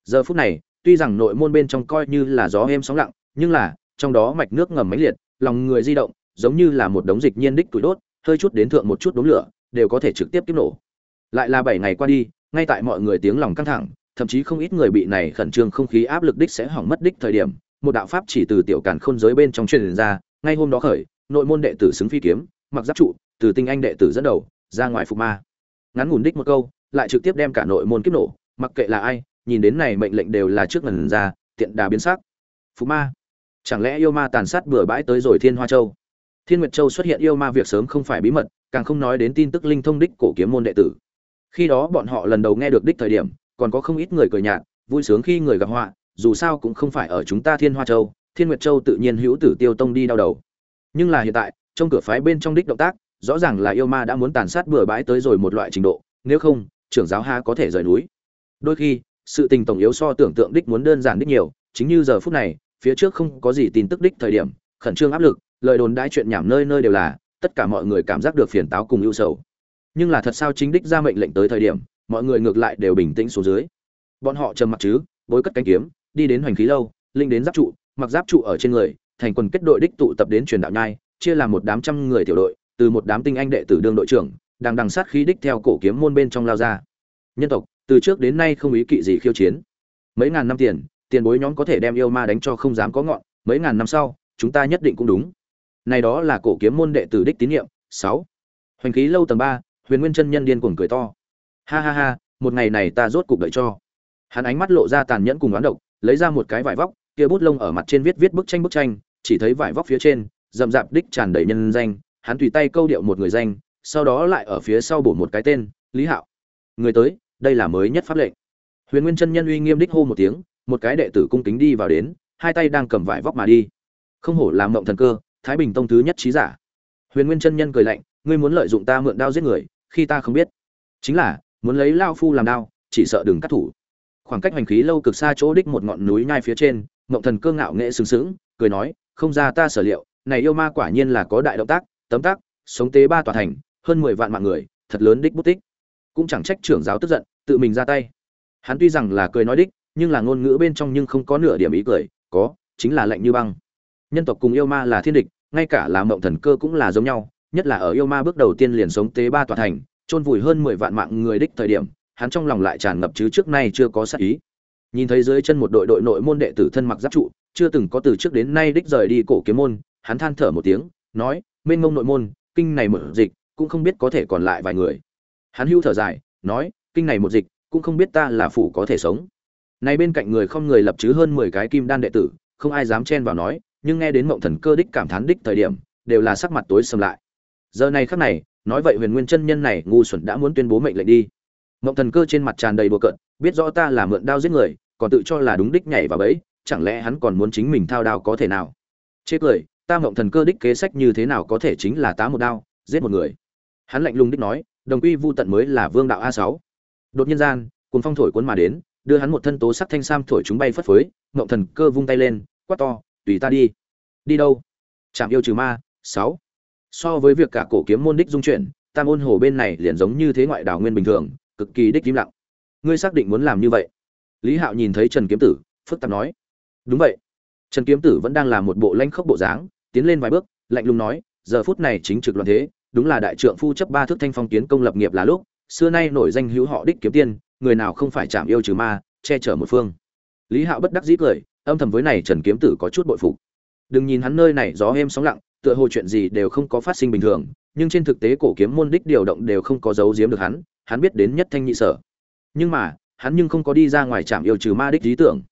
Giờ phút này, tuy rằng nội môn bên trong coi như là gió êm sóng lặng, nhưng là, trong đó mạch nước ngầm mãnh liệt, lòng người di động, giống như là một đống dịch nhiên đích tuổi đốt hơi chút đến thượng một chút đốm lửa, đều có thể trực tiếp tiếp nổ. Lại là bảy ngày qua đi, ngay tại mọi người tiếng lòng căng thẳng, thậm chí không ít người bị này khẩn trương không khí áp lực đích sẽ hỏng mất đích thời điểm, một đạo pháp chỉ từ tiểu càn khôn giới bên trong truyền ra, ngay hôm đó khởi, nội môn đệ tử xứng phi kiếm, mặc giáp trụ, từ tinh anh đệ tử dẫn đầu, ra ngoài phục ma. Ngắn ngủn đích một câu, lại trực tiếp đem cả nội môn kiếp nổ, mặc kệ là ai, nhìn đến này mệnh lệnh đều là trước ngần ra, tiện đà biến sắc. Phục ma. Chẳng lẽ yêu ma tàn sát bừa bãi tới rồi thiên hoa châu? Thiên nguyệt châu xuất hiện yêu ma việc sớm không phải bí mật, càng không nói đến tin tức linh thông đích cổ kiếm môn đệ tử. Khi đó bọn họ lần đầu nghe được đích thời điểm, còn có không ít người cười nhạt, vui sướng khi người gặp họa, dù sao cũng không phải ở chúng ta thiên hoa châu, thiên nguyệt châu tự nhiên hữu tử tiêu tông đi đau đầu. Nhưng là hiện tại, trong cửa phái bên trong đích động tác, rõ ràng là yêu ma đã muốn tàn sát bừa bãi tới rồi một loại trình độ, nếu không, trưởng giáo ha có thể rời núi. Đôi khi, sự tình tổng yếu so tưởng tượng đích muốn đơn giản đích nhiều, chính như giờ phút này, phía trước không có gì tin tức đích thời điểm, khẩn trương áp lực lời đồn đãi chuyện nhảm nơi nơi đều là, tất cả mọi người cảm giác được phiền táo cùng ưu sầu. Nhưng là thật sao chính đích ra mệnh lệnh tới thời điểm, mọi người ngược lại đều bình tĩnh xuống dưới. Bọn họ trầm mặc chứ, bối cất cánh kiếm, đi đến hoành khí lâu, linh đến giáp trụ, mặc giáp trụ ở trên người, thành quần kết đội đích tụ tập đến truyền đạo nhai, chia làm một đám trăm người tiểu đội, từ một đám tinh anh đệ tử đương đội trưởng, đang đằng sát khí đích theo cổ kiếm môn bên trong lao ra. Nhân tộc, từ trước đến nay không ý kỵ gì khiêu chiến. Mấy ngàn năm tiền tiền bối nhóm có thể đem yêu ma đánh cho không dám có ngọn, mấy ngàn năm sau, chúng ta nhất định cũng đúng này đó là cổ kiếm môn đệ tử đích tín nhiệm. Sáu. Hoành khí lâu tầng ba, huyền nguyên chân nhân điên cuồng cười to. Ha ha ha, một ngày này ta rốt cục đợi cho. Hắn ánh mắt lộ ra tàn nhẫn cùng oán độc, lấy ra một cái vải vóc, kia bút lông ở mặt trên viết viết bức tranh bức tranh, chỉ thấy vải vóc phía trên, rậm rạp đích tràn đầy nhân danh. Hắn tùy tay câu điệu một người danh, sau đó lại ở phía sau bổ một cái tên, lý hạo. Người tới, đây là mới nhất pháp lệnh. Huyền nguyên chân nhân uy nghiêm đích hô một tiếng, một cái đệ tử cung kính đi vào đến, hai tay đang cầm vải vóc mà đi. Không hổ làm mộng thần cơ thái bình tông thứ nhất trí giả. Huyền nguyên chân nhân cười lạnh, ngươi muốn lợi dụng ta mượn đao giết người, khi ta không biết. Chính là, muốn lấy lao phu làm đao, chỉ sợ đừng cắt thủ. Khoảng cách hành khí lâu cực xa chỗ đích một ngọn núi nhai phía trên, mộng thần cơ ngạo nghệ sừng sững, cười nói, không ra ta sở liệu, này yêu ma quả nhiên là có đại động tác, tấm tác, sống tế ba tòa thành, hơn mười vạn mạng người, thật lớn đích bút tích. Cũng chẳng trách trưởng giáo tức giận, tự mình ra tay. Hắn tuy rằng là cười nói đích, nhưng là ngôn ngữ bên trong nhưng không có nửa điểm ý cười, có, chính là lạnh như băng. Nhân tộc cùng yêu ma là thiên địch ngay cả là mộng thần cơ cũng là giống nhau, nhất là ở yêu ma bước đầu tiên liền sống tế ba tòa thành, chôn vùi hơn mười vạn mạng người đích thời điểm, hắn trong lòng lại tràn ngập chứ trước nay chưa có sát ý. Nhìn thấy dưới chân một đội đội nội môn đệ tử thân mặc giáp trụ, chưa từng có từ trước đến nay đích rời đi cổ kiếm môn, hắn than thở một tiếng, nói, mênh mông nội môn, kinh này một dịch, cũng không biết có thể còn lại vài người. Hắn hưu thở dài, nói, kinh này một dịch, cũng không biết ta là phủ có thể sống. Này bên cạnh người không người lập chứ hơn mười cái kim đan đệ tử, không ai dám chen vào nói nhưng nghe đến mộng thần cơ đích cảm thán đích thời điểm, đều là sắc mặt tối sầm lại. Giờ này khắc này, nói vậy huyền nguyên chân nhân này ngu xuẩn đã muốn tuyên bố mệnh lệnh đi. Mộng thần cơ trên mặt tràn đầy bừa cợt, biết rõ ta là mượn đao giết người, còn tự cho là đúng đích nhảy vào bẫy, chẳng lẽ hắn còn muốn chính mình thao đao có thể nào? Chê cười, ta mộng thần cơ đích kế sách như thế nào có thể chính là tá một đao, giết một người? Hắn lạnh lùng đích nói, đồng quy vu tận mới là vương đạo a sáu. Đột nhiên gian cùng phong thổi cuốn mà đến, đưa hắn một thân tố sắc thanh sam thổi chúng bay phất phới, mộng thần cơ vung tay lên, quát to tùy ta đi. Đi đâu? Chạm yêu trừ ma, sáu. So với việc cả cổ kiếm môn đích dung chuyển, tam ôn hồ bên này liền giống như thế ngoại đảo nguyên bình thường, cực kỳ đích im lặng. Ngươi xác định muốn làm như vậy? Lý hạo nhìn thấy trần kiếm tử, phức tạp nói. Đúng vậy. Trần kiếm tử vẫn đang làm một bộ lanh khốc bộ dáng, tiến lên vài bước, lạnh lùng nói, giờ phút này chính trực loạn thế, đúng là đại trượng phu chấp ba thước thanh phong kiến công lập nghiệp là lúc, xưa nay nổi danh hữu họ đích kiếm tiên, người nào không phải chạm yêu trừ ma, che chở một phương. Lý hạo bất đắc dĩ cười âm thầm với này trần kiếm tử có chút bội phục. Đừng nhìn hắn nơi này gió êm sóng lặng, tựa hồ chuyện gì đều không có phát sinh bình thường, nhưng trên thực tế cổ kiếm môn đích điều động đều không có giấu giếm được hắn hắn biết đến nhất thanh nhị sở. Nhưng mà, hắn nhưng không có đi ra ngoài trạm yêu trừ ma đích lý tưởng.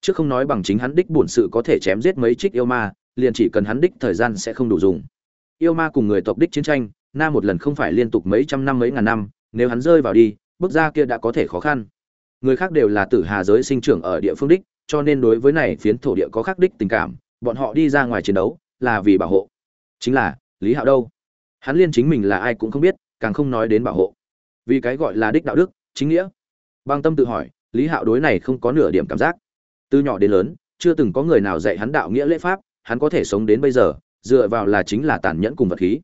Trước không nói bằng chính hắn đích bổn sự có thể chém giết mấy trích yêu ma, liền chỉ cần hắn đích thời gian sẽ không đủ dùng. Yêu ma cùng người tộc đích chiến tranh, na một lần không phải liên tục mấy trăm năm mấy ngàn năm, nếu hắn rơi vào đi, bước ra kia đã có thể khó khăn. Người khác đều là tử hà giới sinh trưởng ở địa phương đích cho nên đối với này phiến thổ địa có khắc đích tình cảm, bọn họ đi ra ngoài chiến đấu là vì bảo hộ. Chính là, lý hạo đâu? Hắn liên chính mình là ai cũng không biết, càng không nói đến bảo hộ. Vì cái gọi là đích đạo đức, chính nghĩa. Bang tâm tự hỏi, lý hạo đối này không có nửa điểm cảm giác. Từ nhỏ đến lớn, chưa từng có người nào dạy hắn đạo nghĩa lễ pháp, hắn có thể sống đến bây giờ, dựa vào là chính là tàn nhẫn cùng vật khí.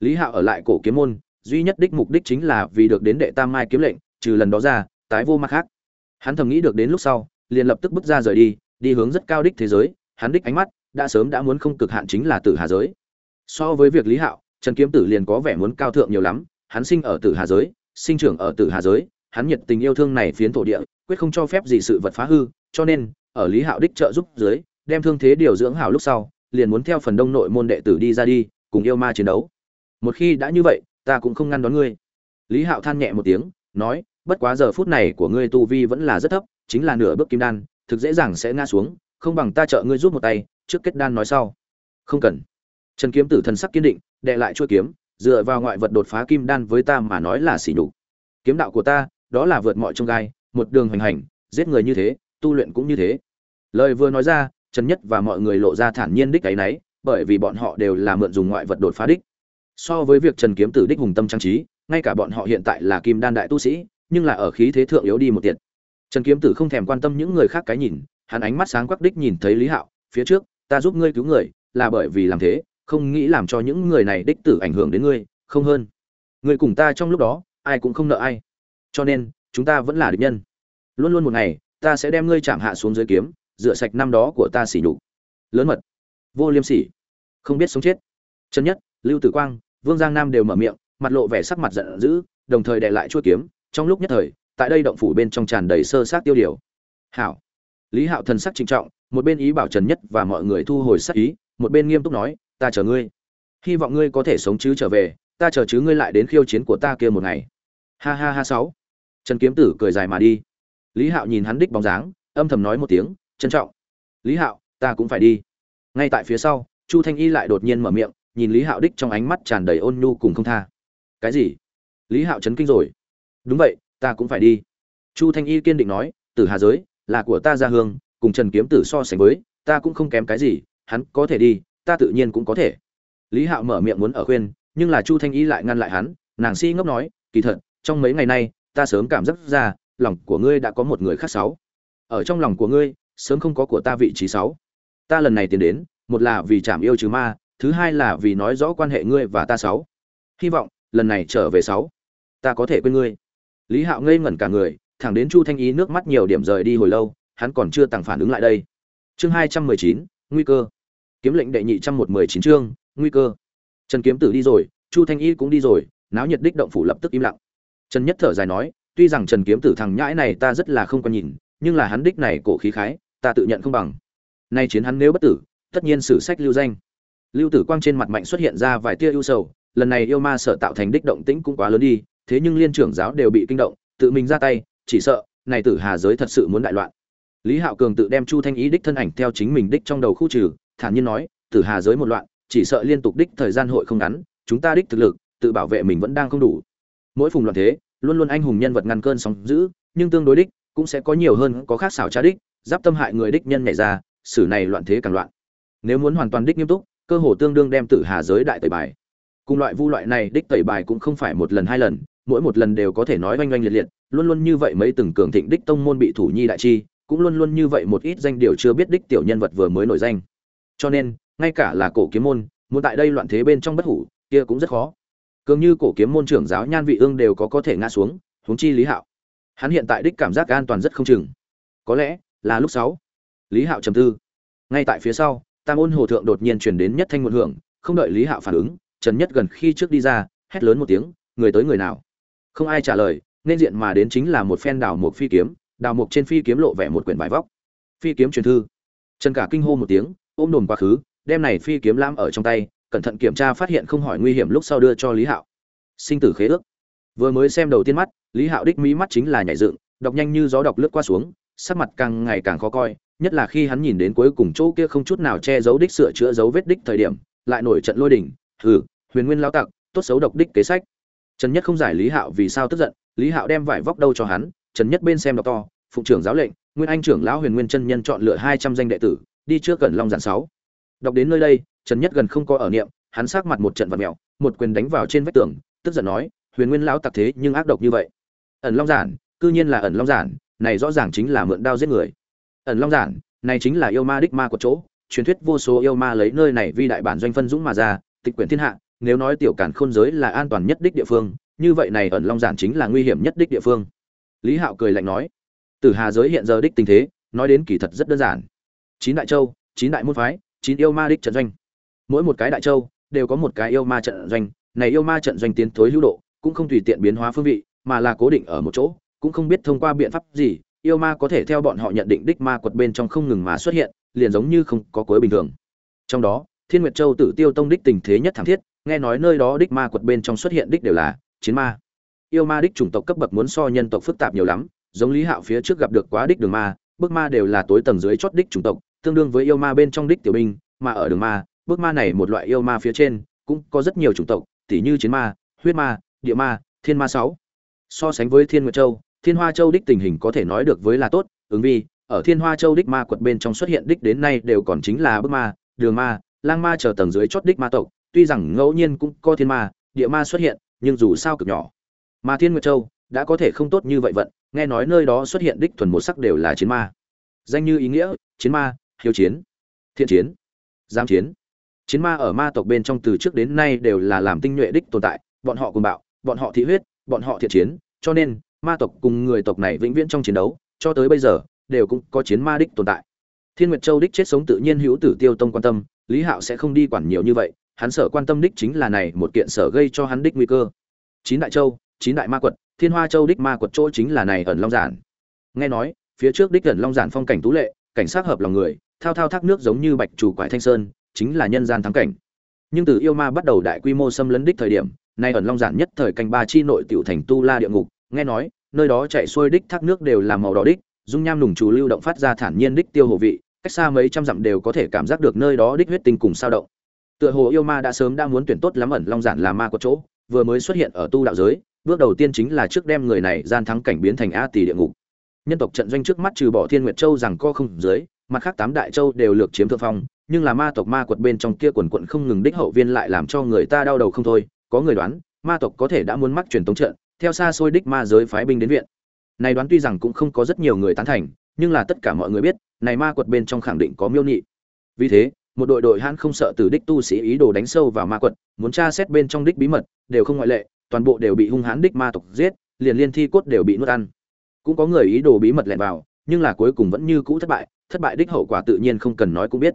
Lý hạo ở lại cổ kiếm môn, duy nhất đích mục đích chính là vì được đến đệ tam mai kiếm lệnh, trừ lần đó ra, tái vô mặt khác. Hắn thầm nghĩ được đến lúc sau liền lập tức bước ra rời đi đi hướng rất cao đích thế giới, hắn đích ánh mắt đã sớm đã muốn không cực hạn chính là tử hà giới. So với việc lý hạo, trần kiếm tử liền có vẻ muốn cao thượng nhiều lắm, hắn sinh ở tử hà giới, sinh trưởng ở tử hà giới, hắn nhiệt tình yêu thương này phiến thổ địa, quyết không cho phép gì sự vật phá hư, cho nên, ở lý hạo đích trợ giúp dưới, đem thương thế điều dưỡng hảo lúc sau, liền muốn theo phần đông nội môn đệ tử đi ra đi, cùng yêu ma chiến đấu. Một khi đã như vậy, ta cũng không ngăn đón ngươi. Lý hạo than nhẹ một tiếng, nói bất quá giờ phút này của ngươi tu vi vẫn là rất thấp, chính là nửa bước kim đan, thực dễ dàng sẽ ngã xuống, không bằng ta trợ ngươi giúp một tay, trước kết đan nói sau. Không cần. Trần kiếm tử thần sắc kiên định, đệ lại chuôi kiếm, dựa vào ngoại vật đột phá kim đan với ta mà nói là xỉ nhục. Kiếm đạo của ta, đó là vượt mọi trông gai, một đường hành hành, giết người như thế, tu luyện cũng như thế. Lời vừa nói ra, trần nhất và mọi người lộ ra thản nhiên đích ấy nấy bởi vì bọn họ đều là mượn dùng ngoại vật đột phá đích. So với việc trần kiếm tử đích hùng tâm trang trí, ngay cả bọn họ hiện tại là kim đan đại tu sĩ nhưng là ở khí thế thượng yếu đi một tiệt. Trần kiếm tử không thèm quan tâm những người khác cái nhìn, hắn ánh mắt sáng quắc đích nhìn thấy lý hạo, phía trước, ta giúp ngươi cứu người, là bởi vì làm thế, không nghĩ làm cho những người này đích tử ảnh hưởng đến ngươi, không hơn. Người cùng ta trong lúc đó, ai cũng không nợ ai. Cho nên, chúng ta vẫn là địch nhân. Luôn luôn một ngày, ta sẽ đem ngươi chạm hạ xuống dưới kiếm, rửa sạch năm đó của ta xỉ nhục. Lớn mật. Vô liêm sỉ. Không biết sống chết. Chân nhất, lưu tử quang, vương giang nam đều mở miệng, mặt lộ vẻ sắc mặt giận dữ, đồng thời đệ lại chuôi kiếm trong lúc nhất thời, tại đây động phủ bên trong tràn đầy sơ sát tiêu điều. Hảo. Lý hạo thần sắc trịnh trọng, một bên ý bảo trần nhất và mọi người thu hồi sắc ý, một bên nghiêm túc nói, ta chờ ngươi. Hy vọng ngươi có thể sống chứ trở về, ta chờ chứ ngươi lại đến khiêu chiến của ta kia một ngày. Ha ha ha sáu. Trần kiếm tử cười dài mà đi. Lý hạo nhìn hắn đích bóng dáng, âm thầm nói một tiếng, trân trọng. Lý hạo, ta cũng phải đi. Ngay tại phía sau, chu thanh y lại đột nhiên mở miệng, nhìn lý hạo đích trong ánh mắt tràn đầy ôn nhu cùng không tha. Cái gì? Lý hạo chấn kinh rồi đúng vậy, ta cũng phải đi. Chu thanh y kiên định nói, tử hà giới, là của ta ra hương, cùng trần kiếm tử so sánh với, ta cũng không kém cái gì, hắn có thể đi, ta tự nhiên cũng có thể. Lý hạo mở miệng muốn ở khuyên, nhưng là chu thanh y lại ngăn lại hắn, nàng si ngốc nói, kỳ thật, trong mấy ngày nay, ta sớm cảm giác ra, lòng của ngươi đã có một người khác sáu. Ở trong lòng của ngươi, sớm không có của ta vị trí sáu. Ta lần này tiến đến, một là vì chạm yêu trừ ma, thứ hai là vì nói rõ quan hệ ngươi và ta sáu. Hy vọng, lần này trở về sáu. Ta có thể quên ngươi lý hạo ngây ngẩn cả người, thẳng đến chu thanh ý nước mắt nhiều điểm rời đi hồi lâu, hắn còn chưa tặng phản ứng lại đây. Chương hai trăm mười chín, nguy cơ. Kiếm lệnh đệ nhị trăm một mười chín chương, nguy cơ. Trần kiếm tử đi rồi, chu thanh y cũng đi rồi, náo nhiệt đích động phủ lập tức im lặng. Trần nhất thở dài nói, tuy rằng trần kiếm tử thằng nhãi này ta rất là không còn nhìn, nhưng là hắn đích này cổ khí khái, ta tự nhận không bằng. Nay chiến hắn nếu bất tử, tất nhiên sử sách lưu danh. Lưu tử quang trên mặt mạnh xuất hiện ra vài tia ưu sầu, lần này yêu ma sở tạo thành đích động tĩnh cũng quá lớn đi thế nhưng liên trưởng giáo đều bị kinh động, tự mình ra tay, chỉ sợ, này tử hà giới thật sự muốn đại loạn. Lý hạo cường tự đem chu thanh ý đích thân ảnh theo chính mình đích trong đầu khu trừ, thản nhiên nói, tử hà giới một loạn, chỉ sợ liên tục đích thời gian hội không ngắn, chúng ta đích thực lực, tự bảo vệ mình vẫn đang không đủ. Mỗi phùng loạn thế, luôn luôn anh hùng nhân vật ngăn cơn sóng dữ, nhưng tương đối đích, cũng sẽ có nhiều hơn có khác xảo trá đích, giáp tâm hại người đích nhân nhảy ra, xử này loạn thế càng loạn. Nếu muốn hoàn toàn đích nghiêm túc, cơ hồ tương đương đem tử hà giới đại tẩy bài. Cùng loại vu loại này đích tẩy bài cũng không phải một lần hai lần mỗi một lần đều có thể nói oanh oanh liệt liệt, luôn luôn như vậy mấy từng cường thịnh đích tông môn bị thủ nhi đại chi, cũng luôn luôn như vậy một ít danh điều chưa biết đích tiểu nhân vật vừa mới nổi danh. Cho nên, ngay cả là cổ kiếm môn, muốn tại đây loạn thế bên trong bất hủ, kia cũng rất khó. Cường như cổ kiếm môn trưởng giáo nhan vị ương đều có có thể ngã xuống, huống chi lý hạo. Hắn hiện tại đích cảm giác an toàn rất không chừng. Có lẽ là lúc sáu. Lý hạo trầm tư. Ngay tại phía sau, tam ôn hồ thượng đột nhiên chuyển đến nhất thanh một hưởng, không đợi lý hạo phản ứng, trần nhất gần khi trước đi ra, hét lớn một tiếng, người tới người nào? Không ai trả lời, nên diện mà đến chính là một phen đào một phi kiếm, đào mục trên phi kiếm lộ vẻ một quyển bài vóc. Phi kiếm truyền thư. Trần cả kinh hô một tiếng, ôm đồn quá khứ, đem này phi kiếm lam ở trong tay, cẩn thận kiểm tra phát hiện không hỏi nguy hiểm lúc sau đưa cho lý hạo. Sinh tử khế ước. Vừa mới xem đầu tiên mắt, lý hạo đích mỹ mắt chính là nhảy dựng, đọc nhanh như gió đọc lướt qua xuống, sắc mặt càng ngày càng khó coi, nhất là khi hắn nhìn đến cuối cùng chỗ kia không chút nào che giấu đích sửa chữa dấu vết đích thời điểm, lại nổi trận lôi đỉnh hừ, huyền nguyên lao tặc, tốt xấu độc đích kế sách trần nhất không giải lý hạo vì sao tức giận, lý hạo đem vải vóc đâu cho hắn, trần nhất bên xem đọc to, phụng trưởng giáo lệnh, nguyên anh trưởng lão huyền nguyên chân nhân chọn lựa hai trăm danh đệ tử, đi trước cẩn long giản sáu. Đọc đến nơi đây, trần nhất gần không có ở niệm, hắn sát mặt một trận vật mèo, một quyền đánh vào trên vách tường, tức giận nói, huyền nguyên lão tặc thế nhưng ác độc như vậy. Ẩn long giản, cư nhiên là ẩn long giản, này rõ ràng chính là mượn đao giết người. Ẩn long giản, này chính là yêu ma đích ma của chỗ, truyền thuyết vô số yêu ma lấy nơi này vi đại bản doanh phân dũng mà ra, tịch quyển thiên hạ nếu nói tiểu cản khôn giới là an toàn nhất đích địa phương, như vậy này ẩn long giản chính là nguy hiểm nhất đích địa phương. Lý hạo cười lạnh nói, tử hà giới hiện giờ đích tình thế, nói đến kỳ thật rất đơn giản. Chín đại châu, chín đại môn phái, chín yêu ma đích trận doanh. Mỗi một cái đại châu đều có một cái yêu ma trận doanh, này yêu ma trận doanh tiến thối hữu độ, cũng không tùy tiện biến hóa phương vị, mà là cố định ở một chỗ, cũng không biết thông qua biện pháp gì, yêu ma có thể theo bọn họ nhận định đích ma quật bên trong không ngừng mà xuất hiện, liền giống như không có cuối bình thường. Trong đó, thiên nguyệt châu tử tiêu tông đích tình thế nhất thảm thiết nghe nói nơi đó đích ma quật bên trong xuất hiện đích đều là chiến ma. Yêu ma đích chủng tộc cấp bậc muốn so nhân tộc phức tạp nhiều lắm, giống lý hạo phía trước gặp được quá đích đường ma, bước ma đều là tối tầng dưới chót đích chủng tộc, tương đương với yêu ma bên trong đích tiểu binh, mà ở đường ma, bước ma này một loại yêu ma phía trên, cũng có rất nhiều chủng tộc, tỉ như chiến ma, huyết ma, địa ma, thiên ma sáu. So sánh với thiên nguyệt châu, thiên hoa châu đích tình hình có thể nói được với là tốt, ứng vi, ở thiên hoa châu đích ma quật bên trong xuất hiện đích đến nay đều còn chính là bước ma, đường ma, lang ma chờ tầng dưới chót đích ma tộc tuy rằng ngẫu nhiên cũng có thiên ma, địa ma xuất hiện, nhưng dù sao cực nhỏ. Mà thiên nguyệt châu đã có thể không tốt như vậy vận, nghe nói nơi đó xuất hiện đích thuần một sắc đều là chiến ma. Danh như ý nghĩa, chiến ma, hiếu chiến, thiện chiến giam chiến. Chiến ma ở ma tộc bên trong từ trước đến nay đều là làm tinh nhuệ đích tồn tại, bọn họ cùng bạo, bọn họ thị huyết, bọn họ thiện chiến, cho nên ma tộc cùng người tộc này vĩnh viễn trong chiến đấu, cho tới bây giờ, đều cũng có chiến ma đích tồn tại. Thiên nguyệt châu đích chết sống tự nhiên hữu tử tiêu tông quan tâm, lý hạo sẽ không đi quản nhiều như vậy hắn sợ quan tâm đích chính là này một kiện sở gây cho hắn đích nguy cơ. Chín đại châu, chín đại ma quật, thiên hoa châu đích ma quật chỗ chính là này ẩn long giản. Nghe nói, phía trước đích ẩn long giản phong cảnh tú lệ, cảnh sát hợp lòng người, thao thao thác nước giống như bạch chủ quải thanh sơn, chính là nhân gian thắng cảnh. Nhưng từ yêu ma bắt đầu đại quy mô xâm lấn đích thời điểm, nay ẩn long giản nhất thời canh ba chi nội tiểu thành tu la địa ngục, nghe nói, nơi đó chạy xuôi đích thác nước đều là màu đỏ đích, dung nham nùng chú lưu động phát ra thản nhiên đích tiêu hồ vị, cách xa mấy trăm dặm đều có thể cảm giác được nơi đó đích huyết tinh cùng sao động tựa hồ yêu ma đã sớm đã muốn tuyển tốt lắm ẩn long giản là ma có chỗ, vừa mới xuất hiện ở tu đạo giới, bước đầu tiên chính là trước đem người này gian thắng cảnh biến thành a tỷ địa ngục. Nhân tộc trận doanh trước mắt trừ bỏ thiên nguyệt châu rằng co không dưới, mặt khác tám đại châu đều lược chiếm thượng phong, nhưng là ma tộc ma quật bên trong kia quần quận không ngừng đích hậu viên lại làm cho người ta đau đầu không thôi, có người đoán, ma tộc có thể đã muốn mắc truyền tống trận, theo xa xôi đích ma giới phái binh đến viện. Này đoán tuy rằng cũng không có rất nhiều người tán thành, nhưng là tất cả mọi người biết, này ma quật bên trong khẳng định có miêu nhị vì thế một đội đội hãn không sợ từ đích tu sĩ ý đồ đánh sâu vào ma quật, muốn tra xét bên trong đích bí mật, đều không ngoại lệ, toàn bộ đều bị hung hãn đích ma tộc giết, liền liên thi cốt đều bị nuốt ăn. Cũng có người ý đồ bí mật lẻn vào, nhưng là cuối cùng vẫn như cũ thất bại thất bại đích hậu quả tự nhiên không cần nói cũng biết.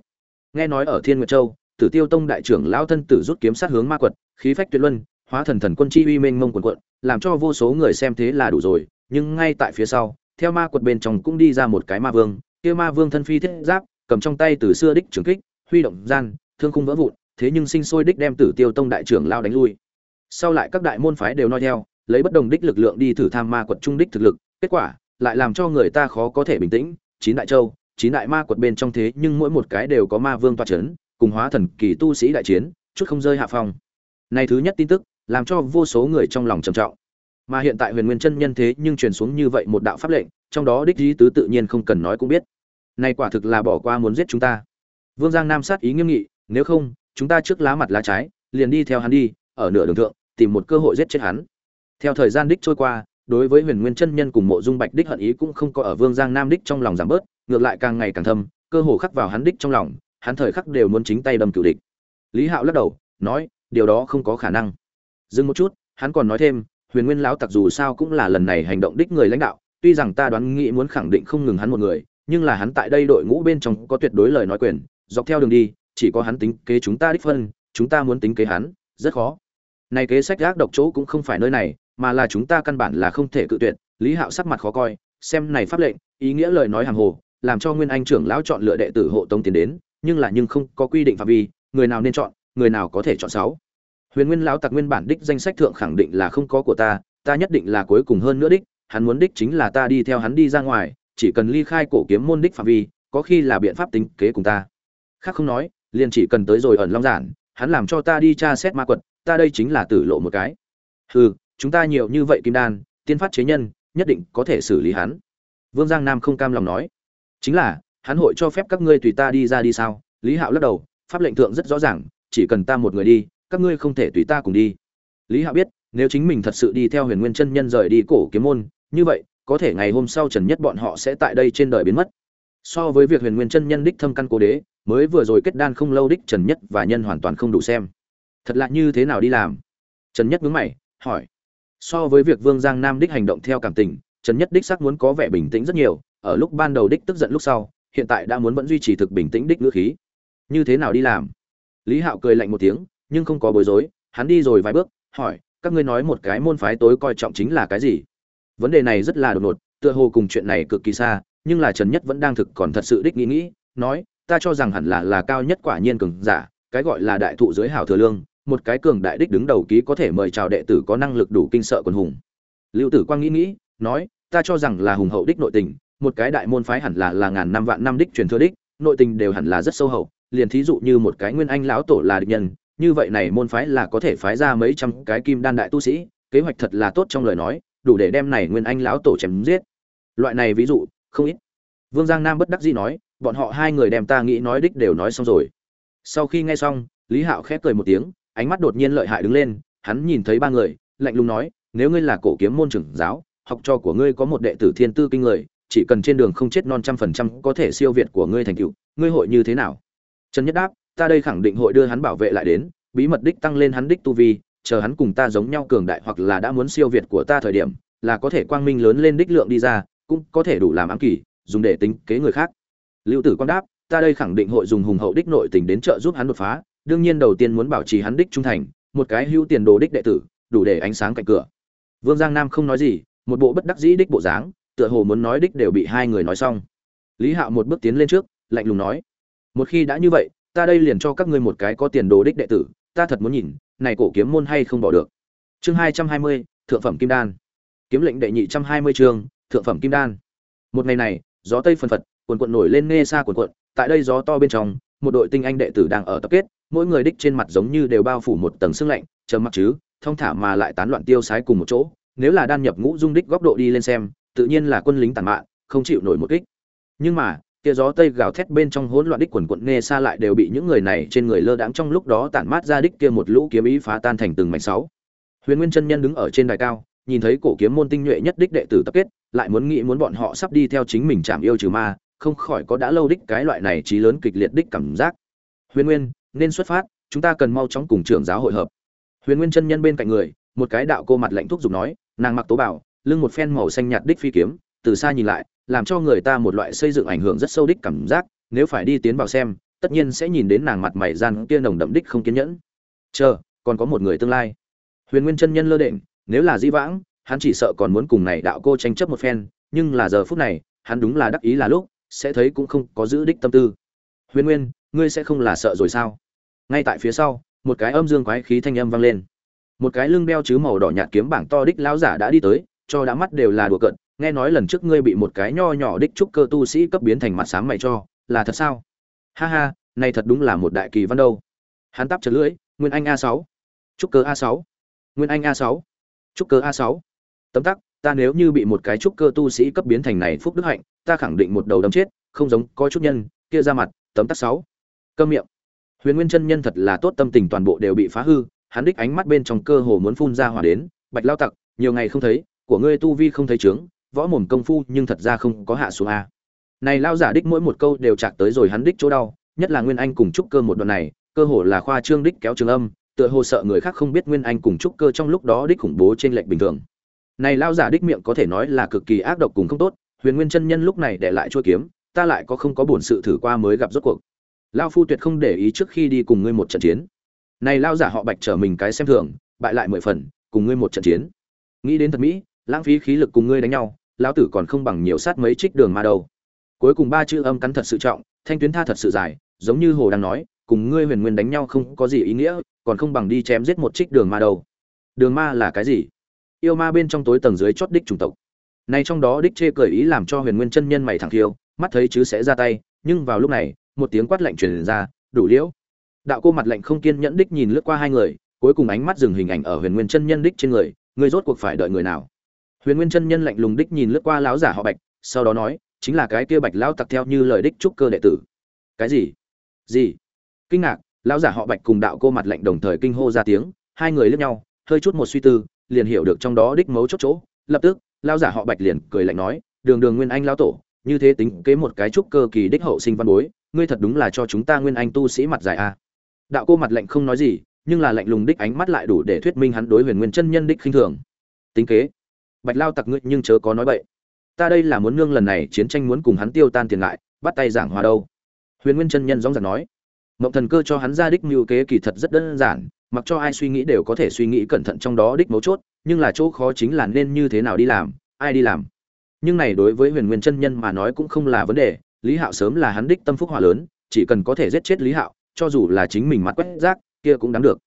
Nghe nói ở thiên nguyệt châu, tử tiêu tông đại trưởng lão thân tử rút kiếm sát hướng ma quật, khí phách tuyệt luân, hóa thần thần quân chi uy mênh mông quần quận làm cho vô số người xem thế là đủ rồi, nhưng ngay tại phía sau, theo ma quật bên trong cũng đi ra một cái ma vương, kia ma vương thân phi thiết giáp, cầm trong tay từ xưa đích trường kích huy động gian, thương khung vỡ vụn, thế nhưng sinh sôi đích đem tử tiêu tông đại trưởng lao đánh lui. Sau lại các đại môn phái đều noi theo, lấy bất đồng đích lực lượng đi thử tham ma quật trung đích thực lực, kết quả lại làm cho người ta khó có thể bình tĩnh. Chín đại châu, chín đại ma quật bên trong thế nhưng mỗi một cái đều có ma vương toa chấn, cùng hóa thần kỳ tu sĩ đại chiến, chút không rơi hạ phong. Này thứ nhất tin tức, làm cho vô số người trong lòng trầm trọng. Mà hiện tại huyền nguyên chân nhân thế nhưng truyền xuống như vậy một đạo pháp lệnh, trong đó đích lý tứ tự nhiên không cần nói cũng biết. Này quả thực là bỏ qua muốn giết chúng ta vương giang nam sát ý nghiêm nghị, nếu không, chúng ta trước lá mặt lá trái, liền đi theo hắn đi, ở nửa đường thượng, tìm một cơ hội giết chết hắn. Theo thời gian đích trôi qua, đối với huyền nguyên chân nhân cùng mộ dung bạch đích hận ý cũng không có ở vương giang nam đích trong lòng giảm bớt, ngược lại càng ngày càng thâm, cơ hồ khắc vào hắn đích trong lòng, hắn thời khắc đều muốn chính tay đâm cửu địch. Lý hạo lắc đầu, nói, điều đó không có khả năng. Dừng một chút, hắn còn nói thêm, huyền nguyên lão tặc dù sao cũng là lần này hành động đích người lãnh đạo, tuy rằng ta đoán nghĩ muốn khẳng định không ngừng hắn một người, nhưng là hắn tại đây đội ngũ bên trong có tuyệt đối lời nói quyền dọc theo đường đi, chỉ có hắn tính kế chúng ta đích phân, chúng ta muốn tính kế hắn, rất khó. Này kế sách gác độc chỗ cũng không phải nơi này, mà là chúng ta căn bản là không thể cự tuyệt, lý hạo sắc mặt khó coi, xem này pháp lệnh, ý nghĩa lời nói hàng hồ, làm cho nguyên anh trưởng lão chọn lựa đệ tử hộ tống tiến đến, nhưng là nhưng không có quy định phạm vi, người nào nên chọn, người nào có thể chọn sáu. Huyền nguyên lão tặc nguyên bản đích danh sách thượng khẳng định là không có của ta ta nhất định là cuối cùng hơn nữa đích, hắn muốn đích chính là ta đi theo hắn đi ra ngoài, chỉ cần ly khai cổ kiếm môn đích phạm vi, có khi là biện pháp tính kế cùng ta khác không nói, liền chỉ cần tới rồi ẩn long giản, hắn làm cho ta đi tra xét ma quật, ta đây chính là tử lộ một cái. Hừ, chúng ta nhiều như vậy kim đan, tiên phát chế nhân, nhất định có thể xử lý hắn. Vương giang nam không cam lòng nói. Chính là, hắn hội cho phép các ngươi tùy ta đi ra đi sao? Lý hạo lắc đầu, pháp lệnh thượng rất rõ ràng, chỉ cần ta một người đi, các ngươi không thể tùy ta cùng đi. Lý hạo biết, nếu chính mình thật sự đi theo huyền nguyên chân nhân rời đi cổ kiếm môn, như vậy, có thể ngày hôm sau trần nhất bọn họ sẽ tại đây trên đời biến mất so với việc huyền nguyên chân nhân đích thâm căn cố đế, mới vừa rồi kết đan không lâu đích trần nhất và nhân hoàn toàn không đủ xem. Thật lạ như thế nào đi làm? Trần nhất nhướng mày, hỏi. So với việc vương giang nam đích hành động theo cảm tình, trần nhất đích xác muốn có vẻ bình tĩnh rất nhiều, ở lúc ban đầu đích tức giận lúc sau, hiện tại đã muốn vẫn duy trì thực bình tĩnh đích ngữ khí. Như thế nào đi làm? Lý hạo cười lạnh một tiếng, nhưng không có bối rối, hắn đi rồi vài bước, hỏi, các ngươi nói một cái môn phái tối coi trọng chính là cái gì? Vấn đề này rất là đột ngột, tựa hồ cùng chuyện này cực kỳ xa nhưng là trần nhất vẫn đang thực còn thật sự đích nghĩ nghĩ, nói, ta cho rằng hẳn là là cao nhất quả nhiên cường giả, cái gọi là đại thụ dưới hảo thừa lương, một cái cường đại đích đứng đầu ký có thể mời chào đệ tử có năng lực đủ kinh sợ quần hùng. Lưu tử quang nghĩ nghĩ, nói, ta cho rằng là hùng hậu đích nội tình, một cái đại môn phái hẳn là là ngàn năm vạn năm đích truyền thừa đích, nội tình đều hẳn là rất sâu hậu, liền thí dụ như một cái nguyên anh lão tổ là địch nhân, như vậy này môn phái là có thể phái ra mấy trăm cái kim đan đại tu sĩ, kế hoạch thật là tốt trong lời nói, đủ để đem này nguyên anh lão tổ chém giết. Loại này ví dụ không ít. Vương giang nam bất đắc dĩ nói, bọn họ hai người đem ta nghĩ nói đích đều nói xong rồi. Sau khi nghe xong, lý hạo khép cười một tiếng, ánh mắt đột nhiên lợi hại đứng lên, hắn nhìn thấy ba người, lạnh lùng nói, nếu ngươi là cổ kiếm môn trưởng giáo, học trò của ngươi có một đệ tử thiên tư kinh người, chỉ cần trên đường không chết non trăm phần trăm có thể siêu việt của ngươi thành tựu, ngươi hội như thế nào? Trần nhất đáp, ta đây khẳng định hội đưa hắn bảo vệ lại đến, bí mật đích tăng lên hắn đích tu vi, chờ hắn cùng ta giống nhau cường đại hoặc là đã muốn siêu việt của ta thời điểm, là có thể quang minh lớn lên đích lượng đi ra cũng có thể đủ làm ám kỳ, dùng để tính kế người khác. Lưu tử quang đáp, ta đây khẳng định hội dùng hùng hậu đích nội tình đến trợ giúp hắn đột phá, đương nhiên đầu tiên muốn bảo trì hắn đích trung thành, một cái hưu tiền đồ đích đệ tử, đủ để ánh sáng cạnh cửa. Vương giang nam không nói gì, một bộ bất đắc dĩ đích bộ dáng, tựa hồ muốn nói đích đều bị hai người nói xong. Lý hạo một bước tiến lên trước, lạnh lùng nói, một khi đã như vậy, ta đây liền cho các ngươi một cái có tiền đồ đích đệ tử, ta thật muốn nhìn, này cổ kiếm môn hay không bỏ được. Chương hai trăm hai mươi, thượng phẩm kim đan. Kiếm lệnh đệ nhị trăm hai mươi chương thượng phẩm kim đan. Một ngày này, gió tây phần phật quần quận nổi lên nghe xa quần quận tại đây gió to bên trong, một đội tinh anh đệ tử đang ở tập kết, mỗi người đích trên mặt giống như đều bao phủ một tầng sương lạnh, trầm mặc chứ thông thả mà lại tán loạn tiêu sái cùng một chỗ, nếu là đan nhập ngũ dung đích góc độ đi lên xem, tự nhiên là quân lính tàn mạn, không chịu nổi một kích. Nhưng mà, kia gió tây gào thét bên trong hỗn loạn đích quần quận nghe xa lại đều bị những người này trên người lơ đãng trong lúc đó tản mát ra đích kia một lũ kiếm ý phá tan thành từng mảnh sáu. Huyền nguyên chân nhân đứng ở trên đài cao, nhìn thấy cổ kiếm môn tinh nhuệ nhất đích đệ tử tập kết lại muốn nghĩ muốn bọn họ sắp đi theo chính mình chạm yêu trừ ma, không khỏi có đã lâu đích cái loại này trí lớn kịch liệt đích cảm giác. Huyền nguyên, nên xuất phát, chúng ta cần mau chóng cùng trưởng giáo hội hợp. Huyền nguyên chân nhân bên cạnh người, một cái đạo cô mặt lạnh thuốc giục nói, nàng mặc tố bảo, lưng một phen màu xanh nhạt đích phi kiếm, từ xa nhìn lại, làm cho người ta một loại xây dựng ảnh hưởng rất sâu đích cảm giác, nếu phải đi tiến vào xem, tất nhiên sẽ nhìn đến nàng mặt mày gian kia nồng đậm đích không kiên nhẫn. Chờ, còn có một người tương lai. Huyền nguyên chân nhân lơ định nếu là di vãng hắn chỉ sợ còn muốn cùng này đạo cô tranh chấp một phen, nhưng là giờ phút này, hắn đúng là đắc ý là lúc, sẽ thấy cũng không có giữ đích tâm tư. Huyền nguyên, ngươi sẽ không là sợ rồi sao? Ngay tại phía sau, một cái âm dương quái khí thanh âm vang lên. Một cái lưng đeo chứ màu đỏ nhạt kiếm bảng to đích lão giả đã đi tới, cho đã mắt đều là đùa cợt, nghe nói lần trước ngươi bị một cái nho nhỏ đích trúc cơ tu sĩ cấp biến thành mặt sáng mày cho, là thật sao? Ha ha, này thật đúng là một đại kỳ văn đâu. Hắn tắp chật lưỡi, nguyên anh a sáu, trúc cơ a sáu, nguyên anh a sáu, trúc cơ a sáu tấm tắc, ta nếu như bị một cái trúc cơ tu sĩ cấp biến thành này phúc đức hạnh, ta khẳng định một đầu đâm chết, không giống, có chút nhân, kia ra mặt, tấm tắc sáu. Câm miệng. Huyền nguyên chân nhân thật là tốt tâm tình toàn bộ đều bị phá hư, hắn đích ánh mắt bên trong cơ hồ muốn phun ra hỏa đến, bạch lao tặc, nhiều ngày không thấy, của ngươi tu vi không thấy trướng võ mồm công phu nhưng thật ra không có hạ xuống a. Này lao giả đích mỗi một câu đều chạc tới rồi hắn đích chỗ đau, nhất là nguyên anh cùng trúc cơ một đoạn này, cơ hồ là khoa trương đích kéo trường âm, tựa hồ sợ người khác không biết nguyên anh cùng trúc cơ trong lúc đó đích khủng bố trên lệnh bình thường này lao giả đích miệng có thể nói là cực kỳ ác độc cùng không tốt, huyền nguyên chân nhân lúc này để lại chuôi kiếm, ta lại có không có buồn sự thử qua mới gặp rốt cuộc. Lao phu tuyệt không để ý trước khi đi cùng ngươi một trận chiến. Này lao giả họ bạch trở mình cái xem thường, bại lại mười phần, cùng ngươi một trận chiến. Nghĩ đến thật mỹ, lãng phí khí lực cùng ngươi đánh nhau, lão tử còn không bằng nhiều sát mấy trích đường mà đâu. Cuối cùng ba chữ âm cắn thật sự trọng, thanh tuyến tha thật sự dài, giống như hồ đang nói, cùng ngươi huyền nguyên đánh nhau không có gì ý nghĩa, còn không bằng đi chém giết một trích đường ma đâu. Đường ma là cái gì? Yêu ma bên trong tối tầng dưới chót đích chủng tộc. Nay trong đó đích chê cười ý làm cho huyền nguyên chân nhân mày thẳng thiêu mắt thấy chứ sẽ ra tay, nhưng vào lúc này, một tiếng quát lạnh truyền ra, đủ liễu. Đạo cô mặt lạnh không kiên nhẫn đích nhìn lướt qua hai người, cuối cùng ánh mắt dừng hình ảnh ở huyền nguyên chân nhân đích trên người người rốt cuộc phải đợi người nào? Huyền nguyên chân nhân lạnh lùng đích nhìn lướt qua lão giả họ bạch, sau đó nói, chính là cái kia bạch lão tặc theo như lời đích trúc cơ đệ tử. Cái gì? Gì? Kinh ngạc, lão giả họ bạch cùng đạo cô mặt lạnh đồng thời kinh hô ra tiếng, hai người liếc nhau, hơi chút một suy tư liền hiểu được trong đó đích mấu chốt chỗ, lập tức lao giả họ bạch liền cười lạnh nói, đường đường nguyên anh lao tổ, như thế tính kế một cái trúc cơ kỳ đích hậu sinh văn bối, ngươi thật đúng là cho chúng ta nguyên anh tu sĩ mặt dài a. Đạo cô mặt lạnh không nói gì, nhưng là lạnh lùng đích ánh mắt lại đủ để thuyết minh hắn đối huyền nguyên chân nhân đích khinh thường. Tính kế? Bạch lao tặc ngươi nhưng chớ có nói bậy. Ta đây là muốn nương lần này chiến tranh muốn cùng hắn tiêu tan tiền lại, bắt tay giảng hòa đâu. Huyền nguyên chân nhân dõng dạc nói. Mộng thần cơ cho hắn ra đích mưu kế kỳ thật rất đơn giản mặc cho ai suy nghĩ đều có thể suy nghĩ cẩn thận trong đó đích mấu chốt, nhưng là chỗ khó chính là nên như thế nào đi làm, ai đi làm. Nhưng này đối với huyền nguyên chân nhân mà nói cũng không là vấn đề, lý hạo sớm là hắn đích tâm phúc hỏa lớn, chỉ cần có thể giết chết lý hạo, cho dù là chính mình mặt quét rác, kia cũng đáng được.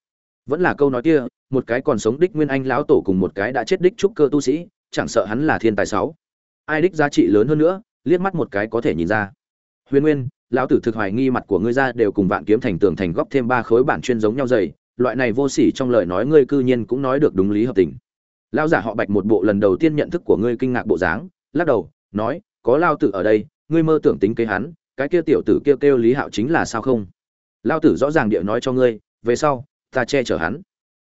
Vẫn là câu nói kia, một cái còn sống đích nguyên anh lão tổ cùng một cái đã chết đích trúc cơ tu sĩ, chẳng sợ hắn là thiên tài sáu. Ai đích giá trị lớn hơn nữa, liếc mắt một cái có thể nhìn ra. Huyền nguyên, lão tử thực hoài nghi mặt của ngươi ra đều cùng vạn kiếm thành tường thành góp thêm ba khối bản chuyên giống nhau dày loại này vô sỉ trong lời nói ngươi cư nhiên cũng nói được đúng lý hợp tình. Lão giả họ bạch một bộ lần đầu tiên nhận thức của ngươi kinh ngạc bộ dáng, lắc đầu, nói, có lao tử ở đây, ngươi mơ tưởng tính kế hắn, cái kia tiểu tử kêu kêu lý hạo chính là sao không? Lao tử rõ ràng địa nói cho ngươi, về sau, ta che chở hắn.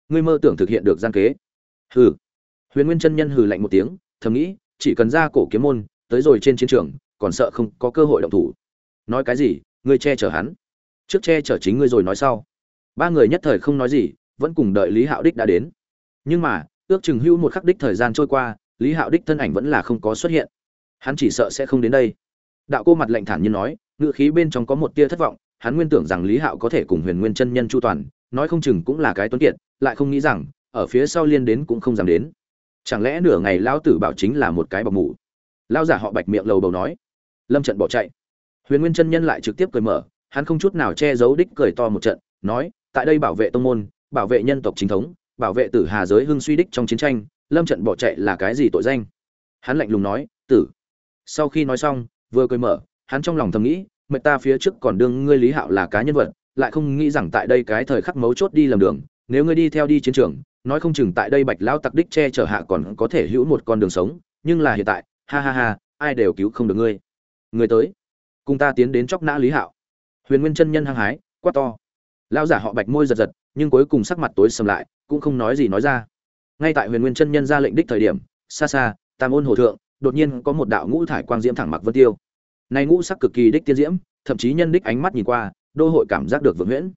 Ngươi mơ tưởng thực hiện được gian kế. Hừ. Huyền nguyên chân nhân hừ lạnh một tiếng, thầm nghĩ, chỉ cần ra cổ kiếm môn, tới rồi trên chiến trường, còn sợ không có cơ hội động thủ. Nói cái gì? Ngươi che chở hắn. Trước che chở chính ngươi rồi nói sau ba người nhất thời không nói gì, vẫn cùng đợi lý hạo đích đã đến. Nhưng mà, ước chừng hưu một khắc đích thời gian trôi qua, lý hạo đích thân ảnh vẫn là không có xuất hiện. Hắn chỉ sợ sẽ không đến đây. Đạo cô mặt lạnh thản như nói ngự khí bên trong có một tia thất vọng, hắn nguyên tưởng rằng lý hạo có thể cùng huyền nguyên chân nhân chu toàn, nói không chừng cũng là cái tuấn kiệt, lại không nghĩ rằng, ở phía sau liên đến cũng không dám đến. Chẳng lẽ nửa ngày lão tử bảo chính là một cái bọc mủ? Lao giả họ bạch miệng lầu bầu nói. Lâm trận bỏ chạy. Huyền nguyên chân nhân lại trực tiếp cười mở, hắn không chút nào che giấu đích cười to một trận, nói tại đây bảo vệ tông môn, bảo vệ nhân tộc chính thống, bảo vệ tử hà giới hưng suy đích trong chiến tranh, lâm trận bỏ chạy là cái gì tội danh? Hắn lạnh lùng nói, tử. Sau khi nói xong, vừa cười mở, hắn trong lòng thầm nghĩ mệnh ta phía trước còn đương ngươi lý hạo là cá nhân vật, lại không nghĩ rằng tại đây cái thời khắc mấu chốt đi lầm đường, nếu ngươi đi theo đi chiến trường, nói không chừng tại đây bạch lão tặc đích che chở hạ còn có thể hữu một con đường sống, nhưng là hiện tại, ha ha ha, ai đều cứu không được ngươi. Người tới, cùng ta tiến đến chóc nã lý hạo. Huyền nguyên chân nhân hăng hái, quát to lão giả họ bạch môi giật giật, nhưng cuối cùng sắc mặt tối sầm lại, cũng không nói gì nói ra. Ngay tại huyền nguyên chân nhân ra lệnh đích thời điểm, xa xa, tam ôn hồ thượng, đột nhiên có một đạo ngũ thải quang diễm thẳng mặc vân tiêu. Này ngũ sắc cực kỳ đích tiên diễm, thậm chí nhân đích ánh mắt nhìn qua, đô hội cảm giác được vượng huyễn.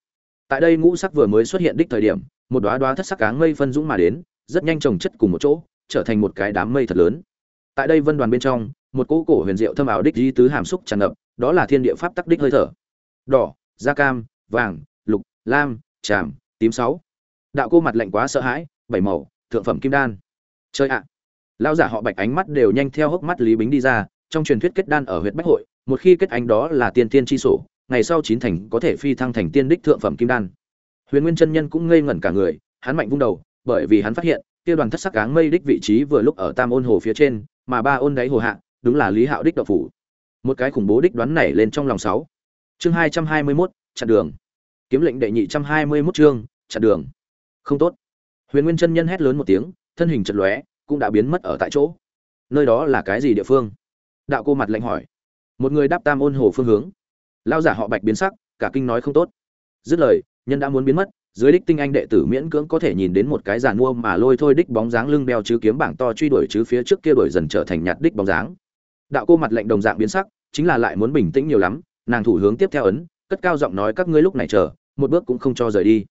Tại đây ngũ sắc vừa mới xuất hiện đích thời điểm, một đóa đóa thất sắc áng mây phân dũng mà đến, rất nhanh chồng chất cùng một chỗ, trở thành một cái đám mây thật lớn. Tại đây vân đoàn bên trong, một cỗ cổ huyền diệu thâm ảo đích di tứ hàm xúc tràn ngập, đó là thiên địa pháp tắc đích hơi thở. Đỏ, da cam, vàng lam, tràm, tím sáu. Đạo cô mặt lạnh quá sợ hãi, bảy màu, thượng phẩm kim đan. Chơi ạ! Lão giả họ bạch ánh mắt đều nhanh theo hốc mắt lý bính đi ra, trong truyền thuyết kết đan ở huyện bách hội, một khi kết ánh đó là tiên tiên chi sổ, ngày sau chín thành có thể phi thăng thành tiên đích thượng phẩm kim đan. Huyền nguyên chân nhân cũng ngây ngẩn cả người, hắn mạnh vung đầu, bởi vì hắn phát hiện tiêu đoàn thất sắc cáng mây đích vị trí vừa lúc ở tam ôn hồ phía trên, mà ba ôn đáy hồ hạ, đúng là lý hạo đích đậu phủ. Một cái khủng bố đích đoán nảy lên trong lòng sáu. Chương hai trăm hai mươi mốt, chặn đường kiếm lệnh đệ nhị trăm hai mươi mốt chương, chặn đường. Không tốt. Huyền nguyên chân nhân hét lớn một tiếng, thân hình chật lóe, cũng đã biến mất ở tại chỗ. Nơi đó là cái gì địa phương? Đạo cô mặt lạnh hỏi. Một người đáp tam ôn hồ phương hướng. Lao giả họ bạch biến sắc, cả kinh nói không tốt. Dứt lời, nhân đã muốn biến mất, dưới đích tinh anh đệ tử miễn cưỡng có thể nhìn đến một cái giàn mua mà lôi thôi đích bóng dáng lưng đeo chứ kiếm bảng to truy đuổi chứ phía trước kia đuổi dần trở thành nhạt đích bóng dáng. Đạo cô mặt lệnh đồng dạng biến sắc, chính là lại muốn bình tĩnh nhiều lắm, nàng thủ hướng tiếp theo ấn, cất cao giọng nói các ngươi lúc này chờ một bước cũng không cho rời đi.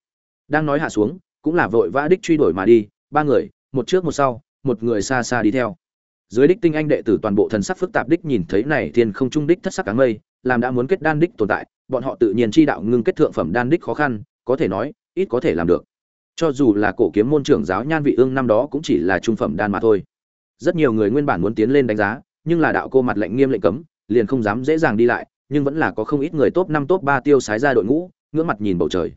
Đang nói hạ xuống, cũng là vội vã đích truy đuổi mà đi, ba người, một trước một sau, một người xa xa đi theo. Dưới đích tinh anh đệ tử toàn bộ thần sắc phức tạp đích nhìn thấy này thiên không trung đích thất sắc cáng mây, làm đã muốn kết đan đích tồn tại, bọn họ tự nhiên chi đạo ngưng kết thượng phẩm đan đích khó khăn, có thể nói, ít có thể làm được. Cho dù là cổ kiếm môn trưởng giáo nhan vị ương năm đó cũng chỉ là trung phẩm đan mà thôi. Rất nhiều người nguyên bản muốn tiến lên đánh giá, nhưng là đạo cô mặt lệnh nghiêm lệnh cấm, liền không dám dễ dàng đi lại, nhưng vẫn là có không ít người top năm, top ba tiêu sái ra đội ngũ ngưỡng mặt nhìn bầu trời.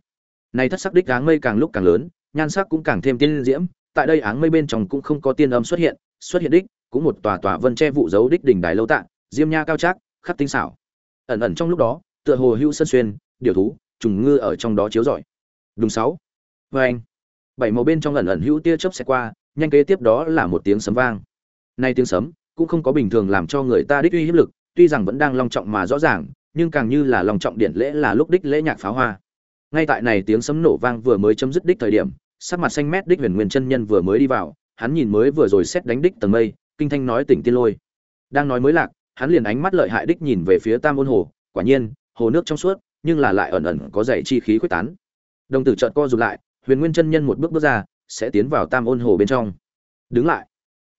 Này thất sắc đích áng mây càng lúc càng lớn, nhan sắc cũng càng thêm tiên diễm, tại đây áng mây bên trong cũng không có tiên âm xuất hiện xuất hiện đích cũng một tòa tòa vân che vụ dấu đích đỉnh đài lâu tạ diêm nha cao trác, khắc tinh xảo. Ẩn ẩn trong lúc đó, tựa hồ hữu sân xuyên, điều thú, trùng ngư ở trong đó chiếu rọi. Đúng sáu. Vê anh bảy màu bên trong ẩn ẩn hữu tia chớp sẽ qua, nhanh kế tiếp đó là một tiếng sấm vang. Nay tiếng sấm cũng không có bình thường làm cho người ta đích uy hiếp lực, tuy rằng vẫn đang long trọng mà rõ ràng nhưng càng như là lòng trọng điện lễ là lúc đích lễ nhạc pháo hoa. Ngay tại này tiếng sấm nổ vang vừa mới chấm dứt đích thời điểm, sắc mặt xanh mét đích huyền nguyên chân nhân vừa mới đi vào, hắn nhìn mới vừa rồi xét đánh đích tầng mây, kinh thanh nói tỉnh tiên lôi. Đang nói mới lạc, hắn liền ánh mắt lợi hại đích nhìn về phía tam ôn hồ, quả nhiên, hồ nước trong suốt, nhưng là lại ẩn ẩn có dày chi khí quyết tán. Đồng tử trợn co rụt lại, huyền nguyên chân nhân một bước bước ra, sẽ tiến vào tam ôn hồ bên trong. Đứng lại.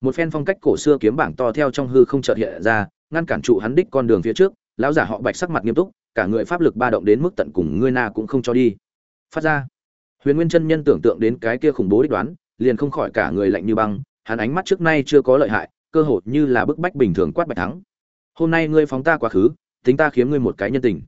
Một phen phong cách cổ xưa kiếm bảng to theo trong hư không chợt hiện ra, ngăn cản trụ hắn đích con đường phía trước lão giả họ bạch sắc mặt nghiêm túc, cả người pháp lực ba động đến mức tận cùng ngươi na cũng không cho đi. Phát ra. Huyền nguyên chân nhân tưởng tượng đến cái kia khủng bố đích đoán, liền không khỏi cả người lạnh như băng, hắn ánh mắt trước nay chưa có lợi hại, cơ hội như là bức bách bình thường quát bạch thắng. Hôm nay ngươi phóng ta quá khứ, tính ta khiếm ngươi một cái nhân tình.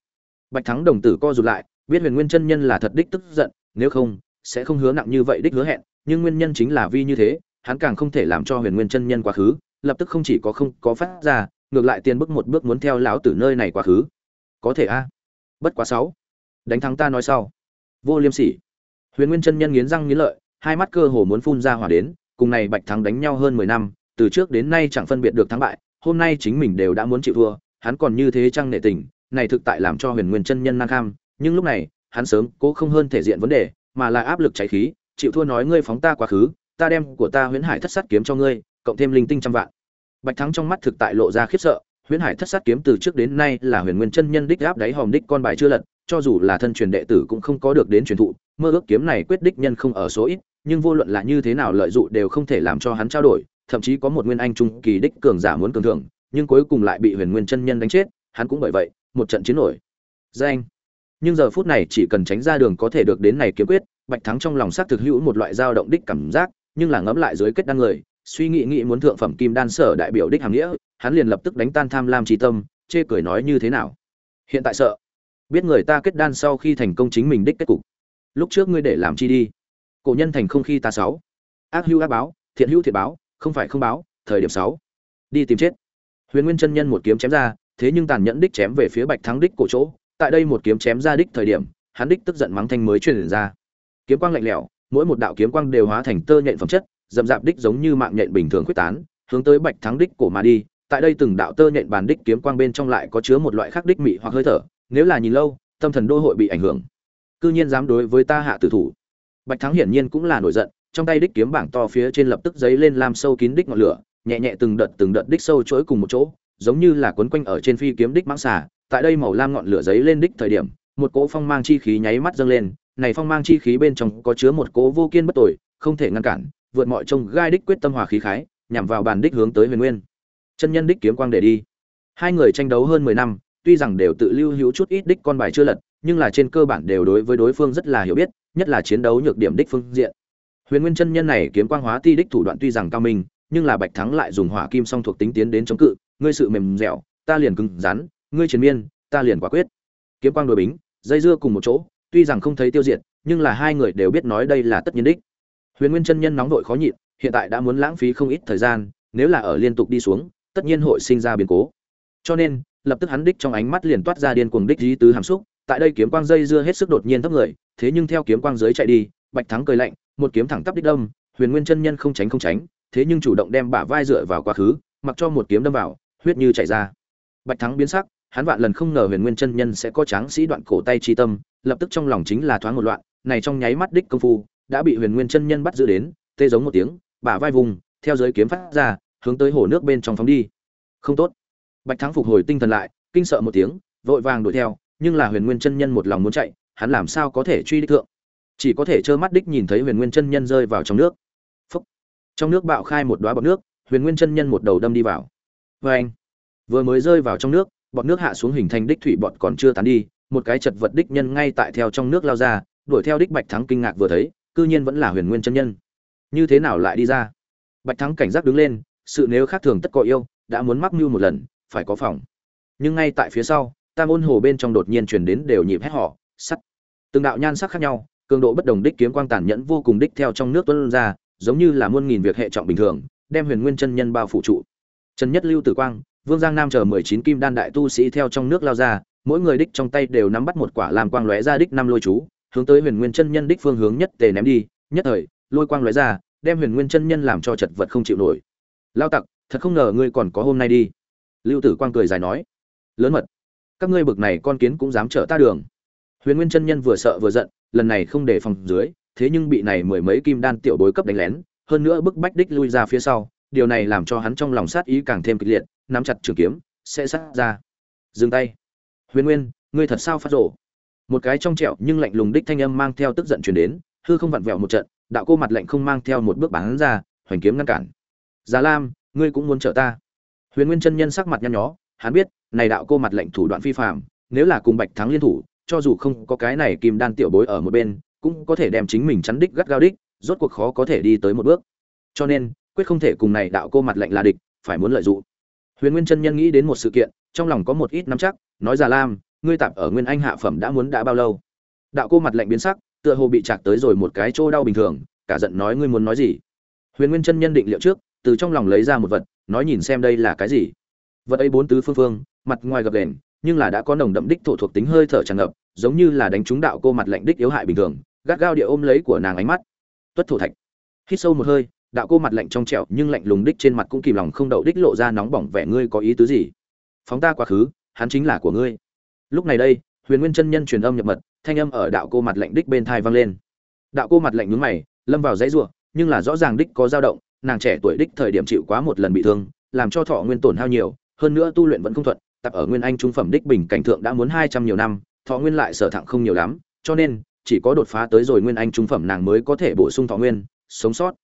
Bạch thắng đồng tử co rụt lại, biết huyền nguyên chân nhân là thật đích tức giận, nếu không, sẽ không hứa nặng như vậy đích hứa hẹn, nhưng nguyên nhân chính là vi như thế, hắn càng không thể làm cho huyền nguyên chân nhân quá khứ, lập tức không chỉ có không có phát ra ngược lại tiền bước một bước muốn theo lão tử nơi này quá khứ. Có thể a. Bất quá sáu. Đánh thắng ta nói sau. Vô liêm sỉ. Huyền nguyên chân nhân nghiến răng nghiến lợi, hai mắt cơ hồ muốn phun ra hỏa đến, cùng này bạch thắng đánh nhau hơn mười năm, từ trước đến nay chẳng phân biệt được thắng bại, hôm nay chính mình đều đã muốn chịu thua, hắn còn như thế trăng nệ tình, này thực tại làm cho huyền nguyên chân nhân nan kham, nhưng lúc này, hắn sớm cố không hơn thể diện vấn đề, mà là áp lực cháy khí, chịu thua nói ngươi phóng ta quá khứ, ta đem của ta huyễn hải thất sát kiếm cho ngươi, cộng thêm linh tinh trăm vạn bạch thắng trong mắt thực tại lộ ra khiếp sợ, huyễn hải thất sát kiếm từ trước đến nay là huyền nguyên chân nhân đích áp đáy hòm đích con bài chưa lật, cho dù là thân truyền đệ tử cũng không có được đến truyền thụ, mơ ước kiếm này quyết đích nhân không ở số ít, nhưng vô luận là như thế nào lợi dụng đều không thể làm cho hắn trao đổi, thậm chí có một nguyên anh trung kỳ đích cường giả muốn cường thưởng nhưng cuối cùng lại bị huyền nguyên chân nhân đánh chết, hắn cũng bởi vậy, một trận chiến nổi. Danh. Nhưng giờ phút này chỉ cần tránh ra đường có thể được đến này kiếm quyết, bạch thắng trong lòng xác thực hữu một loại dao động đích cảm giác, nhưng là ngẫm lại dưới kết đan người suy nghĩ nghĩ muốn thượng phẩm kim đan sở đại biểu đích hàm nghĩa, hắn liền lập tức đánh tan tham lam trí tâm, chê cười nói như thế nào? Hiện tại sợ. Biết người ta kết đan sau khi thành công chính mình đích kết cục. Lúc trước ngươi để làm chi đi? Cổ nhân thành không khi ta sáu. Ác hữu ác báo, thiện hữu thiện báo, không phải không báo, thời điểm sáu. Đi tìm chết. Huyền nguyên chân nhân một kiếm chém ra, thế nhưng tàn nhẫn đích chém về phía bạch thắng đích cổ chỗ. Tại đây một kiếm chém ra đích thời điểm, hắn đích tức giận mắng thanh mới truyền ra. Kiếm quang lạnh lẽo, mỗi một đạo kiếm quang đều hóa thành tơ nhện phẩm chất dầm dạp đích giống như mạng nhện bình thường quyết tán hướng tới bạch thắng đích cổ mà đi. Tại đây từng đạo tơ nhện bàn đích kiếm quang bên trong lại có chứa một loại khác đích mị hoặc hơi thở nếu là nhìn lâu tâm thần đô hội bị ảnh hưởng. Cư nhiên dám đối với ta hạ tử thủ. Bạch thắng hiển nhiên cũng là nổi giận trong tay đích kiếm bảng to phía trên lập tức giấy lên làm sâu kín đích ngọn lửa nhẹ nhẹ từng đợt từng đợt đích sâu chuỗi cùng một chỗ giống như là quấn quanh ở trên phi kiếm đích mãng xà. Tại đây màu lam ngọn lửa giấy lên đích thời điểm một cỗ phong mang chi khí nháy mắt dâng lên này phong mang chi khí bên trong có chứa một cỗ vô kiên bất tồi, không thể ngăn cản vượt mọi trông gai đích quyết tâm hòa khí khái, nhằm vào bàn đích hướng tới huyền nguyên. Chân nhân đích kiếm quang để đi. Hai người tranh đấu hơn mười năm, tuy rằng đều tự lưu hữu chút ít đích con bài chưa lật, nhưng là trên cơ bản đều đối với đối phương rất là hiểu biết, nhất là chiến đấu nhược điểm đích phương diện. Huyền nguyên chân nhân này kiếm quang hóa ti đích thủ đoạn tuy rằng cao minh, nhưng là bạch thắng lại dùng hỏa kim song thuộc tính tiến đến chống cự, ngươi sự mềm dẻo, ta liền cứng rắn, ngươi chiến miên, ta liền quả quyết. Kiếm quang đối bính, dây dưa cùng một chỗ, tuy rằng không thấy tiêu diệt, nhưng là hai người đều biết nói đây là tất nhiên đích huyền nguyên chân nhân nóng vội khó nhịn, hiện tại đã muốn lãng phí không ít thời gian, nếu là ở liên tục đi xuống, tất nhiên hội sinh ra biến cố. Cho nên, lập tức hắn đích trong ánh mắt liền toát ra điên cuồng đích dí tứ hàm xúc, tại đây kiếm quang dây dưa hết sức đột nhiên thấp người, thế nhưng theo kiếm quang dưới chạy đi, bạch thắng cười lạnh, một kiếm thẳng tắp đích đâm, huyền nguyên chân nhân không tránh không tránh, thế nhưng chủ động đem bả vai dựa vào quá khứ, mặc cho một kiếm đâm vào, huyết như chảy ra. Bạch thắng biến sắc, hắn vạn lần không ngờ huyền nguyên chân nhân sẽ có tráng sĩ đoạn cổ tay chi tâm, lập tức trong lòng chính là thoáng một loạn, này trong nháy mắt đích công phu đã bị huyền nguyên chân nhân bắt giữ đến, tê giống một tiếng, bả vai vùng, theo giới kiếm phát ra, hướng tới hồ nước bên trong phóng đi. Không tốt. Bạch thắng phục hồi tinh thần lại, kinh sợ một tiếng, vội vàng đuổi theo, nhưng là huyền nguyên chân nhân một lòng muốn chạy, hắn làm sao có thể truy đích thượng? Chỉ có thể trơ mắt đích nhìn thấy huyền nguyên chân nhân rơi vào trong nước. Phúc. trong nước bạo khai một đoá bọt nước, huyền nguyên chân nhân một đầu đâm đi vào. Vê anh. Vừa mới rơi vào trong nước, bọt nước hạ xuống hình thành đích thủy bọt còn chưa tán đi, một cái chật vật đích nhân ngay tại theo trong nước lao ra, đuổi theo đích bạch thắng kinh ngạc vừa thấy cư nhiên vẫn là huyền nguyên chân nhân. Như thế nào lại đi ra? Bạch thắng cảnh giác đứng lên, sự nếu khác thường tất có yêu, đã muốn mắc mưu một lần, phải có phòng. Nhưng ngay tại phía sau, tam ôn hồ bên trong đột nhiên truyền đến đều nhịp hét họ sắt. Từng đạo nhan sắc khác nhau, cường độ bất đồng đích kiếm quang tàn nhẫn vô cùng đích theo trong nước tuôn ra, giống như là muôn nghìn việc hệ trọng bình thường, đem huyền nguyên chân nhân bao phủ trụ. Trần nhất lưu tử quang, vương giang nam chờ mười chín kim đan đại tu sĩ theo trong nước lao ra, mỗi người đích trong tay đều nắm bắt một quả làm quang lóe ra đích năm lôi chú hướng tới huyền nguyên chân nhân đích phương hướng nhất tề ném đi, nhất thời, lôi quang lóe ra, đem huyền nguyên chân nhân làm cho chật vật không chịu nổi. Lao tặc, thật không ngờ ngươi còn có hôm nay đi. Lưu tử quang cười dài nói, lớn mật, các ngươi bực này con kiến cũng dám trở ta đường. Huyền nguyên chân nhân vừa sợ vừa giận, lần này không để phòng dưới, thế nhưng bị này mười mấy kim đan tiểu bối cấp đánh lén, hơn nữa bức bách đích lui ra phía sau, điều này làm cho hắn trong lòng sát ý càng thêm kịch liệt, nắm chặt trường kiếm, sẽ sát ra. Dừng tay. Huyền nguyên, ngươi thật sao phát rồ? Một cái trong trẹo nhưng lạnh lùng đích thanh âm mang theo tức giận truyền đến, hư không vặn vẹo một trận, đạo cô mặt lạnh không mang theo một bước bán ra, hoành kiếm ngăn cản. Già lam, ngươi cũng muốn trợ ta. Huyền nguyên chân nhân sắc mặt nhăn nhó, hắn biết, này đạo cô mặt lạnh thủ đoạn phi phạm nếu là cùng bạch thắng liên thủ, cho dù không có cái này kim đan tiểu bối ở một bên, cũng có thể đem chính mình chắn đích gắt gao đích, rốt cuộc khó có thể đi tới một bước. Cho nên, quyết không thể cùng này đạo cô mặt lạnh là địch, phải muốn lợi dụng. Huyền nguyên chân nhân nghĩ đến một sự kiện, trong lòng có một ít nắm chắc, nói già lam ngươi tạm ở nguyên anh hạ phẩm đã muốn đã bao lâu? Đạo cô mặt lạnh biến sắc, tựa hồ bị chạc tới rồi một cái chỗ đau bình thường, cả giận nói ngươi muốn nói gì? Huyền nguyên chân nhân định liệu trước, từ trong lòng lấy ra một vật, nói nhìn xem đây là cái gì. Vật ấy bốn tứ phương phương, mặt ngoài gập đền nhưng là đã có nồng đậm đích thổ thuộc tính hơi thở tràn ngập, giống như là đánh trúng đạo cô mặt lạnh đích yếu hại bình thường, gắt gao địa ôm lấy của nàng ánh mắt. Tuất thổ thạch. Hít sâu một hơi, đạo cô mặt lạnh trong trẻo nhưng lạnh lùng đích trên mặt cũng kìm lòng không đậu đích lộ ra nóng bỏng vẻ ngươi có ý tứ gì? Phóng ta quá khứ, hắn chính là của ngươi lúc này đây, huyền nguyên chân nhân truyền âm nhập mật, thanh âm ở đạo cô mặt lạnh đích bên thai vang lên. Đạo cô mặt lạnh nhướng mày, lâm vào dãy ruộng nhưng là rõ ràng đích có dao động, nàng trẻ tuổi đích thời điểm chịu quá một lần bị thương, làm cho thọ nguyên tổn hao nhiều, hơn nữa tu luyện vẫn không thuận, tập ở nguyên anh trung phẩm đích bình cảnh thượng đã muốn hai trăm nhiều năm, thọ nguyên lại sở thẳng không nhiều lắm, cho nên, chỉ có đột phá tới rồi nguyên anh trung phẩm nàng mới có thể bổ sung thọ nguyên, sống sót.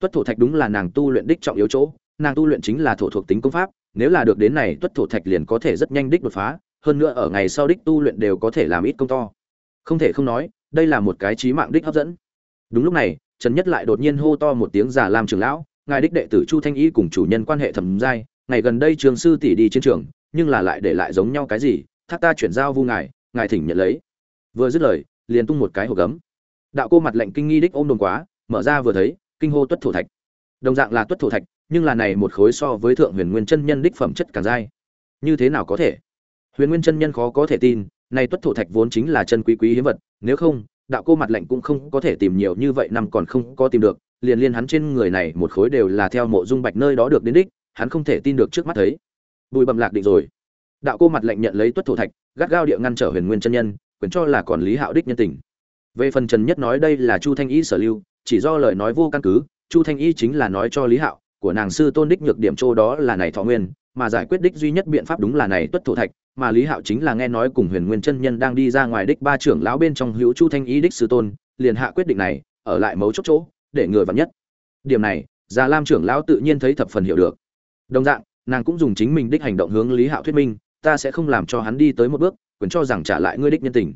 Tuất thổ thạch đúng là nàng tu luyện đích trọng yếu chỗ, nàng tu luyện chính là thổ thuộc tính công pháp, nếu là được đến này, tuất thổ thạch liền có thể rất nhanh đích đột phá hơn nữa ở ngày sau đích tu luyện đều có thể làm ít công to. Không thể không nói, đây là một cái trí mạng đích hấp dẫn. Đúng lúc này, trần nhất lại đột nhiên hô to một tiếng giả làm trưởng lão, ngài đích đệ tử chu thanh y cùng chủ nhân quan hệ thầm giai, ngày gần đây trường sư tỷ đi chiến trường, nhưng là lại để lại giống nhau cái gì, thác ta chuyển giao vu ngài ngài thỉnh nhận lấy. Vừa dứt lời, liền tung một cái hộp gấm. Đạo cô mặt lệnh kinh nghi đích ôm đồn quá, mở ra vừa thấy, kinh hô tuất thổ thạch. Đồng dạng là tuất thổ thạch, nhưng là này một khối so với thượng huyền nguyên chân nhân đích phẩm chất càng dai. Như thế nào có thể? Huyền nguyên chân nhân khó có thể tin, này tuất thổ thạch vốn chính là chân quý quý hiếm vật, nếu không, đạo cô mặt lệnh cũng không có thể tìm nhiều như vậy năm còn không có tìm được, liền liên hắn trên người này một khối đều là theo mộ dung bạch nơi đó được đến đích, hắn không thể tin được trước mắt thấy. Bùi bầm lạc định rồi. Đạo cô mặt lệnh nhận lấy tuất thổ thạch, gắt gao địa ngăn trở huyền nguyên chân nhân, quyền cho là còn lý hạo đích nhân tình. Về phần trần nhất nói đây là chu thanh y sở lưu, chỉ do lời nói vô căn cứ, chu thanh y chính là nói cho lý hạo, của nàng sư tôn đích nhược điểm châu đó là này thọ nguyên, mà giải quyết đích duy nhất biện pháp đúng là này tuất thổ thạch mà lý hạo chính là nghe nói cùng huyền nguyên chân nhân đang đi ra ngoài đích ba trưởng lão bên trong hữu chu thanh y đích sư tôn, liền hạ quyết định này, ở lại mấu chốt chỗ, để người vắn nhất. Điểm này, già lam trưởng lão tự nhiên thấy thập phần hiểu được. Đồng dạng, nàng cũng dùng chính mình đích hành động hướng lý hạo thuyết minh, ta sẽ không làm cho hắn đi tới một bước, quyền cho rằng trả lại ngươi đích nhân tình.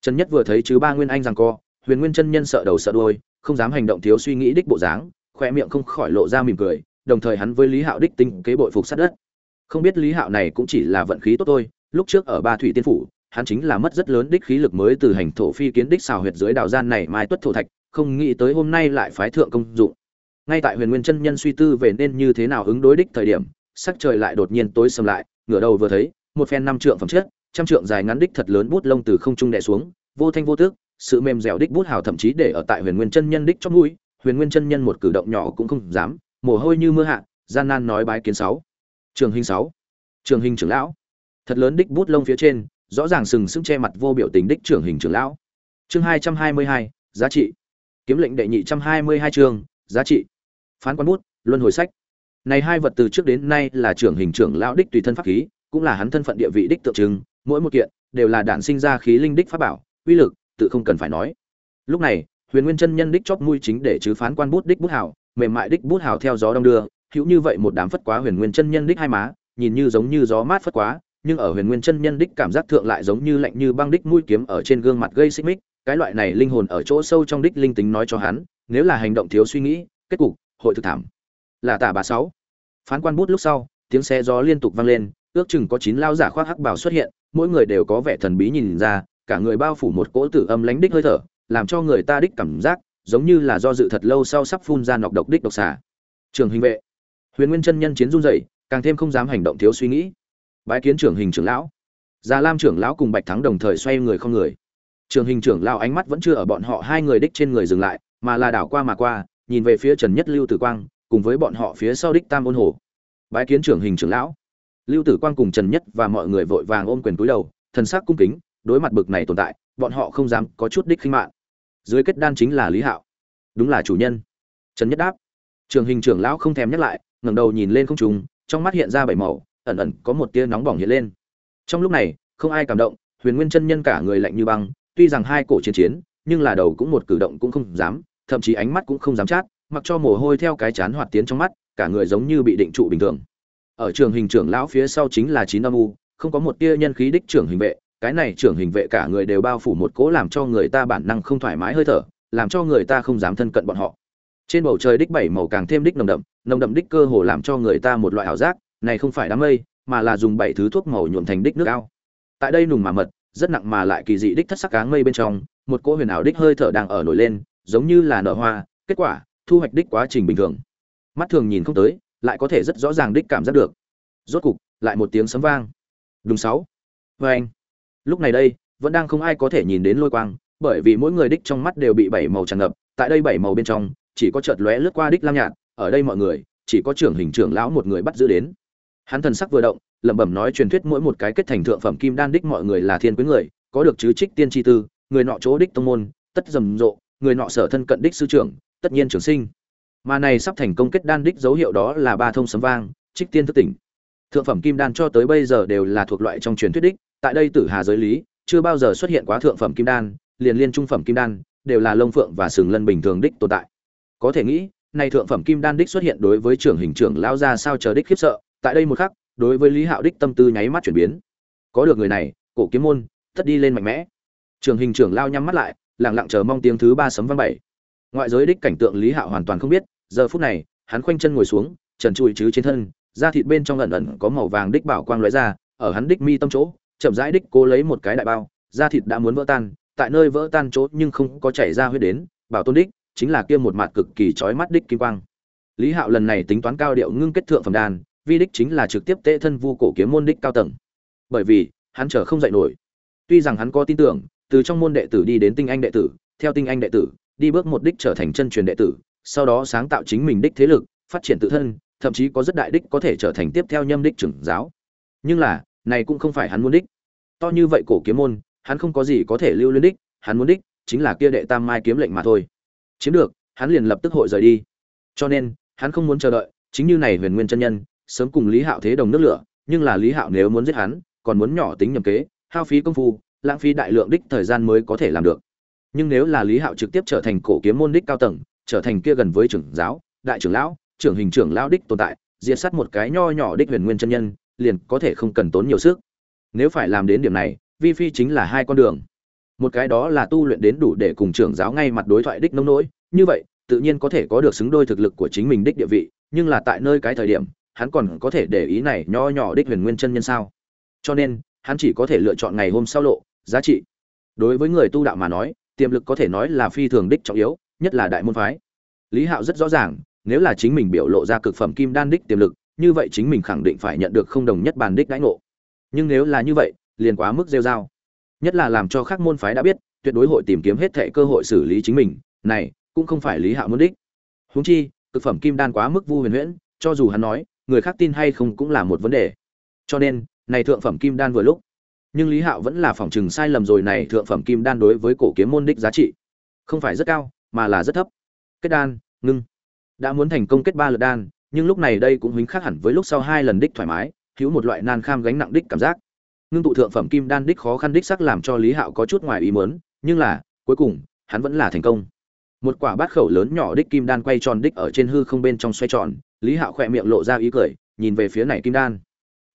Trần nhất vừa thấy chứ ba nguyên anh rằng co, huyền nguyên chân nhân sợ đầu sợ đuôi, không dám hành động thiếu suy nghĩ đích bộ dáng khoe miệng không khỏi lộ ra mỉm cười, đồng thời hắn với lý hạo đích tinh kế bội phục sát đất. Không biết lý hạo này cũng chỉ là vận khí tốt thôi lúc trước ở ba thủy tiên phủ, hắn chính là mất rất lớn đích khí lực mới từ hành thổ phi kiến đích xào huyệt dưới đào gian này mai tuất thổ thạch, không nghĩ tới hôm nay lại phái thượng công dụng. Ngay tại huyền nguyên chân nhân suy tư về nên như thế nào ứng đối đích thời điểm, sắc trời lại đột nhiên tối sầm lại, ngửa đầu vừa thấy, một phen năm trượng phẩm chất, trăm trượng dài ngắn đích thật lớn bút lông từ không trung đè xuống, vô thanh vô tước sự mềm dẻo đích bút hào thậm chí để ở tại huyền nguyên chân nhân đích trong mũi, huyền nguyên chân nhân một cử động nhỏ cũng không dám, mồ hôi như mưa hạ, gian nan nói bái kiến sáu. Trường hình sáu. Trường hình trưởng lão thật lớn đích bút lông phía trên, rõ ràng sừng sững che mặt vô biểu tình đích trưởng hình trưởng lão. Chương hai trăm hai mươi hai, giá trị. Kiếm lệnh đệ nhị trăm hai mươi hai chương, giá trị. Phán quan bút, luân hồi sách. Này hai vật từ trước đến nay là trưởng hình trưởng lão đích tùy thân pháp khí, cũng là hắn thân phận địa vị đích tượng trưng, mỗi một kiện đều là đản sinh ra khí linh đích pháp bảo, uy lực, tự không cần phải nói. Lúc này, huyền nguyên chân nhân đích chóp mũi chính để chứ phán quan bút đích bút hảo mềm mại đích bút hảo theo gió đông đưa, hữu như vậy một đám phất quá huyền nguyên chân nhân đích hai má, nhìn như giống như gió mát phất quá nhưng ở huyền nguyên chân nhân đích cảm giác thượng lại giống như lạnh như băng đích mũi kiếm ở trên gương mặt gây xích mích, cái loại này linh hồn ở chỗ sâu trong đích linh tính nói cho hắn, nếu là hành động thiếu suy nghĩ, kết cục, hội thực thảm. Là tả bà sáu. Phán quan bút lúc sau, tiếng xe gió liên tục vang lên, ước chừng có chín lao giả khoác hắc bào xuất hiện, mỗi người đều có vẻ thần bí nhìn ra, cả người bao phủ một cỗ tử âm lánh đích hơi thở, làm cho người ta đích cảm giác, giống như là do dự thật lâu sau sắp phun ra nọc độc đích độc xà. Trường hình vệ. Huyền nguyên chân nhân chiến run rẩy, càng thêm không dám hành động thiếu suy nghĩ bái kiến trưởng hình trưởng lão. Già lam trưởng lão cùng bạch thắng đồng thời xoay người không người. Trường hình trưởng lão ánh mắt vẫn chưa ở bọn họ hai người đích trên người dừng lại, mà là đảo qua mà qua, nhìn về phía trần nhất lưu tử quang, cùng với bọn họ phía sau đích tam ôn hồ. Bái kiến trưởng hình trưởng lão. Lưu tử quang cùng trần nhất và mọi người vội vàng ôm quyền túi đầu, thần sắc cung kính, đối mặt bực này tồn tại, bọn họ không dám có chút đích khinh mạng. Dưới kết đan chính là lý hạo. Đúng là chủ nhân. Trần nhất đáp. Trường hình trưởng lão không thèm nhắc lại, ngẩng đầu nhìn lên không trùng trong mắt hiện ra bảy màu ẩn ẩn có một tia nóng bỏng hiện lên. Trong lúc này, không ai cảm động, huyền nguyên chân nhân cả người lạnh như băng, tuy rằng hai cổ chiến chiến, nhưng là đầu cũng một cử động cũng không dám, thậm chí ánh mắt cũng không dám chát, mặc cho mồ hôi theo cái chán hoạt tiến trong mắt, cả người giống như bị định trụ bình thường. Ở trường hình trưởng lão phía sau chính là chín âm u, không có một tia nhân khí đích trưởng hình vệ, cái này trưởng hình vệ cả người đều bao phủ một cỗ làm cho người ta bản năng không thoải mái hơi thở, làm cho người ta không dám thân cận bọn họ. Trên bầu trời đích bảy màu càng thêm đích nồng đậm nồng đậm đích cơ hồ làm cho người ta một loại ảo giác này không phải đám mây, mà là dùng bảy thứ thuốc màu nhuộm thành đích nước ao. Tại đây nùng mà mật, rất nặng mà lại kỳ dị đích thất sắc cá mây bên trong, một cỗ huyền ảo đích hơi thở đang ở nổi lên, giống như là nở hoa, kết quả, thu hoạch đích quá trình bình thường. Mắt thường nhìn không tới, lại có thể rất rõ ràng đích cảm giác được. Rốt cục, lại một tiếng sấm vang. Đúng sáu. Vê anh. Lúc này đây, vẫn đang không ai có thể nhìn đến lôi quang, bởi vì mỗi người đích trong mắt đều bị bảy màu tràn ngập, tại đây bảy màu bên trong, chỉ có chợt lóe lướt qua đích lam nhạt, ở đây mọi người, chỉ có trưởng hình trưởng lão một người bắt giữ đến hắn thần sắc vừa động, lẩm bẩm nói truyền thuyết mỗi một cái kết thành thượng phẩm kim đan đích mọi người là thiên quý người, có được chứ trích tiên tri tư, người nọ chỗ đích tông môn, tất rầm rộ, người nọ sở thân cận đích sư trưởng, tất nhiên trường sinh. Mà này sắp thành công kết đan đích dấu hiệu đó là ba thông sấm vang, trích tiên thức tỉnh. Thượng phẩm kim đan cho tới bây giờ đều là thuộc loại trong truyền thuyết đích, tại đây tử hà giới lý, chưa bao giờ xuất hiện quá thượng phẩm kim đan, liền liên trung phẩm kim đan, đều là lông phượng và sừng lân bình thường đích tồn tại. Có thể nghĩ, này thượng phẩm kim đan đích xuất hiện đối với trưởng hình trưởng lao ra sao chờ đích khiếp sợ tại đây một khắc, đối với lý hạo đích tâm tư nháy mắt chuyển biến. Có được người này, cổ kiếm môn, tất đi lên mạnh mẽ. Trường hình trưởng lao nhắm mắt lại lẳng lặng chờ mong tiếng thứ ba sấm vang bảy. Ngoại giới đích cảnh tượng lý hạo hoàn toàn không biết, giờ phút này, hắn khoanh chân ngồi xuống, trần trụi chứ trên thân, da thịt bên trong ẩn ẩn có màu vàng đích bảo quang lóe ra, ở hắn đích mi tâm chỗ, chậm rãi đích cố lấy một cái đại bao, da thịt đã muốn vỡ tan, tại nơi vỡ tan chỗ nhưng không có chảy ra huyết đến, bảo tôn đích chính là kia một mặt cực kỳ chói mắt đích kim quang. Lý hạo lần này tính toán cao điệu ngưng kết thượng phẩm đan vi đích chính là trực tiếp tệ thân vu cổ kiếm môn đích cao tầng. Bởi vì, hắn chờ không dậy nổi. Tuy rằng hắn có tin tưởng, từ trong môn đệ tử đi đến tinh anh đệ tử, theo tinh anh đệ tử, đi bước một đích trở thành chân truyền đệ tử, sau đó sáng tạo chính mình đích thế lực, phát triển tự thân, thậm chí có rất đại đích có thể trở thành tiếp theo nhâm đích trưởng giáo. Nhưng là, này cũng không phải hắn muốn đích. To như vậy cổ kiếm môn, hắn không có gì có thể lưu lên đích, hắn muốn đích chính là kia đệ tam mai kiếm lệnh mà thôi. Chiếm được, hắn liền lập tức hội rời đi. Cho nên, hắn không muốn chờ đợi, chính như này huyền nguyên chân nhân sớm cùng lý hạo thế đồng nước lửa, nhưng là lý hạo nếu muốn giết hắn, còn muốn nhỏ tính nhầm kế, hao phí công phu, lãng phí đại lượng đích thời gian mới có thể làm được. Nhưng nếu là lý hạo trực tiếp trở thành cổ kiếm môn đích cao tầng, trở thành kia gần với trưởng giáo, đại trưởng lão, trưởng hình trưởng lão đích tồn tại, diệt sát một cái nho nhỏ đích huyền nguyên chân nhân, liền có thể không cần tốn nhiều sức. Nếu phải làm đến điểm này, vi phi chính là hai con đường. Một cái đó là tu luyện đến đủ để cùng trưởng giáo ngay mặt đối thoại đích nông nỗi, như vậy, tự nhiên có thể có được xứng đôi thực lực của chính mình đích địa vị, nhưng là tại nơi cái thời điểm hắn còn có thể để ý này nho nhỏ đích huyền nguyên chân nhân sao? Cho nên, hắn chỉ có thể lựa chọn ngày hôm sau lộ, giá trị. Đối với người tu đạo mà nói, tiềm lực có thể nói là phi thường đích trọng yếu, nhất là đại môn phái. Lý hạo rất rõ ràng, nếu là chính mình biểu lộ ra cực phẩm kim đan đích tiềm lực, như vậy chính mình khẳng định phải nhận được không đồng nhất bàn đích đãi ngộ. Nhưng nếu là như vậy, liền quá mức rêu dao nhất là làm cho các môn phái đã biết, tuyệt đối hội tìm kiếm hết thệ cơ hội xử lý chính mình, này, cũng không phải lý hạo muốn đích. Huống chi, cực phẩm kim đan quá mức vu huyền huyễn, cho dù hắn nói người khác tin hay không cũng là một vấn đề. Cho nên, này thượng phẩm kim đan vừa lúc. Nhưng lý hạo vẫn là phỏng chừng sai lầm rồi này thượng phẩm kim đan đối với cổ kiếm môn đích giá trị. Không phải rất cao, mà là rất thấp. Kết đan, ngưng. Đã muốn thành công kết ba lượt đan, nhưng lúc này đây cũng hính khác hẳn với lúc sau hai lần đích thoải mái, thiếu một loại nan kham gánh nặng đích cảm giác. Ngưng tụ thượng phẩm kim đan đích khó khăn đích sắc làm cho lý hạo có chút ngoài ý muốn, nhưng là, cuối cùng, hắn vẫn là thành công. Một quả bát khẩu lớn nhỏ đích kim đan quay tròn đích ở trên hư không bên trong xoay tròn lý hạo khỏe miệng lộ ra ý cười, nhìn về phía này kim đan.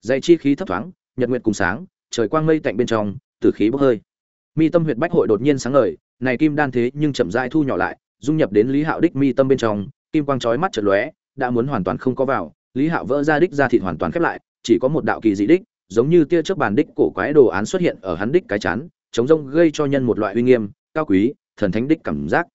Dạy chi khí thấp thoáng, nhật nguyệt cùng sáng, trời quang mây tạnh bên trong, tử khí bốc hơi. Mi tâm huyệt bách hội đột nhiên sáng ngời, này kim đan thế nhưng chậm rãi thu nhỏ lại, dung nhập đến lý hạo đích mi tâm bên trong, kim quang chói mắt chợt lóe, đã muốn hoàn toàn không có vào, lý hạo vỡ ra đích ra thịt hoàn toàn khép lại, chỉ có một đạo kỳ dị đích, giống như tia trước bàn đích cổ quái đồ án xuất hiện ở hắn đích cái chán, chống rông gây cho nhân một loại uy nghiêm, cao quý, thần thánh đích cảm giác.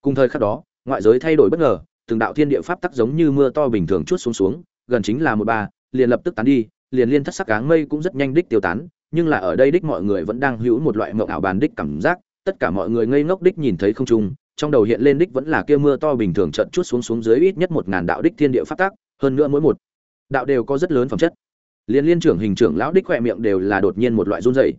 Cùng thời khắc đó, ngoại giới thay đổi bất ngờ từng đạo thiên địa pháp tắc giống như mưa to bình thường chút xuống xuống, gần chính là một ba, liền lập tức tán đi, liền liên thất sắc áng mây cũng rất nhanh đích tiêu tán, nhưng là ở đây đích mọi người vẫn đang hữu một loại mộng ảo bàn đích cảm giác, tất cả mọi người ngây ngốc đích nhìn thấy không trung, trong đầu hiện lên đích vẫn là kia mưa to bình thường trận chút xuống xuống dưới ít nhất một ngàn đạo đích thiên địa pháp tắc, hơn nữa mỗi một đạo đều có rất lớn phẩm chất. Liên liên trưởng hình trưởng lão đích khỏe miệng đều là đột nhiên một loại run rẩy.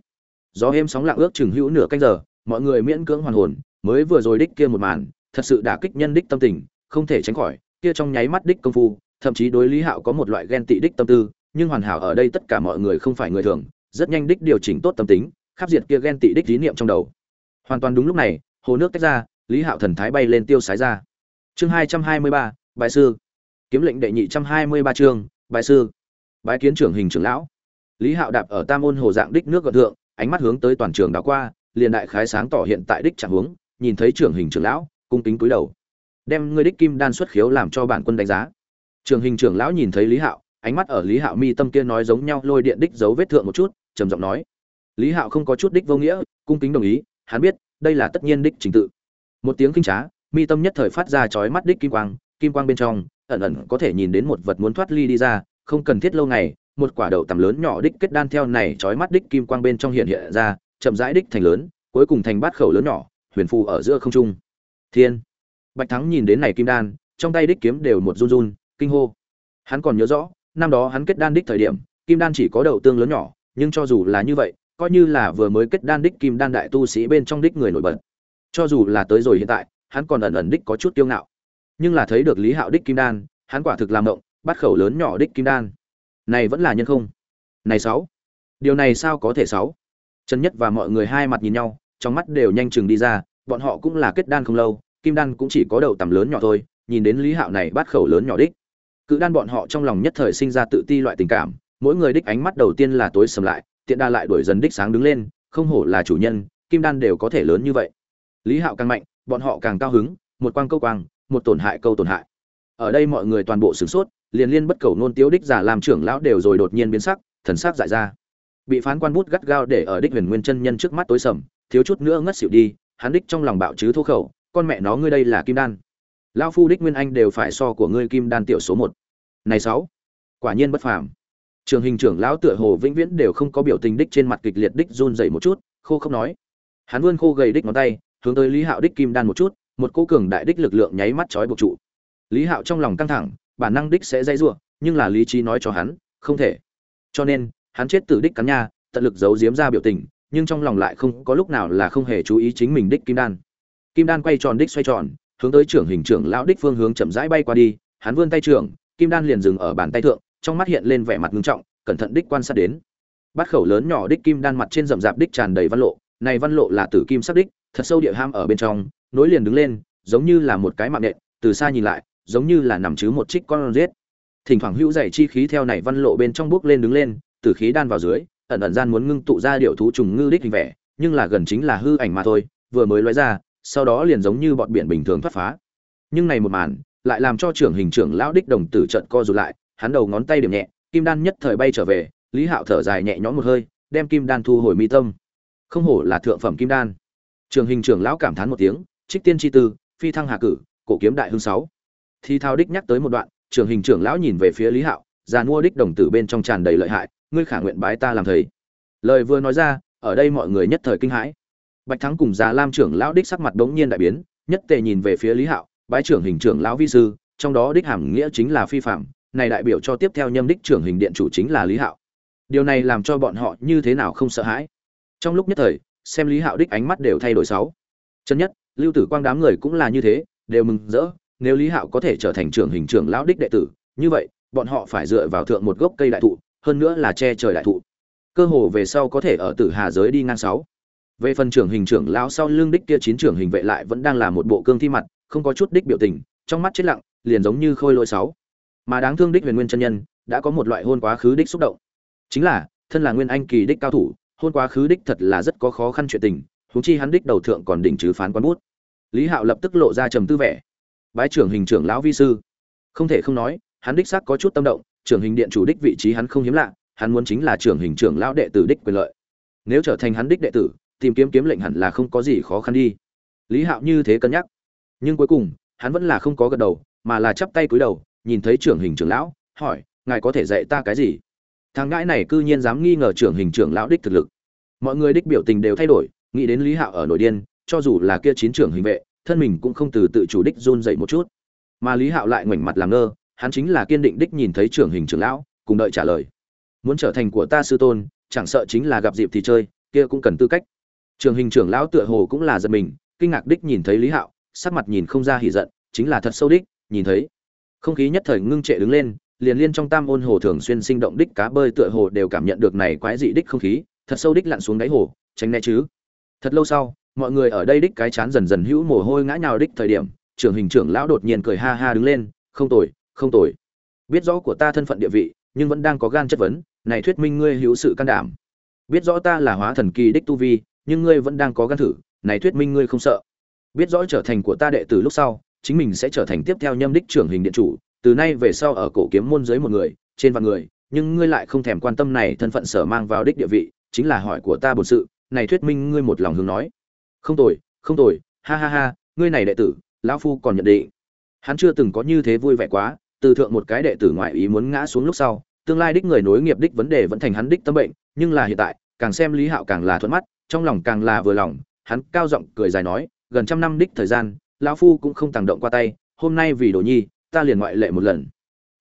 Gió êm sóng lặng ước chừng hữu nửa canh giờ, mọi người miễn cưỡng hoàn hồn, mới vừa rồi đích kia một màn, thật sự đả kích nhân đích tâm tình không thể tránh khỏi, kia trong nháy mắt đích công phu, thậm chí đối lý hạo có một loại ghen tị đích tâm tư, nhưng hoàn hảo ở đây tất cả mọi người không phải người thường, rất nhanh đích điều chỉnh tốt tâm tính, khắp diệt kia ghen tị đích lý niệm trong đầu. Hoàn toàn đúng lúc này, hồ nước tách ra, lý hạo thần thái bay lên tiêu sái ra. Chương hai trăm hai mươi ba bài sư. Kiếm lệnh đệ nhị trăm hai mươi ba chương bài sư. Bái kiến trưởng hình trưởng lão. Lý hạo đạp ở tam ôn hồ dạng đích nước gợn thượng, ánh mắt hướng tới toàn trường đã qua, liền đại khái sáng tỏ hiện tại đích trạng hướng nhìn thấy trưởng hình trưởng lão, cung kính cúi đầu đem ngươi đích kim đan xuất khiếu làm cho bản quân đánh giá. Trường hình trưởng lão nhìn thấy lý hạo, ánh mắt ở lý hạo mi tâm kia nói giống nhau lôi điện đích dấu vết thượng một chút, trầm giọng nói. Lý hạo không có chút đích vô nghĩa, cung kính đồng ý, hắn biết, đây là tất nhiên đích trình tự. Một tiếng kinh trá, mi tâm nhất thời phát ra chói mắt đích kim quang kim quang bên trong, ẩn ẩn có thể nhìn đến một vật muốn thoát ly đi ra, không cần thiết lâu ngày, một quả đậu tầm lớn nhỏ đích kết đan theo này chói mắt đích kim quang bên trong hiện hiện ra, chậm rãi đích thành lớn, cuối cùng thành bát khẩu lớn nhỏ, huyền phù ở giữa không trung. Thiên! Bạch thắng nhìn đến này kim đan, trong tay đích kiếm đều một run run, kinh hô. Hắn còn nhớ rõ, năm đó hắn kết đan đích thời điểm, kim đan chỉ có đầu tương lớn nhỏ, nhưng cho dù là như vậy, coi như là vừa mới kết đan đích kim đan đại tu sĩ bên trong đích người nổi bật. Cho dù là tới rồi hiện tại, hắn còn ẩn ẩn đích có chút kiêu ngạo. Nhưng là thấy được lý hạo đích kim đan, hắn quả thực làm động, bắt khẩu lớn nhỏ đích kim đan. Này vẫn là nhân không? Này sáu. Điều này sao có thể sáu? Trần nhất và mọi người hai mặt nhìn nhau, trong mắt đều nhanh chừng đi ra, bọn họ cũng là kết đan không lâu kim đan cũng chỉ có đầu tầm lớn nhỏ thôi, nhìn đến lý hạo này bắt khẩu lớn nhỏ đích. Cự đan bọn họ trong lòng nhất thời sinh ra tự ti loại tình cảm, mỗi người đích ánh mắt đầu tiên là tối sầm lại, tiện đa lại đuổi dần đích sáng đứng lên, không hổ là chủ nhân, kim đan đều có thể lớn như vậy. Lý hạo càng mạnh, bọn họ càng cao hứng, một quang câu quang, một tổn hại câu tổn hại. Ở đây mọi người toàn bộ sửng sốt, liền liên bất cầu nôn tiếu đích giả làm trưởng lão đều rồi đột nhiên biến sắc, thần sắc dại ra. Bị phán quan bút gắt gao để ở đích huyền nguyên chân nhân trước mắt tối sầm, thiếu chút nữa ngất xỉu đi, hắn đích trong lòng bạo chứ thô khẩu con mẹ nó ngươi đây là kim đan. Lão phu đích nguyên anh đều phải so của ngươi kim đan tiểu số một. Này sáu, quả nhiên bất phàm. Trường hình trưởng lão tựa hồ vĩnh viễn đều không có biểu tình đích trên mặt kịch liệt đích run dậy một chút, khô không nói. Hắn vươn khô gầy đích ngón tay, hướng tới lý hạo đích kim đan một chút, một cô cường đại đích lực lượng nháy mắt trói buộc trụ. Lý hạo trong lòng căng thẳng, bản năng đích sẽ dây giụa nhưng là lý trí nói cho hắn, không thể. Cho nên, hắn chết từ đích cắn nha, tận lực giấu giếm ra biểu tình, nhưng trong lòng lại không có lúc nào là không hề chú ý chính mình đích kim đan kim đan quay tròn đích xoay tròn, hướng tới trưởng hình trưởng lão đích phương hướng chậm rãi bay qua đi, hắn vươn tay trưởng, kim đan liền dừng ở bàn tay thượng, trong mắt hiện lên vẻ mặt ngưng trọng, cẩn thận đích quan sát đến. Bát khẩu lớn nhỏ đích kim đan mặt trên rậm rạp đích tràn đầy văn lộ, này văn lộ là tử kim sắc đích, thật sâu địa ham ở bên trong, nối liền đứng lên, giống như là một cái mạng nện, từ xa nhìn lại, giống như là nằm chứ một trích con rết thỉnh thoảng hữu dày chi khí theo này văn lộ bên trong bước lên đứng lên tử khí đan vào dưới, ẩn ẩn gian muốn ngưng tụ ra điệu thú trùng ngư đích hình vẻ, nhưng là gần chính là hư ảnh mà thôi, vừa mới lóe ra sau đó liền giống như bọn biển bình thường thoát phá. Nhưng này một màn lại làm cho trưởng hình trưởng lão đích đồng tử trận co rụt lại, hắn đầu ngón tay điểm nhẹ, kim đan nhất thời bay trở về, lý hạo thở dài nhẹ nhõm một hơi, đem kim đan thu hồi mi tâm. Không hổ là thượng phẩm kim đan. Trường hình trưởng lão cảm thán một tiếng, trích tiên tri tư, phi thăng hạ cử, cổ kiếm đại hương sáu. Thì thao đích nhắc tới một đoạn trường hình trưởng lão nhìn về phía lý hạo, già mua đích đồng tử bên trong tràn đầy lợi hại, ngươi khả nguyện bái ta làm thầy. Lời vừa nói ra, ở đây mọi người nhất thời kinh hãi bạch thắng cùng già lam trưởng lão đích sắc mặt đống nhiên đại biến, nhất tề nhìn về phía lý hạo, bái trưởng hình trưởng lão vi sư, trong đó đích hàm nghĩa chính là phi phạm, này đại biểu cho tiếp theo nhâm đích trưởng hình điện chủ chính là lý hạo. Điều này làm cho bọn họ như thế nào không sợ hãi? Trong lúc nhất thời, xem lý hạo đích ánh mắt đều thay đổi sáu. Chân nhất, lưu tử quang đám người cũng là như thế, đều mừng rỡ, nếu lý hạo có thể trở thành trưởng hình trưởng lão đích đệ tử, như vậy, bọn họ phải dựa vào thượng một gốc cây đại thụ, hơn nữa là che trời đại thụ. Cơ hồ về sau có thể ở tử hà giới đi ngang sáu về phần trưởng hình trưởng lão sau lưng đích kia chín trưởng hình vệ lại vẫn đang là một bộ cương thi mặt, không có chút đích biểu tình, trong mắt chết lặng, liền giống như khôi lỗi sáu. Mà đáng thương đích huyền nguyên chân nhân, đã có một loại hôn quá khứ đích xúc động. Chính là, thân là nguyên anh kỳ đích cao thủ, hôn quá khứ đích thật là rất có khó khăn chuyện tình, huống chi hắn đích đầu thượng còn đỉnh trừ phán quán bút. Lý hạo lập tức lộ ra trầm tư vẻ. Bái trưởng hình trưởng lão vi sư. Không thể không nói, hắn đích xác có chút tâm động, trưởng hình điện chủ đích vị trí hắn không hiếm lạ, hắn muốn chính là trưởng hình trưởng lão đệ tử đích quyền lợi. Nếu trở thành hắn đích đệ tử tìm kiếm kiếm lệnh hẳn là không có gì khó khăn đi. Lý hạo như thế cân nhắc. Nhưng cuối cùng, hắn vẫn là không có gật đầu, mà là chắp tay cúi đầu, nhìn thấy trưởng hình trưởng lão, hỏi, ngài có thể dạy ta cái gì? Thằng ngãi này cư nhiên dám nghi ngờ trưởng hình trưởng lão đích thực lực. Mọi người đích biểu tình đều thay đổi, nghĩ đến lý hạo ở nội điên, cho dù là kia chín trưởng hình vệ, thân mình cũng không từ tự chủ đích run dậy một chút. Mà lý hạo lại ngoảnh mặt làm ngơ, hắn chính là kiên định đích nhìn thấy trưởng hình trưởng lão, cùng đợi trả lời. Muốn trở thành của ta sư tôn, chẳng sợ chính là gặp dịp thì chơi, kia cũng cần tư cách trường hình trưởng lão tựa hồ cũng là giật mình, kinh ngạc đích nhìn thấy lý hạo, sắc mặt nhìn không ra hỉ giận, chính là thật sâu đích, nhìn thấy. Không khí nhất thời ngưng trệ đứng lên, liền liên trong tam ôn hồ thường xuyên sinh động đích cá bơi tựa hồ đều cảm nhận được này quái dị đích không khí, thật sâu đích lặn xuống đáy hồ, tránh né chứ. Thật lâu sau, mọi người ở đây đích cái chán dần dần hữu mồ hôi ngã nhào đích thời điểm trưởng hình trưởng lão đột nhiên cười ha ha đứng lên, không tồi không tồi. Biết rõ của ta thân phận địa vị, nhưng vẫn đang có gan chất vấn, này thuyết minh ngươi hữu sự can đảm. Biết rõ ta là hóa thần kỳ đích tu vi nhưng ngươi vẫn đang có gan thử, này thuyết minh ngươi không sợ. Biết rõ trở thành của ta đệ tử lúc sau, chính mình sẽ trở thành tiếp theo nhâm đích trưởng hình điện chủ, từ nay về sau ở cổ kiếm môn dưới một người, trên vạn người, nhưng ngươi lại không thèm quan tâm này thân phận sở mang vào đích địa vị, chính là hỏi của ta bổn sự, này thuyết minh ngươi một lòng hướng nói. Không tồi không tồi, ha ha ha, ngươi này đệ tử, lão phu còn nhận định. Hắn chưa từng có như thế vui vẻ quá, từ thượng một cái đệ tử ngoại ý muốn ngã xuống lúc sau, tương lai đích người nối nghiệp đích vấn đề vẫn thành hắn đích tâm bệnh, nhưng là hiện tại, càng xem lý hạo càng là thuận mắt trong lòng càng là vừa lòng, hắn cao giọng cười dài nói, gần trăm năm đích thời gian, lão phu cũng không tàng động qua tay, hôm nay vì đồ nhi, ta liền ngoại lệ một lần.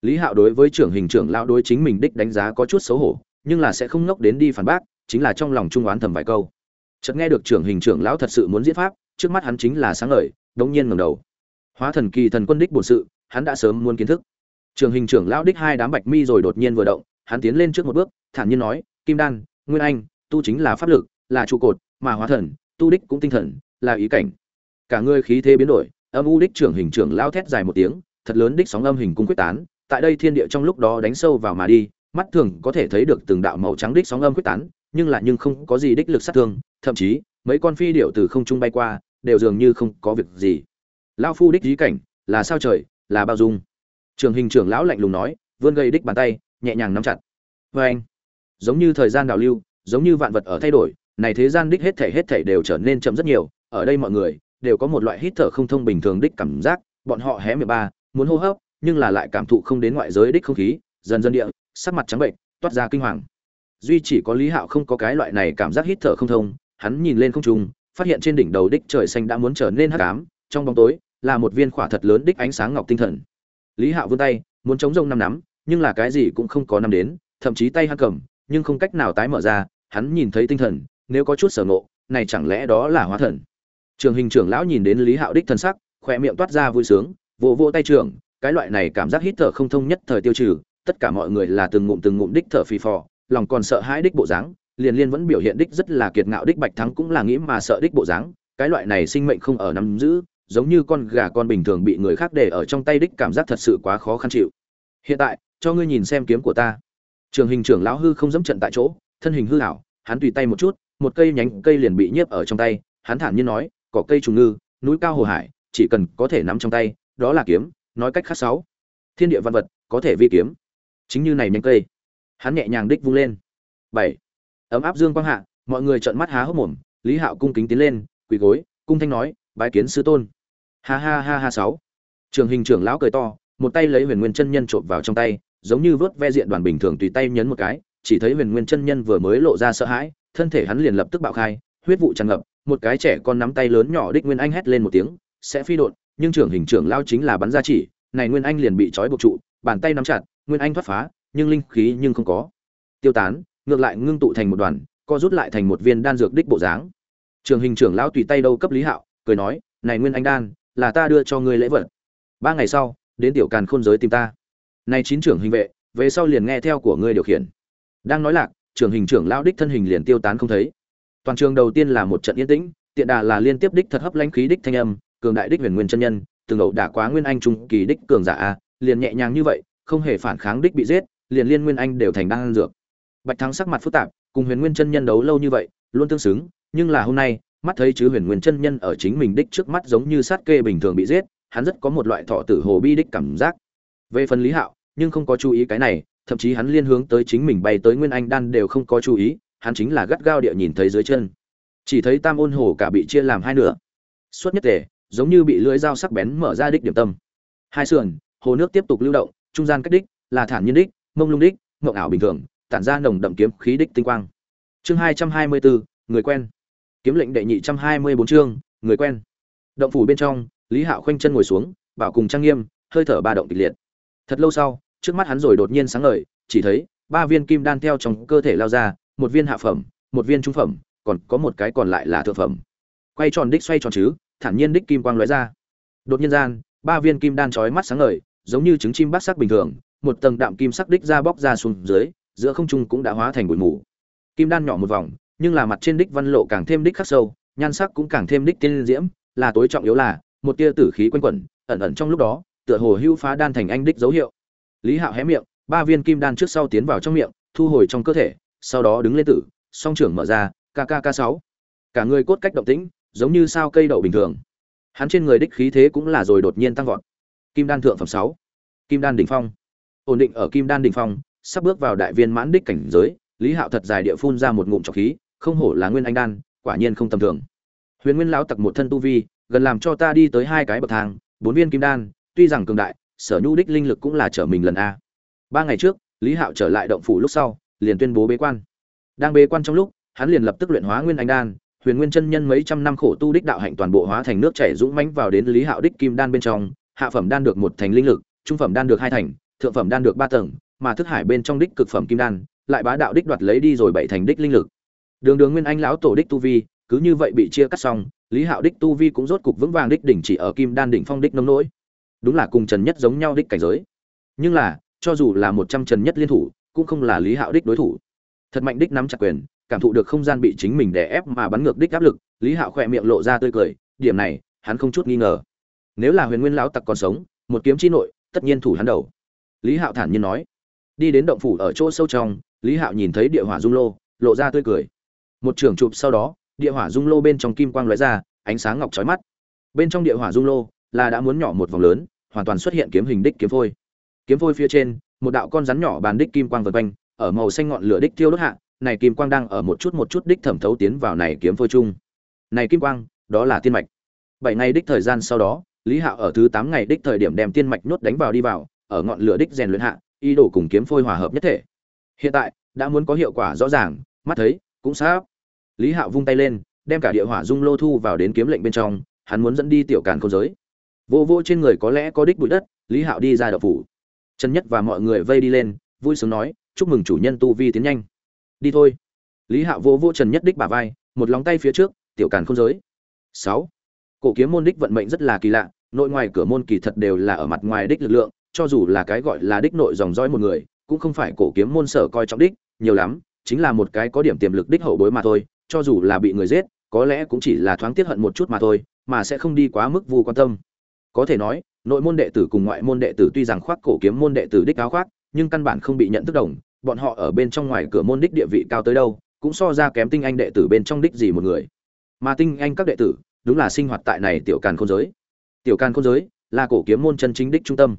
Lý hạo đối với trưởng hình trưởng lão đối chính mình đích đánh giá có chút xấu hổ, nhưng là sẽ không ngốc đến đi phản bác, chính là trong lòng trung oán thầm vài câu. Chợt nghe được trưởng hình trưởng lão thật sự muốn diễn pháp, trước mắt hắn chính là sáng ngời, đống nhiên ngẩng đầu. Hóa thần kỳ thần quân đích bổn sự, hắn đã sớm muốn kiến thức. Trưởng hình trưởng lão đích hai đám bạch mi rồi đột nhiên vừa động, hắn tiến lên trước một bước, thản nhiên nói, kim đan, nguyên anh, tu chính là pháp lực là trụ cột, mà hóa thần, tu đích cũng tinh thần, là ý cảnh. Cả người khí thế biến đổi, âm u đích trưởng hình trưởng lao thét dài một tiếng, thật lớn đích sóng âm hình cung quyết tán, tại đây thiên địa trong lúc đó đánh sâu vào mà đi, mắt thường có thể thấy được từng đạo màu trắng đích sóng âm quyết tán, nhưng lại nhưng không có gì đích lực sát thương, thậm chí, mấy con phi điệu từ không trung bay qua, đều dường như không có việc gì. Lao phu đích ý cảnh, là sao trời, là bao dung. Trường hình trưởng lão lạnh lùng nói, vươn gây đích bàn tay, nhẹ nhàng nắm chặt. Vê anh giống như thời gian đào lưu, giống như vạn vật ở thay đổi này thế gian đích hết thể hết thể đều trở nên chậm rất nhiều, ở đây mọi người đều có một loại hít thở không thông bình thường đích cảm giác, bọn họ hé miệng ba, muốn hô hấp, nhưng là lại cảm thụ không đến ngoại giới đích không khí, dần dần địa, sắc mặt trắng bệnh, toát ra kinh hoàng. Duy chỉ có lý hạo không có cái loại này cảm giác hít thở không thông, hắn nhìn lên không trung, phát hiện trên đỉnh đầu đích trời xanh đã muốn trở nên hắc ám, trong bóng tối là một viên khỏa thật lớn đích ánh sáng ngọc tinh thần. Lý hạo vươn tay, muốn chống rông năm nắm, nhưng là cái gì cũng không có năm đến, thậm chí tay hắn cầm, nhưng không cách nào tái mở ra, hắn nhìn thấy tinh thần nếu có chút sở ngộ, này chẳng lẽ đó là hóa thần? Trường hình trưởng lão nhìn đến lý hạo đích thân sắc, khỏe miệng toát ra vui sướng, vỗ vỗ tay trưởng, cái loại này cảm giác hít thở không thông nhất thời tiêu trừ, tất cả mọi người là từng ngụm từng ngụm đích thở phì phò, lòng còn sợ hãi đích bộ dáng, liền liên vẫn biểu hiện đích rất là kiệt ngạo đích bạch thắng cũng là nghĩ mà sợ đích bộ dáng, cái loại này sinh mệnh không ở nắm giữ, giống như con gà con bình thường bị người khác để ở trong tay đích cảm giác thật sự quá khó khăn chịu. Hiện tại, cho ngươi nhìn xem kiếm của ta. Trường hình trưởng lão hư không dẫm trận tại chỗ, thân hình hư hảo hắn tùy tay một chút một cây nhánh cây liền bị nhiếp ở trong tay, hắn thản nhiên nói, cỏ cây trùng ngư, núi cao hồ hải, chỉ cần có thể nắm trong tay, đó là kiếm, nói cách khác sáu. Thiên địa văn vật, có thể vi kiếm. Chính như này nhánh cây, hắn nhẹ nhàng đích vung lên. Bảy. Ấm áp dương quang hạ, mọi người trợn mắt há hốc mồm, lý hạo cung kính tiến lên, quỳ gối, cung thanh nói, bái kiến sư tôn. Ha ha ha ha sáu. Trường hình trưởng lão cười to, một tay lấy huyền nguyên chân nhân trộm vào trong tay, giống như vớt ve diện đoàn bình thường tùy tay nhấn một cái, chỉ thấy huyền nguyên chân nhân vừa mới lộ ra sợ hãi thân thể hắn liền lập tức bạo khai, huyết vụ tràn ngập, một cái trẻ con nắm tay lớn nhỏ đích nguyên anh hét lên một tiếng, sẽ phi đột nhưng trưởng hình trưởng lao chính là bắn ra chỉ, này nguyên anh liền bị trói buộc trụ, bàn tay nắm chặt, nguyên anh thoát phá, nhưng linh khí nhưng không có. Tiêu tán, ngược lại ngưng tụ thành một đoàn, co rút lại thành một viên đan dược đích bộ dáng. Trường hình trưởng lão tùy tay đâu cấp lý hạo, cười nói, này nguyên anh đan, là ta đưa cho ngươi lễ vật. Ba ngày sau, đến tiểu càn khôn giới tìm ta. Này chín trưởng hình vệ, về sau liền nghe theo của ngươi điều khiển. Đang nói lạc trưởng hình trưởng lão đích thân hình liền tiêu tán không thấy. Toàn trường đầu tiên là một trận yên tĩnh, tiện đà là liên tiếp đích thật hấp lãnh khí đích thanh âm, cường đại đích huyền nguyên chân nhân, từng ẩu đả quá nguyên anh trung kỳ đích cường giả a, liền nhẹ nhàng như vậy, không hề phản kháng đích bị giết, liền liên nguyên anh đều thành đang dược. Bạch thắng sắc mặt phức tạp, cùng huyền nguyên chân nhân đấu lâu như vậy, luôn tương xứng, nhưng là hôm nay, mắt thấy chứ huyền nguyên chân nhân ở chính mình đích trước mắt giống như sát kê bình thường bị giết, hắn rất có một loại thọ tử hồ bi đích cảm giác. Về phần lý hạo, nhưng không có chú ý cái này thậm chí hắn liên hướng tới chính mình bay tới nguyên anh đan đều không có chú ý, hắn chính là gắt gao địa nhìn thấy dưới chân. Chỉ thấy tam ôn hồ cả bị chia làm hai nửa. Suốt nhất tề, giống như bị lưỡi dao sắc bén mở ra đích điểm tâm. Hai sườn, hồ nước tiếp tục lưu động, trung gian cách đích là thản nhiên đích, mông lung đích ngộng ảo bình thường, tản ra nồng đậm kiếm khí đích tinh quang. Chương hai trăm hai mươi bốn người quen. Kiếm lệnh đệ nhị trăm hai mươi bốn chương, người quen. Động phủ bên trong, lý hạo khoanh chân ngồi xuống, bảo cùng trang nghiêm, hơi thở ba động kịch liệt. Thật lâu sau trước mắt hắn rồi đột nhiên sáng ngời, chỉ thấy, ba viên kim đan theo trong cơ thể lao ra, một viên hạ phẩm, một viên trung phẩm, còn có một cái còn lại là thượng phẩm. Quay tròn đích xoay tròn chứ, thản nhiên đích kim quang lóe ra. Đột nhiên gian, ba viên kim đan chói mắt sáng ngời, giống như trứng chim bát sắc bình thường, một tầng đạm kim sắc đích ra bóc ra xuống dưới, giữa không trung cũng đã hóa thành bụi mù. Kim đan nhỏ một vòng, nhưng là mặt trên đích văn lộ càng thêm đích khắc sâu, nhan sắc cũng càng thêm đích tiên diễm, là tối trọng yếu là, một tia tử khí quanh quẩn, ẩn ẩn trong lúc đó, tựa hồ hưu phá đan thành anh đích dấu hiệu lý hạo hé miệng, ba viên kim đan trước sau tiến vào trong miệng, thu hồi trong cơ thể, sau đó đứng lên tử, song trưởng mở ra kkk sáu. Cả người cốt cách động tĩnh, giống như sao cây đậu bình thường. Hắn trên người đích khí thế cũng là rồi đột nhiên tăng vọt. Kim đan thượng phẩm sáu. Kim đan đỉnh phong. Ổn định ở kim đan đỉnh phong, sắp bước vào đại viên mãn đích cảnh giới, lý hạo thật dài địa phun ra một ngụm trọc khí, không hổ là nguyên anh đan, quả nhiên không tầm thường. Huyền nguyên lão tặc một thân tu vi, gần làm cho ta đi tới hai cái bậc thang, bốn viên kim đan, tuy rằng cường đại sở nhu đích linh lực cũng là trở mình lần a. Ba ngày trước, lý hạo trở lại động phủ lúc sau, liền tuyên bố bế quan. Đang bế quan trong lúc, hắn liền lập tức luyện hóa nguyên anh đan, huyền nguyên chân nhân mấy trăm năm khổ tu đích đạo hạnh toàn bộ hóa thành nước chảy dũng mãnh vào đến lý hạo đích kim đan bên trong, hạ phẩm đan được một thành linh lực, trung phẩm đan được hai thành, thượng phẩm đan được ba tầng, mà thức hải bên trong đích cực phẩm kim đan, lại bá đạo đích đoạt lấy đi rồi bảy thành đích linh lực. Đường đường nguyên anh lão tổ đích tu vi, cứ như vậy bị chia cắt xong, lý hạo đích tu vi cũng rốt cục vững vàng đích đỉnh chỉ ở kim đan đỉnh phong đích nông nỗi đúng là cùng trần nhất giống nhau đích cảnh giới. Nhưng là, cho dù là một trăm trần nhất liên thủ, cũng không là lý hạo đích đối thủ. Thật mạnh đích nắm chặt quyền, cảm thụ được không gian bị chính mình đè ép mà bắn ngược đích áp lực, lý hạo khỏe miệng lộ ra tươi cười, điểm này, hắn không chút nghi ngờ. Nếu là huyền nguyên lão tặc còn sống, một kiếm chi nội, tất nhiên thủ hắn đầu. Lý hạo thản nhiên nói. Đi đến động phủ ở chỗ sâu trong, lý hạo nhìn thấy địa hỏa dung lô, lộ ra tươi cười. Một trường chụp sau đó, địa hỏa dung lô bên trong kim quang lóe ra, ánh sáng ngọc chói mắt. Bên trong địa hỏa dung lô là đã muốn nhỏ một vòng lớn, hoàn toàn xuất hiện kiếm hình đích kiếm phôi. Kiếm phôi phía trên, một đạo con rắn nhỏ bàn đích kim quang vần quanh, ở màu xanh ngọn lửa đích tiêu đốt hạ, này kim quang đang ở một chút một chút đích thẩm thấu tiến vào này kiếm phôi chung. Này kim quang, đó là tiên mạch. Bảy ngày đích thời gian sau đó, lý hạo ở thứ tám ngày đích thời điểm đem tiên mạch nuốt đánh vào đi vào, ở ngọn lửa đích rèn luyện hạ, ý đồ cùng kiếm phôi hòa hợp nhất thể. Hiện tại, đã muốn có hiệu quả rõ ràng, mắt thấy, cũng sắp. Lý hạo vung tay lên, đem cả địa hỏa dung lô thu vào đến kiếm lệnh bên trong, hắn muốn dẫn đi tiểu càn không giới vô vô trên người có lẽ có đích bụi đất, lý hạo đi ra đậu phủ. Trần nhất và mọi người vây đi lên, vui sướng nói, chúc mừng chủ nhân tu vi tiến nhanh. Đi thôi. Lý hạo vô vô trần nhất đích bả vai, một lóng tay phía trước, tiểu càn không giới. Sáu. Cổ kiếm môn đích vận mệnh rất là kỳ lạ, nội ngoài cửa môn kỳ thật đều là ở mặt ngoài đích lực lượng, cho dù là cái gọi là đích nội dòng dõi một người, cũng không phải cổ kiếm môn sở coi trọng đích, nhiều lắm, chính là một cái có điểm tiềm lực đích hậu bối mà thôi, cho dù là bị người giết, có lẽ cũng chỉ là thoáng tiết hận một chút mà thôi, mà sẽ không đi quá mức vu quan tâm có thể nói, nội môn đệ tử cùng ngoại môn đệ tử tuy rằng khoác cổ kiếm môn đệ tử đích áo khoác, nhưng căn bản không bị nhận thức đồng, bọn họ ở bên trong ngoài cửa môn đích địa vị cao tới đâu, cũng so ra kém tinh anh đệ tử bên trong đích gì một người. Mà tinh anh các đệ tử, đúng là sinh hoạt tại này tiểu càn khôn giới. Tiểu càn khôn giới là cổ kiếm môn chân chính đích trung tâm.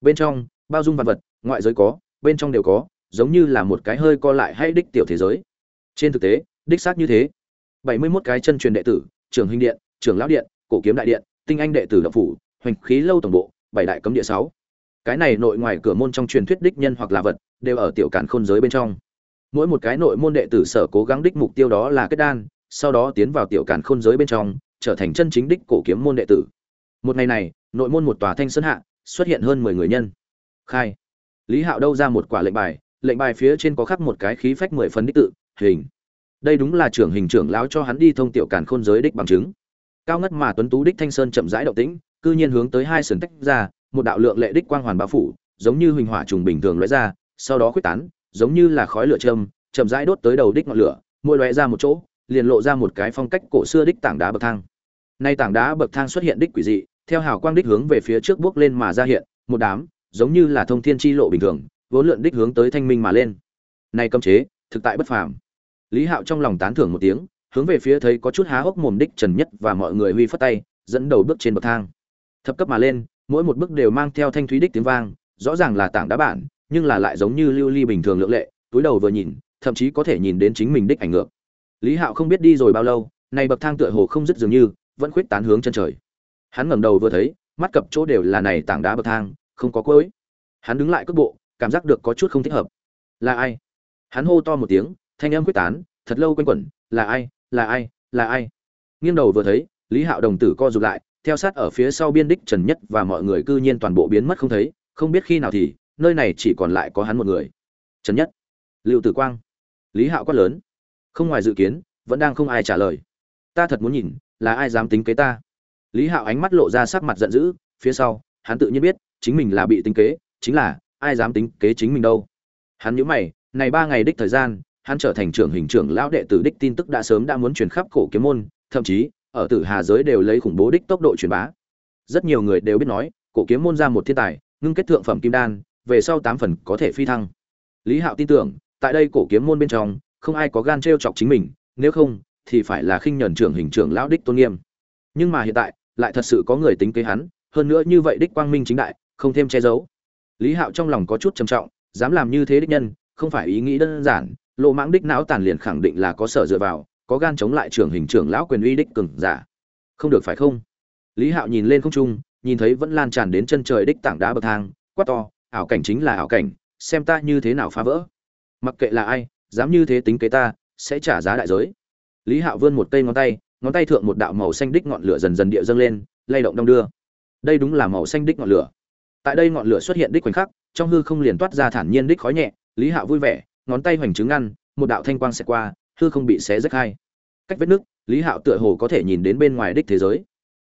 Bên trong, bao dung vật vật, ngoại giới có, bên trong đều có, giống như là một cái hơi co lại hay đích tiểu thế giới. Trên thực tế, đích xác như thế. Bảy mươi 71 cái chân truyền đệ tử, trưởng hình điện, trưởng lão điện, cổ kiếm đại điện, tinh anh đệ tử động phủ hoành khí lâu tổng bộ, bảy đại cấm địa sáu. Cái này nội ngoài cửa môn trong truyền thuyết đích nhân hoặc là vật, đều ở tiểu cản khôn giới bên trong. Mỗi một cái nội môn đệ tử sở cố gắng đích mục tiêu đó là kết đan, sau đó tiến vào tiểu cản khôn giới bên trong, trở thành chân chính đích cổ kiếm môn đệ tử. Một ngày này, nội môn một tòa thanh sơn hạ, xuất hiện hơn mười người nhân. Khai. Lý hạo đâu ra một quả lệnh bài lệnh bài phía trên có khắc một cái khí phách mười phần đích tự, hình. Đây đúng là trưởng hình trưởng lão cho hắn đi thông tiểu cản khôn giới đích bằng chứng. Cao ngất mà tuấn tú đích thanh sơn chậm rãi động tĩnh cư nhiên hướng tới hai sườn tách ra, một đạo lượng lệ đích quang hoàn bao phủ, giống như huỳnh hỏa trùng bình thường lóe ra, sau đó khuếch tán, giống như là khói lửa châm, chậm rãi đốt tới đầu đích ngọn lửa, mỗi lóe ra một chỗ, liền lộ ra một cái phong cách cổ xưa đích tảng đá bậc thang. Nay tảng đá bậc thang xuất hiện đích quỷ dị, theo hào quang đích hướng về phía trước bước lên mà ra hiện, một đám, giống như là thông thiên chi lộ bình thường, vốn lượn đích hướng tới thanh minh mà lên. Nay cấm chế, thực tại bất phàm. Lý hạo trong lòng tán thưởng một tiếng, hướng về phía thấy có chút há hốc mồm đích trần nhất và mọi người huy phất tay, dẫn đầu bước trên bậc thang thập cấp mà lên, mỗi một bước đều mang theo thanh thúy đích tiếng vang, rõ ràng là tảng đá bản, nhưng là lại giống như lưu ly bình thường lượng lệ, túi đầu vừa nhìn, thậm chí có thể nhìn đến chính mình đích ảnh ngược. Lý hạo không biết đi rồi bao lâu, này bậc thang tựa hồ không dứt dường như, vẫn khuyết tán hướng chân trời. Hắn ngẩng đầu vừa thấy, mắt cập chỗ đều là này tảng đá bậc thang, không có cuối. Hắn đứng lại cước bộ, cảm giác được có chút không thích hợp. Là ai? Hắn hô to một tiếng, thanh âm quyết tán, thật lâu quanh quẩn, là ai là ai là ai? Nghiêng đầu vừa thấy, lý hạo đồng tử co rụt lại theo sát ở phía sau biên đích trần nhất và mọi người cư nhiên toàn bộ biến mất không thấy, không biết khi nào thì, nơi này chỉ còn lại có hắn một người. Trần nhất. Liệu tử quang. Lý hạo quát lớn. Không ngoài dự kiến, vẫn đang không ai trả lời. Ta thật muốn nhìn, là ai dám tính kế ta? Lý hạo ánh mắt lộ ra sắc mặt giận dữ, phía sau, hắn tự nhiên biết, chính mình là bị tính kế, chính là, ai dám tính kế chính mình đâu. Hắn nhớ mày, này ba ngày đích thời gian, hắn trở thành trưởng hình trưởng lão đệ tử đích tin tức đã sớm đã muốn truyền khắp cổ kiếm môn, thậm chí ở tử hà giới đều lấy khủng bố đích tốc độ truyền bá. Rất nhiều người đều biết nói, cổ kiếm môn ra một thiên tài, ngưng kết thượng phẩm kim đan, về sau tám phần có thể phi thăng. Lý hạo tin tưởng, tại đây cổ kiếm môn bên trong, không ai có gan trêu chọc chính mình, nếu không, thì phải là khinh nhẫn trưởng hình trưởng lão đích tôn nghiêm. Nhưng mà hiện tại, lại thật sự có người tính kế hắn, hơn nữa như vậy đích quang minh chính đại, không thêm che giấu. Lý hạo trong lòng có chút trầm trọng, dám làm như thế đích nhân, không phải ý nghĩ đơn giản, lộ mãng đích não tàn liền khẳng định là có sở dựa vào có gan chống lại trưởng hình trưởng lão quyền uy đích cường giả. Không được phải không? Lý hạo nhìn lên không trung, nhìn thấy vẫn lan tràn đến chân trời đích tảng đá bậc thang, quát to, ảo cảnh chính là ảo cảnh, xem ta như thế nào phá vỡ. Mặc kệ là ai, dám như thế tính kế ta, sẽ trả giá đại giới. Lý hạo vươn một cây ngón tay ngón tay thượng một đạo màu xanh đích ngọn lửa dần dần địa dâng lên, lay động đong đưa. Đây đúng là màu xanh đích ngọn lửa. Tại đây ngọn lửa xuất hiện đích khoảnh khắc, trong hư không liền toát ra thản nhiên đích khói nhẹ, lý hạo vui vẻ, ngón tay hoành chứng ngăn, một đạo thanh quang xẹt qua hư không bị xé rách hai. Cách vết nước lý hạo tựa hồ có thể nhìn đến bên ngoài đích thế giới.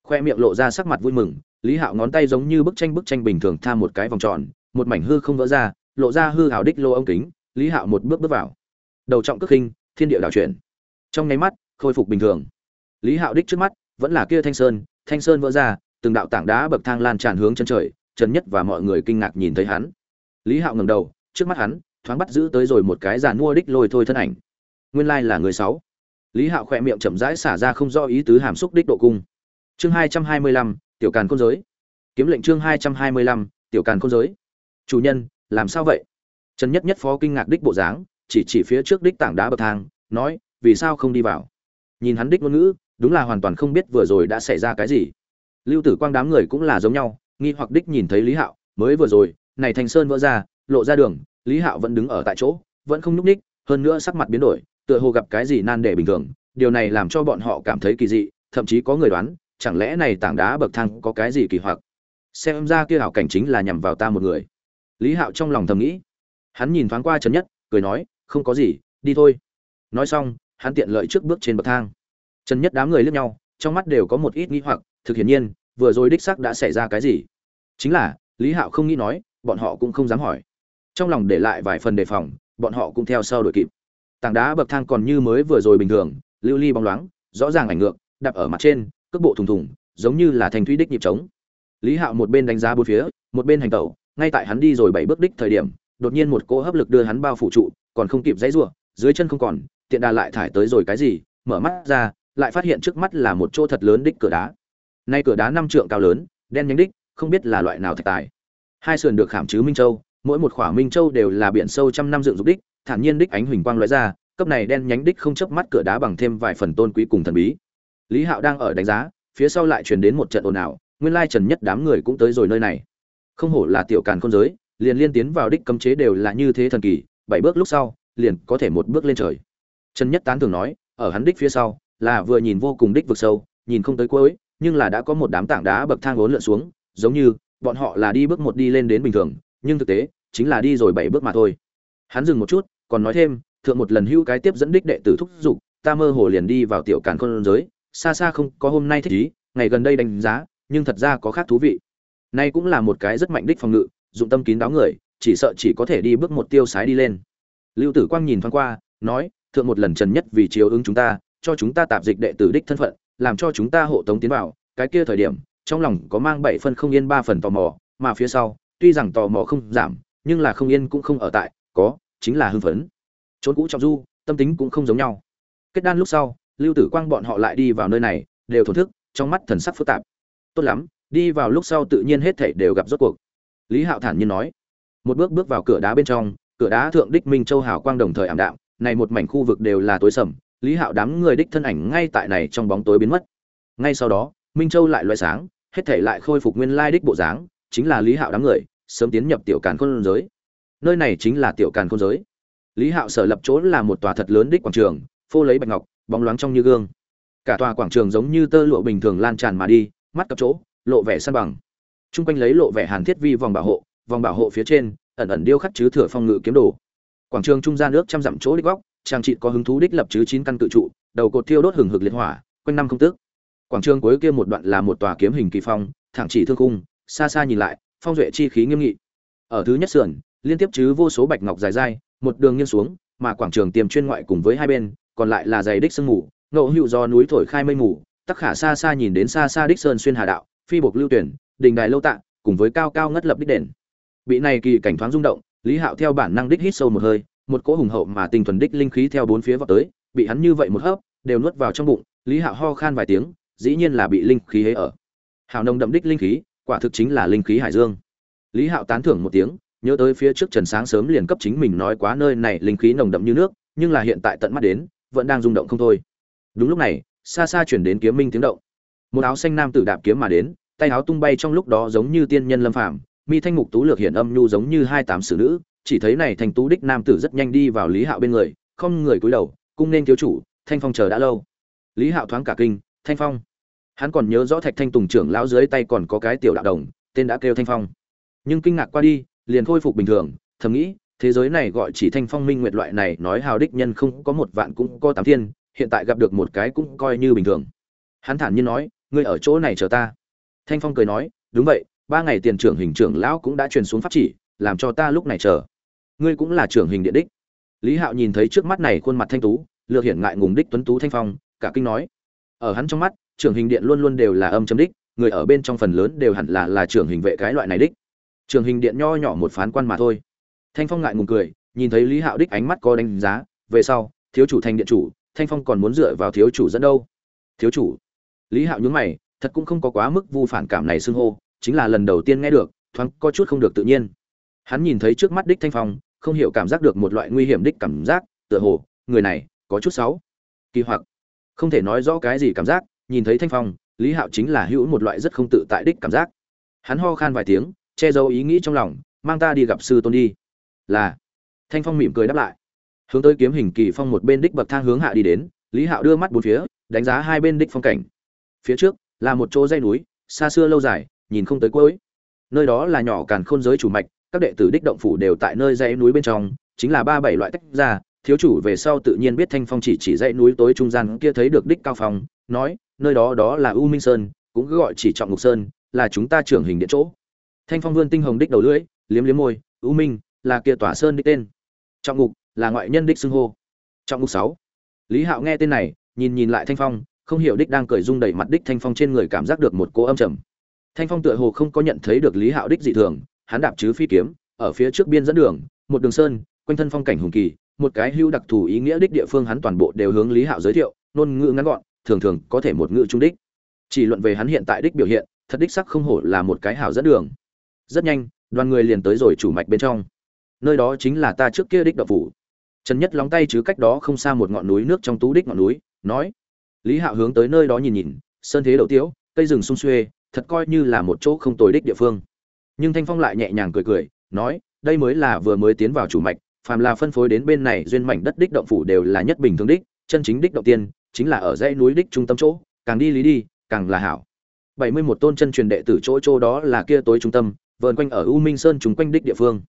Khoe miệng lộ ra sắc mặt vui mừng, lý hạo ngón tay giống như bức tranh bức tranh bình thường tha một cái vòng tròn, một mảnh hư không vỡ ra, lộ ra hư hào đích lô ống kính, lý hạo một bước bước vào. Đầu trọng cước khinh thiên địa đảo chuyển. Trong nháy mắt, khôi phục bình thường. Lý hạo đích trước mắt, vẫn là kia thanh sơn thanh sơn vỡ ra, từng đạo tảng đá bậc thang lan tràn hướng chân trời, trần nhất và mọi người kinh ngạc nhìn thấy hắn. Lý hạo ngẩng đầu, trước mắt hắn, thoáng bắt giữ tới rồi một cái giàn mua đích lôi thôi thân ảnh nguyên lai là người sáu. Lý hạo khỏe miệng chậm rãi xả ra không do ý tứ hàm xúc đích độ cung. Chương hai trăm hai mươi lăm, tiểu càn côn giới. Kiếm lệnh chương hai trăm hai mươi lăm, tiểu càn côn giới. Chủ nhân, làm sao vậy? Trần nhất nhất phó kinh ngạc đích bộ dáng, chỉ chỉ phía trước đích tảng đá bậc thang, nói, vì sao không đi vào? Nhìn hắn đích ngôn ngữ, đúng là hoàn toàn không biết vừa rồi đã xảy ra cái gì. Lưu tử quang đám người cũng là giống nhau, nghi hoặc đích nhìn thấy lý hạo, mới vừa rồi, này thành sơn vỡ ra, lộ ra đường, lý hạo vẫn đứng ở tại chỗ, vẫn không nhúc ních, hơn nữa sắc mặt biến đổi tựa hồ gặp cái gì nan đề bình thường, điều này làm cho bọn họ cảm thấy kỳ dị, thậm chí có người đoán, chẳng lẽ này tảng đá bậc thang có cái gì kỳ hoặc? Xem ra kia hảo cảnh chính là nhằm vào ta một người. Lý hạo trong lòng thầm nghĩ. Hắn nhìn thoáng qua trần nhất, cười nói, không có gì, đi thôi. Nói xong, hắn tiện lợi trước bước trên bậc thang. Trần nhất đám người liếc nhau, trong mắt đều có một ít nghĩ hoặc, thực hiển nhiên, vừa rồi đích sắc đã xảy ra cái gì. Chính là, lý hạo không nghĩ nói, bọn họ cũng không dám hỏi. Trong lòng để lại vài phần đề phòng, bọn họ cũng theo sau đuổi kịp tảng đá bậc thang còn như mới vừa rồi bình thường, lưu ly bóng loáng, rõ ràng ảnh ngược đập ở mặt trên, cước bộ thùng thùng, giống như là thành thúy đích nhịp trống. Lý hạo một bên đánh giá bốn phía, một bên hành tẩu, ngay tại hắn đi rồi bảy bước đích thời điểm, đột nhiên một cỗ hấp lực đưa hắn bao phủ trụ, còn không kịp dãy rủa, dưới chân không còn, tiện đà lại thải tới rồi cái gì, mở mắt ra, lại phát hiện trước mắt là một chỗ thật lớn đích cửa đá. Nay cửa đá năm trượng cao lớn, đen nhánh đích, không biết là loại nào thạch tài. Hai sườn được khảm chứ minh châu, mỗi một khỏa minh châu đều là biển sâu trăm năm dựng dục đích thản nhiên đích ánh huỳnh quang lóe ra, cấp này đen nhánh đích không chớp mắt cửa đá bằng thêm vài phần tôn quý cùng thần bí. Lý hạo đang ở đánh giá, phía sau lại truyền đến một trận ồn ào, nguyên lai trần nhất đám người cũng tới rồi nơi này. Không hổ là tiểu càn khôn giới, liền liên tiến vào đích cấm chế đều là như thế thần kỳ, bảy bước lúc sau, liền có thể một bước lên trời. Trần nhất tán thường nói, ở hắn đích phía sau, là vừa nhìn vô cùng đích vực sâu, nhìn không tới cuối, nhưng là đã có một đám tảng đá bậc thang uốn lượn xuống, giống như, bọn họ là đi bước một đi lên đến bình thường, nhưng thực tế, chính là đi rồi bảy bước mà thôi. Hắn dừng một chút còn nói thêm, thượng một lần hữu cái tiếp dẫn đích đệ tử thúc giục, ta mơ hồ liền đi vào tiểu càn khôn giới, xa xa không có hôm nay thích ý, ngày gần đây đánh giá, nhưng thật ra có khác thú vị. Nay cũng là một cái rất mạnh đích phòng ngự, dụng tâm kín đáo người, chỉ sợ chỉ có thể đi bước một tiêu sái đi lên. Lưu tử quang nhìn thoáng qua, nói, thượng một lần trần nhất vì chiếu ứng chúng ta, cho chúng ta tạp dịch đệ tử đích thân phận, làm cho chúng ta hộ tống tiến vào, cái kia thời điểm, trong lòng có mang bảy phân không yên ba phần tò mò, mà phía sau, tuy rằng tò mò không giảm, nhưng là không yên cũng không ở tại, có chính là hưng phấn. Trốn cũ trọng du, tâm tính cũng không giống nhau. Kết đan lúc sau, lưu tử quang bọn họ lại đi vào nơi này, đều thổn thức, trong mắt thần sắc phức tạp. Tốt lắm, đi vào lúc sau tự nhiên hết thảy đều gặp rốt cuộc. Lý hạo thản nhiên nói. Một bước bước vào cửa đá bên trong, cửa đá thượng đích minh châu hào quang đồng thời ảm đạm, này một mảnh khu vực đều là tối sầm, lý hạo đám người đích thân ảnh ngay tại này trong bóng tối biến mất. Ngay sau đó, minh châu lại loại sáng, hết thể lại khôi phục nguyên lai đích bộ dáng, chính là lý hạo đám người, sớm tiến nhập tiểu càn khôn giới nơi này chính là tiểu càn khôn giới. Lý hạo sở lập chỗ là một tòa thật lớn đích quảng trường, phô lấy bạch ngọc, bóng loáng trong như gương. Cả tòa quảng trường giống như tơ lụa bình thường lan tràn mà đi, mắt cặp chỗ, lộ vẻ san bằng. T r u n g quanh lấy lộ vẻ hàn thiết vi vòng bảo hộ, vòng bảo hộ phía trên, ẩn ẩn điêu khắc chứ thừa phong ngự kiếm đồ. Quảng trường trung gian nước trăm dặm chỗ đích góc, trang trị có hứng thú đích lập chứ chín căn tự trụ, đầu cột thiêu đốt hừng hực liệt hỏa, quanh năm không tước. Quảng trường cuối kia một đoạn là một tòa kiếm hình kỳ phong, thẳng chỉ thương cung xa xa nhìn lại, phong duệ chi khí nghiêm nghị. Ở thứ nhất sườn liên tiếp chứ vô số bạch ngọc dài dai, một đường nghiêng xuống, mà quảng trường tiềm chuyên ngoại cùng với hai bên, còn lại là dày đích sương mù ngẫu hữu do núi thổi khai mây mù, tắc khả xa xa nhìn đến xa xa đích sơn xuyên hà đạo, phi bộc lưu tuyển, đình đài lâu tạ, cùng với cao cao ngất lập đích đền. Bị này kỳ cảnh thoáng rung động, lý hạo theo bản năng đích hít sâu một hơi, một cỗ hùng hậu mà tinh thuần đích linh khí theo bốn phía vào tới, bị hắn như vậy một hớp, đều nuốt vào trong bụng, lý hạo ho khan vài tiếng, dĩ nhiên là bị linh khí hế ở. Hào nồng đậm đích linh khí, quả thực chính là linh khí hải dương. Lý hạo tán thưởng một tiếng nhớ tới phía trước trần sáng sớm liền cấp chính mình nói quá nơi này linh khí nồng đậm như nước, nhưng là hiện tại tận mắt đến, vẫn đang rung động không thôi. Đúng lúc này, xa xa chuyển đến kiếm minh tiếng động. Một áo xanh nam tử đạp kiếm mà đến, tay áo tung bay trong lúc đó giống như tiên nhân lâm phàm, mi thanh mục tú lược hiện âm nhu giống như hai tám sử nữ, chỉ thấy này thành tú đích nam tử rất nhanh đi vào lý hạo bên người, không người cúi đầu, cung nên thiếu chủ, thanh phong chờ đã lâu. Lý hạo thoáng cả kinh, thanh phong. Hắn còn nhớ rõ thạch thanh tùng trưởng lão dưới tay còn có cái tiểu đạo đồng, tên đã kêu thanh phong. Nhưng kinh ngạc qua đi liền khôi phục bình thường, thầm nghĩ, thế giới này gọi chỉ thanh phong minh nguyệt loại này nói hào đích nhân không có một vạn cũng có tám thiên, hiện tại gặp được một cái cũng coi như bình thường. Hắn thản nhiên nói, ngươi ở chỗ này chờ ta. Thanh phong cười nói, đúng vậy, ba ngày tiền trưởng hình trưởng lão cũng đã truyền xuống pháp chỉ, làm cho ta lúc này chờ. Ngươi cũng là trưởng hình điện đích. Lý hạo nhìn thấy trước mắt này khuôn mặt thanh tú, lược hiển ngại ngùng đích tuấn tú thanh phong, cả kinh nói, ở hắn trong mắt, trưởng hình điện luôn luôn đều là âm chấm đích, người ở bên trong phần lớn đều hẳn là là trưởng hình vệ cái loại này đích trường hình điện nho nhỏ một phán quan mà thôi. Thanh phong ngại ngùng cười, nhìn thấy lý hạo đích ánh mắt có đánh giá, về sau, thiếu chủ thành điện chủ, thanh phong còn muốn dựa vào thiếu chủ dẫn đâu? Thiếu chủ. Lý hạo nhún mày, thật cũng không có quá mức vu phản cảm này xưng hô, chính là lần đầu tiên nghe được, thoáng có chút không được tự nhiên. Hắn nhìn thấy trước mắt đích thanh phong, không hiểu cảm giác được một loại nguy hiểm đích cảm giác, tựa hồ, người này, có chút xấu. Kỳ hoặc. Không thể nói rõ cái gì cảm giác, nhìn thấy thanh phong, lý hạo chính là hữu một loại rất không tự tại đích cảm giác. Hắn ho khan vài tiếng che giấu ý nghĩ trong lòng, mang ta đi gặp sư tôn đi. Là. Thanh phong mỉm cười đáp lại. Hướng tới kiếm hình kỳ phong một bên đích bậc thang hướng hạ đi đến, lý hạo đưa mắt bốn phía, đánh giá hai bên đích phong cảnh. Phía trước, là một chỗ dây núi, xa xưa lâu dài, nhìn không tới cuối. Nơi đó là nhỏ càn khôn giới chủ mạch, các đệ tử đích động phủ đều tại nơi dãy núi bên trong, chính là ba bảy loại tách ra, thiếu chủ về sau tự nhiên biết thanh phong chỉ chỉ dãy núi tối trung gian kia thấy được đích cao phong, nói, nơi đó đó là u minh sơn, cũng cứ gọi chỉ trọng ngục sơn, là chúng ta trưởng hình điện chỗ thanh phong vươn tinh hồng đích đầu lưỡi, liếm liếm môi, u minh, là kia tỏa sơn đích tên. Trọng ngục, là ngoại nhân đích xưng hô. Trọng ngục sáu. Lý hạo nghe tên này, nhìn nhìn lại thanh phong, không hiểu đích đang cười rung đầy mặt đích thanh phong trên người cảm giác được một cỗ âm trầm. Thanh phong tựa hồ không có nhận thấy được lý hạo đích dị thường, hắn đạp chứ phi kiếm, ở phía trước biên dẫn đường, một đường sơn, quanh thân phong cảnh hùng kỳ, một cái hưu đặc thù ý nghĩa đích địa phương hắn toàn bộ đều hướng lý hạo giới thiệu, ngôn ngữ ngắn gọn, thường thường có thể một ngữ trung đích. Chỉ luận về hắn hiện tại đích biểu hiện, thật đích sắc không hổ là một cái hảo dẫn đường rất nhanh, đoàn người liền tới rồi chủ mạch bên trong. Nơi đó chính là ta trước kia đích đậu phủ. Trần nhất lóng tay chứ cách đó không xa một ngọn núi nước trong tú đích ngọn núi, nói, lý hạo hướng tới nơi đó nhìn nhìn, sơn thế đậu tiếu, cây rừng sung xuê, thật coi như là một chỗ không tồi đích địa phương. Nhưng thanh phong lại nhẹ nhàng cười cười, nói, đây mới là vừa mới tiến vào chủ mạch, phàm là phân phối đến bên này duyên mảnh đất đích động phủ đều là nhất bình thường đích, chân chính đích động tiên, chính là ở dãy núi đích trung tâm chỗ, càng đi lý đi, càng là hảo. Bảy mươi một tôn chân truyền đệ tử chỗ chỗ đó là kia tối trung tâm vờn quanh ở u minh sơn chúng quanh đích địa phương.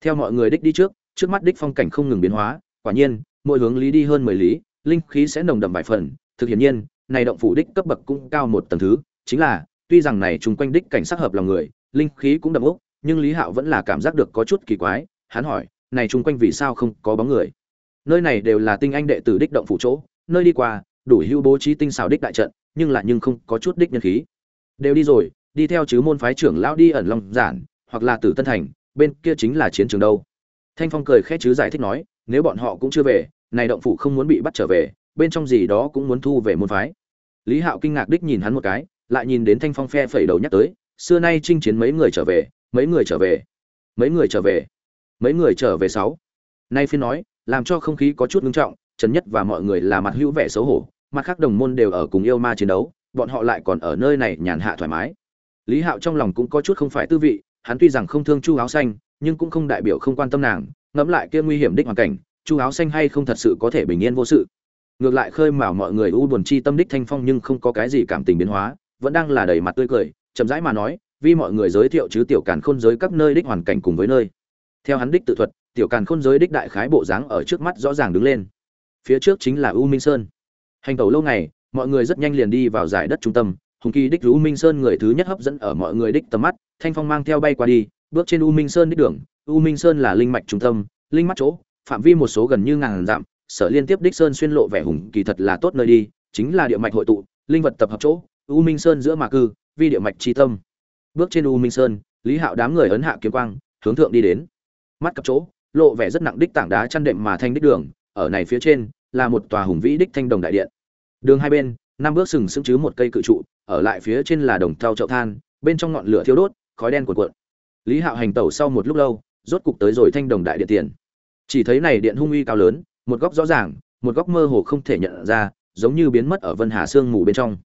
Theo mọi người đích đi trước trước mắt đích phong cảnh không ngừng biến hóa, quả nhiên, mỗi hướng lý đi hơn mười lý, linh khí sẽ nồng đậm vài phần. Thực hiện nhiên, này động phủ đích cấp bậc cũng cao một tầng thứ, chính là, tuy rằng này trùng quanh đích cảnh sắc hợp lòng người, linh khí cũng đậm úc, nhưng lý hạo vẫn là cảm giác được có chút kỳ quái, hắn hỏi, này chung quanh vì sao không có bóng người? Nơi này đều là tinh anh đệ tử đích động phủ chỗ, nơi đi qua, đủ hưu bố trí tinh xào đích đại trận, nhưng lại nhưng không có chút đích nhân khí. Đều đi rồi đi theo chứ môn phái trưởng lão đi ẩn long giản, hoặc là tử tân thành, bên kia chính là chiến trường đâu. Thanh phong cười khét chứ giải thích nói, nếu bọn họ cũng chưa về, này động phủ không muốn bị bắt trở về, bên trong gì đó cũng muốn thu về môn phái. Lý hạo kinh ngạc đích nhìn hắn một cái, lại nhìn đến thanh phong phe phẩy đầu nhắc tới, xưa nay chinh chiến mấy người trở về, mấy người trở về, mấy người trở về, mấy người trở về sáu. Nay phiên nói, làm cho không khí có chút ngưng trọng, trần nhất và mọi người là mặt hữu vẻ xấu hổ, mặt khác đồng môn đều ở cùng yêu ma chiến đấu, bọn họ lại còn ở nơi này nhàn hạ thoải mái lý hạo trong lòng cũng có chút không phải tư vị, hắn tuy rằng không thương chu áo xanh, nhưng cũng không đại biểu không quan tâm nàng, ngẫm lại kia nguy hiểm đích hoàn cảnh, chu áo xanh hay không thật sự có thể bình yên vô sự. Ngược lại khơi mào mọi người u buồn chi tâm đích thanh phong nhưng không có cái gì cảm tình biến hóa, vẫn đang là đầy mặt tươi cười, chậm rãi mà nói, vì mọi người giới thiệu chứ tiểu càn khôn giới các nơi đích hoàn cảnh cùng với nơi. Theo hắn đích tự thuật, tiểu càn khôn giới đích đại khái bộ dáng ở trước mắt rõ ràng đứng lên. Phía trước chính là u minh sơn. Hành tẩu lâu ngày, mọi người rất nhanh liền đi vào giải đất trung tâm hùng kỳ đích u minh sơn người thứ nhất hấp dẫn ở mọi người đích tầm mắt, thanh phong mang theo bay qua đi, bước trên u minh sơn đích đường. U minh sơn là linh mạch trung tâm, linh mắt chỗ, phạm vi một số gần như ngàn dặm, sở liên tiếp đích sơn xuyên lộ vẻ hùng kỳ thật là tốt nơi đi, chính là địa mạch hội tụ, linh vật tập hợp chỗ, u minh sơn giữa mà cư, vi địa mạch chi tâm. Bước trên u minh sơn, lý hạo đám người ấn hạ kiếm quang, hướng thượng đi đến. Mắt cặp chỗ, lộ vẻ rất nặng đích tảng đá chăn đệm mà thanh đích đường, ở này phía trên, là một tòa hùng vĩ đích thanh đồng đại điện. Đường hai bên năm bước sừng sững chứ một cây cự trụ, ở lại phía trên là đồng thau chậu than, bên trong ngọn lửa thiêu đốt, khói đen cuộn cuộn. Lý hạo hành tẩu sau một lúc lâu, rốt cục tới rồi thanh đồng đại điện tiền. Chỉ thấy này điện hung uy cao lớn, một góc rõ ràng, một góc mơ hồ không thể nhận ra, giống như biến mất ở vân hà sương mù bên trong.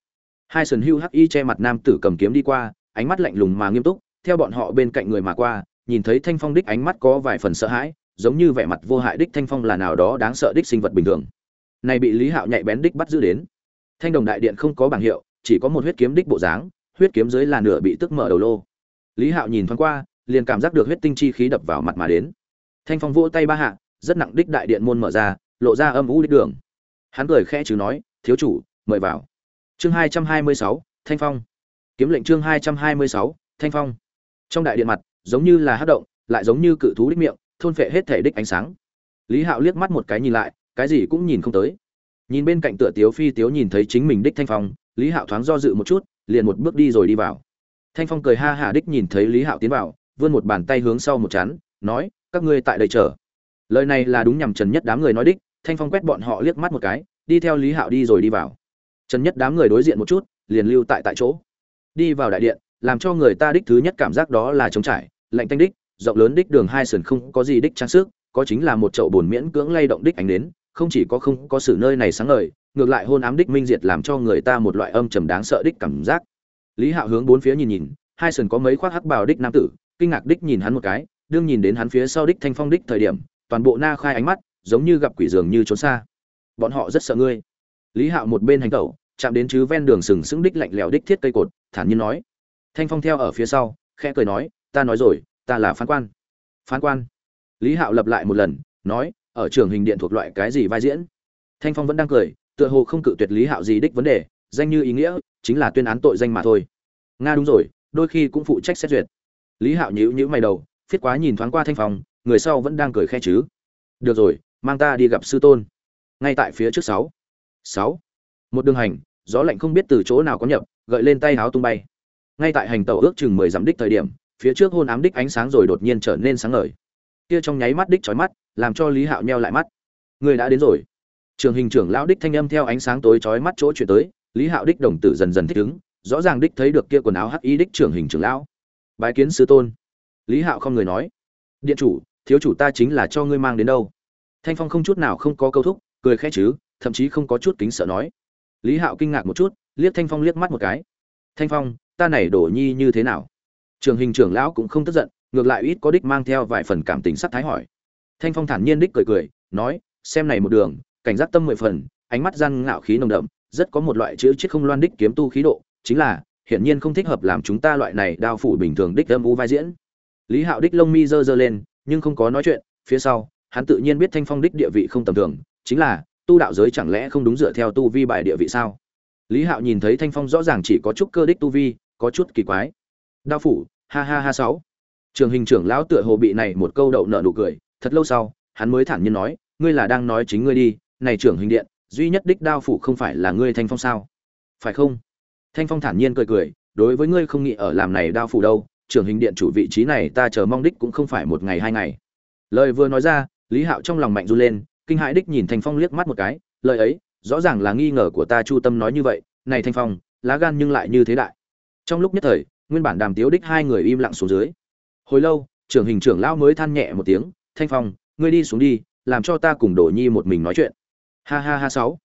Hai sườn hưu hắc y che mặt nam tử cầm kiếm đi qua, ánh mắt lạnh lùng mà nghiêm túc, theo bọn họ bên cạnh người mà qua, nhìn thấy thanh phong đích ánh mắt có vài phần sợ hãi, giống như vẻ mặt vô hại đích thanh phong là nào đó đáng sợ đích sinh vật bình thường. Này bị lý hạo nhạy bén đích bắt giữ đến thanh đồng đại điện không có bảng hiệu, chỉ có một huyết kiếm đích bộ dáng, huyết kiếm dưới là nửa bị tức mở đầu lô. Lý hạo nhìn thoáng qua, liền cảm giác được huyết tinh chi khí đập vào mặt mà đến. Thanh phong vỗ tay ba hạ, rất nặng đích đại điện môn mở ra, lộ ra âm u đích đường. Hắn cười khẽ chứ nói, thiếu chủ, mời vào. Chương hai trăm hai mươi sáu, thanh phong. Kiếm lệnh chương hai trăm hai mươi sáu, thanh phong. Trong đại điện mặt, giống như là hát động, lại giống như cự thú đích miệng, thôn phệ hết thể đích ánh sáng. Lý hạo liếc mắt một cái nhìn lại, cái gì cũng nhìn không tới nhìn bên cạnh tựa tiếu phi, tiếu nhìn thấy chính mình đích thanh phong, lý hạo thoáng do dự một chút, liền một bước đi rồi đi vào. Thanh phong cười ha hả đích nhìn thấy lý hạo tiến vào, vươn một bàn tay hướng sau một chán, nói, các ngươi tại đây chờ. Lời này là đúng nhằm trần nhất đám người nói đích, thanh phong quét bọn họ liếc mắt một cái, đi theo lý hạo đi rồi đi vào. Trần nhất đám người đối diện một chút, liền lưu tại tại chỗ. Đi vào đại điện, làm cho người ta đích thứ nhất cảm giác đó là trống trải, lạnh tanh đích, rộng lớn đích đường hai sườn không có gì đích trang sức, có chính là một chậu bồn miễn cưỡng lay động đích ánh đến không chỉ có không có sự nơi này sáng ngời, ngược lại hôn ám đích minh diệt làm cho người ta một loại âm trầm đáng sợ đích cảm giác. Lý hạo hướng bốn phía nhìn nhìn, hai sườn có mấy khoác hắc bào đích nam tử, kinh ngạc đích nhìn hắn một cái, đương nhìn đến hắn phía sau đích thanh phong đích thời điểm, toàn bộ na khai ánh mắt giống như gặp quỷ dường như trốn xa. Bọn họ rất sợ ngươi. Lý hạo một bên hành tẩu, chạm đến chứ ven đường sừng sững đích lạnh lẽo đích thiết cây cột, thản nhiên nói. Thanh phong theo ở phía sau, khẽ cười nói, ta nói rồi, ta là phán quan. Phán quan? Lý hạo lặp lại một lần, nói ở trường hình điện thuộc loại cái gì vai diễn. Thanh phong vẫn đang cười, tựa hồ không cự tuyệt lý hạo gì đích vấn đề, danh như ý nghĩa, chính là tuyên án tội danh mà thôi. Nga đúng rồi, đôi khi cũng phụ trách xét duyệt. Lý hạo nhíu nhíu mày đầu, phiết quá nhìn thoáng qua thanh phong, người sau vẫn đang cười khe chứ. Được rồi, mang ta đi gặp sư tôn. Ngay tại phía trước sáu. Sáu. Một đường hành, gió lạnh không biết từ chỗ nào có nhập, gợi lên tay háo tung bay. Ngay tại hành tàu ước chừng mười dặm đích thời điểm, phía trước hôn ám đích ánh sáng rồi đột nhiên trở nên sáng ngời. Kia trong nháy mắt đích chói mắt làm cho lý hạo nheo lại mắt. Người đã đến rồi. Trường hình trưởng lão đích thanh âm theo ánh sáng tối chói mắt chỗ chuyển tới, lý hạo đích đồng tử dần dần thích ứng, rõ ràng đích thấy được kia quần áo hắc y đích trưởng hình trưởng lão. Bái kiến sư tôn. Lý hạo không người nói. Điện chủ, thiếu chủ ta chính là cho ngươi mang đến đâu. Thanh phong không chút nào không có câu thúc, cười khẽ chứ, thậm chí không có chút kính sợ nói. Lý hạo kinh ngạc một chút, liếc thanh phong liếc mắt một cái. Thanh phong, ta này đổ nhi như thế nào? Trường hình trưởng lão cũng không tức giận, ngược lại ít có đích mang theo vài phần cảm tình sắc thái hỏi thanh phong thản nhiên đích cười cười, nói, xem này một đường, cảnh giác tâm mười phần, ánh mắt gian ngạo khí nồng đậm, rất có một loại chữ chết không loan đích kiếm tu khí độ, chính là, hiển nhiên không thích hợp làm chúng ta loại này đao phủ bình thường đích âm u vai diễn. Lý hạo đích lông mi dơ dơ lên, nhưng không có nói chuyện, phía sau, hắn tự nhiên biết thanh phong đích địa vị không tầm thường, chính là, tu đạo giới chẳng lẽ không đúng dựa theo tu vi bài địa vị sao? Lý hạo nhìn thấy thanh phong rõ ràng chỉ có chút cơ đích tu vi, có chút kỳ quái. Đao phủ, ha ha ha sáu. Trường hình trưởng lão tựa hồ bị này một câu đậu nợ nụ cười thật lâu sau, hắn mới thản nhiên nói, ngươi là đang nói chính ngươi đi, này trưởng hình điện, duy nhất đích đao phủ không phải là ngươi thanh phong sao? Phải không? Thanh phong thản nhiên cười cười, đối với ngươi không nghĩ ở làm này đao phủ đâu, trưởng hình điện chủ vị trí này ta chờ mong đích cũng không phải một ngày hai ngày. Lời vừa nói ra, lý hạo trong lòng mạnh run lên, kinh hãi đích nhìn thanh phong liếc mắt một cái, lời ấy, rõ ràng là nghi ngờ của ta chu tâm nói như vậy, này thanh phong, lá gan nhưng lại như thế đại. Trong lúc nhất thời, nguyên bản đàm tiếu đích hai người im lặng xuống dưới. Hồi lâu, trưởng hình trưởng lão mới than nhẹ một tiếng thanh phong, ngươi đi xuống đi, làm cho ta cùng Đổ nhi một mình nói chuyện. Ha ha ha sáu.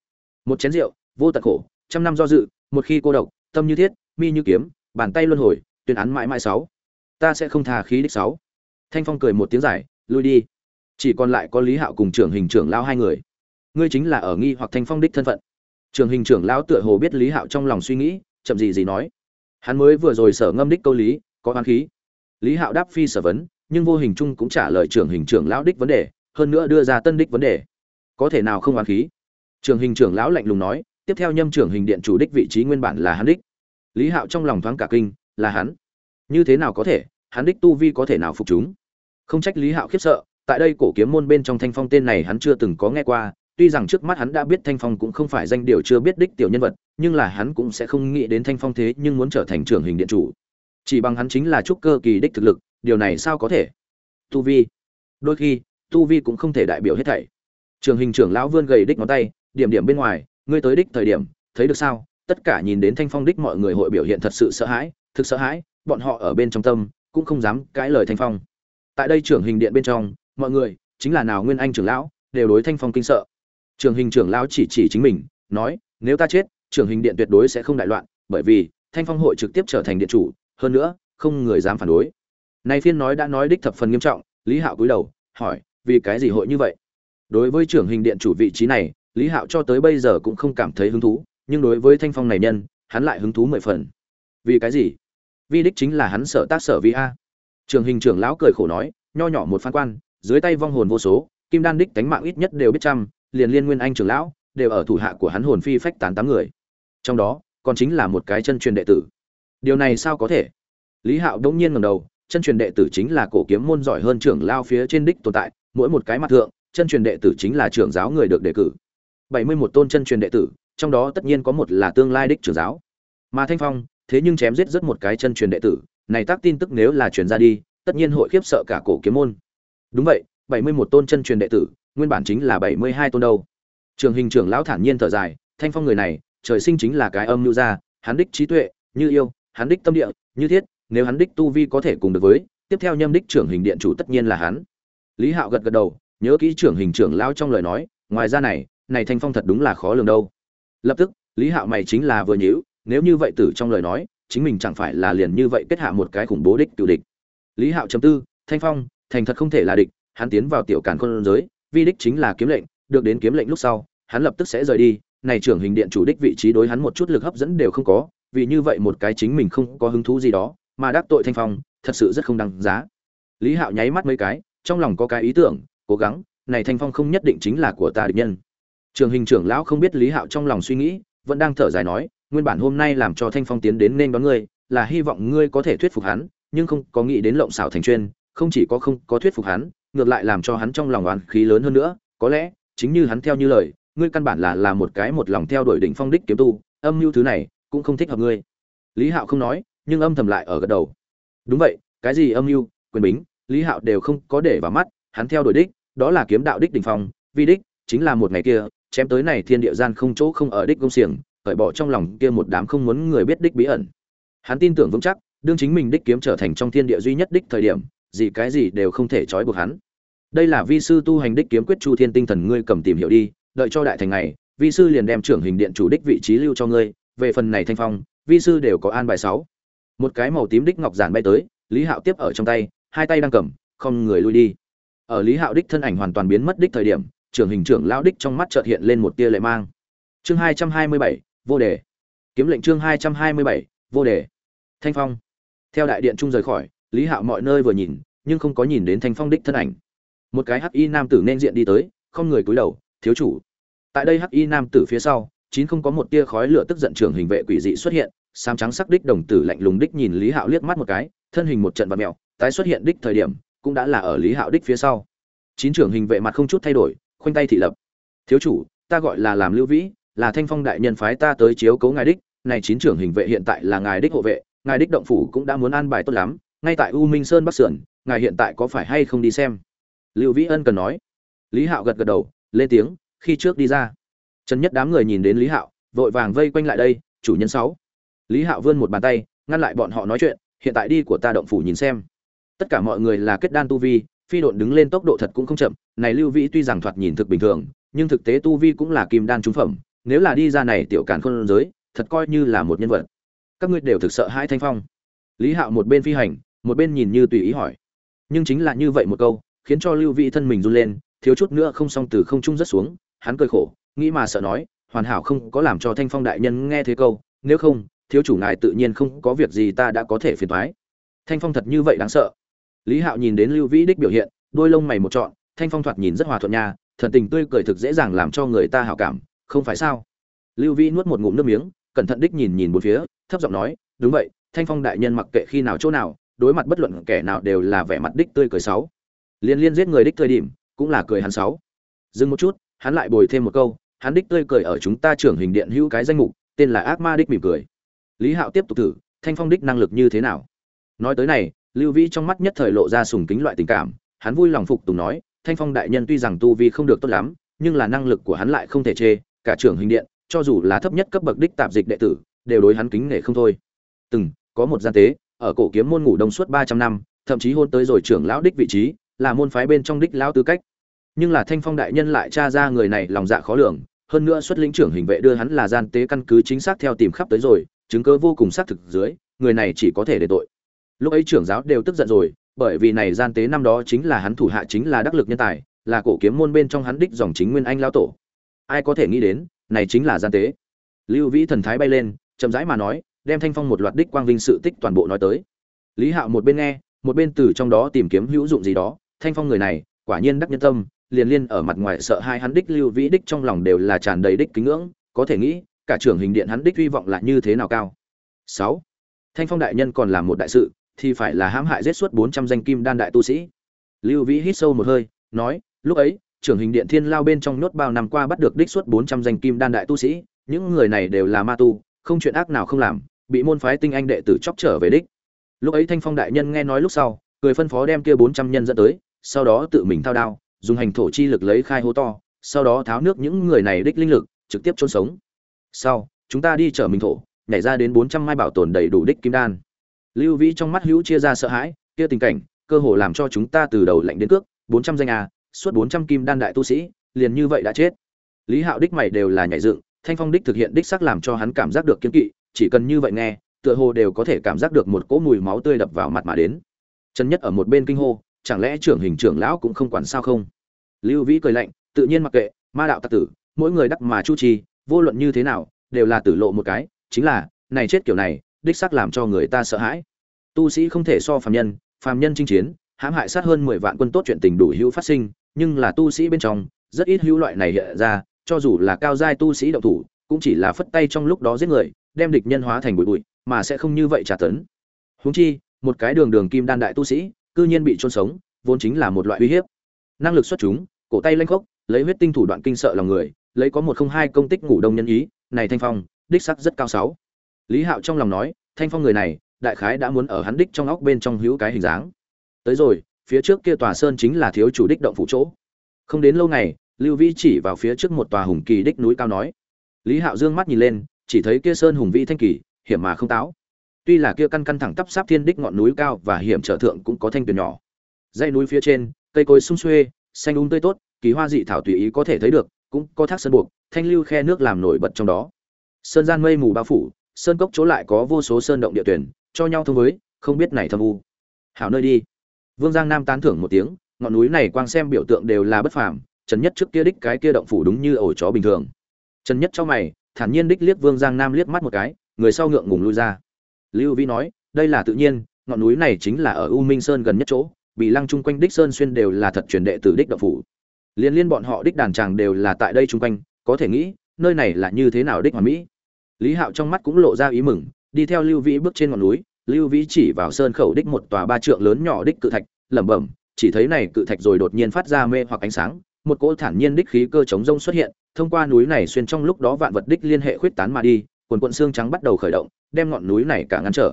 Một chén rượu, vô tật khổ, trăm năm do dự, một khi cô độc, tâm như thiết, mi như kiếm, bàn tay luân hồi, tuyên án mãi mãi sáu. Ta sẽ không thà khí đích sáu. Thanh phong cười một tiếng giải, lui đi. Chỉ còn lại có lý hạo cùng trưởng hình trưởng lao hai người. Ngươi chính là ở nghi hoặc thanh phong đích thân phận. Trường hình trưởng lão tựa hồ biết lý hạo trong lòng suy nghĩ, chậm gì gì nói. Hắn mới vừa rồi sở ngâm đích câu lý, có hoán khí. Lý hạo đáp phi sở vấn nhưng vô hình chung cũng trả lời trưởng hình trưởng lão đích vấn đề, hơn nữa đưa ra tân đích vấn đề. Có thể nào không oán khí? Trường hình trưởng lão lạnh lùng nói, tiếp theo nhâm trưởng hình điện chủ đích vị trí nguyên bản là hắn đích. Lý hạo trong lòng thoáng cả kinh, là hắn. Như thế nào có thể? Hắn đích tu vi có thể nào phục chúng? Không trách lý hạo khiếp sợ, tại đây cổ kiếm môn bên trong thanh phong tên này hắn chưa từng có nghe qua, tuy rằng trước mắt hắn đã biết thanh phong cũng không phải danh điều chưa biết đích tiểu nhân vật, nhưng là hắn cũng sẽ không nghĩ đến thanh phong thế nhưng muốn trở thành trưởng hình điện chủ. Chỉ bằng hắn chính là trúc cơ kỳ đích thực lực điều này sao có thể? Tu vi. Đôi khi, tu vi cũng không thể đại biểu hết thảy. Trường hình trưởng lão vươn gầy đích ngón tay, điểm điểm bên ngoài, ngươi tới đích thời điểm, thấy được sao? Tất cả nhìn đến thanh phong đích mọi người hội biểu hiện thật sự sợ hãi, thực sợ hãi, bọn họ ở bên trong tâm, cũng không dám cãi lời thanh phong. Tại đây trưởng hình điện bên trong, mọi người, chính là nào nguyên anh trưởng lão, đều đối thanh phong kinh sợ. Trường hình trưởng lão chỉ chỉ chính mình, nói, nếu ta chết trường hình điện tuyệt đối sẽ không đại loạn, bởi vì thanh phong hội trực tiếp trở thành điện chủ, hơn nữa, không người dám phản đối nay phiên nói đã nói đích thập phần nghiêm trọng, lý hạo cúi đầu, hỏi, vì cái gì hội như vậy? Đối với trưởng hình điện chủ vị trí này, lý hạo cho tới bây giờ cũng không cảm thấy hứng thú, nhưng đối với thanh phong này nhân, hắn lại hứng thú mười phần. Vì cái gì? Vi đích chính là hắn sở tác sở vi a. Trường hình trưởng lão cười khổ nói, nho nhỏ một phan quan, dưới tay vong hồn vô số, kim đan đích tánh mạng ít nhất đều biết trăm, liền liên nguyên anh trưởng lão, đều ở thủ hạ của hắn hồn phi phách tán tám người. Trong đó, còn chính là một cái chân truyền đệ tử. Điều này sao có thể? Lý hạo đống nhiên ngầm đầu chân truyền đệ tử chính là cổ kiếm môn giỏi hơn trưởng lao phía trên đích tồn tại, mỗi một cái mặt thượng, chân truyền đệ tử chính là trưởng giáo người được đề cử. Bảy mươi một tôn chân truyền đệ tử, trong đó tất nhiên có một là tương lai đích trưởng giáo. Mà thanh phong, thế nhưng chém giết rất một cái chân truyền đệ tử, này tác tin tức nếu là truyền ra đi, tất nhiên hội khiếp sợ cả cổ kiếm môn. Đúng vậy, bảy mươi một tôn chân truyền đệ tử, nguyên bản chính là bảy mươi hai tôn đâu. Trường hình trưởng lão thản nhiên thở dài, thanh phong người này, trời sinh chính là cái âm lưu gia, hắn đích trí tuệ, như yêu, hắn đích tâm địa, như thiết nếu hắn đích tu vi có thể cùng được với, tiếp theo nhâm đích trưởng hình điện chủ tất nhiên là hắn. Lý hạo gật gật đầu, nhớ kỹ trưởng hình trưởng lao trong lời nói, ngoài ra này này thanh phong thật đúng là khó lường đâu. Lập tức, lý hạo mày chính là vừa nhíu, nếu như vậy tử trong lời nói, chính mình chẳng phải là liền như vậy kết hạ một cái khủng bố đích tiểu địch. Lý hạo chấm tư, thanh phong, thành thật không thể là địch, hắn tiến vào tiểu càn khôn giới, vi đích chính là kiếm lệnh, được đến kiếm lệnh lúc sau, hắn lập tức sẽ rời đi, này trưởng hình điện chủ đích vị trí đối hắn một chút lực hấp dẫn đều không có, vì như vậy một cái chính mình không có hứng thú gì đó mà đắc tội thanh phong, thật sự rất không đáng giá. Lý hạo nháy mắt mấy cái, trong lòng có cái ý tưởng, cố gắng, này thanh phong không nhất định chính là của ta địch nhân. Trường hình trưởng lão không biết lý hạo trong lòng suy nghĩ, vẫn đang thở dài nói, nguyên bản hôm nay làm cho thanh phong tiến đến nên đón ngươi, là hy vọng ngươi có thể thuyết phục hắn, nhưng không có nghĩ đến lộng xảo thành chuyên, không chỉ có không có thuyết phục hắn, ngược lại làm cho hắn trong lòng oán khí lớn hơn nữa. Có lẽ, chính như hắn theo như lời, ngươi căn bản là là một cái một lòng theo đuổi đỉnh phong đích kiếm tu, âm mưu thứ này cũng không thích hợp ngươi. Lý hạo không nói nhưng âm thầm lại ở gật đầu. Đúng vậy, cái gì âm mưu, quyền bính, lý hạo đều không có để vào mắt, hắn theo đuổi đích, đó là kiếm đạo đích đỉnh phong vi đích, chính là một ngày kia, chém tới này thiên địa gian không chỗ không ở đích công xiềng, cởi bỏ trong lòng kia một đám không muốn người biết đích bí ẩn. Hắn tin tưởng vững chắc, đương chính mình đích kiếm trở thành trong thiên địa duy nhất đích thời điểm, gì cái gì đều không thể trói buộc hắn. Đây là vi sư tu hành đích kiếm quyết chu thiên tinh thần ngươi cầm tìm hiểu đi, đợi cho đại thành này vi sư liền đem trưởng hình điện chủ đích vị trí lưu cho ngươi, về phần này thanh phong, vi sư đều có an bài sáu một cái màu tím đích ngọc giản bay tới, lý hạo tiếp ở trong tay, hai tay đang cầm, không người lui đi. Ở lý hạo đích thân ảnh hoàn toàn biến mất đích thời điểm, trưởng hình trưởng lão đích trong mắt chợt hiện lên một tia lệ mang. Chương hai trăm hai mươi bảy, vô đề. Kiếm lệnh chương hai trăm hai mươi bảy, vô đề. Thanh phong. Theo đại điện trung rời khỏi, lý hạo mọi nơi vừa nhìn, nhưng không có nhìn đến thanh phong đích thân ảnh. Một cái hắc y nam tử nên diện đi tới, không người cúi đầu, thiếu chủ. Tại đây hắc y nam tử phía sau, chín không có một tia khói lửa tức giận trưởng hình vệ quỷ dị xuất hiện sam trắng sắc đích đồng tử lạnh lùng đích nhìn lý hạo liếc mắt một cái, thân hình một trận vật mèo, tái xuất hiện đích thời điểm, cũng đã là ở lý hạo đích phía sau. Chín trưởng hình vệ mặt không chút thay đổi, khoanh tay thị lập. Thiếu chủ, ta gọi là làm lưu vĩ, là thanh phong đại nhân phái ta tới chiếu cố ngài đích, này chín trưởng hình vệ hiện tại là ngài đích hộ vệ, ngài đích động phủ cũng đã muốn an bài tốt lắm, ngay tại u minh sơn bắc sườn, ngài hiện tại có phải hay không đi xem? Lưu vĩ ân cần nói. Lý hạo gật gật đầu, lên tiếng, khi trước đi ra. Trần nhất đám người nhìn đến lý hạo, vội vàng vây quanh lại đây, chủ nhân sáu lý hạo vươn một bàn tay, ngăn lại bọn họ nói chuyện, hiện tại đi của ta động phủ nhìn xem. Tất cả mọi người là kết đan tu vi, phi độn đứng lên tốc độ thật cũng không chậm, này lưu vĩ tuy rằng thoạt nhìn thực bình thường, nhưng thực tế tu vi cũng là kim đan trúng phẩm, nếu là đi ra này tiểu càn khôn giới, thật coi như là một nhân vật. Các ngươi đều thực sợ hai thanh phong. Lý hạo một bên phi hành, một bên nhìn như tùy ý hỏi. Nhưng chính là như vậy một câu, khiến cho lưu vĩ thân mình run lên, thiếu chút nữa không xong từ không trung rất xuống, hắn cười khổ, nghĩ mà sợ nói, hoàn hảo không có làm cho thanh phong đại nhân nghe thế câu, nếu không thiếu chủ ngài tự nhiên không có việc gì ta đã có thể phiền thoái. Thanh phong thật như vậy đáng sợ. Lý hạo nhìn đến lưu vĩ đích biểu hiện, đôi lông mày một trọn, thanh phong thoạt nhìn rất hòa thuận nha, thần tình tươi cười thực dễ dàng làm cho người ta hảo cảm, không phải sao? Lưu vĩ nuốt một ngụm nước miếng, cẩn thận đích nhìn nhìn bốn phía, thấp giọng nói, đúng vậy, thanh phong đại nhân mặc kệ khi nào chỗ nào, đối mặt bất luận kẻ nào đều là vẻ mặt đích tươi cười sáu. Liên liên giết người đích tươi điểm, cũng là cười hắn sáu. Dừng một chút, hắn lại bồi thêm một câu, hắn đích tươi cười ở chúng ta trưởng hình điện hữu cái danh mục, tên là ác ma đích mỉm cười lý hạo tiếp tục thử, thanh phong đích năng lực như thế nào? Nói tới này, lưu vĩ trong mắt nhất thời lộ ra sùng kính loại tình cảm, hắn vui lòng phục tùng nói, thanh phong đại nhân tuy rằng tu vi không được tốt lắm, nhưng là năng lực của hắn lại không thể chê, cả trưởng hình điện, cho dù là thấp nhất cấp bậc đích tạp dịch đệ tử, đều đối hắn kính nể không thôi. Từng, có một gian tế, ở cổ kiếm môn ngủ đông suốt ba trăm năm, thậm chí hôn tới rồi trưởng lão đích vị trí, là môn phái bên trong đích lão tư cách. Nhưng là thanh phong đại nhân lại tra ra người này lòng dạ khó lường, hơn nữa xuất lĩnh trưởng hình vệ đưa hắn là gian tế căn cứ chính xác theo tìm khắp tới rồi chứng cứ vô cùng xác thực dưới, người này chỉ có thể để tội. Lúc ấy trưởng giáo đều tức giận rồi, bởi vì này gian tế năm đó chính là hắn thủ hạ chính là đắc lực nhân tài, là cổ kiếm môn bên trong hắn đích dòng chính nguyên anh lao tổ. Ai có thể nghĩ đến, này chính là gian tế. Lưu vĩ thần thái bay lên, chậm rãi mà nói, đem thanh phong một loạt đích quang vinh sự tích toàn bộ nói tới. Lý hạo một bên nghe, một bên từ trong đó tìm kiếm hữu dụng gì đó, thanh phong người này, quả nhiên đắc nhân tâm, liền liên ở mặt ngoài sợ hai hắn đích lưu vĩ đích trong lòng đều là tràn đầy đích kính ngưỡng, có thể nghĩ cả trưởng hình điện hắn đích hy vọng là như thế nào cao. Sáu. Thanh phong đại nhân còn làm một đại sự, thì phải là hãm hại giết suốt bốn trăm danh kim đan đại tu sĩ. Lưu vĩ hít sâu một hơi, nói, lúc ấy, trưởng hình điện thiên lao bên trong nốt bao năm qua bắt được đích suốt bốn trăm danh kim đan đại tu sĩ, những người này đều là ma tu, không chuyện ác nào không làm, bị môn phái tinh anh đệ tử chọc trở về đích. Lúc ấy thanh phong đại nhân nghe nói lúc sau, cười phân phó đem kia bốn trăm nhân dẫn tới, sau đó tự mình thao đao, dùng hành thổ chi lực lấy khai hô to, sau đó tháo nước những người này đích linh lực, trực tiếp chôn sống sau, chúng ta đi chở mình thổ, nhảy ra đến bốn trăm mai bảo tồn đầy đủ đích kim đan. Lưu vĩ trong mắt hữu chia ra sợ hãi, kia tình cảnh, cơ hồ làm cho chúng ta từ đầu lạnh đến cước, bốn trăm danh a, suốt bốn trăm kim đan đại tu sĩ, liền như vậy đã chết. Lý hạo đích mày đều là nhảy dựng, thanh phong đích thực hiện đích sắc làm cho hắn cảm giác được kiếm kỵ, chỉ cần như vậy nghe, tựa hồ đều có thể cảm giác được một cỗ mùi máu tươi đập vào mặt mà đến. Chân nhất ở một bên kinh hô, chẳng lẽ trưởng hình trưởng lão cũng không quản sao không? Lưu vĩ cười lạnh, tự nhiên mặc kệ, ma đạo tặc tử, mỗi người đắc mà chu trì vô luận như thế nào, đều là tử lộ một cái, chính là, này chết kiểu này, đích xác làm cho người ta sợ hãi. Tu sĩ không thể so phàm nhân phàm nhân chinh chiến, hãm hại sát hơn mười vạn quân tốt chuyện tình đủ hữu phát sinh, nhưng là tu sĩ bên trong, rất ít hữu loại này hiện ra, cho dù là cao giai tu sĩ động thủ, cũng chỉ là phất tay trong lúc đó giết người, đem địch nhân hóa thành bụi bụi, mà sẽ không như vậy trả tấn. Huống chi, một cái đường đường kim đan đại tu sĩ, cư nhiên bị chôn sống, vốn chính là một loại uy hiếp. Năng lực xuất chúng, cổ tay lanh khốc, lấy huyết tinh thủ đoạn kinh sợ lòng người lấy có một không hai công tích ngủ đông nhân ý, này thanh phong, đích sắc rất cao sáu. Lý hạo trong lòng nói, thanh phong người này, đại khái đã muốn ở hắn đích trong óc bên trong hữu cái hình dáng. Tới rồi, phía trước kia tòa sơn chính là thiếu chủ đích động phủ chỗ. Không đến lâu ngày, lưu vĩ chỉ vào phía trước một tòa hùng kỳ đích núi cao nói. Lý hạo dương mắt nhìn lên, chỉ thấy kia sơn hùng vĩ thanh kỳ, hiểm mà không táo. Tuy là kia căn căn thẳng tắp sáp thiên đích ngọn núi cao và hiểm trở thượng cũng có thanh tuyền nhỏ. Dãy núi phía trên, cây cối sung xuê, xanh um tươi tốt, kỳ hoa dị thảo tùy ý có thể thấy được cũng có thác sơn buộc, thanh lưu khe nước làm nổi bật trong đó. Sơn gian mây mù bao phủ, sơn cốc chỗ lại có vô số sơn động địa tuyển, cho nhau thông với, không biết này thâm u. Hảo nơi đi. Vương giang nam tán thưởng một tiếng, ngọn núi này quang xem biểu tượng đều là bất phàm trần nhất trước kia đích cái kia động phủ đúng như ổ chó bình thường. Trần nhất cho mày, thản nhiên đích liếc vương giang nam liếc mắt một cái, người sau ngượng ngùng lui ra. Lưu vĩ nói, đây là tự nhiên, ngọn núi này chính là ở u minh sơn gần nhất chỗ, bị lăng chung quanh đích sơn xuyên đều là thật truyền đệ tử đích động phủ liên liên bọn họ đích đàn tràng đều là tại đây chung quanh, có thể nghĩ, nơi này là như thế nào đích hoàn mỹ. Lý hạo trong mắt cũng lộ ra ý mừng, đi theo lưu vĩ bước trên ngọn núi, lưu vĩ chỉ vào sơn khẩu đích một tòa ba trượng lớn nhỏ đích cự thạch, lẩm bẩm, chỉ thấy này cự thạch rồi đột nhiên phát ra mê hoặc ánh sáng, một cỗ thản nhiên đích khí cơ chống rông xuất hiện, thông qua núi này xuyên trong lúc đó vạn vật đích liên hệ khuyết tán mà đi, quần quận xương trắng bắt đầu khởi động, đem ngọn núi này cả ngăn trở.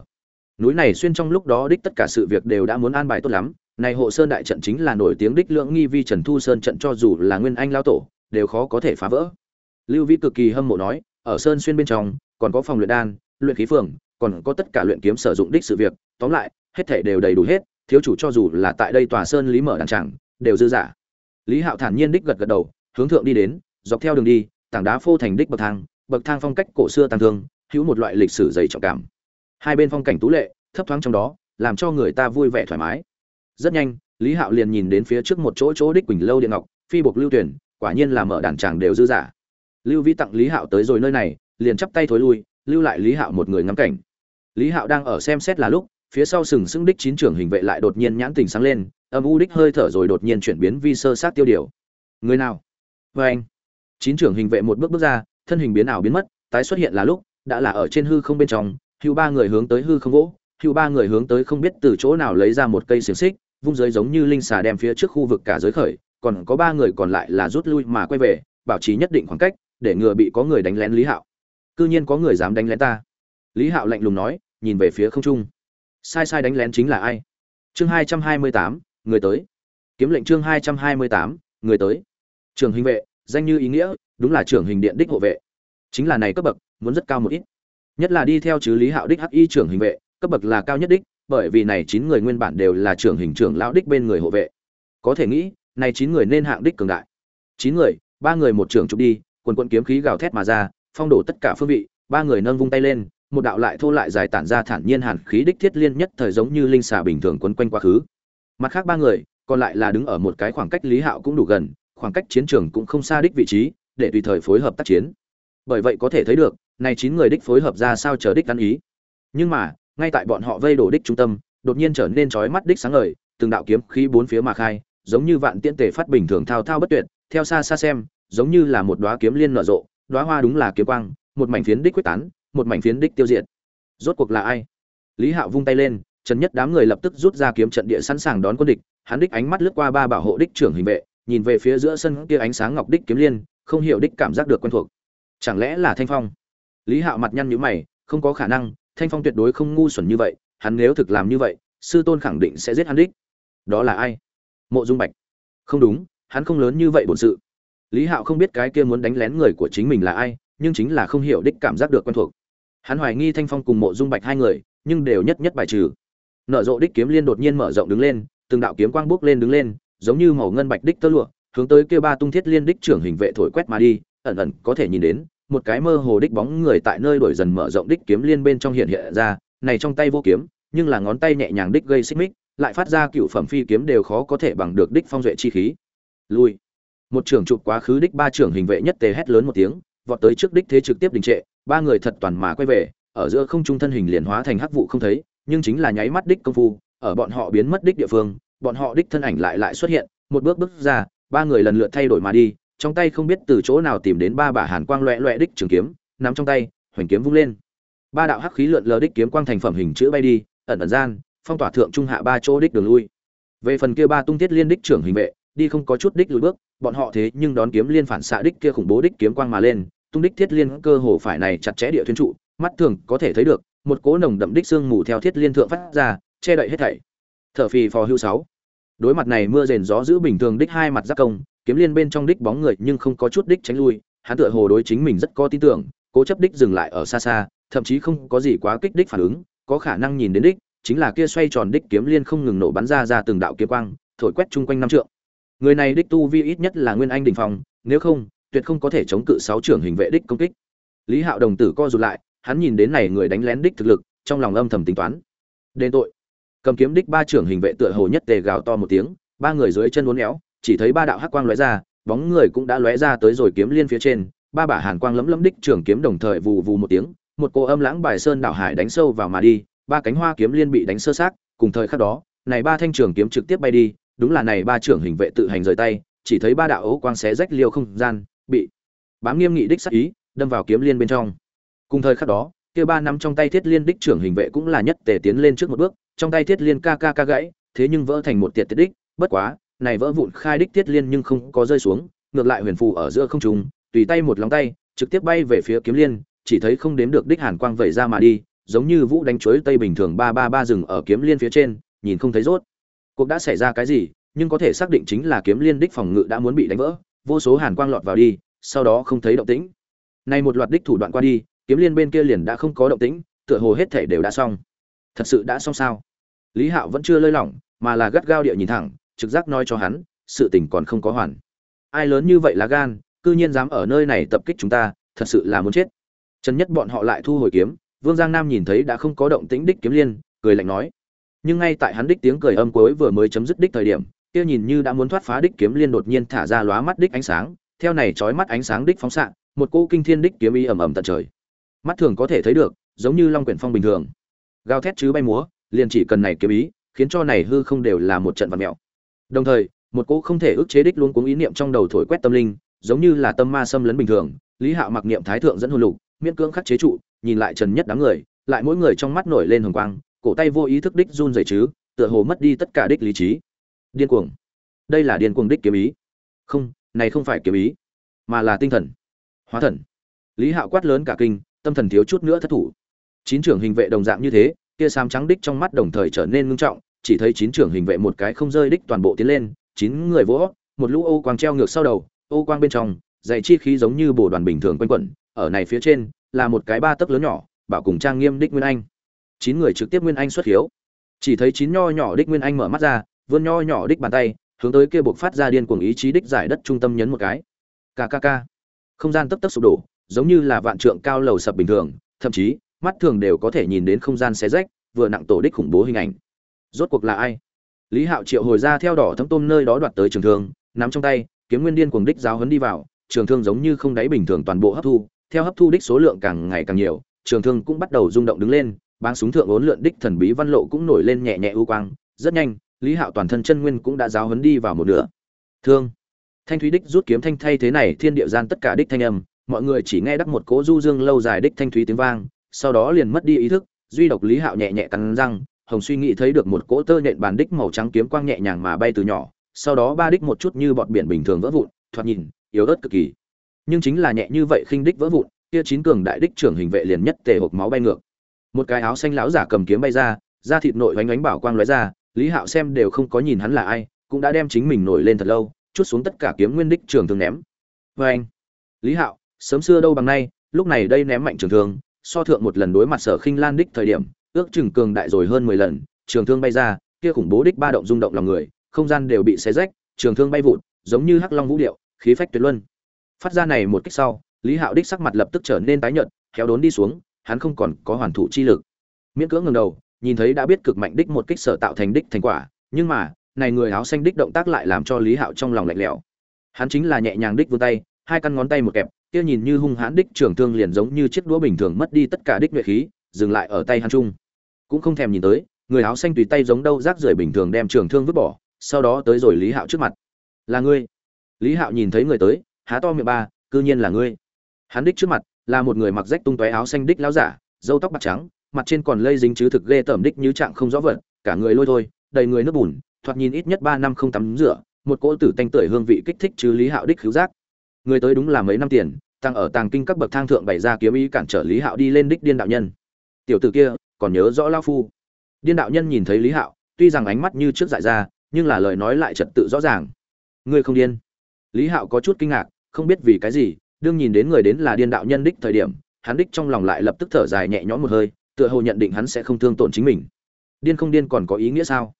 Núi này xuyên trong lúc đó đích tất cả sự việc đều đã muốn an bài tốt lắm này hộ sơn đại trận chính là nổi tiếng đích lượng nghi vi trần thu sơn trận cho dù là nguyên anh lao tổ, đều khó có thể phá vỡ. Lưu vĩ cực kỳ hâm mộ nói, ở sơn xuyên bên trong, còn có phòng luyện đan, luyện khí phường, còn có tất cả luyện kiếm sử dụng đích sự việc, tóm lại, hết thể đều đầy đủ hết, thiếu chủ cho dù là tại đây tòa sơn lý mở đàn tràng đều dư giả lý hạo thản nhiên đích gật gật đầu, hướng thượng đi đến, dọc theo đường đi, tảng đá phô thành đích bậc thang bậc thang phong cách cổ xưa tăng thương, hữu một loại lịch sử dày trọng cảm. Hai bên phong cảnh tú lệ, thấp thoáng trong đó, làm cho người ta vui vẻ thoải mái rất nhanh, lý hạo liền nhìn đến phía trước một chỗ chỗ đích quỳnh lâu điện ngọc, phi bộc lưu tuyển, quả nhiên là mở đàn tràng đều dư giả. Lưu vi tặng lý hạo tới rồi nơi này, liền chắp tay thối lui, lưu lại lý hạo một người ngắm cảnh. Lý hạo đang ở xem xét là lúc, phía sau sừng sững đích chín trưởng hình vệ lại đột nhiên nhãn tình sáng lên, âm u đích hơi thở rồi đột nhiên chuyển biến vi sơ sát tiêu điều. Người nào? Vê anh. Chín trưởng hình vệ một bước bước ra, thân hình biến ảo biến mất, tái xuất hiện là lúc, đã là ở trên hư không bên trong, hưu ba người hướng tới hư không gỗ, hưu ba người hướng tới không biết từ chỗ nào lấy ra một cây xiềng xích vung giới giống như linh xà đem phía trước khu vực cả giới khởi, còn có ba người còn lại là rút lui mà quay về, bảo trì nhất định khoảng cách, để ngừa bị có người đánh lén lý hạo. Cư nhiên có người dám đánh lén ta. Lý hạo lạnh lùng nói, nhìn về phía không trung. Sai sai đánh lén chính là ai? Chương hai trăm hai mươi tám, người tới. Kiếm lệnh chương hai trăm hai mươi tám, người tới. Trường hình vệ, danh như ý nghĩa, đúng là trưởng hình điện đích hộ vệ. Chính là này cấp bậc, muốn rất cao một ít. Nhất là đi theo chứ lý hạo đích hắc y trưởng hình vệ, cấp bậc là cao nhất đích bởi vì này chín người nguyên bản đều là trưởng hình trưởng lão đích bên người hộ vệ. Có thể nghĩ, này chín người nên hạng đích cường đại. Chín người, ba người một trưởng trục đi, quần quận kiếm khí gào thét mà ra, phong đổ tất cả phương vị, ba người nâng vung tay lên, một đạo lại thô lại dài tản ra thản nhiên hàn khí đích thiết liên nhất thời giống như linh xà bình thường quấn quanh quá khứ. Mặt khác ba người, còn lại là đứng ở một cái khoảng cách lý hạo cũng đủ gần, khoảng cách chiến trường cũng không xa đích vị trí, để tùy thời phối hợp tác chiến. Bởi vậy có thể thấy được, này chín người đích phối hợp ra sao chờ đích ăn ý. Nhưng mà ngay tại bọn họ vây đổ đích trung tâm, đột nhiên trở nên chói mắt đích sáng ngời, từng đạo kiếm khí bốn phía mà khai, giống như vạn tiễn tề phát bình thường thao thao bất tuyệt, theo xa xa xem, giống như là một đóa kiếm liên nở rộ, đóa hoa đúng là kiếm quang, một mảnh phiến đích quyết tán, một mảnh phiến đích tiêu diệt. Rốt cuộc là ai? Lý hạo vung tay lên, trần nhất đám người lập tức rút ra kiếm trận địa sẵn sàng đón quân địch, hắn đích ánh mắt lướt qua ba bảo hộ đích trưởng hình vệ, nhìn về phía giữa sân kia ánh sáng ngọc đích kiếm liên, không hiểu đích cảm giác được quen thuộc. Chẳng lẽ là thanh phong? Lý hạo mặt nhăn nhíu mày, không có khả năng thanh phong tuyệt đối không ngu xuẩn như vậy, hắn nếu thực làm như vậy, sư tôn khẳng định sẽ giết hắn đích. Đó là ai? Mộ dung bạch. Không đúng, hắn không lớn như vậy bổn sự. Lý hạo không biết cái kia muốn đánh lén người của chính mình là ai, nhưng chính là không hiểu đích cảm giác được quen thuộc. Hắn hoài nghi thanh phong cùng mộ dung bạch hai người, nhưng đều nhất nhất bài trừ. Nở rộ đích kiếm liên đột nhiên mở rộng đứng lên, từng đạo kiếm quang bước lên đứng lên, giống như màu ngân bạch đích tơ lụa, hướng tới kia ba tung thiết liên đích trưởng hình vệ thổi quét mà đi, ẩn ẩn có thể nhìn đến một cái mơ hồ đích bóng người tại nơi đổi dần mở rộng đích kiếm liên bên trong hiện hiện ra, này trong tay vô kiếm, nhưng là ngón tay nhẹ nhàng đích gây xích mích, lại phát ra cựu phẩm phi kiếm đều khó có thể bằng được đích phong duệ chi khí. Lui. Một trưởng chụp quá khứ đích ba trưởng hình vệ nhất tề hét lớn một tiếng, vọt tới trước đích thế trực tiếp đình trệ, ba người thật toàn mà quay về, ở giữa không trung thân hình liền hóa thành hắc vụ không thấy, nhưng chính là nháy mắt đích công phu, ở bọn họ biến mất đích địa phương, bọn họ đích thân ảnh lại lại xuất hiện, một bước bước ra, ba người lần lượt thay đổi mà đi trong tay không biết từ chỗ nào tìm đến ba bả hàn quang loẹ loẹ đích trường kiếm, nắm trong tay, hoành kiếm vung lên. Ba đạo hắc khí lượn lờ đích kiếm quang thành phẩm hình chữ bay đi, ẩn ẩn gian, phong tỏa thượng trung hạ ba chỗ đích đường lui. Về phần kia ba tung tiết liên đích trưởng hình vệ, đi không có chút đích lùi bước, bọn họ thế nhưng đón kiếm liên phản xạ đích kia khủng bố đích kiếm quang mà lên, tung đích thiết liên cơ hồ phải này chặt chẽ địa thuyên trụ, mắt thường có thể thấy được, một cỗ nồng đậm đích xương mù theo thiết liên thượng phát ra, che đậy hết thảy. Thở phì phò hưu sáu. Đối mặt này mưa rền gió giữ bình thường đích hai mặt giác công kiếm liên bên trong đích bóng người nhưng không có chút đích tránh lui hắn tựa hồ đối chính mình rất có tin tưởng cố chấp đích dừng lại ở xa xa thậm chí không có gì quá kích đích phản ứng có khả năng nhìn đến đích chính là kia xoay tròn đích kiếm liên không ngừng nổ bắn ra ra từng đạo kiếm quang thổi quét chung quanh năm trượng. Người này đích tu vi ít nhất là nguyên anh đỉnh phòng, nếu không tuyệt không có thể chống cự sáu trưởng hình vệ đích công kích. Lý hạo đồng tử co rụt lại hắn nhìn đến này người đánh lén đích thực lực trong lòng âm thầm tính toán. Đền tội. Cầm kiếm đích ba trưởng hình vệ tựa hồ nhất tề gào to một tiếng ba người dưới chân uốn éo chỉ thấy ba đạo hắc quang lóe ra, bóng người cũng đã lóe ra tới rồi kiếm liên phía trên, ba bả hàn quang lấm lấm đích trưởng kiếm đồng thời vù vù một tiếng, một cô âm lãng bài sơn đảo hải đánh sâu vào mà đi, ba cánh hoa kiếm liên bị đánh sơ sát cùng thời khắc đó, này ba thanh trường kiếm trực tiếp bay đi, đúng là này ba trưởng hình vệ tự hành rời tay, chỉ thấy ba đạo ấu quang xé rách liêu không gian, bị bám nghiêm nghị đích sát ý, đâm vào kiếm liên bên trong. Cùng thời khắc đó, kia ba nắm trong tay thiết liên đích trưởng hình vệ cũng là nhất tề tiến lên trước một bước, trong tay thiết liên ca ca ca gãy, thế nhưng vỡ thành một tiệt tiệt đích, bất quá này vỡ vụn khai đích tiết liên nhưng không có rơi xuống, ngược lại huyền phù ở giữa không trung, tùy tay một lòng tay, trực tiếp bay về phía kiếm liên, chỉ thấy không đếm được đích hàn quang vẩy ra mà đi, giống như vũ đánh chuối tây bình thường ba ba ba rừng ở kiếm liên phía trên, nhìn không thấy rốt. Cuộc đã xảy ra cái gì, nhưng có thể xác định chính là kiếm liên đích phòng ngự đã muốn bị đánh vỡ, vô số hàn quang lọt vào đi, sau đó không thấy động tĩnh. Nay một loạt đích thủ đoạn qua đi, kiếm liên bên kia liền đã không có động tĩnh, tựa hồ hết thể đều đã xong. Thật sự đã xong sao? Lý hạo vẫn chưa lơi lỏng, mà là gắt gao địa nhìn thẳng trực giác nói cho hắn, sự tình còn không có hoàn. Ai lớn như vậy là gan, cư nhiên dám ở nơi này tập kích chúng ta, thật sự là muốn chết. Trần nhất bọn họ lại thu hồi kiếm, vương giang nam nhìn thấy đã không có động tĩnh đích kiếm liên, cười lạnh nói. Nhưng ngay tại hắn đích tiếng cười âm cuối vừa mới chấm dứt đích thời điểm, kia nhìn như đã muốn thoát phá đích kiếm liên đột nhiên thả ra lóa mắt đích ánh sáng, theo này chói mắt ánh sáng đích phóng xạ, một cô kinh thiên đích kiếm ý ầm ầm tận trời. Mắt thường có thể thấy được, giống như long quyển phong bình thường. Gào thét chứ bay múa, liền chỉ cần này kiếm ý, khiến cho này hư không đều là một trận vật mèo đồng thời, một cô không thể ức chế đích luôn cuống ý niệm trong đầu thổi quét tâm linh, giống như là tâm ma xâm lấn bình thường, lý hạo mặc niệm thái thượng dẫn hồn lục, miễn cưỡng khắc chế trụ, nhìn lại trần nhất đám người, lại mỗi người trong mắt nổi lên hồng quang, cổ tay vô ý thức đích run rẩy chứ, tựa hồ mất đi tất cả đích lý trí. Điên cuồng. Đây là điên cuồng đích kiếm ý. Không, này không phải kiếm ý, mà là tinh thần. Hóa thần. Lý hạo quát lớn cả kinh, tâm thần thiếu chút nữa thất thủ. Chín trưởng hình vệ đồng dạng như thế kia sam trắng đích trong mắt đồng thời trở nên ngưng trọng chỉ thấy chín trưởng hình vệ một cái không rơi đích toàn bộ tiến lên, chín người vỗ, một lũ ô quang treo ngược sau đầu, ô quang bên trong, dày chi khí giống như bồ đoàn bình thường quanh quẩn, ở này phía trên, là một cái ba tấc lớn nhỏ, bảo cùng trang nghiêm đích nguyên anh. Chín người trực tiếp nguyên anh xuất hiếu. Chỉ thấy chín nho nhỏ đích nguyên anh mở mắt ra, vươn nho nhỏ đích bàn tay, hướng tới kia buộc phát ra điên cuồng ý chí đích giải đất trung tâm nhấn một cái. Kkk không gian tấp tấp sụp đổ, giống như là vạn trượng cao lầu sập bình thường, thậm chí, mắt thường đều có thể nhìn đến không gian xé rách, vừa nặng tổ đích khủng bố hình ảnh rốt cuộc là ai? Lý hạo triệu hồi ra theo đỏ thấm tôm nơi đó đoạt tới trường thương, nắm trong tay, kiếm nguyên điên cuồng đích giáo hấn đi vào, trường thương giống như không đáy bình thường toàn bộ hấp thu, theo hấp thu đích số lượng càng ngày càng nhiều, trường thương cũng bắt đầu rung động đứng lên, báng súng thượng ốn lượn đích thần bí văn lộ cũng nổi lên nhẹ nhẹ ưu quang, rất nhanh, lý hạo toàn thân chân nguyên cũng đã giáo hấn đi vào một nửa. Thương. Thanh thúy đích rút kiếm thanh thay thế này, thiên địa gian tất cả đích thanh âm, mọi người chỉ nghe đắc một cỗ du dương lâu dài đích thanh thúy tiếng vang, sau đó liền mất đi ý thức, duy độc lý hạo nhẹ nhẹ cắn răng hồng suy nghĩ thấy được một cỗ tơ nhện bàn đích màu trắng kiếm quang nhẹ nhàng mà bay từ nhỏ, sau đó ba đích một chút như bọt biển bình thường vỡ vụn, thoạt nhìn, yếu ớt cực kỳ. Nhưng chính là nhẹ như vậy khinh đích vỡ vụn, kia chín cường đại đích trưởng hình vệ liền nhất tề hộp máu bay ngược. Một cái áo xanh lão giả cầm kiếm bay ra, da thịt nội oánh oánh bảo quang lóe ra, lý hạo xem đều không có nhìn hắn là ai, cũng đã đem chính mình nổi lên thật lâu, chút xuống tất cả kiếm nguyên đích trường thương ném. Vê anh, lý hạo, sớm xưa đâu bằng nay, lúc này đây ném mạnh trường thương, so thượng một lần đối mặt sở khinh lan đích thời điểm ước chừng cường đại rồi hơn mười lần, trường thương bay ra, kia khủng bố đích ba động rung động lòng người, không gian đều bị xé rách, trường thương bay vụt, giống như hắc long vũ điệu, khí phách tuyệt luân. Phát ra này một kích sau, lý hạo đích sắc mặt lập tức trở nên tái nhợt kéo đốn đi xuống, hắn không còn có hoàn thủ chi lực. Miễn cưỡng ngẩng đầu, nhìn thấy đã biết cực mạnh đích một kích sở tạo thành đích thành quả, nhưng mà, này người áo xanh đích động tác lại làm cho lý hạo trong lòng lạnh lẽo. Hắn chính là nhẹ nhàng đích vươn tay, hai căn ngón tay một kẹp, kia nhìn như hung hãn đích trường thương liền giống như chiếc đũa bình thường mất đi tất cả đích nhuệ khí, dừng lại ở tay hắn trung cũng không thèm nhìn tới, người áo xanh tùy tay giống đâu rác rưởi bình thường đem trường thương vứt bỏ, sau đó tới rồi lý hạo trước mặt. Là ngươi. Lý hạo nhìn thấy người tới, há to miệng ba, cư nhiên là ngươi. Hắn đích trước mặt là một người mặc rách tung tóe áo xanh đích láo giả dâu tóc bạc trắng, mặt trên còn lây dính chứ thực ghê tởm đích như trạng không rõ vật, cả người lôi thôi, đầy người nước bùn, thoạt nhìn ít nhất ba năm không tắm rửa, một cỗ tử tanh tưởi hương vị kích thích chứ lý hạo đích khứu giác. Người tới đúng là mấy năm tiền, tăng ở tàng kinh các bậc thang thượng bày ra kiếm ý cản trở lý hạo đi lên đích điên đạo nhân. Tiểu tử kia còn nhớ rõ lao phu. Điên đạo nhân nhìn thấy lý hạo, tuy rằng ánh mắt như trước dại ra, nhưng là lời nói lại trật tự rõ ràng. Ngươi không điên. Lý hạo có chút kinh ngạc, không biết vì cái gì, đương nhìn đến người đến là điên đạo nhân đích thời điểm, hắn đích trong lòng lại lập tức thở dài nhẹ nhõm một hơi, tựa hồ nhận định hắn sẽ không thương tổn chính mình. Điên không điên còn có ý nghĩa sao?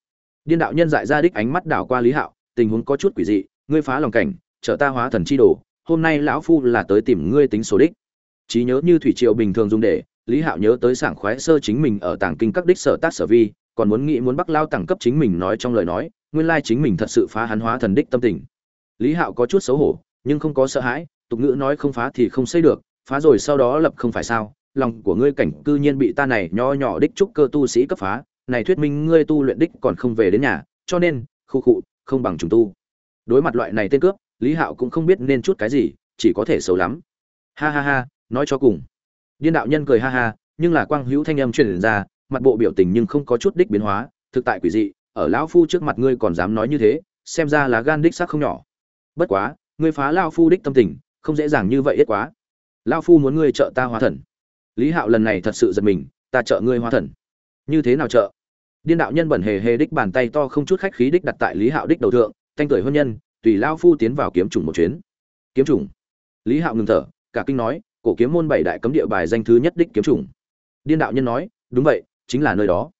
Điên đạo nhân dại ra đích ánh mắt đảo qua lý hạo, tình huống có chút quỷ dị, ngươi phá lòng cảnh, trở ta hóa thần chi đồ, hôm nay lão phu là tới tìm ngươi tính số đích. Trí nhớ như thủy triều bình thường dùng để lý hạo nhớ tới sảng khoái sơ chính mình ở tàng kinh các đích sở tác sở vi, còn muốn nghĩ muốn bắc lao tặng cấp chính mình nói trong lời nói, nguyên lai chính mình thật sự phá hắn hóa thần đích tâm tình. Lý hạo có chút xấu hổ, nhưng không có sợ hãi, tục ngữ nói không phá thì không xây được, phá rồi sau đó lập không phải sao, lòng của ngươi cảnh cư nhiên bị ta này nho nhỏ đích trúc cơ tu sĩ cấp phá, này thuyết minh ngươi tu luyện đích còn không về đến nhà, cho nên, khu khụ không bằng trùng tu. Đối mặt loại này tên cướp, lý hạo cũng không biết nên chút cái gì, chỉ có thể xấu lắm. Ha ha ha, nói cho cùng điên đạo nhân cười ha ha, nhưng là quang hữu thanh âm truyền ra, mặt bộ biểu tình nhưng không có chút đích biến hóa, thực tại quỷ dị, ở lão phu trước mặt ngươi còn dám nói như thế, xem ra là gan đích sắc không nhỏ. Bất quá, ngươi phá lao phu đích tâm tình, không dễ dàng như vậy ít quá. Lao phu muốn ngươi trợ ta hóa thần. Lý hạo lần này thật sự giật mình, ta trợ ngươi hóa thần. Như thế nào trợ? Điên đạo nhân bẩn hề hề đích bàn tay to không chút khách khí đích đặt tại lý hạo đích đầu thượng, thanh tuổi hôn nhân, tùy lao phu tiến vào kiếm trùng một chuyến. Kiếm trùng. lý hạo ngừng thở, cả kinh nói cổ kiếm môn bảy đại cấm địa bài danh thứ nhất đích kiếm chủng. Điên đạo nhân nói, đúng vậy, chính là nơi đó.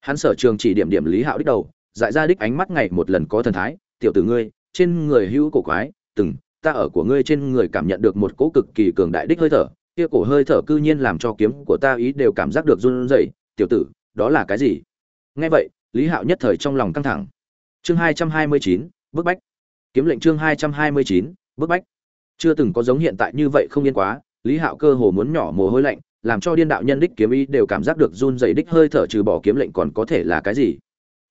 Hắn sở trường chỉ điểm điểm lý hạo đích đầu, dại ra đích ánh mắt ngày một lần có thần thái, tiểu tử ngươi, trên người hữu cổ quái, từng, ta ở của ngươi trên người cảm nhận được một cỗ cực kỳ cường đại đích hơi thở, kia cổ hơi thở cư nhiên làm cho kiếm của ta ý đều cảm giác được run rẩy, tiểu tử, đó là cái gì? Nghe vậy, lý hạo nhất thời trong lòng căng thẳng. Chương hai trăm hai mươi chín, bức bách. Kiếm lệnh chương hai trăm hai mươi chín, bức bách. Chưa từng có giống hiện tại như vậy không yên quá lý hạo cơ hồ muốn nhỏ mồ hôi lạnh, làm cho điên đạo nhân đích kiếm ý đều cảm giác được run rẩy đích hơi thở trừ bỏ kiếm lệnh còn có thể là cái gì.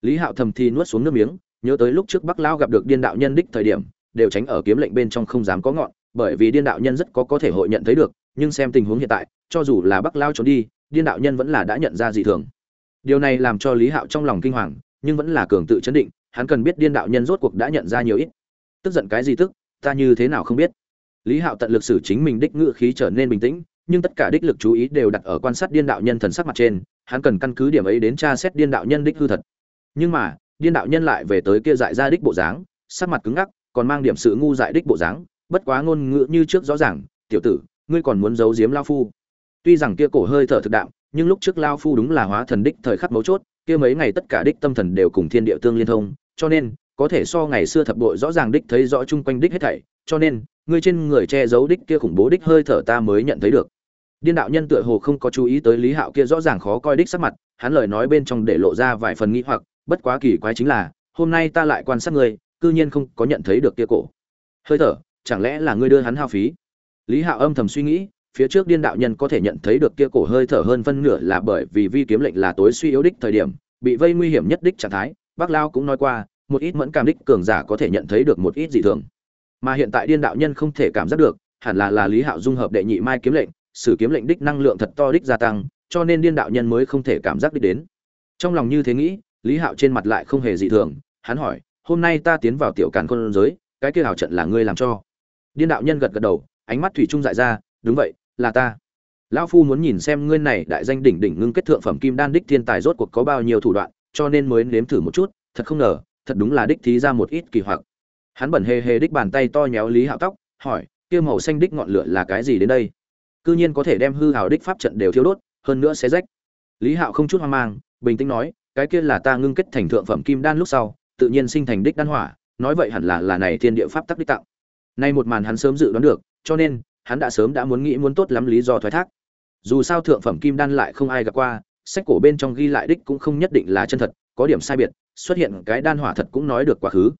Lý hạo thầm thì nuốt xuống nước miếng, nhớ tới lúc trước bắc lao gặp được điên đạo nhân đích thời điểm, đều tránh ở kiếm lệnh bên trong không dám có ngọn, bởi vì điên đạo nhân rất có có thể hội nhận thấy được, nhưng xem tình huống hiện tại, cho dù là bắc lao trốn đi, điên đạo nhân vẫn là đã nhận ra dị thường. Điều này làm cho lý hạo trong lòng kinh hoàng, nhưng vẫn là cường tự chấn định, hắn cần biết điên đạo nhân rốt cuộc đã nhận ra nhiều ít. Tức giận cái gì tức, ta như thế nào không biết lý hạo tận lực xử chính mình đích ngự khí trở nên bình tĩnh, nhưng tất cả đích lực chú ý đều đặt ở quan sát điên đạo nhân thần sắc mặt trên, hắn cần căn cứ điểm ấy đến tra xét điên đạo nhân đích hư thật. Nhưng mà, điên đạo nhân lại về tới kia dại ra đích bộ dáng, sắc mặt cứng ngắc, còn mang điểm sự ngu dại đích bộ dáng, bất quá ngôn ngữ như trước rõ ràng, tiểu tử, ngươi còn muốn giấu giếm lao phu? Tuy rằng kia cổ hơi thở thực đạo nhưng lúc trước lao phu đúng là hóa thần đích thời khắc mấu chốt, kia mấy ngày tất cả đích tâm thần đều cùng thiên địa tương liên thông, cho nên, có thể so ngày xưa thập bội rõ ràng đích thấy rõ chung quanh đích hết thảy, cho nên ngươi trên người che giấu đích kia khủng bố đích hơi thở ta mới nhận thấy được. Điên đạo nhân tựa hồ không có chú ý tới lý hạo kia rõ ràng khó coi đích sắc mặt, hắn lời nói bên trong để lộ ra vài phần nghĩ hoặc, bất quá kỳ quái chính là, hôm nay ta lại quan sát ngươi, cư nhiên không có nhận thấy được kia cổ. Hơi thở, chẳng lẽ là ngươi đưa hắn hao phí? Lý hạo âm thầm suy nghĩ, phía trước điên đạo nhân có thể nhận thấy được kia cổ hơi thở hơn phân nửa là bởi vì vi kiếm lệnh là tối suy yếu đích thời điểm, bị vây nguy hiểm nhất đích trạng thái, bác lao cũng nói qua, một ít mẫn cảm đích cường giả có thể nhận thấy được một ít dị thường mà hiện tại điên đạo nhân không thể cảm giác được, hẳn là là lý hạo dung hợp đệ nhị mai kiếm lệnh, sử kiếm lệnh đích năng lượng thật to đích gia tăng, cho nên điên đạo nhân mới không thể cảm giác đích đến. Trong lòng như thế nghĩ, lý hạo trên mặt lại không hề dị thường, hắn hỏi, hôm nay ta tiến vào tiểu càn khôn giới, cái kia hảo trận là ngươi làm cho? Điên đạo nhân gật gật đầu, ánh mắt thủy trung dại ra, đúng vậy, là ta. Lão phu muốn nhìn xem ngươi này đại danh đỉnh đỉnh ngưng kết thượng phẩm kim đan đích thiên tài rốt cuộc có bao nhiêu thủ đoạn, cho nên mới nếm thử một chút, thật không ngờ, thật đúng là đích thí ra một ít kỳ hoặc hắn bẩn hề hề đích bàn tay to nhéo lý hạo tóc, hỏi, kia màu xanh đích ngọn lửa là cái gì đến đây? Cư nhiên có thể đem hư hào đích pháp trận đều thiêu đốt, hơn nữa sẽ rách. Lý hạo không chút hoang mang, bình tĩnh nói, cái kia là ta ngưng kết thành thượng phẩm kim đan lúc sau, tự nhiên sinh thành đích đan hỏa, nói vậy hẳn là là này thiên địa pháp tắc đích tạo nay một màn hắn sớm dự đoán được, cho nên, hắn đã sớm đã muốn nghĩ muốn tốt lắm lý do thoái thác. Dù sao thượng phẩm kim đan lại không ai gặp qua, sách cổ bên trong ghi lại đích cũng không nhất định là chân thật, có điểm sai biệt, xuất hiện cái đan hỏa thật cũng nói được quá khứ.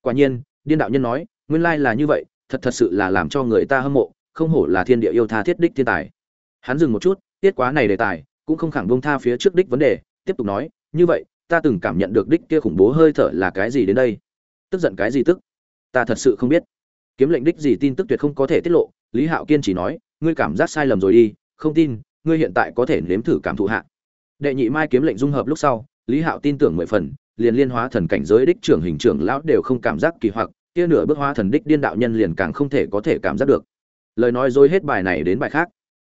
Quả nhiên điên đạo nhân nói, nguyên lai là như vậy, thật thật sự là làm cho người ta hâm mộ, không hổ là thiên địa yêu tha thiết đích thiên tài. Hắn dừng một chút, tiết quá này đề tài, cũng không khẳng bông tha phía trước đích vấn đề, tiếp tục nói, như vậy, ta từng cảm nhận được đích kia khủng bố hơi thở là cái gì đến đây? Tức giận cái gì tức? Ta thật sự không biết. Kiếm lệnh đích gì tin tức tuyệt không có thể tiết lộ, lý hạo kiên chỉ nói, ngươi cảm giác sai lầm rồi đi, không tin, ngươi hiện tại có thể nếm thử cảm thụ hạ. Đệ nhị mai kiếm lệnh dung hợp lúc sau, lý hạo tin tưởng mười phần liền liên hóa thần cảnh giới đích trưởng hình trưởng lão đều không cảm giác kỳ hoặc, kia nửa bước hóa thần đích điên đạo nhân liền càng không thể có thể cảm giác được. Lời nói dối hết bài này đến bài khác.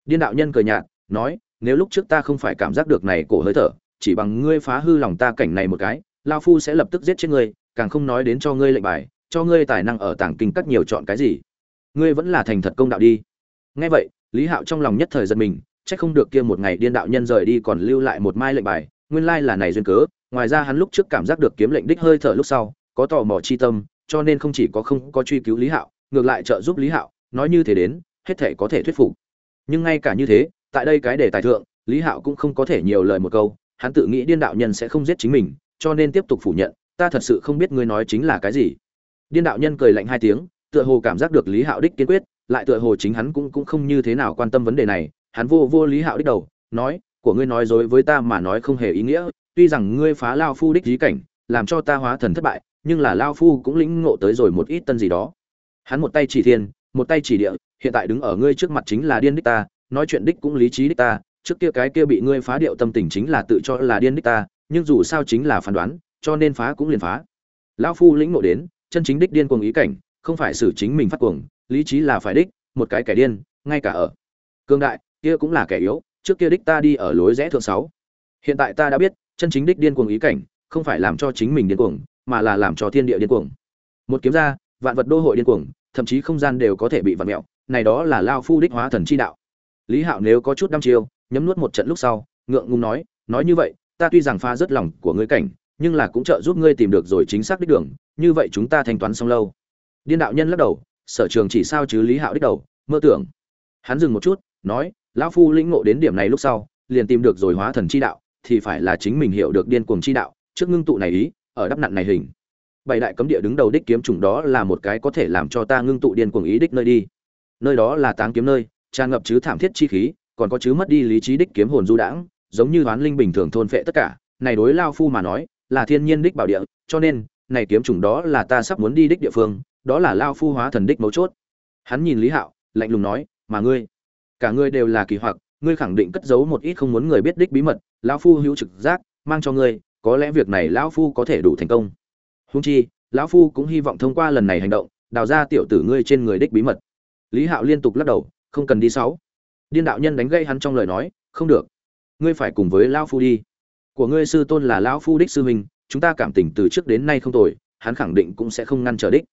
Điên đạo nhân cười nhạt, nói, nếu lúc trước ta không phải cảm giác được này cổ hơi thở, chỉ bằng ngươi phá hư lòng ta cảnh này một cái lao phu sẽ lập tức giết chết ngươi, càng không nói đến cho ngươi lệnh bài, cho ngươi tài năng ở tảng kinh cắt nhiều chọn cái gì. Ngươi vẫn là thành thật công đạo đi. Nghe vậy, lý hạo trong lòng nhất thời giật mình, chắc không được kia một ngày điên đạo nhân rời đi còn lưu lại một mai lệnh bài, nguyên lai là này duyên cớ ngoài ra hắn lúc trước cảm giác được kiếm lệnh đích hơi thở lúc sau, có tò mò chi tâm, cho nên không chỉ có không có truy cứu lý hạo, ngược lại trợ giúp lý hạo, nói như thế đến, hết thể có thể thuyết phục. Nhưng ngay cả như thế, tại đây cái đề tài thượng, lý hạo cũng không có thể nhiều lời một câu, hắn tự nghĩ điên đạo nhân sẽ không giết chính mình, cho nên tiếp tục phủ nhận, ta thật sự không biết ngươi nói chính là cái gì. Điên đạo nhân cười lạnh hai tiếng, tựa hồ cảm giác được lý hạo đích kiên quyết, lại tựa hồ chính hắn cũng cũng không như thế nào quan tâm vấn đề này, hắn vô vô lý hạo đích đầu, nói, của ngươi nói dối với ta mà nói không hề ý nghĩa tuy rằng ngươi phá lao phu đích lý cảnh, làm cho ta hóa thần thất bại, nhưng là lao phu cũng lĩnh ngộ tới rồi một ít tân gì đó. Hắn một tay chỉ thiên, một tay chỉ địa, hiện tại đứng ở ngươi trước mặt chính là điên đích ta, nói chuyện đích cũng lý trí đích ta, trước kia cái kia bị ngươi phá điệu tâm tình chính là tự cho là điên đích ta, nhưng dù sao chính là phán đoán, cho nên phá cũng liền phá. Lão phu lĩnh ngộ đến, chân chính đích điên cuồng ý cảnh, không phải xử chính mình phát cuồng, lý trí là phải đích, một cái kẻ điên, ngay cả ở cương đại, kia cũng là kẻ yếu, trước kia đích ta đi ở lối rẽ thượng sáu. Hiện tại ta đã biết chân chính đích điên cuồng ý cảnh, không phải làm cho chính mình điên cuồng, mà là làm cho thiên địa điên cuồng. Một kiếm ra, vạn vật đô hội điên cuồng, thậm chí không gian đều có thể bị vặn mẹo này đó là lao phu đích hóa thần chi đạo. Lý hạo nếu có chút đăm chiêu, nhấm nuốt một trận lúc sau, ngượng ngùng nói nói như vậy, ta tuy rằng pha rất lòng của ngươi cảnh, nhưng là cũng trợ giúp ngươi tìm được rồi chính xác đích đường, như vậy chúng ta thanh toán xong lâu. Điên đạo nhân lắc đầu, sở trường chỉ sao chứ lý hạo đích đầu, mơ tưởng. Hắn dừng một chút, nói, lão phu lĩnh ngộ đến điểm này lúc sau, liền tìm được rồi hóa thần chi đạo thì phải là chính mình hiểu được điên cuồng chi đạo, trước ngưng tụ này ý, ở đắp nặn này hình. Bảy đại cấm địa đứng đầu đích kiếm trùng đó là một cái có thể làm cho ta ngưng tụ điên cuồng ý đích nơi đi. Nơi đó là táng kiếm nơi, tràn ngập chứ thảm thiết chi khí, còn có chứ mất đi lý trí đích kiếm hồn du đãng, giống như hoán linh bình thường thôn phệ tất cả. Này đối lao phu mà nói, là thiên nhiên đích bảo địa, cho nên, này kiếm trùng đó là ta sắp muốn đi đích địa phương, đó là lao phu hóa thần đích mấu chốt. Hắn nhìn lý hạo, lạnh lùng nói, mà ngươi, cả ngươi đều là kỳ hoặc ngươi khẳng định cất giấu một ít không muốn người biết đích bí mật, lão phu hữu trực giác, mang cho ngươi, có lẽ việc này lão phu có thể đủ thành công. Húng chi, lão phu cũng hy vọng thông qua lần này hành động, đào ra tiểu tử ngươi trên người đích bí mật. Lý hạo liên tục lắc đầu, không cần đi sáu. Điên đạo nhân đánh gây hắn trong lời nói, không được. Ngươi phải cùng với lão phu đi. Của ngươi sư tôn là lão phu đích sư huynh, chúng ta cảm tình từ trước đến nay không tồi, hắn khẳng định cũng sẽ không ngăn trở đích.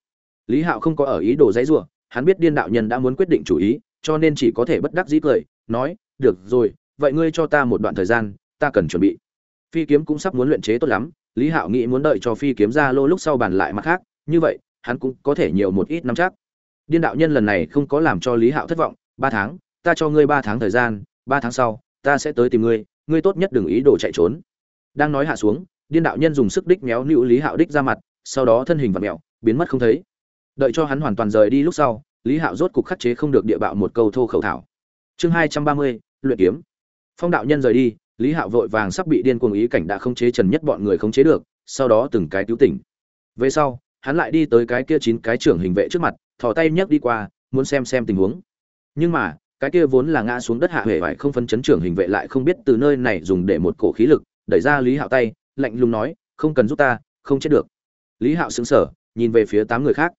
Lý hạo không có ở ý đồ dãy rủa, hắn biết điên đạo nhân đã muốn quyết định chủ ý, cho nên chỉ có thể bất đắc dĩ cười, nói được rồi, vậy ngươi cho ta một đoạn thời gian, ta cần chuẩn bị. Phi kiếm cũng sắp muốn luyện chế tốt lắm, lý hạo nghĩ muốn đợi cho phi kiếm ra lô lúc sau bàn lại mặt khác, như vậy, hắn cũng có thể nhiều một ít năm chắc. Điên đạo nhân lần này không có làm cho lý hạo thất vọng, ba tháng, ta cho ngươi ba tháng thời gian, ba tháng sau, ta sẽ tới tìm ngươi ngươi tốt nhất đừng ý đồ chạy trốn. Đang nói hạ xuống, điên đạo nhân dùng sức đích méo nữ lý hạo đích ra mặt, sau đó thân hình vặn mẹo, biến mất không thấy. Đợi cho hắn hoàn toàn rời đi lúc sau, lý hạo rốt cục khắc chế không được địa bạo một câu thô khẩu thảo chương hai trăm ba mươi, luyện kiếm. Phong đạo nhân rời đi, lý hạo vội vàng sắp bị điên cuồng ý cảnh đã không chế trần nhất bọn người không chế được, sau đó từng cái cứu tỉnh. Về sau, hắn lại đi tới cái kia chín cái trưởng hình vệ trước mặt, thò tay nhấc đi qua, muốn xem xem tình huống. Nhưng mà, cái kia vốn là ngã xuống đất hạ huệ vải không phân chấn trưởng hình vệ lại không biết từ nơi này dùng để một cổ khí lực, đẩy ra lý hạo tay, lạnh lùng nói, không cần giúp ta, không chết được. Lý hạo xứng sở nhìn về phía tám người khác.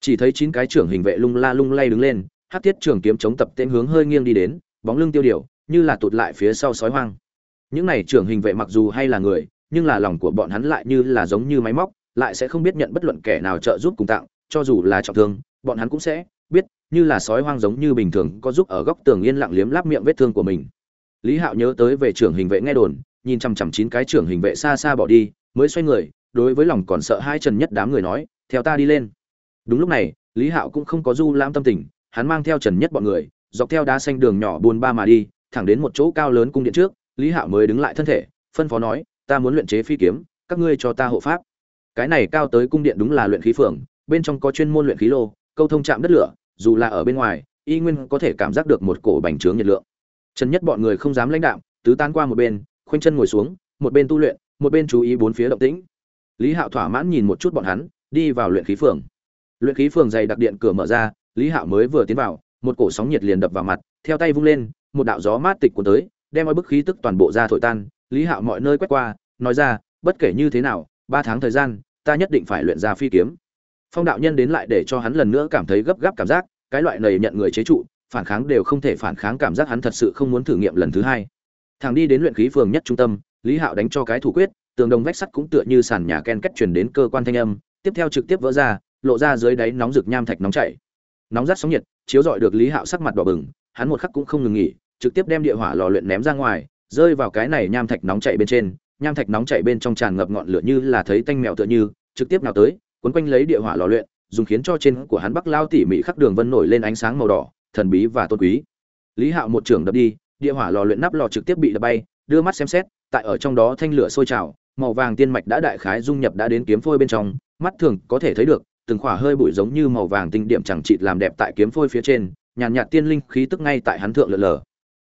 Chỉ thấy chín cái trưởng hình vệ lung la lung lay đứng lên hát thiết trường kiếm chống tập tên hướng hơi nghiêng đi đến, bóng lưng tiêu điều, như là tụt lại phía sau sói hoang. Những này trưởng hình vệ mặc dù hay là người, nhưng là lòng của bọn hắn lại như là giống như máy móc, lại sẽ không biết nhận bất luận kẻ nào trợ giúp cùng tặng, cho dù là trọng thương, bọn hắn cũng sẽ biết, như là sói hoang giống như bình thường có giúp ở góc tường yên lặng liếm láp miệng vết thương của mình. Lý hạo nhớ tới về trưởng hình vệ nghe đồn, nhìn chằm chằm chín cái trưởng hình vệ xa xa bỏ đi, mới xoay người, đối với lòng còn sợ hai trần nhất đám người nói, theo ta đi lên. Đúng lúc này, lý hạo cũng không có du lãm tâm tình hắn mang theo trần nhất bọn người, dọc theo đá xanh đường nhỏ buôn ba mà đi, thẳng đến một chỗ cao lớn cung điện trước, lý hạo mới đứng lại thân thể, phân phó nói, ta muốn luyện chế phi kiếm, các ngươi cho ta hộ pháp. Cái này cao tới cung điện đúng là luyện khí phường, bên trong có chuyên môn luyện khí lô, câu thông chạm đất lửa, dù là ở bên ngoài, y nguyên có thể cảm giác được một cổ bành trướng nhiệt lượng. Trần nhất bọn người không dám lãnh đạm, tứ tan qua một bên, khoanh chân ngồi xuống, một bên tu luyện, một bên chú ý bốn phía động tĩnh. Lý hạo thỏa mãn nhìn một chút bọn hắn, đi vào luyện khí phường. Luyện khí phường dày đặc điện cửa mở ra lý hạo mới vừa tiến vào, một cổ sóng nhiệt liền đập vào mặt, theo tay vung lên, một đạo gió mát tịch cuốn tới, đem mọi bức khí tức toàn bộ ra thổi tan. Lý hạo mọi nơi quét qua, nói ra, bất kể như thế nào, ba tháng thời gian, ta nhất định phải luyện ra phi kiếm. Phong đạo nhân đến lại để cho hắn lần nữa cảm thấy gấp gáp cảm giác, cái loại này nhận người chế trụ, phản kháng đều không thể phản kháng cảm giác hắn thật sự không muốn thử nghiệm lần thứ hai. Thằng đi đến luyện khí phường nhất trung tâm, lý hạo đánh cho cái thủ quyết, tường đồng vách sắt cũng tựa như sàn nhà ken kết truyền đến cơ quan thanh âm, tiếp theo trực tiếp vỡ ra, lộ ra dưới đáy nóng rực nham thạch nóng chảy nóng rát sóng nhiệt, chiếu rọi được lý hạo sắc mặt đỏ bừng, hắn một khắc cũng không ngừng nghỉ, trực tiếp đem địa hỏa lò luyện ném ra ngoài, rơi vào cái này nham thạch nóng chảy bên trên, nham thạch nóng chảy bên trong tràn ngập ngọn lửa như là thấy tanh mèo tựa như, trực tiếp nào tới, cuốn quanh lấy địa hỏa lò luyện, dùng khiến cho trên của hắn bắc lao tỉ mỉ khắc đường vân nổi lên ánh sáng màu đỏ, thần bí và tôn quý. Lý hạo một trường đập đi, địa hỏa lò luyện nắp lò trực tiếp bị đập bay, đưa mắt xem xét, tại ở trong đó thanh lửa sôi trào, màu vàng tiên mạch đã đại khái dung nhập đã đến kiếm phôi bên trong, mắt thường có thể thấy được từng khỏa hơi bụi giống như màu vàng tinh điểm chẳng chịt làm đẹp tại kiếm phôi phía trên nhàn nhạt, tiên linh khí tức ngay tại hắn thượng lượn lờ.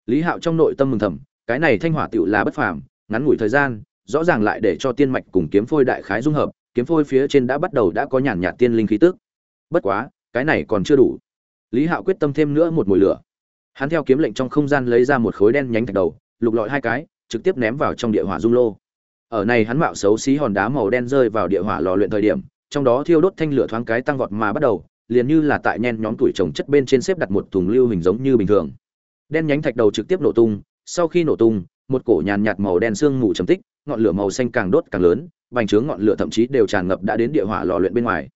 Lý hạo trong nội tâm mừng thầm cái này thanh hỏa tựu là bất phàm ngắn ngủi thời gian rõ ràng lại để cho tiên mạch cùng kiếm phôi đại khái dung hợp kiếm phôi phía trên đã bắt đầu đã có nhàn nhạt tiên linh khí tức. Bất quá cái này còn chưa đủ. Lý hạo quyết tâm thêm nữa một mùi lửa. Hắn theo kiếm lệnh trong không gian lấy ra một khối đen nhánh thạch đầu lục lọi hai cái trực tiếp ném vào trong địa hỏa dung lô. Ở này hắn mạo xấu xí hòn đá màu đen rơi vào địa hỏa lò luyện thời điểm trong đó thiêu đốt thanh lửa thoáng cái tăng vọt mà bắt đầu, liền như là tại nhen nhóm tuổi trồng chất bên trên xếp đặt một thùng lưu hình giống như bình thường. Đen nhánh thạch đầu trực tiếp nổ tung, sau khi nổ tung, một cổ nhàn nhạt màu đen sương mù trầm tích, ngọn lửa màu xanh càng đốt càng lớn, bành trướng ngọn lửa thậm chí đều tràn ngập đã đến địa hỏa lò luyện bên ngoài.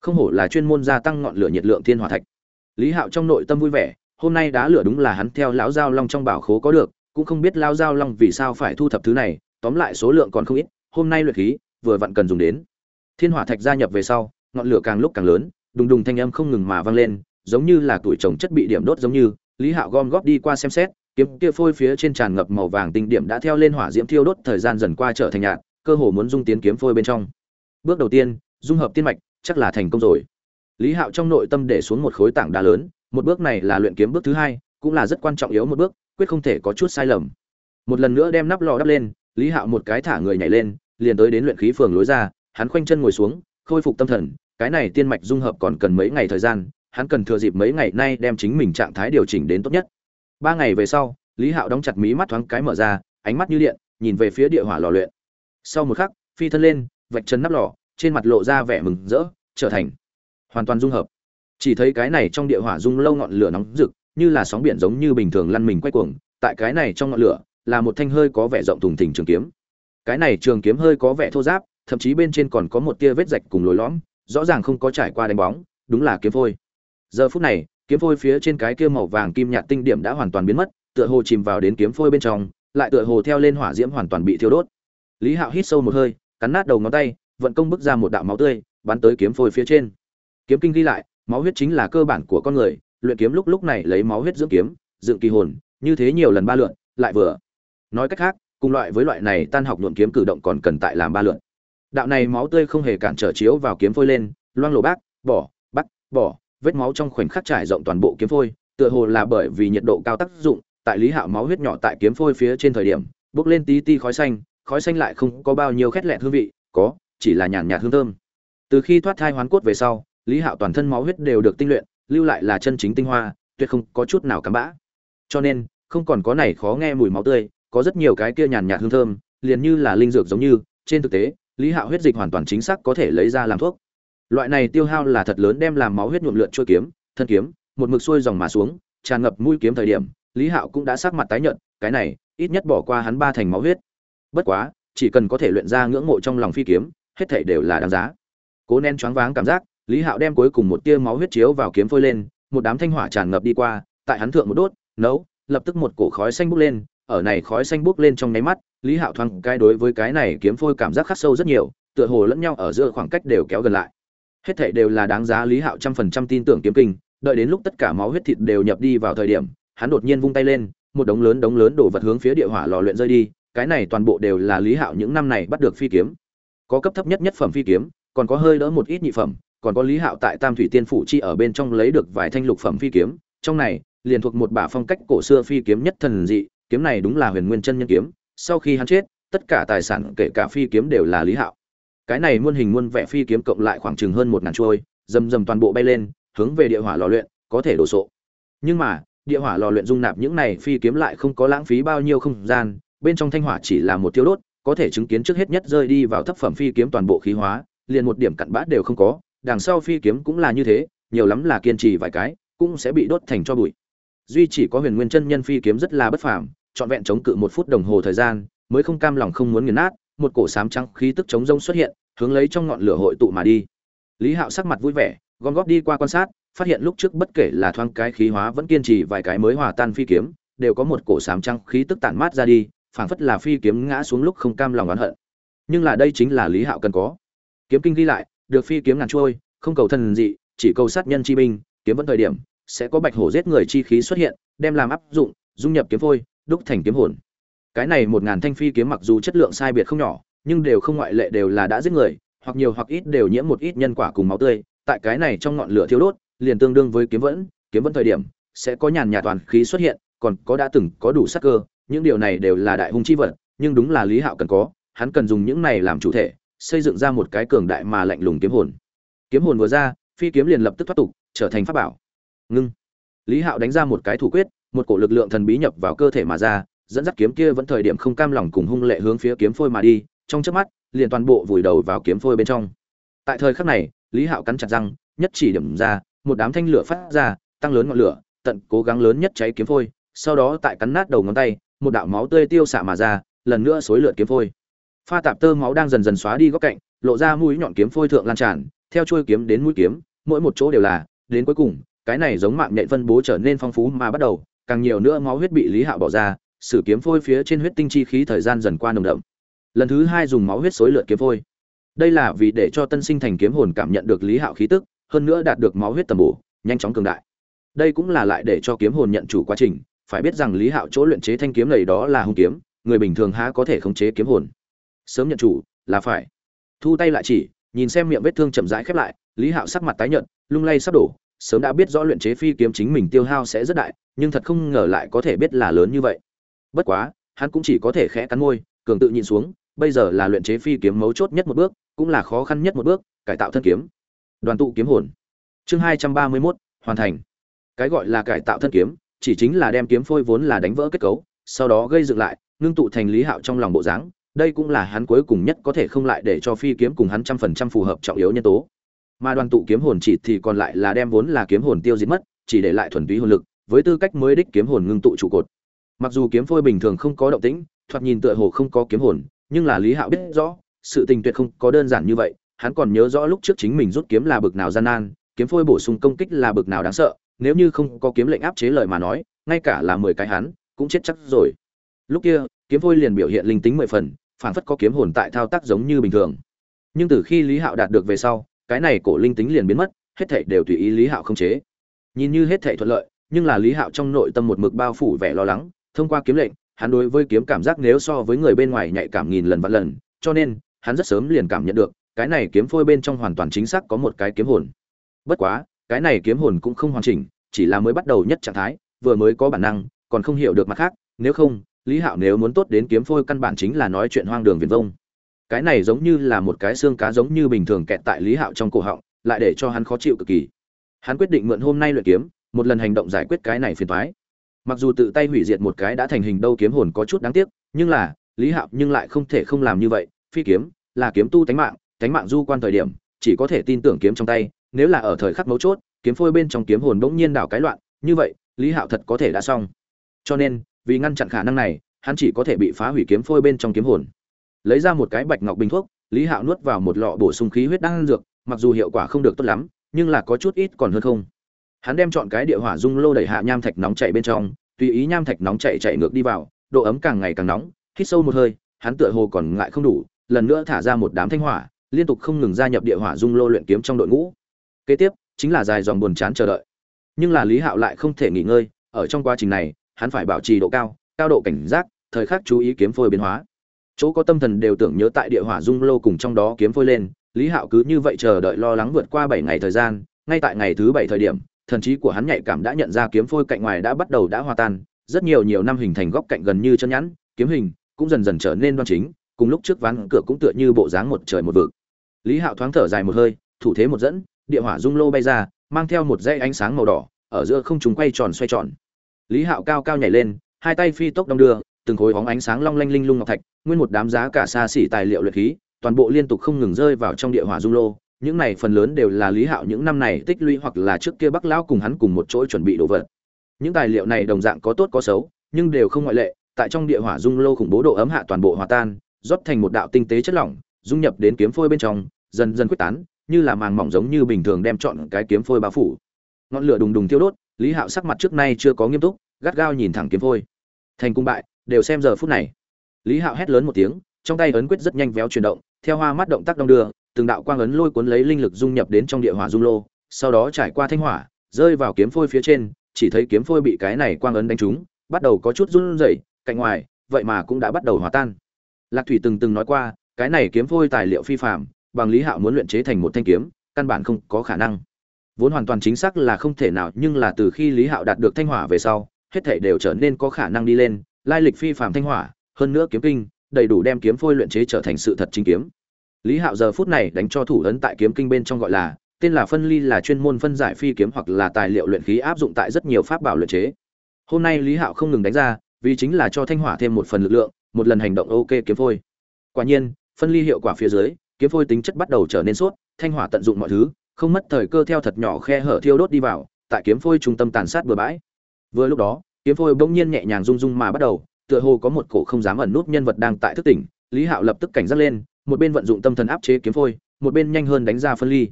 Không hổ là chuyên môn gia tăng ngọn lửa nhiệt lượng thiên hỏa thạch. Lý hạo trong nội tâm vui vẻ, hôm nay đá lửa đúng là hắn theo lão giao long trong bảo khố có được, cũng không biết lão giao long vì sao phải thu thập thứ này, tóm lại số lượng còn không ít, hôm nay luyện khí, vừa vặn cần dùng đến thiên hỏa thạch gia nhập về sau, ngọn lửa càng lúc càng lớn, đùng đùng thanh âm không ngừng mà vang lên, giống như là tuổi trồng chất bị điểm đốt giống như, lý hạo gom góp đi qua xem xét, kiếm kia phôi phía trên tràn ngập màu vàng tinh điểm đã theo lên hỏa diễm thiêu đốt thời gian dần qua trở thành nhạt, cơ hồ muốn dung tiến kiếm phôi bên trong. Bước đầu tiên, dung hợp tiên mạch, chắc là thành công rồi. Lý hạo trong nội tâm để xuống một khối tảng đá lớn, một bước này là luyện kiếm bước thứ hai, cũng là rất quan trọng yếu một bước, quyết không thể có chút sai lầm. Một lần nữa đem nắp lò đắp lên, lý hạo một cái thả người nhảy lên, liền tới đến luyện khí phường lối ra hắn khoanh chân ngồi xuống, khôi phục tâm thần, cái này tiên mạch dung hợp còn cần mấy ngày thời gian, hắn cần thừa dịp mấy ngày nay đem chính mình trạng thái điều chỉnh đến tốt nhất. Ba ngày về sau, lý hạo đóng chặt mí mắt thoáng cái mở ra, ánh mắt như điện, nhìn về phía địa hỏa lò luyện. Sau một khắc, phi thân lên, vạch chân nắp lò, trên mặt lộ ra vẻ mừng rỡ, trở thành hoàn toàn dung hợp. Chỉ thấy cái này trong địa hỏa dung lâu ngọn lửa nóng rực, như là sóng biển giống như bình thường lăn mình quay cuồng, tại cái này trong ngọn lửa, là một thanh hơi có vẻ rộng thùng thình trường kiếm. Cái này trường kiếm hơi có vẻ thô giáp thậm chí bên trên còn có một tia vết rạch cùng lồi lõm, rõ ràng không có trải qua đánh bóng, đúng là kiếm phôi. Giờ phút này, kiếm phôi phía trên cái kia màu vàng kim nhạt tinh điểm đã hoàn toàn biến mất, tựa hồ chìm vào đến kiếm phôi bên trong, lại tựa hồ theo lên hỏa diễm hoàn toàn bị thiêu đốt. Lý hạo hít sâu một hơi, cắn nát đầu ngón tay, vận công bức ra một đạo máu tươi, bắn tới kiếm phôi phía trên. Kiếm kinh ghi lại, máu huyết chính là cơ bản của con người, luyện kiếm lúc lúc này lấy máu huyết dưỡng kiếm, dựng kỳ hồn, như thế nhiều lần ba lượn, lại vừa. Nói cách khác, cùng loại với loại này tan học nhuộm kiếm cử động còn cần tại làm ba lượn đạo này máu tươi không hề cản trở chiếu vào kiếm phôi lên, loang lổ bác, bỏ bắt bỏ, vết máu trong khoảnh khắc trải rộng toàn bộ kiếm phôi, tựa hồ là bởi vì nhiệt độ cao tác dụng, tại lý hạo máu huyết nhỏ tại kiếm phôi phía trên thời điểm, bốc lên tí ti khói xanh khói xanh lại không có bao nhiêu khét lẹt hương vị, có, chỉ là nhàn nhạt hương thơm. Từ khi thoát thai hoán cốt về sau, lý hạo toàn thân máu huyết đều được tinh luyện, lưu lại là chân chính tinh hoa, tuyệt không có chút nào cắm bã. Cho nên, không còn có này khó nghe mùi máu tươi, có rất nhiều cái kia nhàn nhạt hương thơm, liền như là linh dược giống như, trên thực tế lý hạo huyết dịch hoàn toàn chính xác có thể lấy ra làm thuốc. Loại này tiêu hao là thật lớn đem làm máu huyết nhuộm lượn trôi kiếm, thân kiếm, một mực xuôi dòng mà xuống, tràn ngập mũi kiếm thời điểm, lý hạo cũng đã sắc mặt tái nhợt, cái này, ít nhất bỏ qua hắn ba thành máu huyết. Bất quá, chỉ cần có thể luyện ra ngưỡng mộ trong lòng phi kiếm, hết thảy đều là đáng giá. Cố nén choáng váng cảm giác, lý hạo đem cuối cùng một tia máu huyết chiếu vào kiếm phôi lên, một đám thanh hỏa tràn ngập đi qua, tại hắn thượng một đốt, nấu, lập tức một cổ khói xanh bốc lên ở này khói xanh bốc lên trong nháy mắt, lý hạo thoáng cái đối với cái này kiếm phôi cảm giác khắc sâu rất nhiều, tựa hồ lẫn nhau ở giữa khoảng cách đều kéo gần lại. Hết thảy đều là đáng giá lý hạo trăm phần trăm tin tưởng kiếm kinh, đợi đến lúc tất cả máu huyết thịt đều nhập đi vào thời điểm, hắn đột nhiên vung tay lên, một đống lớn đống lớn đổ vật hướng phía địa hỏa lò luyện rơi đi, cái này toàn bộ đều là lý hạo những năm này bắt được phi kiếm. Có cấp thấp nhất nhất phẩm phi kiếm, còn có hơi đỡ một ít nhị phẩm, còn có lý hạo tại tam thủy tiên phủ chi ở bên trong lấy được vài thanh lục phẩm phi kiếm, trong này, liền thuộc một bả phong cách cổ xưa phi kiếm nhất thần dị kiếm này đúng là huyền nguyên chân nhân kiếm, sau khi hắn chết, tất cả tài sản kể cả phi kiếm đều là lý hạo. Cái này muôn hình muôn vẻ phi kiếm cộng lại khoảng chừng hơn một ngàn trôi dầm dầm toàn bộ bay lên, hướng về địa hỏa lò luyện, có thể đổ sộ. Nhưng mà, địa hỏa lò luyện dung nạp những này phi kiếm lại không có lãng phí bao nhiêu không gian, bên trong thanh hỏa chỉ là một tiêu đốt, có thể chứng kiến trước hết nhất rơi đi vào thấp phẩm phi kiếm toàn bộ khí hóa, liền một điểm cặn bã đều không có, đằng sau phi kiếm cũng là như thế, nhiều lắm là kiên trì vài cái, cũng sẽ bị đốt thành cho bụi. Duy chỉ có huyền nguyên chân nhân phi kiếm rất là bất phàm trọn vẹn chống cự một phút đồng hồ thời gian, mới không cam lòng không muốn nghiền nát, một cổ sám trắng khí tức chống rông xuất hiện, hướng lấy trong ngọn lửa hội tụ mà đi. Lý hạo sắc mặt vui vẻ, gom góp đi qua quan sát, phát hiện lúc trước bất kể là thoáng cái khí hóa vẫn kiên trì vài cái mới hòa tan phi kiếm, đều có một cổ sám trắng khí tức tản mát ra đi, phảng phất là phi kiếm ngã xuống lúc không cam lòng oán hận. Nhưng là đây chính là lý hạo cần có. Kiếm kinh ghi lại, được phi kiếm ngàn trôi, không cầu thần dị, chỉ cầu sát nhân chi binh, kiếm vẫn thời điểm, sẽ có bạch hổ giết người chi khí xuất hiện, đem làm áp dụng, dung nhập kiếm phôi đúc thành kiếm hồn. Cái này một ngàn thanh phi kiếm mặc dù chất lượng sai biệt không nhỏ, nhưng đều không ngoại lệ đều là đã giết người, hoặc nhiều hoặc ít đều nhiễm một ít nhân quả cùng máu tươi. Tại cái này trong ngọn lửa thiêu đốt, liền tương đương với kiếm vẫn kiếm vẫn thời điểm, sẽ có nhàn nhạt toàn khí xuất hiện, còn có đã từng có đủ sắc cơ, những điều này đều là đại hung chi vật, nhưng đúng là lý hạo cần có, hắn cần dùng những này làm chủ thể, xây dựng ra một cái cường đại mà lạnh lùng kiếm hồn. Kiếm hồn vừa ra, phi kiếm liền lập tức thoát tục, trở thành pháp bảo. Ngưng. Lý hạo đánh ra một cái thủ quyết một cổ lực lượng thần bí nhập vào cơ thể mà ra, dẫn dắt kiếm kia vẫn thời điểm không cam lòng cùng hung lệ hướng phía kiếm phôi mà đi, trong chớp mắt, liền toàn bộ vùi đầu vào kiếm phôi bên trong. Tại thời khắc này, lý hạo cắn chặt răng, nhất chỉ điểm ra, một đám thanh lửa phát ra, tăng lớn ngọn lửa, tận cố gắng lớn nhất cháy kiếm phôi, sau đó tại cắn nát đầu ngón tay, một đạo máu tươi tiêu xạ mà ra, lần nữa xối lượt kiếm phôi. Pha tạp tơ máu đang dần dần xóa đi góc cạnh, lộ ra mũi nhọn kiếm phôi thượng lan tràn, theo chuôi kiếm đến mũi kiếm, mỗi một chỗ đều là, đến cuối cùng, cái này giống mạng nhện phân bố trở nên phong phú mà bắt đầu càng nhiều nữa máu huyết bị lý hạo bỏ ra, sử kiếm phôi phía trên huyết tinh chi khí thời gian dần qua nồng đậm. Lần thứ hai dùng máu huyết xối lượt kiếm phôi. Đây là vì để cho tân sinh thành kiếm hồn cảm nhận được lý hạo khí tức, hơn nữa đạt được máu huyết tầm bổ, nhanh chóng cường đại. Đây cũng là lại để cho kiếm hồn nhận chủ quá trình, phải biết rằng lý hạo chỗ luyện chế thanh kiếm này đó là hung kiếm, người bình thường há có thể khống chế kiếm hồn. Sớm nhận chủ, là phải. Thu tay lại chỉ, nhìn xem miệng vết thương chậm rãi khép lại, lý hạo sắc mặt tái nhợt, lung lay sắp đổ, sớm đã biết rõ luyện chế phi kiếm chính mình tiêu hao sẽ rất đại nhưng thật không ngờ lại có thể biết là lớn như vậy. Bất quá, hắn cũng chỉ có thể khẽ cắn môi, cường tự nhìn xuống, bây giờ là luyện chế phi kiếm mấu chốt nhất một bước, cũng là khó khăn nhất một bước, cải tạo thân kiếm. Đoàn tụ kiếm hồn. Chương hai trăm ba mươi mốt, hoàn thành. Cái gọi là cải tạo thân kiếm, chỉ chính là đem kiếm phôi vốn là đánh vỡ kết cấu, sau đó gây dựng lại, ngưng tụ thành lý hạo trong lòng bộ dáng. Đây cũng là hắn cuối cùng nhất có thể không lại để cho phi kiếm cùng hắn trăm phần trăm phù hợp trọng yếu nhân tố. Mà đoàn tụ kiếm hồn chỉ thì còn lại là đem vốn là kiếm hồn tiêu diệt mất, chỉ để lại thuần túy hồn lực với tư cách mới đích kiếm hồn ngưng tụ trụ cột. Mặc dù kiếm phôi bình thường không có động tĩnh, thoạt nhìn tựa hồ không có kiếm hồn, nhưng là lý hạo biết rõ, sự tình tuyệt không có đơn giản như vậy, hắn còn nhớ rõ lúc trước chính mình rút kiếm là bực nào gian nan, kiếm phôi bổ sung công kích là bực nào đáng sợ, nếu như không có kiếm lệnh áp chế lời mà nói, ngay cả là mười cái hắn, cũng chết chắc rồi. Lúc kia, kiếm phôi liền biểu hiện linh tính mười phần, phản phất có kiếm hồn tại thao tác giống như bình thường. Nhưng từ khi lý hạo đạt được về sau, cái này cổ linh tính liền biến mất, hết thảy đều tùy ý lý hạo không chế. Nhìn như hết thảy thuận lợi nhưng là lý hạo trong nội tâm một mực bao phủ vẻ lo lắng, thông qua kiếm lệnh, hắn đối với kiếm cảm giác nếu so với người bên ngoài nhạy cảm nghìn lần vạn lần, cho nên, hắn rất sớm liền cảm nhận được, cái này kiếm phôi bên trong hoàn toàn chính xác có một cái kiếm hồn. Bất quá, cái này kiếm hồn cũng không hoàn chỉnh, chỉ là mới bắt đầu nhất trạng thái, vừa mới có bản năng, còn không hiểu được mặt khác, nếu không, lý hạo nếu muốn tốt đến kiếm phôi căn bản chính là nói chuyện hoang đường viền vông. Cái này giống như là một cái xương cá giống như bình thường kẹt tại lý hạo trong cổ họng, lại để cho hắn khó chịu cực kỳ. Hắn quyết định mượn hôm nay luyện kiếm một lần hành động giải quyết cái này phiền toái. Mặc dù tự tay hủy diệt một cái đã thành hình đâu kiếm hồn có chút đáng tiếc, nhưng là, lý hạo nhưng lại không thể không làm như vậy. Phi kiếm là kiếm tu tánh mạng tánh mạng du quan thời điểm, chỉ có thể tin tưởng kiếm trong tay, nếu là ở thời khắc mấu chốt, kiếm phôi bên trong kiếm hồn bỗng nhiên đảo cái loạn, như vậy, lý hạo thật có thể đã xong. Cho nên, vì ngăn chặn khả năng này, hắn chỉ có thể bị phá hủy kiếm phôi bên trong kiếm hồn. Lấy ra một cái bạch ngọc bình thuốc, lý hạo nuốt vào một lọ bổ sung khí huyết đang dược, mặc dù hiệu quả không được tốt lắm, nhưng là có chút ít còn hơn không hắn đem chọn cái địa hỏa dung lô đẩy hạ nham thạch nóng chảy bên trong, tùy ý nham thạch nóng chảy chạy ngược đi vào, độ ấm càng ngày càng nóng, hít sâu một hơi, hắn tựa hồ còn ngại không đủ, lần nữa thả ra một đám thanh hỏa, liên tục không ngừng gia nhập địa hỏa dung lô luyện kiếm trong đội ngũ. Kế tiếp, chính là dài dòng buồn chán chờ đợi. Nhưng là lý hạo lại không thể nghỉ ngơi, ở trong quá trình này, hắn phải bảo trì độ cao cao độ cảnh giác, thời khắc chú ý kiếm phôi biến hóa. Chỗ có tâm thần đều tưởng nhớ tại địa hỏa dung lô cùng trong đó kiếm phôi lên, lý hạo cứ như vậy chờ đợi lo lắng vượt qua bảy ngày thời gian, ngay tại ngày thứ bảy thời điểm thần trí của hắn nhạy cảm đã nhận ra kiếm phôi cạnh ngoài đã bắt đầu đã hòa tan, rất nhiều nhiều năm hình thành góc cạnh gần như chân nhẵn, kiếm hình cũng dần dần trở nên đoan chính, cùng lúc trước ván cửa cũng tựa như bộ dáng một trời một vực. Lý hạo thoáng thở dài một hơi, thủ thế một dẫn, địa hỏa dung lô bay ra, mang theo một dãy ánh sáng màu đỏ, ở giữa không trung quay tròn xoay tròn. Lý hạo cao cao nhảy lên, hai tay phi tốc đông đưa, từng khối bóng ánh sáng long lanh linh lung ngọc thạch, nguyên một đám giá cả xa xỉ tài liệu luyện khí, toàn bộ liên tục không ngừng rơi vào trong địa hỏa dung lô những này phần lớn đều là lý hạo những năm này tích lũy hoặc là trước kia bắc lão cùng hắn cùng một chỗ chuẩn bị đồ vật. Những tài liệu này đồng dạng có tốt có xấu, nhưng đều không ngoại lệ, tại trong địa hỏa dung lô khủng bố độ ấm hạ toàn bộ hòa tan, rót thành một đạo tinh tế chất lỏng, dung nhập đến kiếm phôi bên trong, dần dần quyết tán, như là màng mỏng giống như bình thường đem chọn cái kiếm phôi bao phủ. Ngọn lửa đùng đùng thiêu đốt, lý hạo sắc mặt trước nay chưa có nghiêm túc, gắt gao nhìn thẳng kiếm phôi. Thành cung bại, đều xem giờ phút này. Lý hạo hét lớn một tiếng, trong tay ấn quyết rất nhanh véo chuyển động, theo hoa mắt động tác đong đưa từng đạo quang ấn lôi cuốn lấy linh lực dung nhập đến trong địa hỏa dung lô sau đó trải qua thanh hỏa rơi vào kiếm phôi phía trên chỉ thấy kiếm phôi bị cái này quang ấn đánh trúng bắt đầu có chút run rẩy cạnh ngoài vậy mà cũng đã bắt đầu hòa tan. Lạc thủy từng từng nói qua cái này kiếm phôi tài liệu phi phàm, bằng lý hạo muốn luyện chế thành một thanh kiếm căn bản không có khả năng. Vốn hoàn toàn chính xác là không thể nào nhưng là từ khi lý hạo đạt được thanh hỏa về sau hết thảy đều trở nên có khả năng đi lên lai lịch phi phàm thanh hỏa hơn nữa kiếm kinh đầy đủ đem kiếm phôi luyện chế trở thành sự thật chính kiếm lý hạo giờ phút này đánh cho thủ ấn tại kiếm kinh bên trong gọi là, tên là phân ly là chuyên môn phân giải phi kiếm hoặc là tài liệu luyện khí áp dụng tại rất nhiều pháp bảo luyện chế. Hôm nay lý hạo không ngừng đánh ra, vì chính là cho thanh hỏa thêm một phần lực lượng, một lần hành động ok kiếm phôi. Quả nhiên, phân ly hiệu quả phía dưới, kiếm phôi tính chất bắt đầu trở nên suốt thanh hỏa tận dụng mọi thứ, không mất thời cơ theo thật nhỏ khe hở thiêu đốt đi vào, tại kiếm phôi trung tâm tàn sát bừa bãi. Vừa lúc đó, kiếm phôi bỗng nhiên nhẹ nhàng rung rung mà bắt đầu, tựa hồ có một cổ không dám ẩn nút nhân vật đang tại thức tỉnh, lý hạo lập tức cảnh giác lên một bên vận dụng tâm thần áp chế kiếm phôi, một bên nhanh hơn đánh ra phân ly.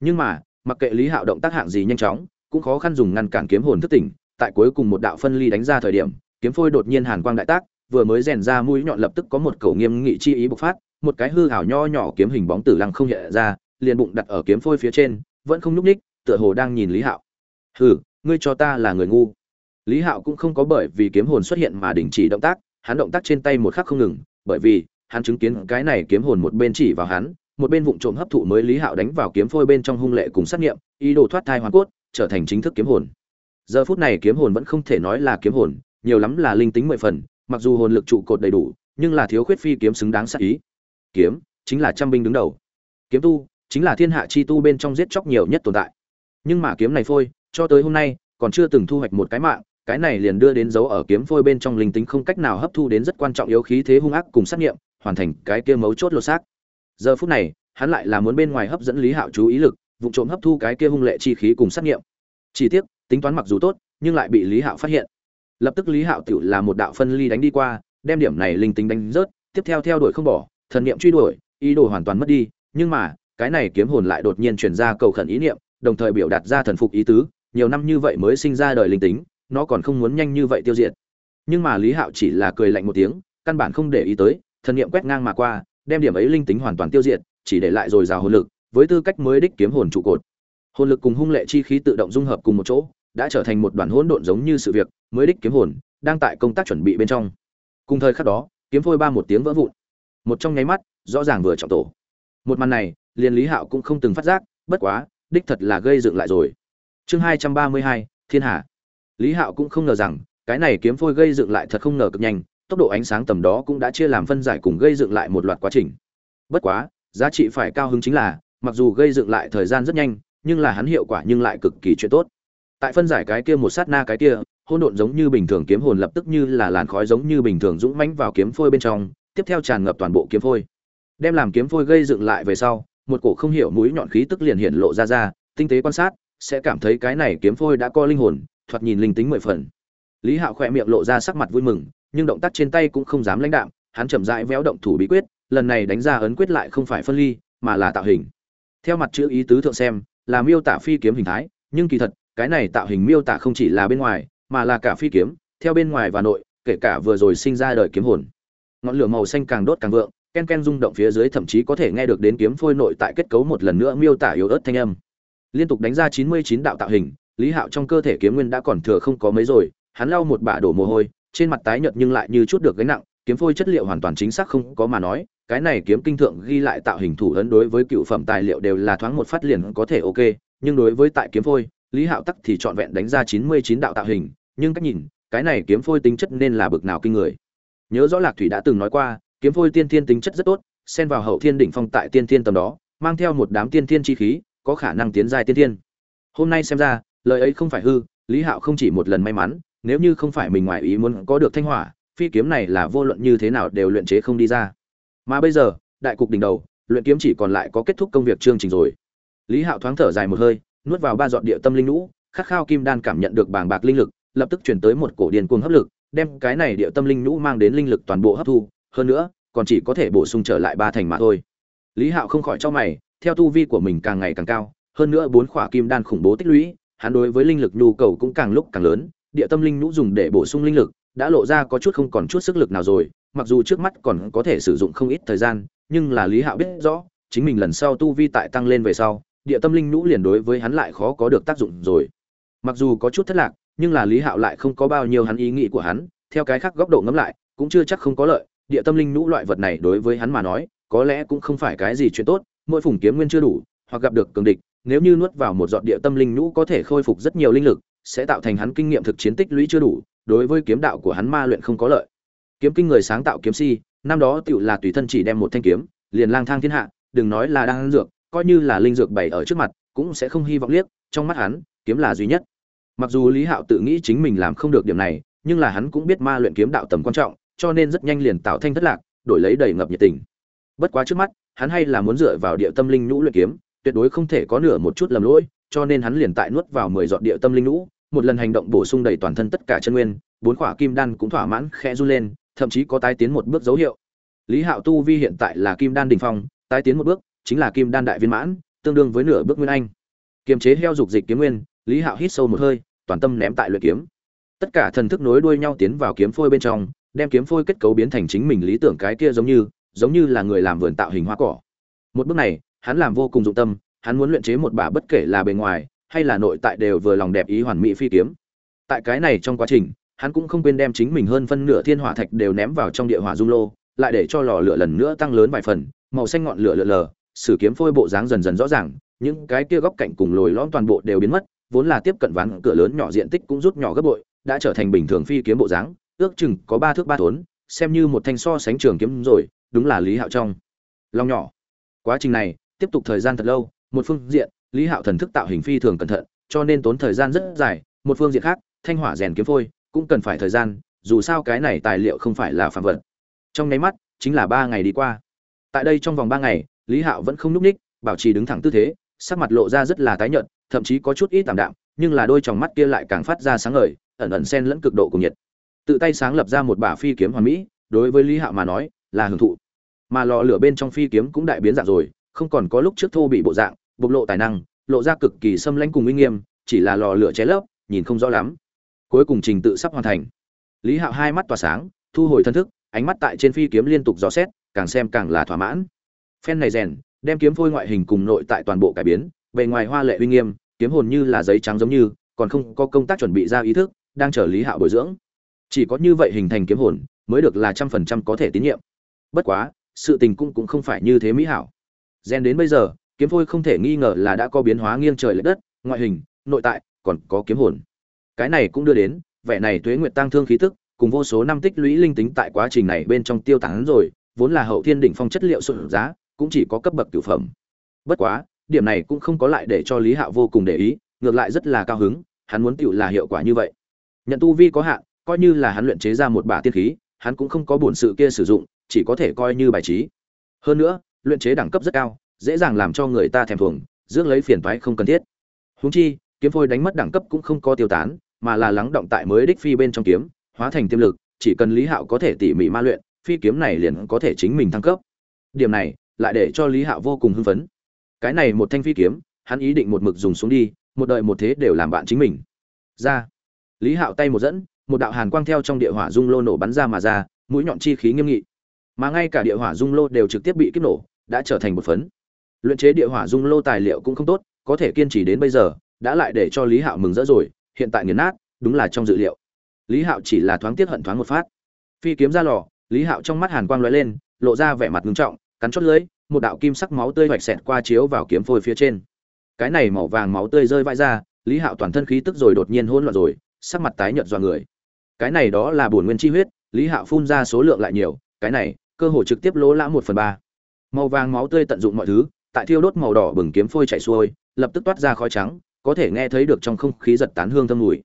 Nhưng mà, mặc kệ lý hạo động tác hạng gì nhanh chóng, cũng khó khăn dùng ngăn cản kiếm hồn thức tỉnh. Tại cuối cùng một đạo phân ly đánh ra thời điểm, kiếm phôi đột nhiên hàn quang đại tác, vừa mới rèn ra mũi nhọn lập tức có một cầu nghiêm nghị chi ý bộc phát, một cái hư ảo nho nhỏ kiếm hình bóng tử lăng không hiện ra, liền bụng đặt ở kiếm phôi phía trên, vẫn không nhúc ních tựa hồ đang nhìn lý hạo. Hừ, ngươi cho ta là người ngu. Lý hạo cũng không có bởi vì kiếm hồn xuất hiện mà đình chỉ động tác, hắn động tác trên tay một khắc không ngừng, bởi vì hắn chứng kiến cái này kiếm hồn một bên chỉ vào hắn, một bên vụng trộm hấp thụ mới lý hạo đánh vào kiếm phôi bên trong hung lệ cùng sát nghiệm, ý đồ thoát thai hoàn cốt, trở thành chính thức kiếm hồn. Giờ phút này kiếm hồn vẫn không thể nói là kiếm hồn, nhiều lắm là linh tính mười phần, mặc dù hồn lực trụ cột đầy đủ, nhưng là thiếu khuyết phi kiếm xứng đáng sát ý. Kiếm chính là trăm binh đứng đầu. Kiếm tu chính là thiên hạ chi tu bên trong giết chóc nhiều nhất tồn tại. Nhưng mà kiếm này phôi, cho tới hôm nay, còn chưa từng thu hoạch một cái mạng, cái này liền đưa đến dấu ở kiếm phôi bên trong linh tính không cách nào hấp thu đến rất quan trọng yếu khí thế hung ác cùng sát nghiệm hoàn thành cái kia mấu chốt lột xác. Giờ phút này, hắn lại là muốn bên ngoài hấp dẫn lý hạo chú ý lực, vụ trộm hấp thu cái kia hung lệ chi khí cùng sát nghiệm. Chỉ tiếc, tính toán mặc dù tốt, nhưng lại bị lý hạo phát hiện. Lập tức lý hạo tự là một đạo phân ly đánh đi qua, đem điểm này linh tính đánh rớt, tiếp theo theo đuổi không bỏ, thần niệm truy đuổi, ý đồ hoàn toàn mất đi, nhưng mà, cái này kiếm hồn lại đột nhiên truyền ra cầu khẩn ý niệm, đồng thời biểu đạt ra thần phục ý tứ, nhiều năm như vậy mới sinh ra đời linh tính, nó còn không muốn nhanh như vậy tiêu diệt. Nhưng mà lý hạo chỉ là cười lạnh một tiếng, căn bản không để ý tới thần niệm quét ngang mà qua, đem điểm ấy linh tính hoàn toàn tiêu diệt, chỉ để lại rồi rào hồn lực, với tư cách mới đích kiếm hồn trụ cột. Hồn lực cùng hung lệ chi khí tự động dung hợp cùng một chỗ, đã trở thành một đoàn hỗn độn giống như sự việc, mới đích kiếm hồn, đang tại công tác chuẩn bị bên trong. Cùng thời khắc đó, kiếm phôi ba một tiếng vỡ vụn. Một trong nháy mắt, rõ ràng vừa trọng tổ. Một màn này, liền lý hạo cũng không từng phát giác, bất quá, đích thật là gây dựng lại rồi. Chương hai trăm ba mươi hai, thiên hạ lý hạo cũng không ngờ rằng, cái này kiếm phôi gây dựng lại thật không ngờ cực nhanh tốc độ ánh sáng tầm đó cũng đã chia làm phân giải cùng gây dựng lại một loạt quá trình. Bất quá, giá trị phải cao hứng chính là, mặc dù gây dựng lại thời gian rất nhanh, nhưng là hắn hiệu quả nhưng lại cực kỳ chuyện tốt. Tại phân giải cái kia một sát na cái kia, hỗn độn giống như bình thường kiếm hồn lập tức như là làn khói giống như bình thường dũng mãnh vào kiếm phôi bên trong, tiếp theo tràn ngập toàn bộ kiếm phôi. Đem làm kiếm phôi gây dựng lại về sau, một cổ không hiểu mũi nhọn khí tức liền hiện lộ ra ra, tinh tế quan sát, sẽ cảm thấy cái này kiếm phôi đã có linh hồn, thoạt nhìn linh tính mười phần. Lý hạo khẽ miệng lộ ra sắc mặt vui mừng nhưng động tác trên tay cũng không dám lãnh đạm, hắn chậm rãi véo động thủ bí quyết, lần này đánh ra ấn quyết lại không phải phân ly, mà là tạo hình. Theo mặt chữ ý tứ thượng xem, là miêu tả phi kiếm hình thái, nhưng kỳ thật, cái này tạo hình miêu tả không chỉ là bên ngoài, mà là cả phi kiếm, theo bên ngoài và nội, kể cả vừa rồi sinh ra đời kiếm hồn. Ngọn lửa màu xanh càng đốt càng vượng, ken ken rung động phía dưới thậm chí có thể nghe được đến kiếm phôi nội tại kết cấu một lần nữa miêu tả yếu ớt thanh âm. Liên tục đánh ra chín mươi chín đạo tạo hình, lý hạo trong cơ thể kiếm nguyên đã còn thừa không có mấy rồi, hắn lau một bả đổ mồ hôi trên mặt tái nhợt nhưng lại như chút được gánh nặng, kiếm phôi chất liệu hoàn toàn chính xác không có mà nói, cái này kiếm kinh thượng ghi lại tạo hình thủ ấn đối với cựu phẩm tài liệu đều là thoáng một phát liền có thể ok, nhưng đối với tại kiếm phôi, lý hạo tắc thì trọn vẹn đánh ra chín mươi chín đạo tạo hình, nhưng cách nhìn, cái này kiếm phôi tính chất nên là bực nào kinh người. Nhớ rõ lạc thủy đã từng nói qua, kiếm phôi tiên thiên tính chất rất tốt, xen vào hậu thiên đỉnh phong tại tiên thiên tầm đó, mang theo một đám tiên thiên chi khí, có khả năng tiến giai tiên thiên. Hôm nay xem ra, lời ấy không phải hư, lý hạo không chỉ một lần may mắn nếu như không phải mình ngoài ý muốn có được thanh hỏa, phi kiếm này là vô luận như thế nào đều luyện chế không đi ra. Mà bây giờ, đại cục đỉnh đầu, luyện kiếm chỉ còn lại có kết thúc công việc chương trình rồi. Lý hạo thoáng thở dài một hơi, nuốt vào ba dọn địa tâm linh lũ khát khao kim đan cảm nhận được bàng bạc linh lực, lập tức chuyển tới một cổ điền cuồng hấp lực, đem cái này địa tâm linh nhũ mang đến linh lực toàn bộ hấp thu, hơn nữa, còn chỉ có thể bổ sung trở lại ba thành mà thôi. Lý hạo không khỏi cho mày, theo tu vi của mình càng ngày càng cao, hơn nữa bốn khỏa kim đan khủng bố tích lũy, hắn đối với linh lực nhu cầu cũng càng lúc càng lớn địa tâm linh nhũ dùng để bổ sung linh lực, đã lộ ra có chút không còn chút sức lực nào rồi, mặc dù trước mắt còn có thể sử dụng không ít thời gian, nhưng là lý hạo biết rõ, chính mình lần sau tu vi tại tăng lên về sau, địa tâm linh nhũ liền đối với hắn lại khó có được tác dụng rồi. Mặc dù có chút thất lạc, nhưng là lý hạo lại không có bao nhiêu hắn ý nghĩ của hắn, theo cái khác góc độ ngẫm lại, cũng chưa chắc không có lợi, địa tâm linh nhũ loại vật này đối với hắn mà nói, có lẽ cũng không phải cái gì chuyện tốt, mỗi phùng kiếm nguyên chưa đủ, hoặc gặp được cường địch, nếu như nuốt vào một giọt địa tâm linh nhũ có thể khôi phục rất nhiều linh lực sẽ tạo thành hắn kinh nghiệm thực chiến tích lũy chưa đủ, đối với kiếm đạo của hắn ma luyện không có lợi. Kiếm kinh người sáng tạo kiếm si, năm đó tiểu là tùy thân chỉ đem một thanh kiếm, liền lang thang thiên hạ, đừng nói là đang dược, coi như là linh dược bày ở trước mặt, cũng sẽ không hy vọng liếc, trong mắt hắn, kiếm là duy nhất. Mặc dù lý hạo tự nghĩ chính mình làm không được điểm này, nhưng là hắn cũng biết ma luyện kiếm đạo tầm quan trọng, cho nên rất nhanh liền tạo thanh thất lạc, đổi lấy đầy ngập nhiệt tình. Bất quá trước mắt, hắn hay là muốn dựa vào địa tâm linh nhũ luyện kiếm, tuyệt đối không thể có nửa một chút lầm lỗi, cho nên hắn liền tại nuốt vào mười giọt địa tâm linh nhũ một lần hành động bổ sung đầy toàn thân tất cả chân nguyên, bốn khỏa kim đan cũng thỏa mãn khẽ run lên, thậm chí có tái tiến một bước dấu hiệu. Lý hạo tu vi hiện tại là kim đan đỉnh phong, tái tiến một bước, chính là kim đan đại viên mãn, tương đương với nửa bước nguyên anh. Kiềm chế heo dục dịch kiếm nguyên, lý hạo hít sâu một hơi, toàn tâm ném tại luyện kiếm. Tất cả thần thức nối đuôi nhau tiến vào kiếm phôi bên trong, đem kiếm phôi kết cấu biến thành chính mình lý tưởng cái kia giống như giống như là người làm vườn tạo hình hoa cỏ. Một bước này, hắn làm vô cùng dụng tâm, hắn muốn luyện chế một bả bất kể là bề ngoài hay là nội tại đều vừa lòng đẹp ý hoàn mỹ phi kiếm. Tại cái này trong quá trình, hắn cũng không quên đem chính mình hơn phân nửa thiên hỏa thạch đều ném vào trong địa hỏa dung lô, lại để cho lò lửa lần nữa tăng lớn vài phần, màu xanh ngọn lửa lờ lờ, sử kiếm phôi bộ dáng dần dần rõ ràng, những cái kia góc cạnh cùng lồi lõm toàn bộ đều biến mất, vốn là tiếp cận ván cửa lớn nhỏ diện tích cũng rút nhỏ gấp bội, đã trở thành bình thường phi kiếm bộ dáng, ước chừng có ba thước ba thốn, xem như một thanh so sánh trường kiếm rồi, đúng là lý hạo trong. Long nhỏ. Quá trình này, tiếp tục thời gian thật lâu, một phương diện lý hạo thần thức tạo hình phi thường cẩn thận, cho nên tốn thời gian rất dài, một phương diện khác, thanh hỏa rèn kiếm phôi cũng cần phải thời gian, dù sao cái này tài liệu không phải là phạm vật. Trong nháy mắt, chính là ba ngày đi qua. Tại đây trong vòng ba ngày, lý hạo vẫn không n ú c ních, bảo trì đứng thẳng tư thế, sắc mặt lộ ra rất là tái nhợt, thậm chí có chút ít tảm đạm, nhưng là đôi tròng mắt kia lại càng phát ra sáng ngời, ẩn ẩn sen lẫn cực độ cùng nhiệt. Tự tay sáng lập ra một bả phi kiếm hoàn mỹ, đối với lý hạo mà nói, là hưởng thụ. Mà lò lửa bên trong phi kiếm cũng đại biến dạng rồi, không còn có lúc trước thô bị bộ dạng bộc lộ tài năng, lộ ra cực kỳ xâm lãnh cùng uy nghiêm, chỉ là lò lửa cháy lấp, nhìn không rõ lắm. Cuối cùng trình tự sắp hoàn thành. Lý hạo hai mắt tỏa sáng, thu hồi thân thức, ánh mắt tại trên phi kiếm liên tục dò xét, càng xem càng là thỏa mãn. Phen này rèn, đem kiếm phôi ngoại hình cùng nội tại toàn bộ cải biến, bề ngoài hoa lệ uy nghiêm, kiếm hồn như là giấy trắng giống như, còn không có công tác chuẩn bị ra ý thức, đang chờ lý hạo bồi dưỡng. Chỉ có như vậy hình thành kiếm hồn, mới được là trăm phần trăm có thể tín nhiệm. Bất quá, sự tình cũng cũng không phải như thế mỹ hảo gen đến bây giờ kiếm phôi không thể nghi ngờ là đã có biến hóa nghiêng trời lệch đất, ngoại hình, nội tại, còn có kiếm hồn. Cái này cũng đưa đến, vẻ này tuế nguyệt tăng thương khí tức, cùng vô số năm tích lũy linh tính tại quá trình này bên trong tiêu tán rồi, vốn là hậu thiên đỉnh phong chất liệu sụn giá, cũng chỉ có cấp bậc cửu phẩm. Bất quá, điểm này cũng không có lại để cho lý hạo vô cùng để ý, ngược lại rất là cao hứng, hắn muốn tiểu là hiệu quả như vậy. Nhận tu vi có hạn, coi như là hắn luyện chế ra một bả tiên khí, hắn cũng không có bổn sự kia sử dụng, chỉ có thể coi như bài trí. Hơn nữa, luyện chế đẳng cấp rất cao dễ dàng làm cho người ta thèm thuồng, rước lấy phiền toái không cần thiết. Húng chi, kiếm phôi đánh mất đẳng cấp cũng không có tiêu tán, mà là lắng động tại mới đích phi bên trong kiếm, hóa thành tiềm lực, chỉ cần lý hạo có thể tỉ mỉ ma luyện, phi kiếm này liền có thể chính mình thăng cấp. Điểm này, lại để cho lý hạo vô cùng hưng phấn. Cái này một thanh phi kiếm, hắn ý định một mực dùng xuống đi, một đợi một thế đều làm bạn chính mình. Ra. Lý hạo tay một dẫn, một đạo hàn quang theo trong địa hỏa dung lô nổ bắn ra mà ra, mũi nhọn chi khí nghiêm nghị. Mà ngay cả địa hỏa dung lô đều trực tiếp bị kích nổ, đã trở thành một phấn luyện chế địa hỏa dung lô tài liệu cũng không tốt, có thể kiên trì đến bây giờ, đã lại để cho lý hạo mừng rỡ rồi, hiện tại nghiền nát, đúng là trong dự liệu. Lý hạo chỉ là thoáng tiết hận thoáng một phát. Phi kiếm ra lò, lý hạo trong mắt hàn quang lóe lên, lộ ra vẻ mặt ngưng trọng, cắn chót lưỡi, một đạo kim sắc máu tươi hoạch xẹt qua chiếu vào kiếm phôi phía trên. Cái này màu vàng máu tươi rơi vãi ra, lý hạo toàn thân khí tức rồi đột nhiên hỗn loạn rồi, sắc mặt tái nhợt do người. Cái này đó là bổn nguyên chi huyết, lý hạo phun ra số lượng lại nhiều, cái này, cơ hồ trực tiếp lỗ lã một phần ba. Màu vàng máu tươi tận dụng mọi thứ tại thiêu đốt màu đỏ bừng kiếm phôi chảy xuôi, lập tức toát ra khói trắng, có thể nghe thấy được trong không khí giật tán hương thơm mùi.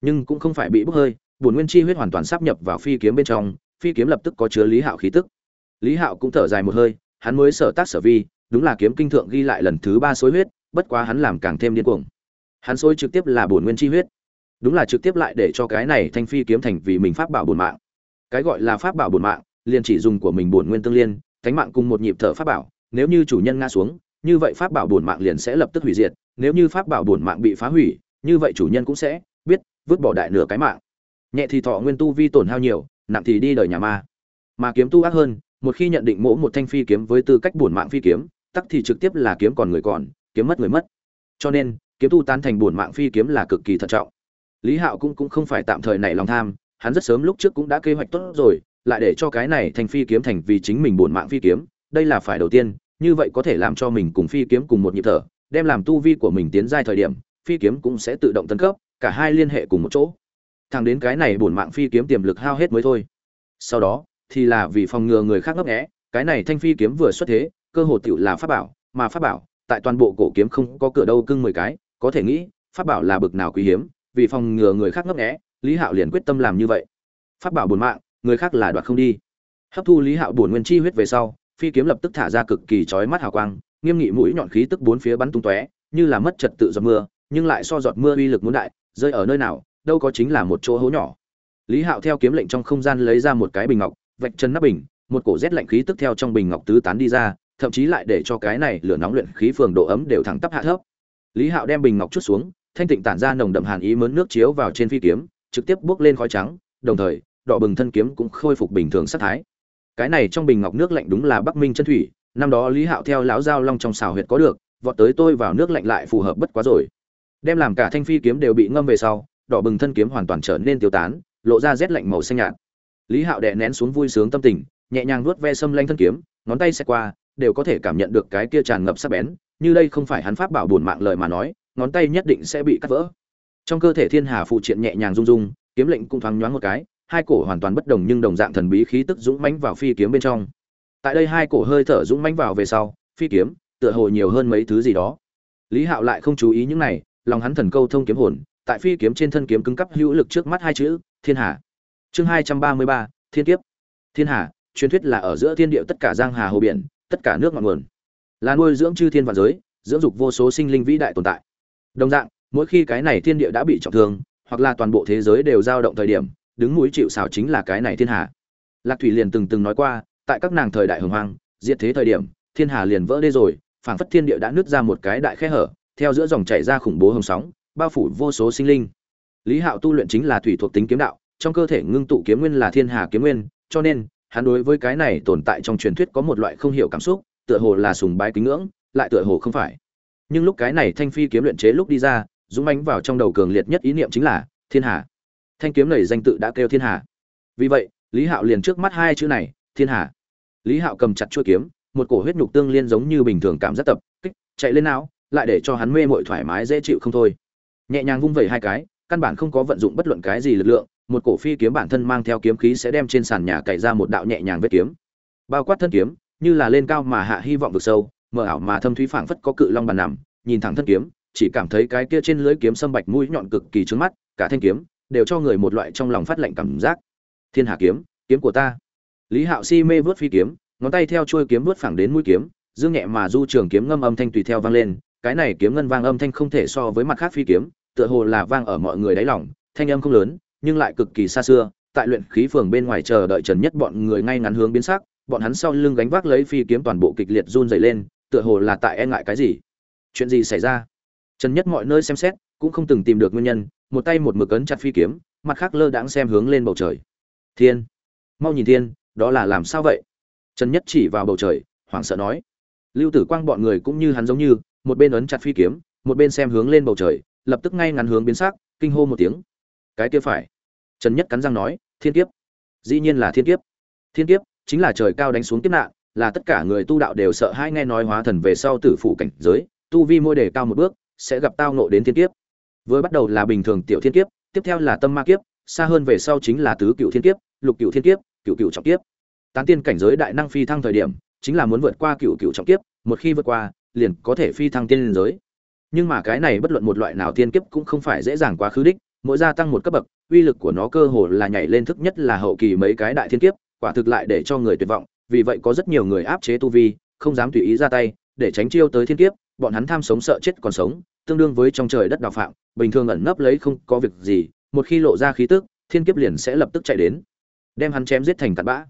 Nhưng cũng không phải bị bốc hơi, bổn nguyên chi huyết hoàn toàn sắp nhập vào phi kiếm bên trong, phi kiếm lập tức có chứa lý hạo khí tức. Lý hạo cũng thở dài một hơi, hắn mới sở tác sở vi, đúng là kiếm kinh thượng ghi lại lần thứ ba xối huyết, bất quá hắn làm càng thêm điên cuồng. Hắn xối trực tiếp là bổn nguyên chi huyết. Đúng là trực tiếp lại để cho cái này thanh phi kiếm thành vì mình pháp bảo bổn mạng. Cái gọi là pháp bảo bổn mạng, liền chỉ dùng của mình bổn nguyên tương liên cánh mạng cùng một nhịp thở pháp bảo nếu như chủ nhân ngã xuống, như vậy pháp bảo bổn mạng liền sẽ lập tức hủy diệt, nếu như pháp bảo bổn mạng bị phá hủy, như vậy chủ nhân cũng sẽ biết, vứt bỏ đại nửa cái mạng. Nhẹ thì thọ nguyên tu vi tổn hao nhiều, nặng thì đi đời nhà ma. Mà kiếm tu ác hơn, một khi nhận định mỗ một thanh phi kiếm với tư cách bổn mạng phi kiếm, tắc thì trực tiếp là kiếm còn người còn, kiếm mất người mất. Cho nên, kiếm tu tán thành bổn mạng phi kiếm là cực kỳ thận trọng. Lý hạo cũng cũng không phải tạm thời nảy lòng tham, hắn rất sớm lúc trước cũng đã kế hoạch tốt rồi, lại để cho cái này thành phi kiếm thành vì chính mình bổn mạng phi kiếm, đây là phải đầu tiên như vậy có thể làm cho mình cùng phi kiếm cùng một nhịp thở, đem làm tu vi của mình tiến giai thời điểm, phi kiếm cũng sẽ tự động tấn cấp, cả hai liên hệ cùng một chỗ. Thằng đến cái này bổn mạng phi kiếm tiềm lực hao hết mới thôi. Sau đó, thì là vì phòng ngừa người khác ngấp nghé, cái này thanh phi kiếm vừa xuất thế, cơ hồ tiểu là pháp bảo, mà pháp bảo, tại toàn bộ cổ kiếm không có cửa đâu cưng mười cái, có thể nghĩ, pháp bảo là bực nào quý hiếm, vì phòng ngừa người khác ngấp nghé, lý hạo liền quyết tâm làm như vậy. Pháp bảo bổn mạng, người khác là đoạt không đi. Hấp thu lý hạo bổn nguyên chi huyết về sau phi kiếm lập tức thả ra cực kỳ chói mắt hào quang nghiêm nghị mũi nhọn khí tức bốn phía bắn tung tóe như là mất trật tự giọt mưa nhưng lại so giọt mưa uy lực muốn đại rơi ở nơi nào đâu có chính là một chỗ hố nhỏ lý hạo theo kiếm lệnh trong không gian lấy ra một cái bình ngọc vạch chân nắp bình một cổ rét lạnh khí tức theo trong bình ngọc tứ tán đi ra thậm chí lại để cho cái này lửa nóng luyện khí phường độ ấm đều thẳng tắp hạ thấp lý hạo đem bình ngọc chút xuống thanh tịnh tản ra nồng đậm hàn ý mớn nước chiếu vào trên phi kiếm, trực tiếp bước lên khói trắng, đồng thời, đỏ bừng thân kiếm cũng khôi phục bình thường sát thái cái này trong bình ngọc nước lạnh đúng là bắc minh chân thủy, năm đó lý hạo theo lão giao long trong xào huyệt có được, vọt tới tôi vào nước lạnh lại phù hợp bất quá rồi. Đem làm cả thanh phi kiếm đều bị ngâm về sau, đỏ bừng thân kiếm hoàn toàn trở nên tiêu tán, lộ ra rét lạnh màu xanh nhạt. Lý hạo đè nén xuống vui sướng tâm tình, nhẹ nhàng nuốt ve xâm lanh thân kiếm, ngón tay xẹt qua, đều có thể cảm nhận được cái kia tràn ngập sắc bén, như đây không phải hắn pháp bảo buồn mạng lời mà nói, ngón tay nhất định sẽ bị cắt vỡ. Trong cơ thể thiên hà phụ triện nhẹ nhàng rung rung, kiếm lệnh cũng thoáng nhoáng một cái hai cổ hoàn toàn bất đồng nhưng đồng dạng thần bí khí tức dũng mãnh vào phi kiếm bên trong. Tại đây hai cổ hơi thở dũng mãnh vào về sau, phi kiếm tựa hồ nhiều hơn mấy thứ gì đó. Lý hạo lại không chú ý những này, lòng hắn thần câu thông kiếm hồn, tại phi kiếm trên thân kiếm cứng cắp hữu lực trước mắt hai chữ, thiên hà. Chương hai trăm ba mươi ba, thiên kiếp. Thiên hà, truyền thuyết là ở giữa thiên địa tất cả giang hà hồ biển, tất cả nước ngọn nguồn. Là nuôi dưỡng chư thiên vạn giới, dưỡng dục vô số sinh linh vĩ đại tồn tại. Đồng dạng, mỗi khi cái này thiên địa đã bị trọng thương, hoặc là toàn bộ thế giới đều dao động thời điểm đứng núi chịu sào chính là cái này thiên hà. Lạc thủy liền từng từng nói qua, tại các nàng thời đại hồng hoang, diệt thế thời điểm, thiên hà liền vỡ đê rồi, phảng phất thiên địa đã nứt ra một cái đại khe hở, theo giữa dòng chảy ra khủng bố hồng sóng, bao phủ vô số sinh linh. Lý hạo tu luyện chính là thủy thuộc tính kiếm đạo, trong cơ thể ngưng tụ kiếm nguyên là thiên hà kiếm nguyên, cho nên, hắn đối với cái này tồn tại trong truyền thuyết có một loại không hiểu cảm xúc, tựa hồ là sùng bái kính ngưỡng, lại tựa hồ không phải. Nhưng lúc cái này thanh phi kiếm luyện chế lúc đi ra, dũng mãnh vào trong đầu cường liệt nhất ý niệm chính là thiên hà thanh kiếm này danh tự đã kêu thiên hà. Vì vậy, lý hạo liền trước mắt hai chữ này, thiên hà. Lý hạo cầm chặt chuôi kiếm, một cổ huyết nhục tương liên giống như bình thường cảm giác tập, kích, chạy lên não, lại để cho hắn mê mội thoải mái dễ chịu không thôi. Nhẹ nhàng vung vẩy hai cái, căn bản không có vận dụng bất luận cái gì lực lượng, một cổ phi kiếm bản thân mang theo kiếm khí sẽ đem trên sàn nhà cày ra một đạo nhẹ nhàng vết kiếm. Bao quát thân kiếm, như là lên cao mà hạ hy vọng vực sâu mờ ảo mà thâm thúy phảng phất có cự long bàn nằm, nhìn thẳng thân kiếm, chỉ cảm thấy cái kia trên lưỡi kiếm sâm bạch mũi nhọn cực kỳ trướng mắt, cả thanh kiếm đều cho người một loại trong lòng phát lạnh cảm giác. Thiên hà kiếm kiếm của ta. Lý hạo si mê vớt phi kiếm, ngón tay theo chuôi kiếm vớt phẳng đến mũi kiếm, dương nhẹ mà du trường kiếm ngâm âm thanh tùy theo vang lên, cái này kiếm ngân vang âm thanh không thể so với mặt khác phi kiếm, tựa hồ là vang ở mọi người đáy lòng, thanh âm không lớn, nhưng lại cực kỳ xa xưa, tại luyện khí phường bên ngoài chờ đợi trần nhất bọn người ngay ngắn hướng biến sắc, bọn hắn sau lưng gánh vác lấy phi kiếm toàn bộ kịch liệt run dày lên, tựa hồ là tại e ngại cái gì. Chuyện gì xảy ra? Trần nhất mọi nơi xem xét cũng không từng tìm được nguyên nhân, một tay một mực ấn chặt phi kiếm, mặt khác lơ đãng xem hướng lên bầu trời. Thiên, mau nhìn thiên, đó là làm sao vậy? Trần nhất chỉ vào bầu trời, hoảng sợ nói. Lưu tử quang bọn người cũng như hắn giống như, một bên ấn chặt phi kiếm, một bên xem hướng lên bầu trời, lập tức ngay ngắn hướng biến sắc, kinh hô một tiếng. Cái kia phải. Trần nhất cắn răng nói, thiên kiếp. Dĩ nhiên là thiên kiếp. Thiên kiếp, chính là trời cao đánh xuống kiếp nạn, là tất cả người tu đạo đều sợ hai nghe nói hóa thần về sau tử phủ cảnh giới, tu vi môi đề cao một bước, sẽ gặp tao nộ đến thiên kiếp. Với bắt đầu là bình thường tiểu thiên kiếp, tiếp theo là tâm ma kiếp, xa hơn về sau chính là tứ cựu thiên kiếp, lục cựu thiên kiếp cựu cựu trọng kiếp. Tán tiên cảnh giới đại năng phi thăng thời điểm, chính là muốn vượt qua cựu cựu trọng kiếp, một khi vượt qua, liền có thể phi thăng tiên giới. Nhưng mà cái này bất luận một loại nào tiên kiếp cũng không phải dễ dàng quá khứ đích, mỗi gia tăng một cấp bậc, uy lực của nó cơ hồ là nhảy lên thức nhất là hậu kỳ mấy cái đại thiên kiếp, quả thực lại để cho người tuyệt vọng, vì vậy có rất nhiều người áp chế tu vi, không dám tùy ý ra tay, để tránh chiêu tới thiên kiếp bọn hắn tham sống sợ chết còn sống, tương đương với trong trời đất đào phạm, bình thường ẩn nấp lấy không có việc gì, một khi lộ ra khí tức, thiên kiếp liền sẽ lập tức chạy đến, đem hắn chém giết thành cặn bã.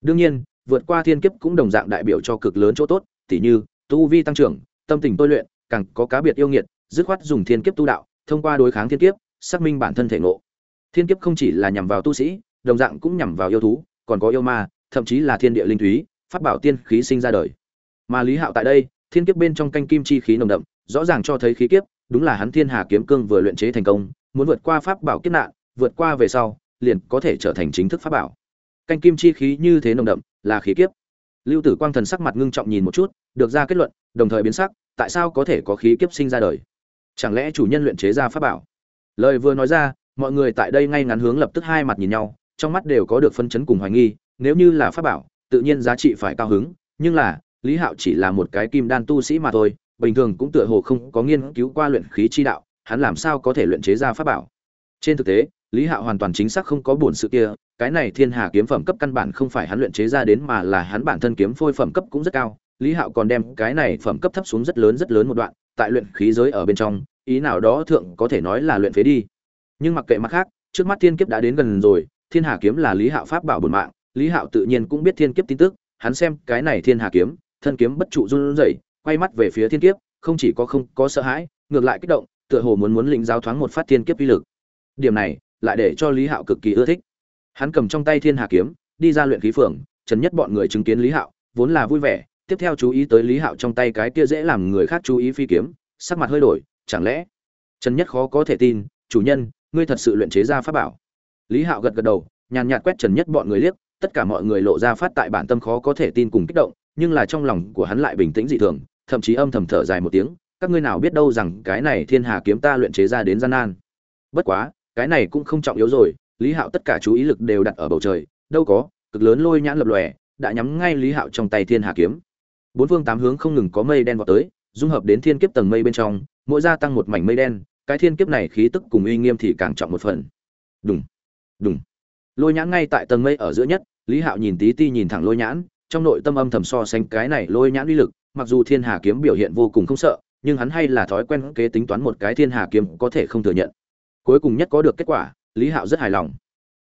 Đương nhiên, vượt qua thiên kiếp cũng đồng dạng đại biểu cho cực lớn chỗ tốt, tỉ như, tu vi tăng trưởng, tâm tình tôi luyện, càng có cá biệt yêu nghiệt, dứt khoát dùng thiên kiếp tu đạo, thông qua đối kháng thiên kiếp, xác minh bản thân thể ngộ. Thiên kiếp không chỉ là nhằm vào tu sĩ, đồng dạng cũng nhằm vào yêu thú, còn có yêu ma, thậm chí là thiên địa linh thúy phát bảo tiên khí sinh ra đời. Mà lý hạo tại đây thiên kiếp bên trong canh kim chi khí nồng đậm, rõ ràng cho thấy khí kiếp, đúng là hắn thiên hà kiếm cương vừa luyện chế thành công, muốn vượt qua pháp bảo kiếp nạn, vượt qua về sau, liền có thể trở thành chính thức pháp bảo. Canh kim chi khí như thế nồng đậm, là khí kiếp. Lưu tử quang thần sắc mặt ngưng trọng nhìn một chút, được ra kết luận, đồng thời biến sắc, tại sao có thể có khí kiếp sinh ra đời? Chẳng lẽ chủ nhân luyện chế ra pháp bảo? Lời vừa nói ra, mọi người tại đây ngay ngắn hướng lập tức hai mặt nhìn nhau, trong mắt đều có được phân chấn cùng hoài nghi, nếu như là pháp bảo, tự nhiên giá trị phải cao hứng, nhưng là lý hạo chỉ là một cái kim đan tu sĩ mà thôi, bình thường cũng tựa hồ không có nghiên cứu qua luyện khí chi đạo, hắn làm sao có thể luyện chế ra pháp bảo? Trên thực tế, lý hạo hoàn toàn chính xác không có buồn sự kia, cái này thiên hà kiếm phẩm cấp căn bản không phải hắn luyện chế ra đến mà là hắn bản thân kiếm phôi phẩm cấp cũng rất cao. Lý hạo còn đem cái này phẩm cấp thấp xuống rất lớn rất lớn một đoạn, tại luyện khí giới ở bên trong, ý nào đó thượng có thể nói là luyện phế đi. Nhưng mặc kệ mặt khác, trước mắt thiên kiếp đã đến gần rồi, thiên hà kiếm là lý hạo pháp bảo bổn mạng, lý hạo tự nhiên cũng biết thiên kiếp tin tức, hắn xem cái này thiên hà kiếm thân kiếm bất trụ run rẩy, quay mắt về phía thiên kiếp, không chỉ có không có sợ hãi, ngược lại kích động, tựa hồ muốn muốn lĩnh giáo thoáng một phát thiên kiếp uy lực. Điểm này, lại để cho lý hạo cực kỳ ưa thích. Hắn cầm trong tay thiên hà kiếm, đi ra luyện khí phường, trần nhất bọn người chứng kiến lý hạo, vốn là vui vẻ, tiếp theo chú ý tới lý hạo trong tay cái kia dễ làm người khác chú ý phi kiếm, sắc mặt hơi đổi, chẳng lẽ trần nhất khó có thể tin, chủ nhân, ngươi thật sự luyện chế ra pháp bảo? Lý hạo gật gật đầu, nhàn nhạt quét trần nhất bọn người liếc, tất cả mọi người lộ ra phát tại bản tâm khó có thể tin cùng kích động nhưng là trong lòng của hắn lại bình tĩnh dị thường thậm chí âm thầm thở dài một tiếng các ngươi nào biết đâu rằng cái này thiên hà kiếm ta luyện chế ra đến gian nan. Bất quá cái này cũng không trọng yếu rồi lý hạo tất cả chú ý lực đều đặt ở bầu trời đâu có cực lớn lôi nhãn lập lòe đã nhắm ngay lý hạo trong tay thiên hà kiếm. Bốn phương tám hướng không ngừng có mây đen vọt tới dung hợp đến thiên kiếp tầng mây bên trong mỗi gia tăng một mảnh mây đen cái thiên kiếp này khí tức cùng uy nghiêm thì càng trọng một phần. Đùng đùng, lôi nhãn ngay tại tầng mây ở giữa nhất lý hạo nhìn tí ti nhìn thẳng lôi nhãn trong nội tâm âm thầm so sánh cái này lôi nhãn uy lực, mặc dù thiên hà kiếm biểu hiện vô cùng không sợ, nhưng hắn hay là thói quen kế tính toán một cái thiên hà kiếm có thể không thừa nhận. Cuối cùng nhất có được kết quả, lý hạo rất hài lòng.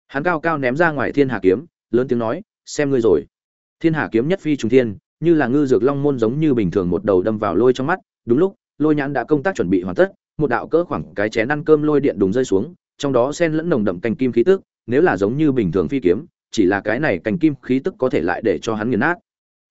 Hắn cao cao ném ra ngoài thiên hà kiếm, lớn tiếng nói, xem ngươi rồi. Thiên hà kiếm nhất phi trùng thiên, như là ngư dược long môn giống như bình thường một đầu đâm vào lôi trong mắt. Đúng lúc, lôi nhãn đã công tác chuẩn bị hoàn tất, một đạo cỡ khoảng cái chén ăn cơm lôi điện đùng rơi xuống, trong đó xen lẫn nồng đậm canh kim khí tức, nếu là giống như bình thường phi kiếm chỉ là cái này cành kim khí tức có thể lại để cho hắn nghiền nát.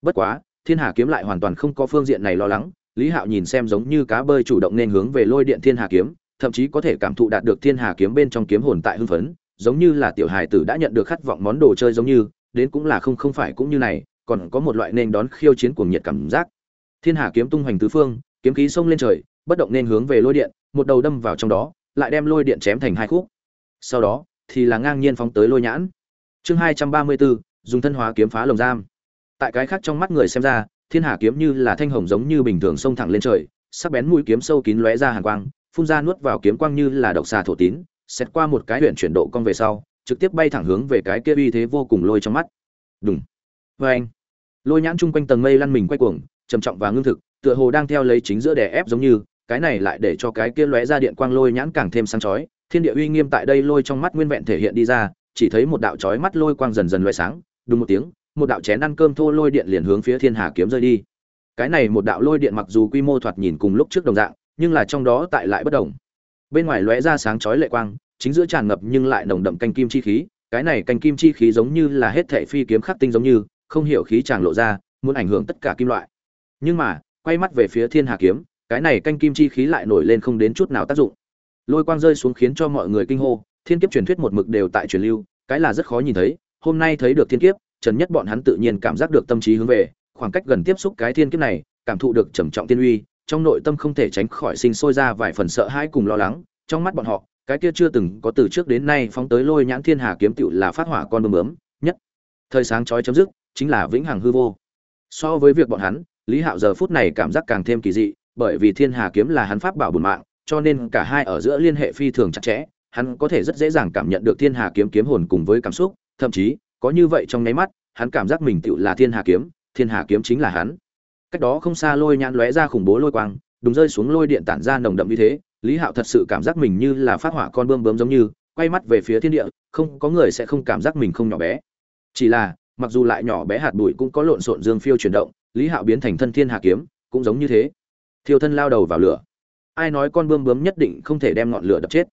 Bất quá, thiên hà kiếm lại hoàn toàn không có phương diện này lo lắng, lý hạo nhìn xem giống như cá bơi chủ động nên hướng về lôi điện thiên hà kiếm, thậm chí có thể cảm thụ đạt được thiên hà kiếm bên trong kiếm hồn tại hưng phấn, giống như là tiểu hài tử đã nhận được khát vọng món đồ chơi giống như, đến cũng là không không phải cũng như này, còn có một loại nên đón khiêu chiến cuồng nhiệt cảm giác. Thiên hà kiếm tung hoành tứ phương, kiếm khí xông lên trời, bất động nên hướng về lôi điện, một đầu đâm vào trong đó, lại đem lôi điện chém thành hai khúc. Sau đó, thì là ngang nhiên phóng tới lôi nhãn chương hai trăm ba mươi bốn dùng thân hóa kiếm phá lồng giam. Tại cái khác trong mắt người xem ra, thiên hà kiếm như là thanh hồng giống như bình thường xông thẳng lên trời, sắc bén mũi kiếm sâu kín lóe ra hàn quang, phun ra nuốt vào kiếm quang như là độc xà thổ tín xét qua một cái huyện chuyển độ cong về sau, trực tiếp bay thẳng hướng về cái kia uy thế vô cùng lôi trong mắt. Đúng vê vâng. anh lôi nhãn chung quanh tầng mây lăn mình quay cuồng, trầm trọng và ngưng thực, tựa hồ đang theo lấy chính giữa đè ép giống như, cái này lại để cho cái kia lóe ra điện quang lôi nhãn càng thêm sáng chói, thiên địa uy nghiêm tại đây lôi trong mắt nguyên vẹn thể hiện đi ra chỉ thấy một đạo chói mắt lôi quang dần dần loại sáng đúng một tiếng, một đạo chén ăn cơm thô lôi điện liền hướng phía thiên hà kiếm rơi đi. Cái này một đạo lôi điện mặc dù quy mô thoạt nhìn cùng lúc trước đồng dạng, nhưng là trong đó tại lại bất đồng. Bên ngoài lóe ra sáng chói lệ quang, chính giữa tràn ngập nhưng lại nồng đậm canh kim chi khí, cái này canh kim chi khí giống như là hết thảy phi kiếm khắc tinh giống như, không hiểu khí tràn lộ ra, muốn ảnh hưởng tất cả kim loại. Nhưng mà, quay mắt về phía thiên hà kiếm, cái này canh kim chi khí lại nổi lên không đến chút nào tác dụng. Lôi quang rơi xuống khiến cho mọi người kinh hô, thiên kiếp truyền thuyết một mực đều tại truyền lưu cái là rất khó nhìn thấy, hôm nay thấy được thiên kiếp, trần nhất bọn hắn tự nhiên cảm giác được tâm trí hướng về, khoảng cách gần tiếp xúc cái thiên kiếp này, cảm thụ được trầm trọng tiên uy, trong nội tâm không thể tránh khỏi sinh sôi ra vài phần sợ hãi cùng lo lắng, trong mắt bọn họ, cái kia chưa từng có từ trước đến nay phóng tới lôi nhãn thiên hà kiếm tựu là phát hỏa con bướm bướm, nhất. Thời sáng chói chấm dứt, chính là vĩnh hằng hư vô. So với việc bọn hắn, lý hạo giờ phút này cảm giác càng thêm kỳ dị, bởi vì thiên hà kiếm là hắn pháp bảo bùn mạng, cho nên cả hai ở giữa liên hệ phi thường chặt chẽ hắn có thể rất dễ dàng cảm nhận được thiên hà kiếm kiếm hồn cùng với cảm xúc, thậm chí, có như vậy trong nháy mắt, hắn cảm giác mình tựu là thiên hà kiếm, thiên hà kiếm chính là hắn. Cách đó không xa lôi nhãn lóe ra khủng bố lôi quang, đúng rơi xuống lôi điện tản ra nồng đậm như thế, lý hạo thật sự cảm giác mình như là phát hỏa con bươm bướm giống như, quay mắt về phía thiên địa, không, có người sẽ không cảm giác mình không nhỏ bé. Chỉ là, mặc dù lại nhỏ bé hạt bụi cũng có lộn xộn dương phiêu chuyển động, lý hạo biến thành thân thiên hà kiếm, cũng giống như thế. Thiêu thân lao đầu vào lửa. Ai nói con bươm bướm nhất định không thể đem ngọn lửa đập chết?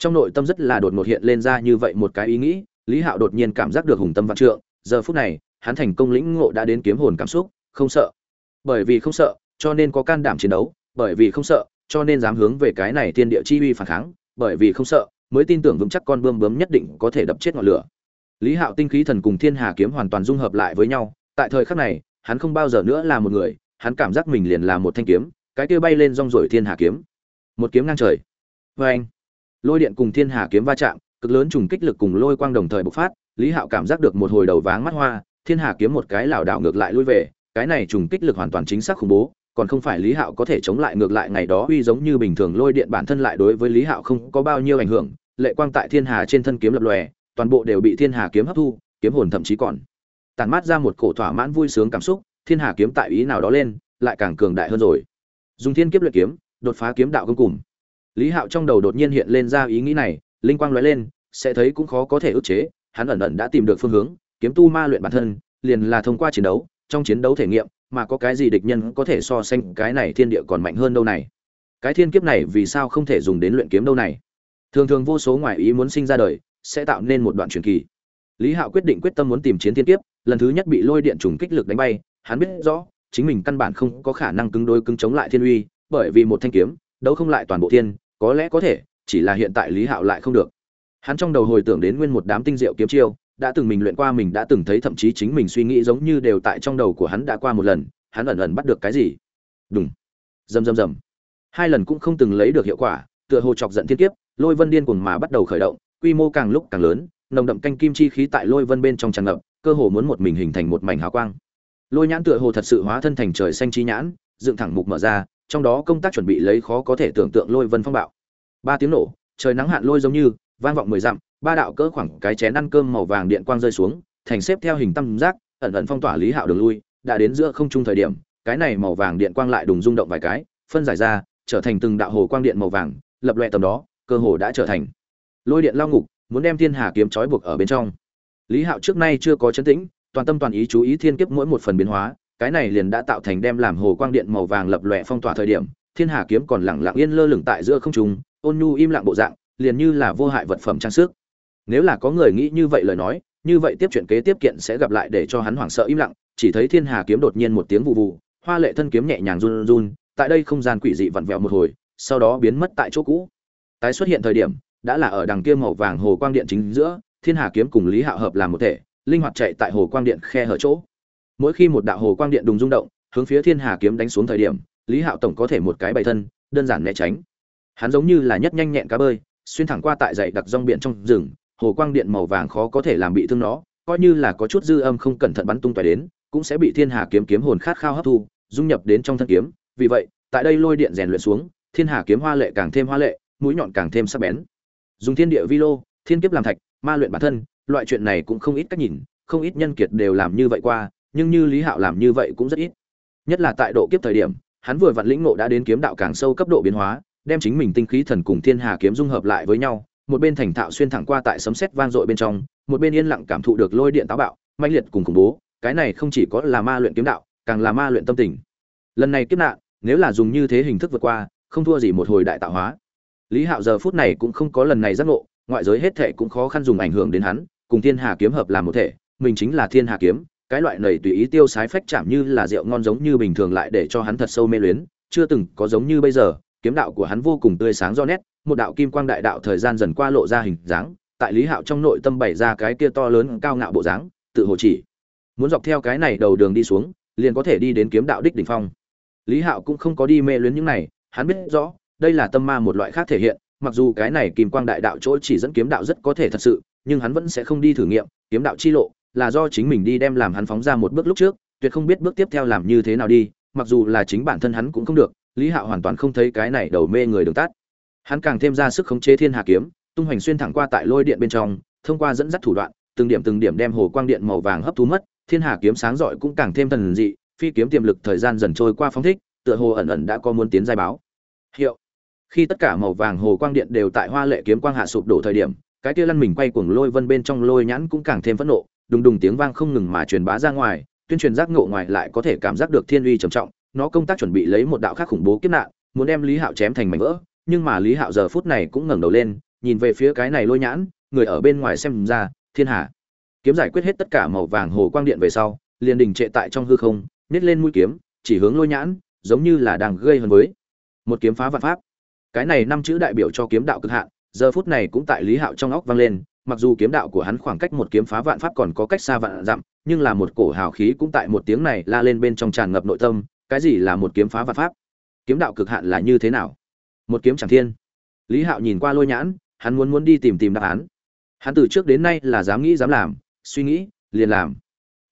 Trong nội tâm rất là đột ngột hiện lên ra như vậy một cái ý nghĩ, lý hạo đột nhiên cảm giác được hùng tâm vạn trượng, giờ phút này, hắn thành công lĩnh ngộ đã đến kiếm hồn cảm xúc, không sợ. Bởi vì không sợ, cho nên có can đảm chiến đấu, bởi vì không sợ, cho nên dám hướng về cái này thiên địa chi uy phản kháng, bởi vì không sợ, mới tin tưởng vững chắc con bươm bướm nhất định có thể đập chết ngọn lửa. Lý hạo tinh khí thần cùng thiên hà kiếm hoàn toàn dung hợp lại với nhau, tại thời khắc này, hắn không bao giờ nữa là một người, hắn cảm giác mình liền là một thanh kiếm, cái kia bay lên rong rổi thiên hà kiếm. Một kiếm ngang trời. Vê anh lôi điện cùng thiên hà kiếm va chạm, cực lớn trùng kích lực cùng lôi quang đồng thời bộc phát, lý hạo cảm giác được một hồi đầu váng mắt hoa, thiên hà kiếm một cái lảo đảo ngược lại lui về, cái này trùng kích lực hoàn toàn chính xác khủng bố, còn không phải lý hạo có thể chống lại ngược lại ngày đó uy giống như bình thường lôi điện bản thân lại đối với lý hạo không có bao nhiêu ảnh hưởng, lệ quang tại thiên hà trên thân kiếm lập lòe, toàn bộ đều bị thiên hà kiếm hấp thu, kiếm hồn thậm chí còn tàn mát ra một cổ thỏa mãn vui sướng cảm xúc, thiên hà kiếm tại ý nào đó lên, lại càng cường đại hơn rồi. Dùng thiên kiếp luyện kiếm, đột phá kiếm đạo công cùng lý hạo trong đầu đột nhiên hiện lên ra ý nghĩ này, linh quang lóe lên, sẽ thấy cũng khó có thể ức chế, hắn ẩn ẩn đã tìm được phương hướng, kiếm tu ma luyện bản thân, liền là thông qua chiến đấu, trong chiến đấu thể nghiệm, mà có cái gì địch nhân có thể so sánh cái này thiên địa còn mạnh hơn đâu này? Cái thiên kiếp này vì sao không thể dùng đến luyện kiếm đâu này? Thường thường vô số ngoại ý muốn sinh ra đời, sẽ tạo nên một đoạn truyền kỳ. Lý hạo quyết định quyết tâm muốn tìm chiến thiên kiếp, lần thứ nhất bị lôi điện trùng kích lực đánh bay, hắn biết rõ, chính mình căn bản không có khả năng cứng đối cứng chống lại thiên uy, bởi vì một thanh kiếm, đấu không lại toàn bộ thiên có lẽ có thể, chỉ là hiện tại lý hạo lại không được. Hắn trong đầu hồi tưởng đến nguyên một đám tinh diệu kiếm chiêu, đã từng mình luyện qua mình đã từng thấy thậm chí chính mình suy nghĩ giống như đều tại trong đầu của hắn đã qua một lần, hắn ẩn ẩn bắt được cái gì? Đúng rầm rầm rầm. Hai lần cũng không từng lấy được hiệu quả, tựa hồ chọc giận thiên kiếp, lôi vân điên cuồng mà bắt đầu khởi động, quy mô càng lúc càng lớn, nồng đậm canh kim chi khí tại lôi vân bên trong tràn ngập, cơ hồ muốn một mình hình thành một mảnh hào quang. Lôi nhãn tựa hồ thật sự hóa thân thành trời xanh chi nhãn, dựng thẳng mục mở ra trong đó công tác chuẩn bị lấy khó có thể tưởng tượng lôi vân phong bạo. Ba tiếng nổ, trời nắng hạn lôi giống như, vang vọng mười dặm, ba đạo cỡ khoảng cái chén ăn cơm màu vàng điện quang rơi xuống, thành xếp theo hình tam giác, ẩn ẩn phong tỏa lý hạo đường lui, đã đến giữa không trung thời điểm, cái này màu vàng điện quang lại đùng rung động vài cái, phân giải ra, trở thành từng đạo hồ quang điện màu vàng, lập loè tầm đó, cơ hồ đã trở thành lôi điện lao ngục, muốn đem thiên hà kiếm trói buộc ở bên trong. Lý hạo trước nay chưa có chấn tĩnh, toàn tâm toàn ý chú ý thiên kiếp mỗi một phần biến hóa cái này liền đã tạo thành đem làm hồ quang điện màu vàng lập lòe phong tỏa thời điểm, thiên hà kiếm còn lẳng lặng yên lơ lửng tại giữa không trung, ôn nhu im lặng bộ dạng, liền như là vô hại vật phẩm trang sức. Nếu là có người nghĩ như vậy lời nói, như vậy tiếp chuyện kế tiếp kiện sẽ gặp lại để cho hắn hoảng sợ im lặng, chỉ thấy thiên hà kiếm đột nhiên một tiếng vụ vụ, hoa lệ thân kiếm nhẹ nhàng run run, tại đây không gian quỷ dị vặn vẹo một hồi, sau đó biến mất tại chỗ cũ. Tái xuất hiện thời điểm, đã là ở đằng kia màu vàng hồ quang điện chính giữa, thiên hà kiếm cùng lý hạo hợp làm một thể, linh hoạt chạy tại hồ quang điện khe hở chỗ mỗi khi một đạo hồ quang điện đùng rung động, hướng phía thiên hà kiếm đánh xuống thời điểm, lý hạo tổng có thể một cái bày thân, đơn giản né tránh. Hắn giống như là nhất nhanh nhẹn cá bơi, xuyên thẳng qua tại dãy đặc rong biển trong rừng, hồ quang điện màu vàng khó có thể làm bị thương nó, coi như là có chút dư âm không cẩn thận bắn tung tóe đến, cũng sẽ bị thiên hà kiếm kiếm hồn khát khao hấp thu, dung nhập đến trong thân kiếm. Vì vậy, tại đây lôi điện rèn luyện xuống, thiên hà kiếm hoa lệ càng thêm hoa lệ, mũi nhọn càng thêm sắc bén. Dùng thiên địa vi lô, thiên kiếp làm thạch, ma luyện bản thân, loại chuyện này cũng không ít cách nhìn, không ít nhân kiệt đều làm như vậy qua nhưng như lý hạo làm như vậy cũng rất ít. Nhất là tại độ kiếp thời điểm, hắn vừa vặn lĩnh ngộ đã đến kiếm đạo càng sâu cấp độ biến hóa, đem chính mình tinh khí thần cùng thiên hà kiếm dung hợp lại với nhau, một bên thành thạo xuyên thẳng qua tại sấm sét vang dội bên trong, một bên yên lặng cảm thụ được lôi điện táo bạo, mãnh liệt cùng khủng bố, cái này không chỉ có là ma luyện kiếm đạo, càng là ma luyện tâm tình. Lần này kiếp nạn, nếu là dùng như thế hình thức vượt qua, không thua gì một hồi đại tạo hóa. Lý hạo giờ phút này cũng không có lần này giác ngộ, ngoại giới hết thệ cũng khó khăn dùng ảnh hưởng đến hắn, cùng thiên hà kiếm hợp làm một thể, mình chính là thiên hà kiếm cái loại này tùy ý tiêu sái phách chạm như là rượu ngon giống như bình thường lại để cho hắn thật sâu mê luyến, chưa từng có giống như bây giờ, kiếm đạo của hắn vô cùng tươi sáng do nét, một đạo kim quang đại đạo thời gian dần qua lộ ra hình dáng, tại lý hạo trong nội tâm bày ra cái kia to lớn cao ngạo bộ dáng, tự hồ chỉ muốn dọc theo cái này đầu đường đi xuống, liền có thể đi đến kiếm đạo đích đỉnh phong. Lý hạo cũng không có đi mê luyến những này, hắn biết rõ, đây là tâm ma một loại khác thể hiện, mặc dù cái này kim quang đại đạo chỗ chỉ dẫn kiếm đạo rất có thể thật sự, nhưng hắn vẫn sẽ không đi thử nghiệm, kiếm đạo chi lộ là do chính mình đi đem làm hắn phóng ra một bước lúc trước, tuyệt không biết bước tiếp theo làm như thế nào đi, mặc dù là chính bản thân hắn cũng không được, lý hạo hoàn toàn không thấy cái này đầu mê người đường tắt. Hắn càng thêm ra sức khống chế thiên hà kiếm, tung hoành xuyên thẳng qua tại lôi điện bên trong, thông qua dẫn dắt thủ đoạn, từng điểm từng điểm đem hồ quang điện màu vàng hấp thu mất, thiên hà kiếm sáng rọi cũng càng thêm thần dị, phi kiếm tiềm lực thời gian dần trôi qua phóng thích, tựa hồ ẩn ẩn đã có muốn tiến giai báo. Hiệu. Khi tất cả màu vàng hồ quang điện đều tại hoa lệ kiếm quang hạ sụp đổ thời điểm, cái kia lăn mình quay cuồng lôi vân bên trong lôi nhãn cũng càng thêm phẫn nộ đùng đùng tiếng vang không ngừng mà truyền bá ra ngoài, tuyên truyền giác ngộ ngoài lại có thể cảm giác được thiên uy trầm trọng, nó công tác chuẩn bị lấy một đạo khác khủng bố kiếp nạn, muốn đem lý hạo chém thành mảnh vỡ, nhưng mà lý hạo giờ phút này cũng ngẩng đầu lên, nhìn về phía cái này lôi nhãn, người ở bên ngoài xem ra, thiên hạ. Kiếm giải quyết hết tất cả màu vàng hồ quang điện về sau, liền đình trệ tại trong hư không, nhét lên mũi kiếm, chỉ hướng lôi nhãn, giống như là đang gây hấn với một kiếm phá vạn pháp. Cái này năm chữ đại biểu cho kiếm đạo cực hạn, giờ phút này cũng tại lý hạo trong óc vang lên mặc dù kiếm đạo của hắn khoảng cách một kiếm phá vạn pháp còn có cách xa vạn dặm, nhưng là một cổ hào khí cũng tại một tiếng này la lên bên trong tràn ngập nội tâm, cái gì là một kiếm phá vạn pháp? Kiếm đạo cực hạn là như thế nào? Một kiếm chẳng thiên. Lý hạo nhìn qua lôi nhãn, hắn muốn muốn đi tìm tìm đáp án. Hắn từ trước đến nay là dám nghĩ dám làm, suy nghĩ, liền làm.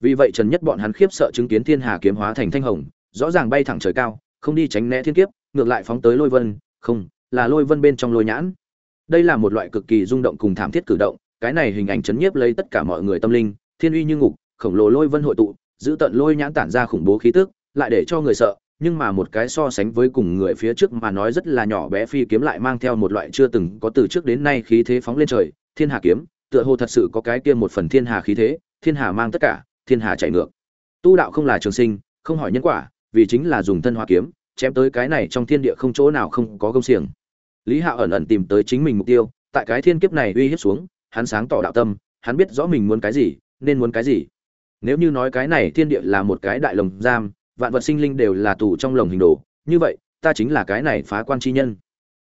Vì vậy trần nhất bọn hắn khiếp sợ chứng kiến thiên hà kiếm hóa thành thanh hồng, rõ ràng bay thẳng trời cao, không đi tránh né thiên kiếp, ngược lại phóng tới lôi vân. Không, là lôi vân bên trong lôi nhãn. Đây là một loại cực kỳ rung động cùng thảm thiết cử động cái này hình ảnh chấn nhiếp lấy tất cả mọi người tâm linh, thiên uy như ngục, khổng lồ lôi vân hội tụ, giữ tận lôi nhãn tản ra khủng bố khí tức, lại để cho người sợ, nhưng mà một cái so sánh với cùng người phía trước mà nói rất là nhỏ bé phi kiếm lại mang theo một loại chưa từng có từ trước đến nay khí thế phóng lên trời, thiên hà kiếm, tựa hồ thật sự có cái kia một phần thiên hà khí thế, thiên hà mang tất cả, thiên hà chạy ngược. Tu đạo không là trường sinh, không hỏi nhân quả, vì chính là dùng thân hoa kiếm, chém tới cái này trong thiên địa không chỗ nào không có công xiềng. Lý hạo ẩn ẩn tìm tới chính mình mục tiêu, tại cái thiên kiếp này uy hiếp xuống hắn sáng tỏ đạo tâm, hắn biết rõ mình muốn cái gì, nên muốn cái gì. Nếu như nói cái này thiên địa là một cái đại lồng giam, vạn vật sinh linh đều là tù trong lồng hình đồ, như vậy, ta chính là cái này phá quan chi nhân.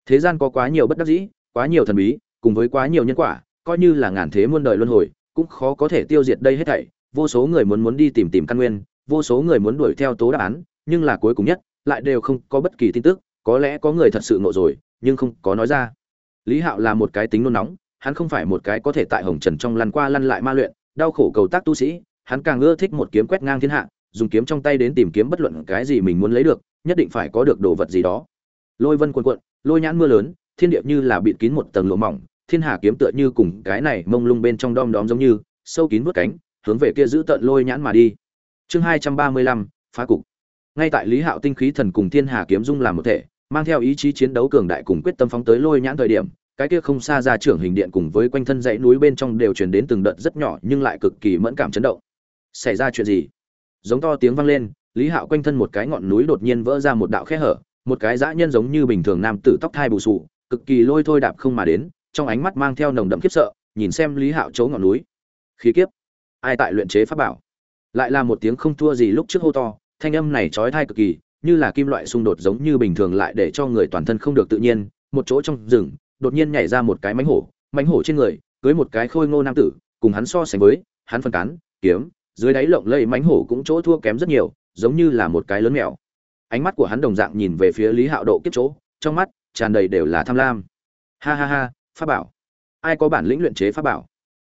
Thế gian có quá nhiều bất đắc dĩ, quá nhiều thần bí, cùng với quá nhiều nhân quả, coi như là ngàn thế muôn đời luân hồi, cũng khó có thể tiêu diệt đây hết thảy. Vô số người muốn muốn đi tìm tìm căn nguyên, vô số người muốn đuổi theo tố đáp án, nhưng là cuối cùng nhất, lại đều không có bất kỳ tin tức. Có lẽ có người thật sự ngộ rồi, nhưng không có nói ra. Lý hạo là một cái tính nôn nóng hắn không phải một cái có thể tại hồng trần trong lăn qua lăn lại ma luyện, đau khổ cầu tác tu sĩ, hắn càng ưa thích một kiếm quét ngang thiên hạ, dùng kiếm trong tay đến tìm kiếm bất luận cái gì mình muốn lấy được, nhất định phải có được đồ vật gì đó. Lôi vân cuồn cuộn, lôi nhãn mưa lớn, thiên địa như là bịt kín một tầng lụa mỏng, thiên hà kiếm tựa như cùng cái này mông lung bên trong đom đóm giống như, sâu kín vút cánh, hướng về kia giữ tận lôi nhãn mà đi. Chương hai trăm ba mươi lăm, phá cục. Ngay tại lý hạo tinh khí thần cùng thiên hà kiếm dung làm một thể, mang theo ý chí chiến đấu cường đại cùng quyết tâm phóng tới lôi nhãn thời điểm cái kia không xa ra trưởng hình điện cùng với quanh thân dãy núi bên trong đều truyền đến từng đợt rất nhỏ nhưng lại cực kỳ mẫn cảm chấn động. Xảy ra chuyện gì? Giống to tiếng vang lên lý hạo quanh thân một cái ngọn núi đột nhiên vỡ ra một đạo khe hở một cái dã nhân giống như bình thường nam tử tóc thai bù xù, cực kỳ lôi thôi đạp không mà đến trong ánh mắt mang theo nồng đậm khiếp sợ nhìn xem lý hạo chỗ ngọn núi. Khí kiếp. Ai tại luyện chế pháp bảo? Lại là một tiếng không thua gì lúc trước hô to thanh âm này chói tai cực kỳ như là kim loại xung đột giống như bình thường lại để cho người toàn thân không được tự nhiên một chỗ trong rừng đột nhiên nhảy ra một cái mánh hổ mánh hổ trên người, cưới một cái khôi ngô nam tử, cùng hắn so sánh với, hắn phân cán, kiếm, dưới đáy lộng lây mánh hổ cũng chỗ thua kém rất nhiều, giống như là một cái lớn mèo. Ánh mắt của hắn đồng dạng nhìn về phía lý hạo độ kiếp chỗ, trong mắt tràn đầy đều là tham lam. Ha ha ha, pháp bảo. Ai có bản lĩnh luyện chế pháp bảo?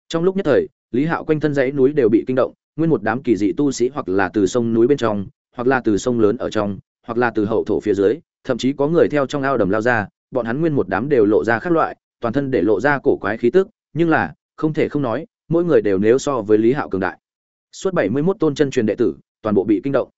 Trong lúc nhất thời, lý hạo quanh thân dãy núi đều bị kinh động, nguyên một đám kỳ dị tu sĩ hoặc là từ sông núi bên trong, hoặc là từ sông lớn ở trong, hoặc là từ hậu thổ phía dưới, thậm chí có người theo trong ao đầm lao ra bọn hắn nguyên một đám đều lộ ra khác loại, toàn thân để lộ ra cổ quái khí tức, nhưng là, không thể không nói, mỗi người đều nếu so với lý hạo cường đại. Suốt bảy mươi 71 tôn chân truyền đệ tử, toàn bộ bị kinh động.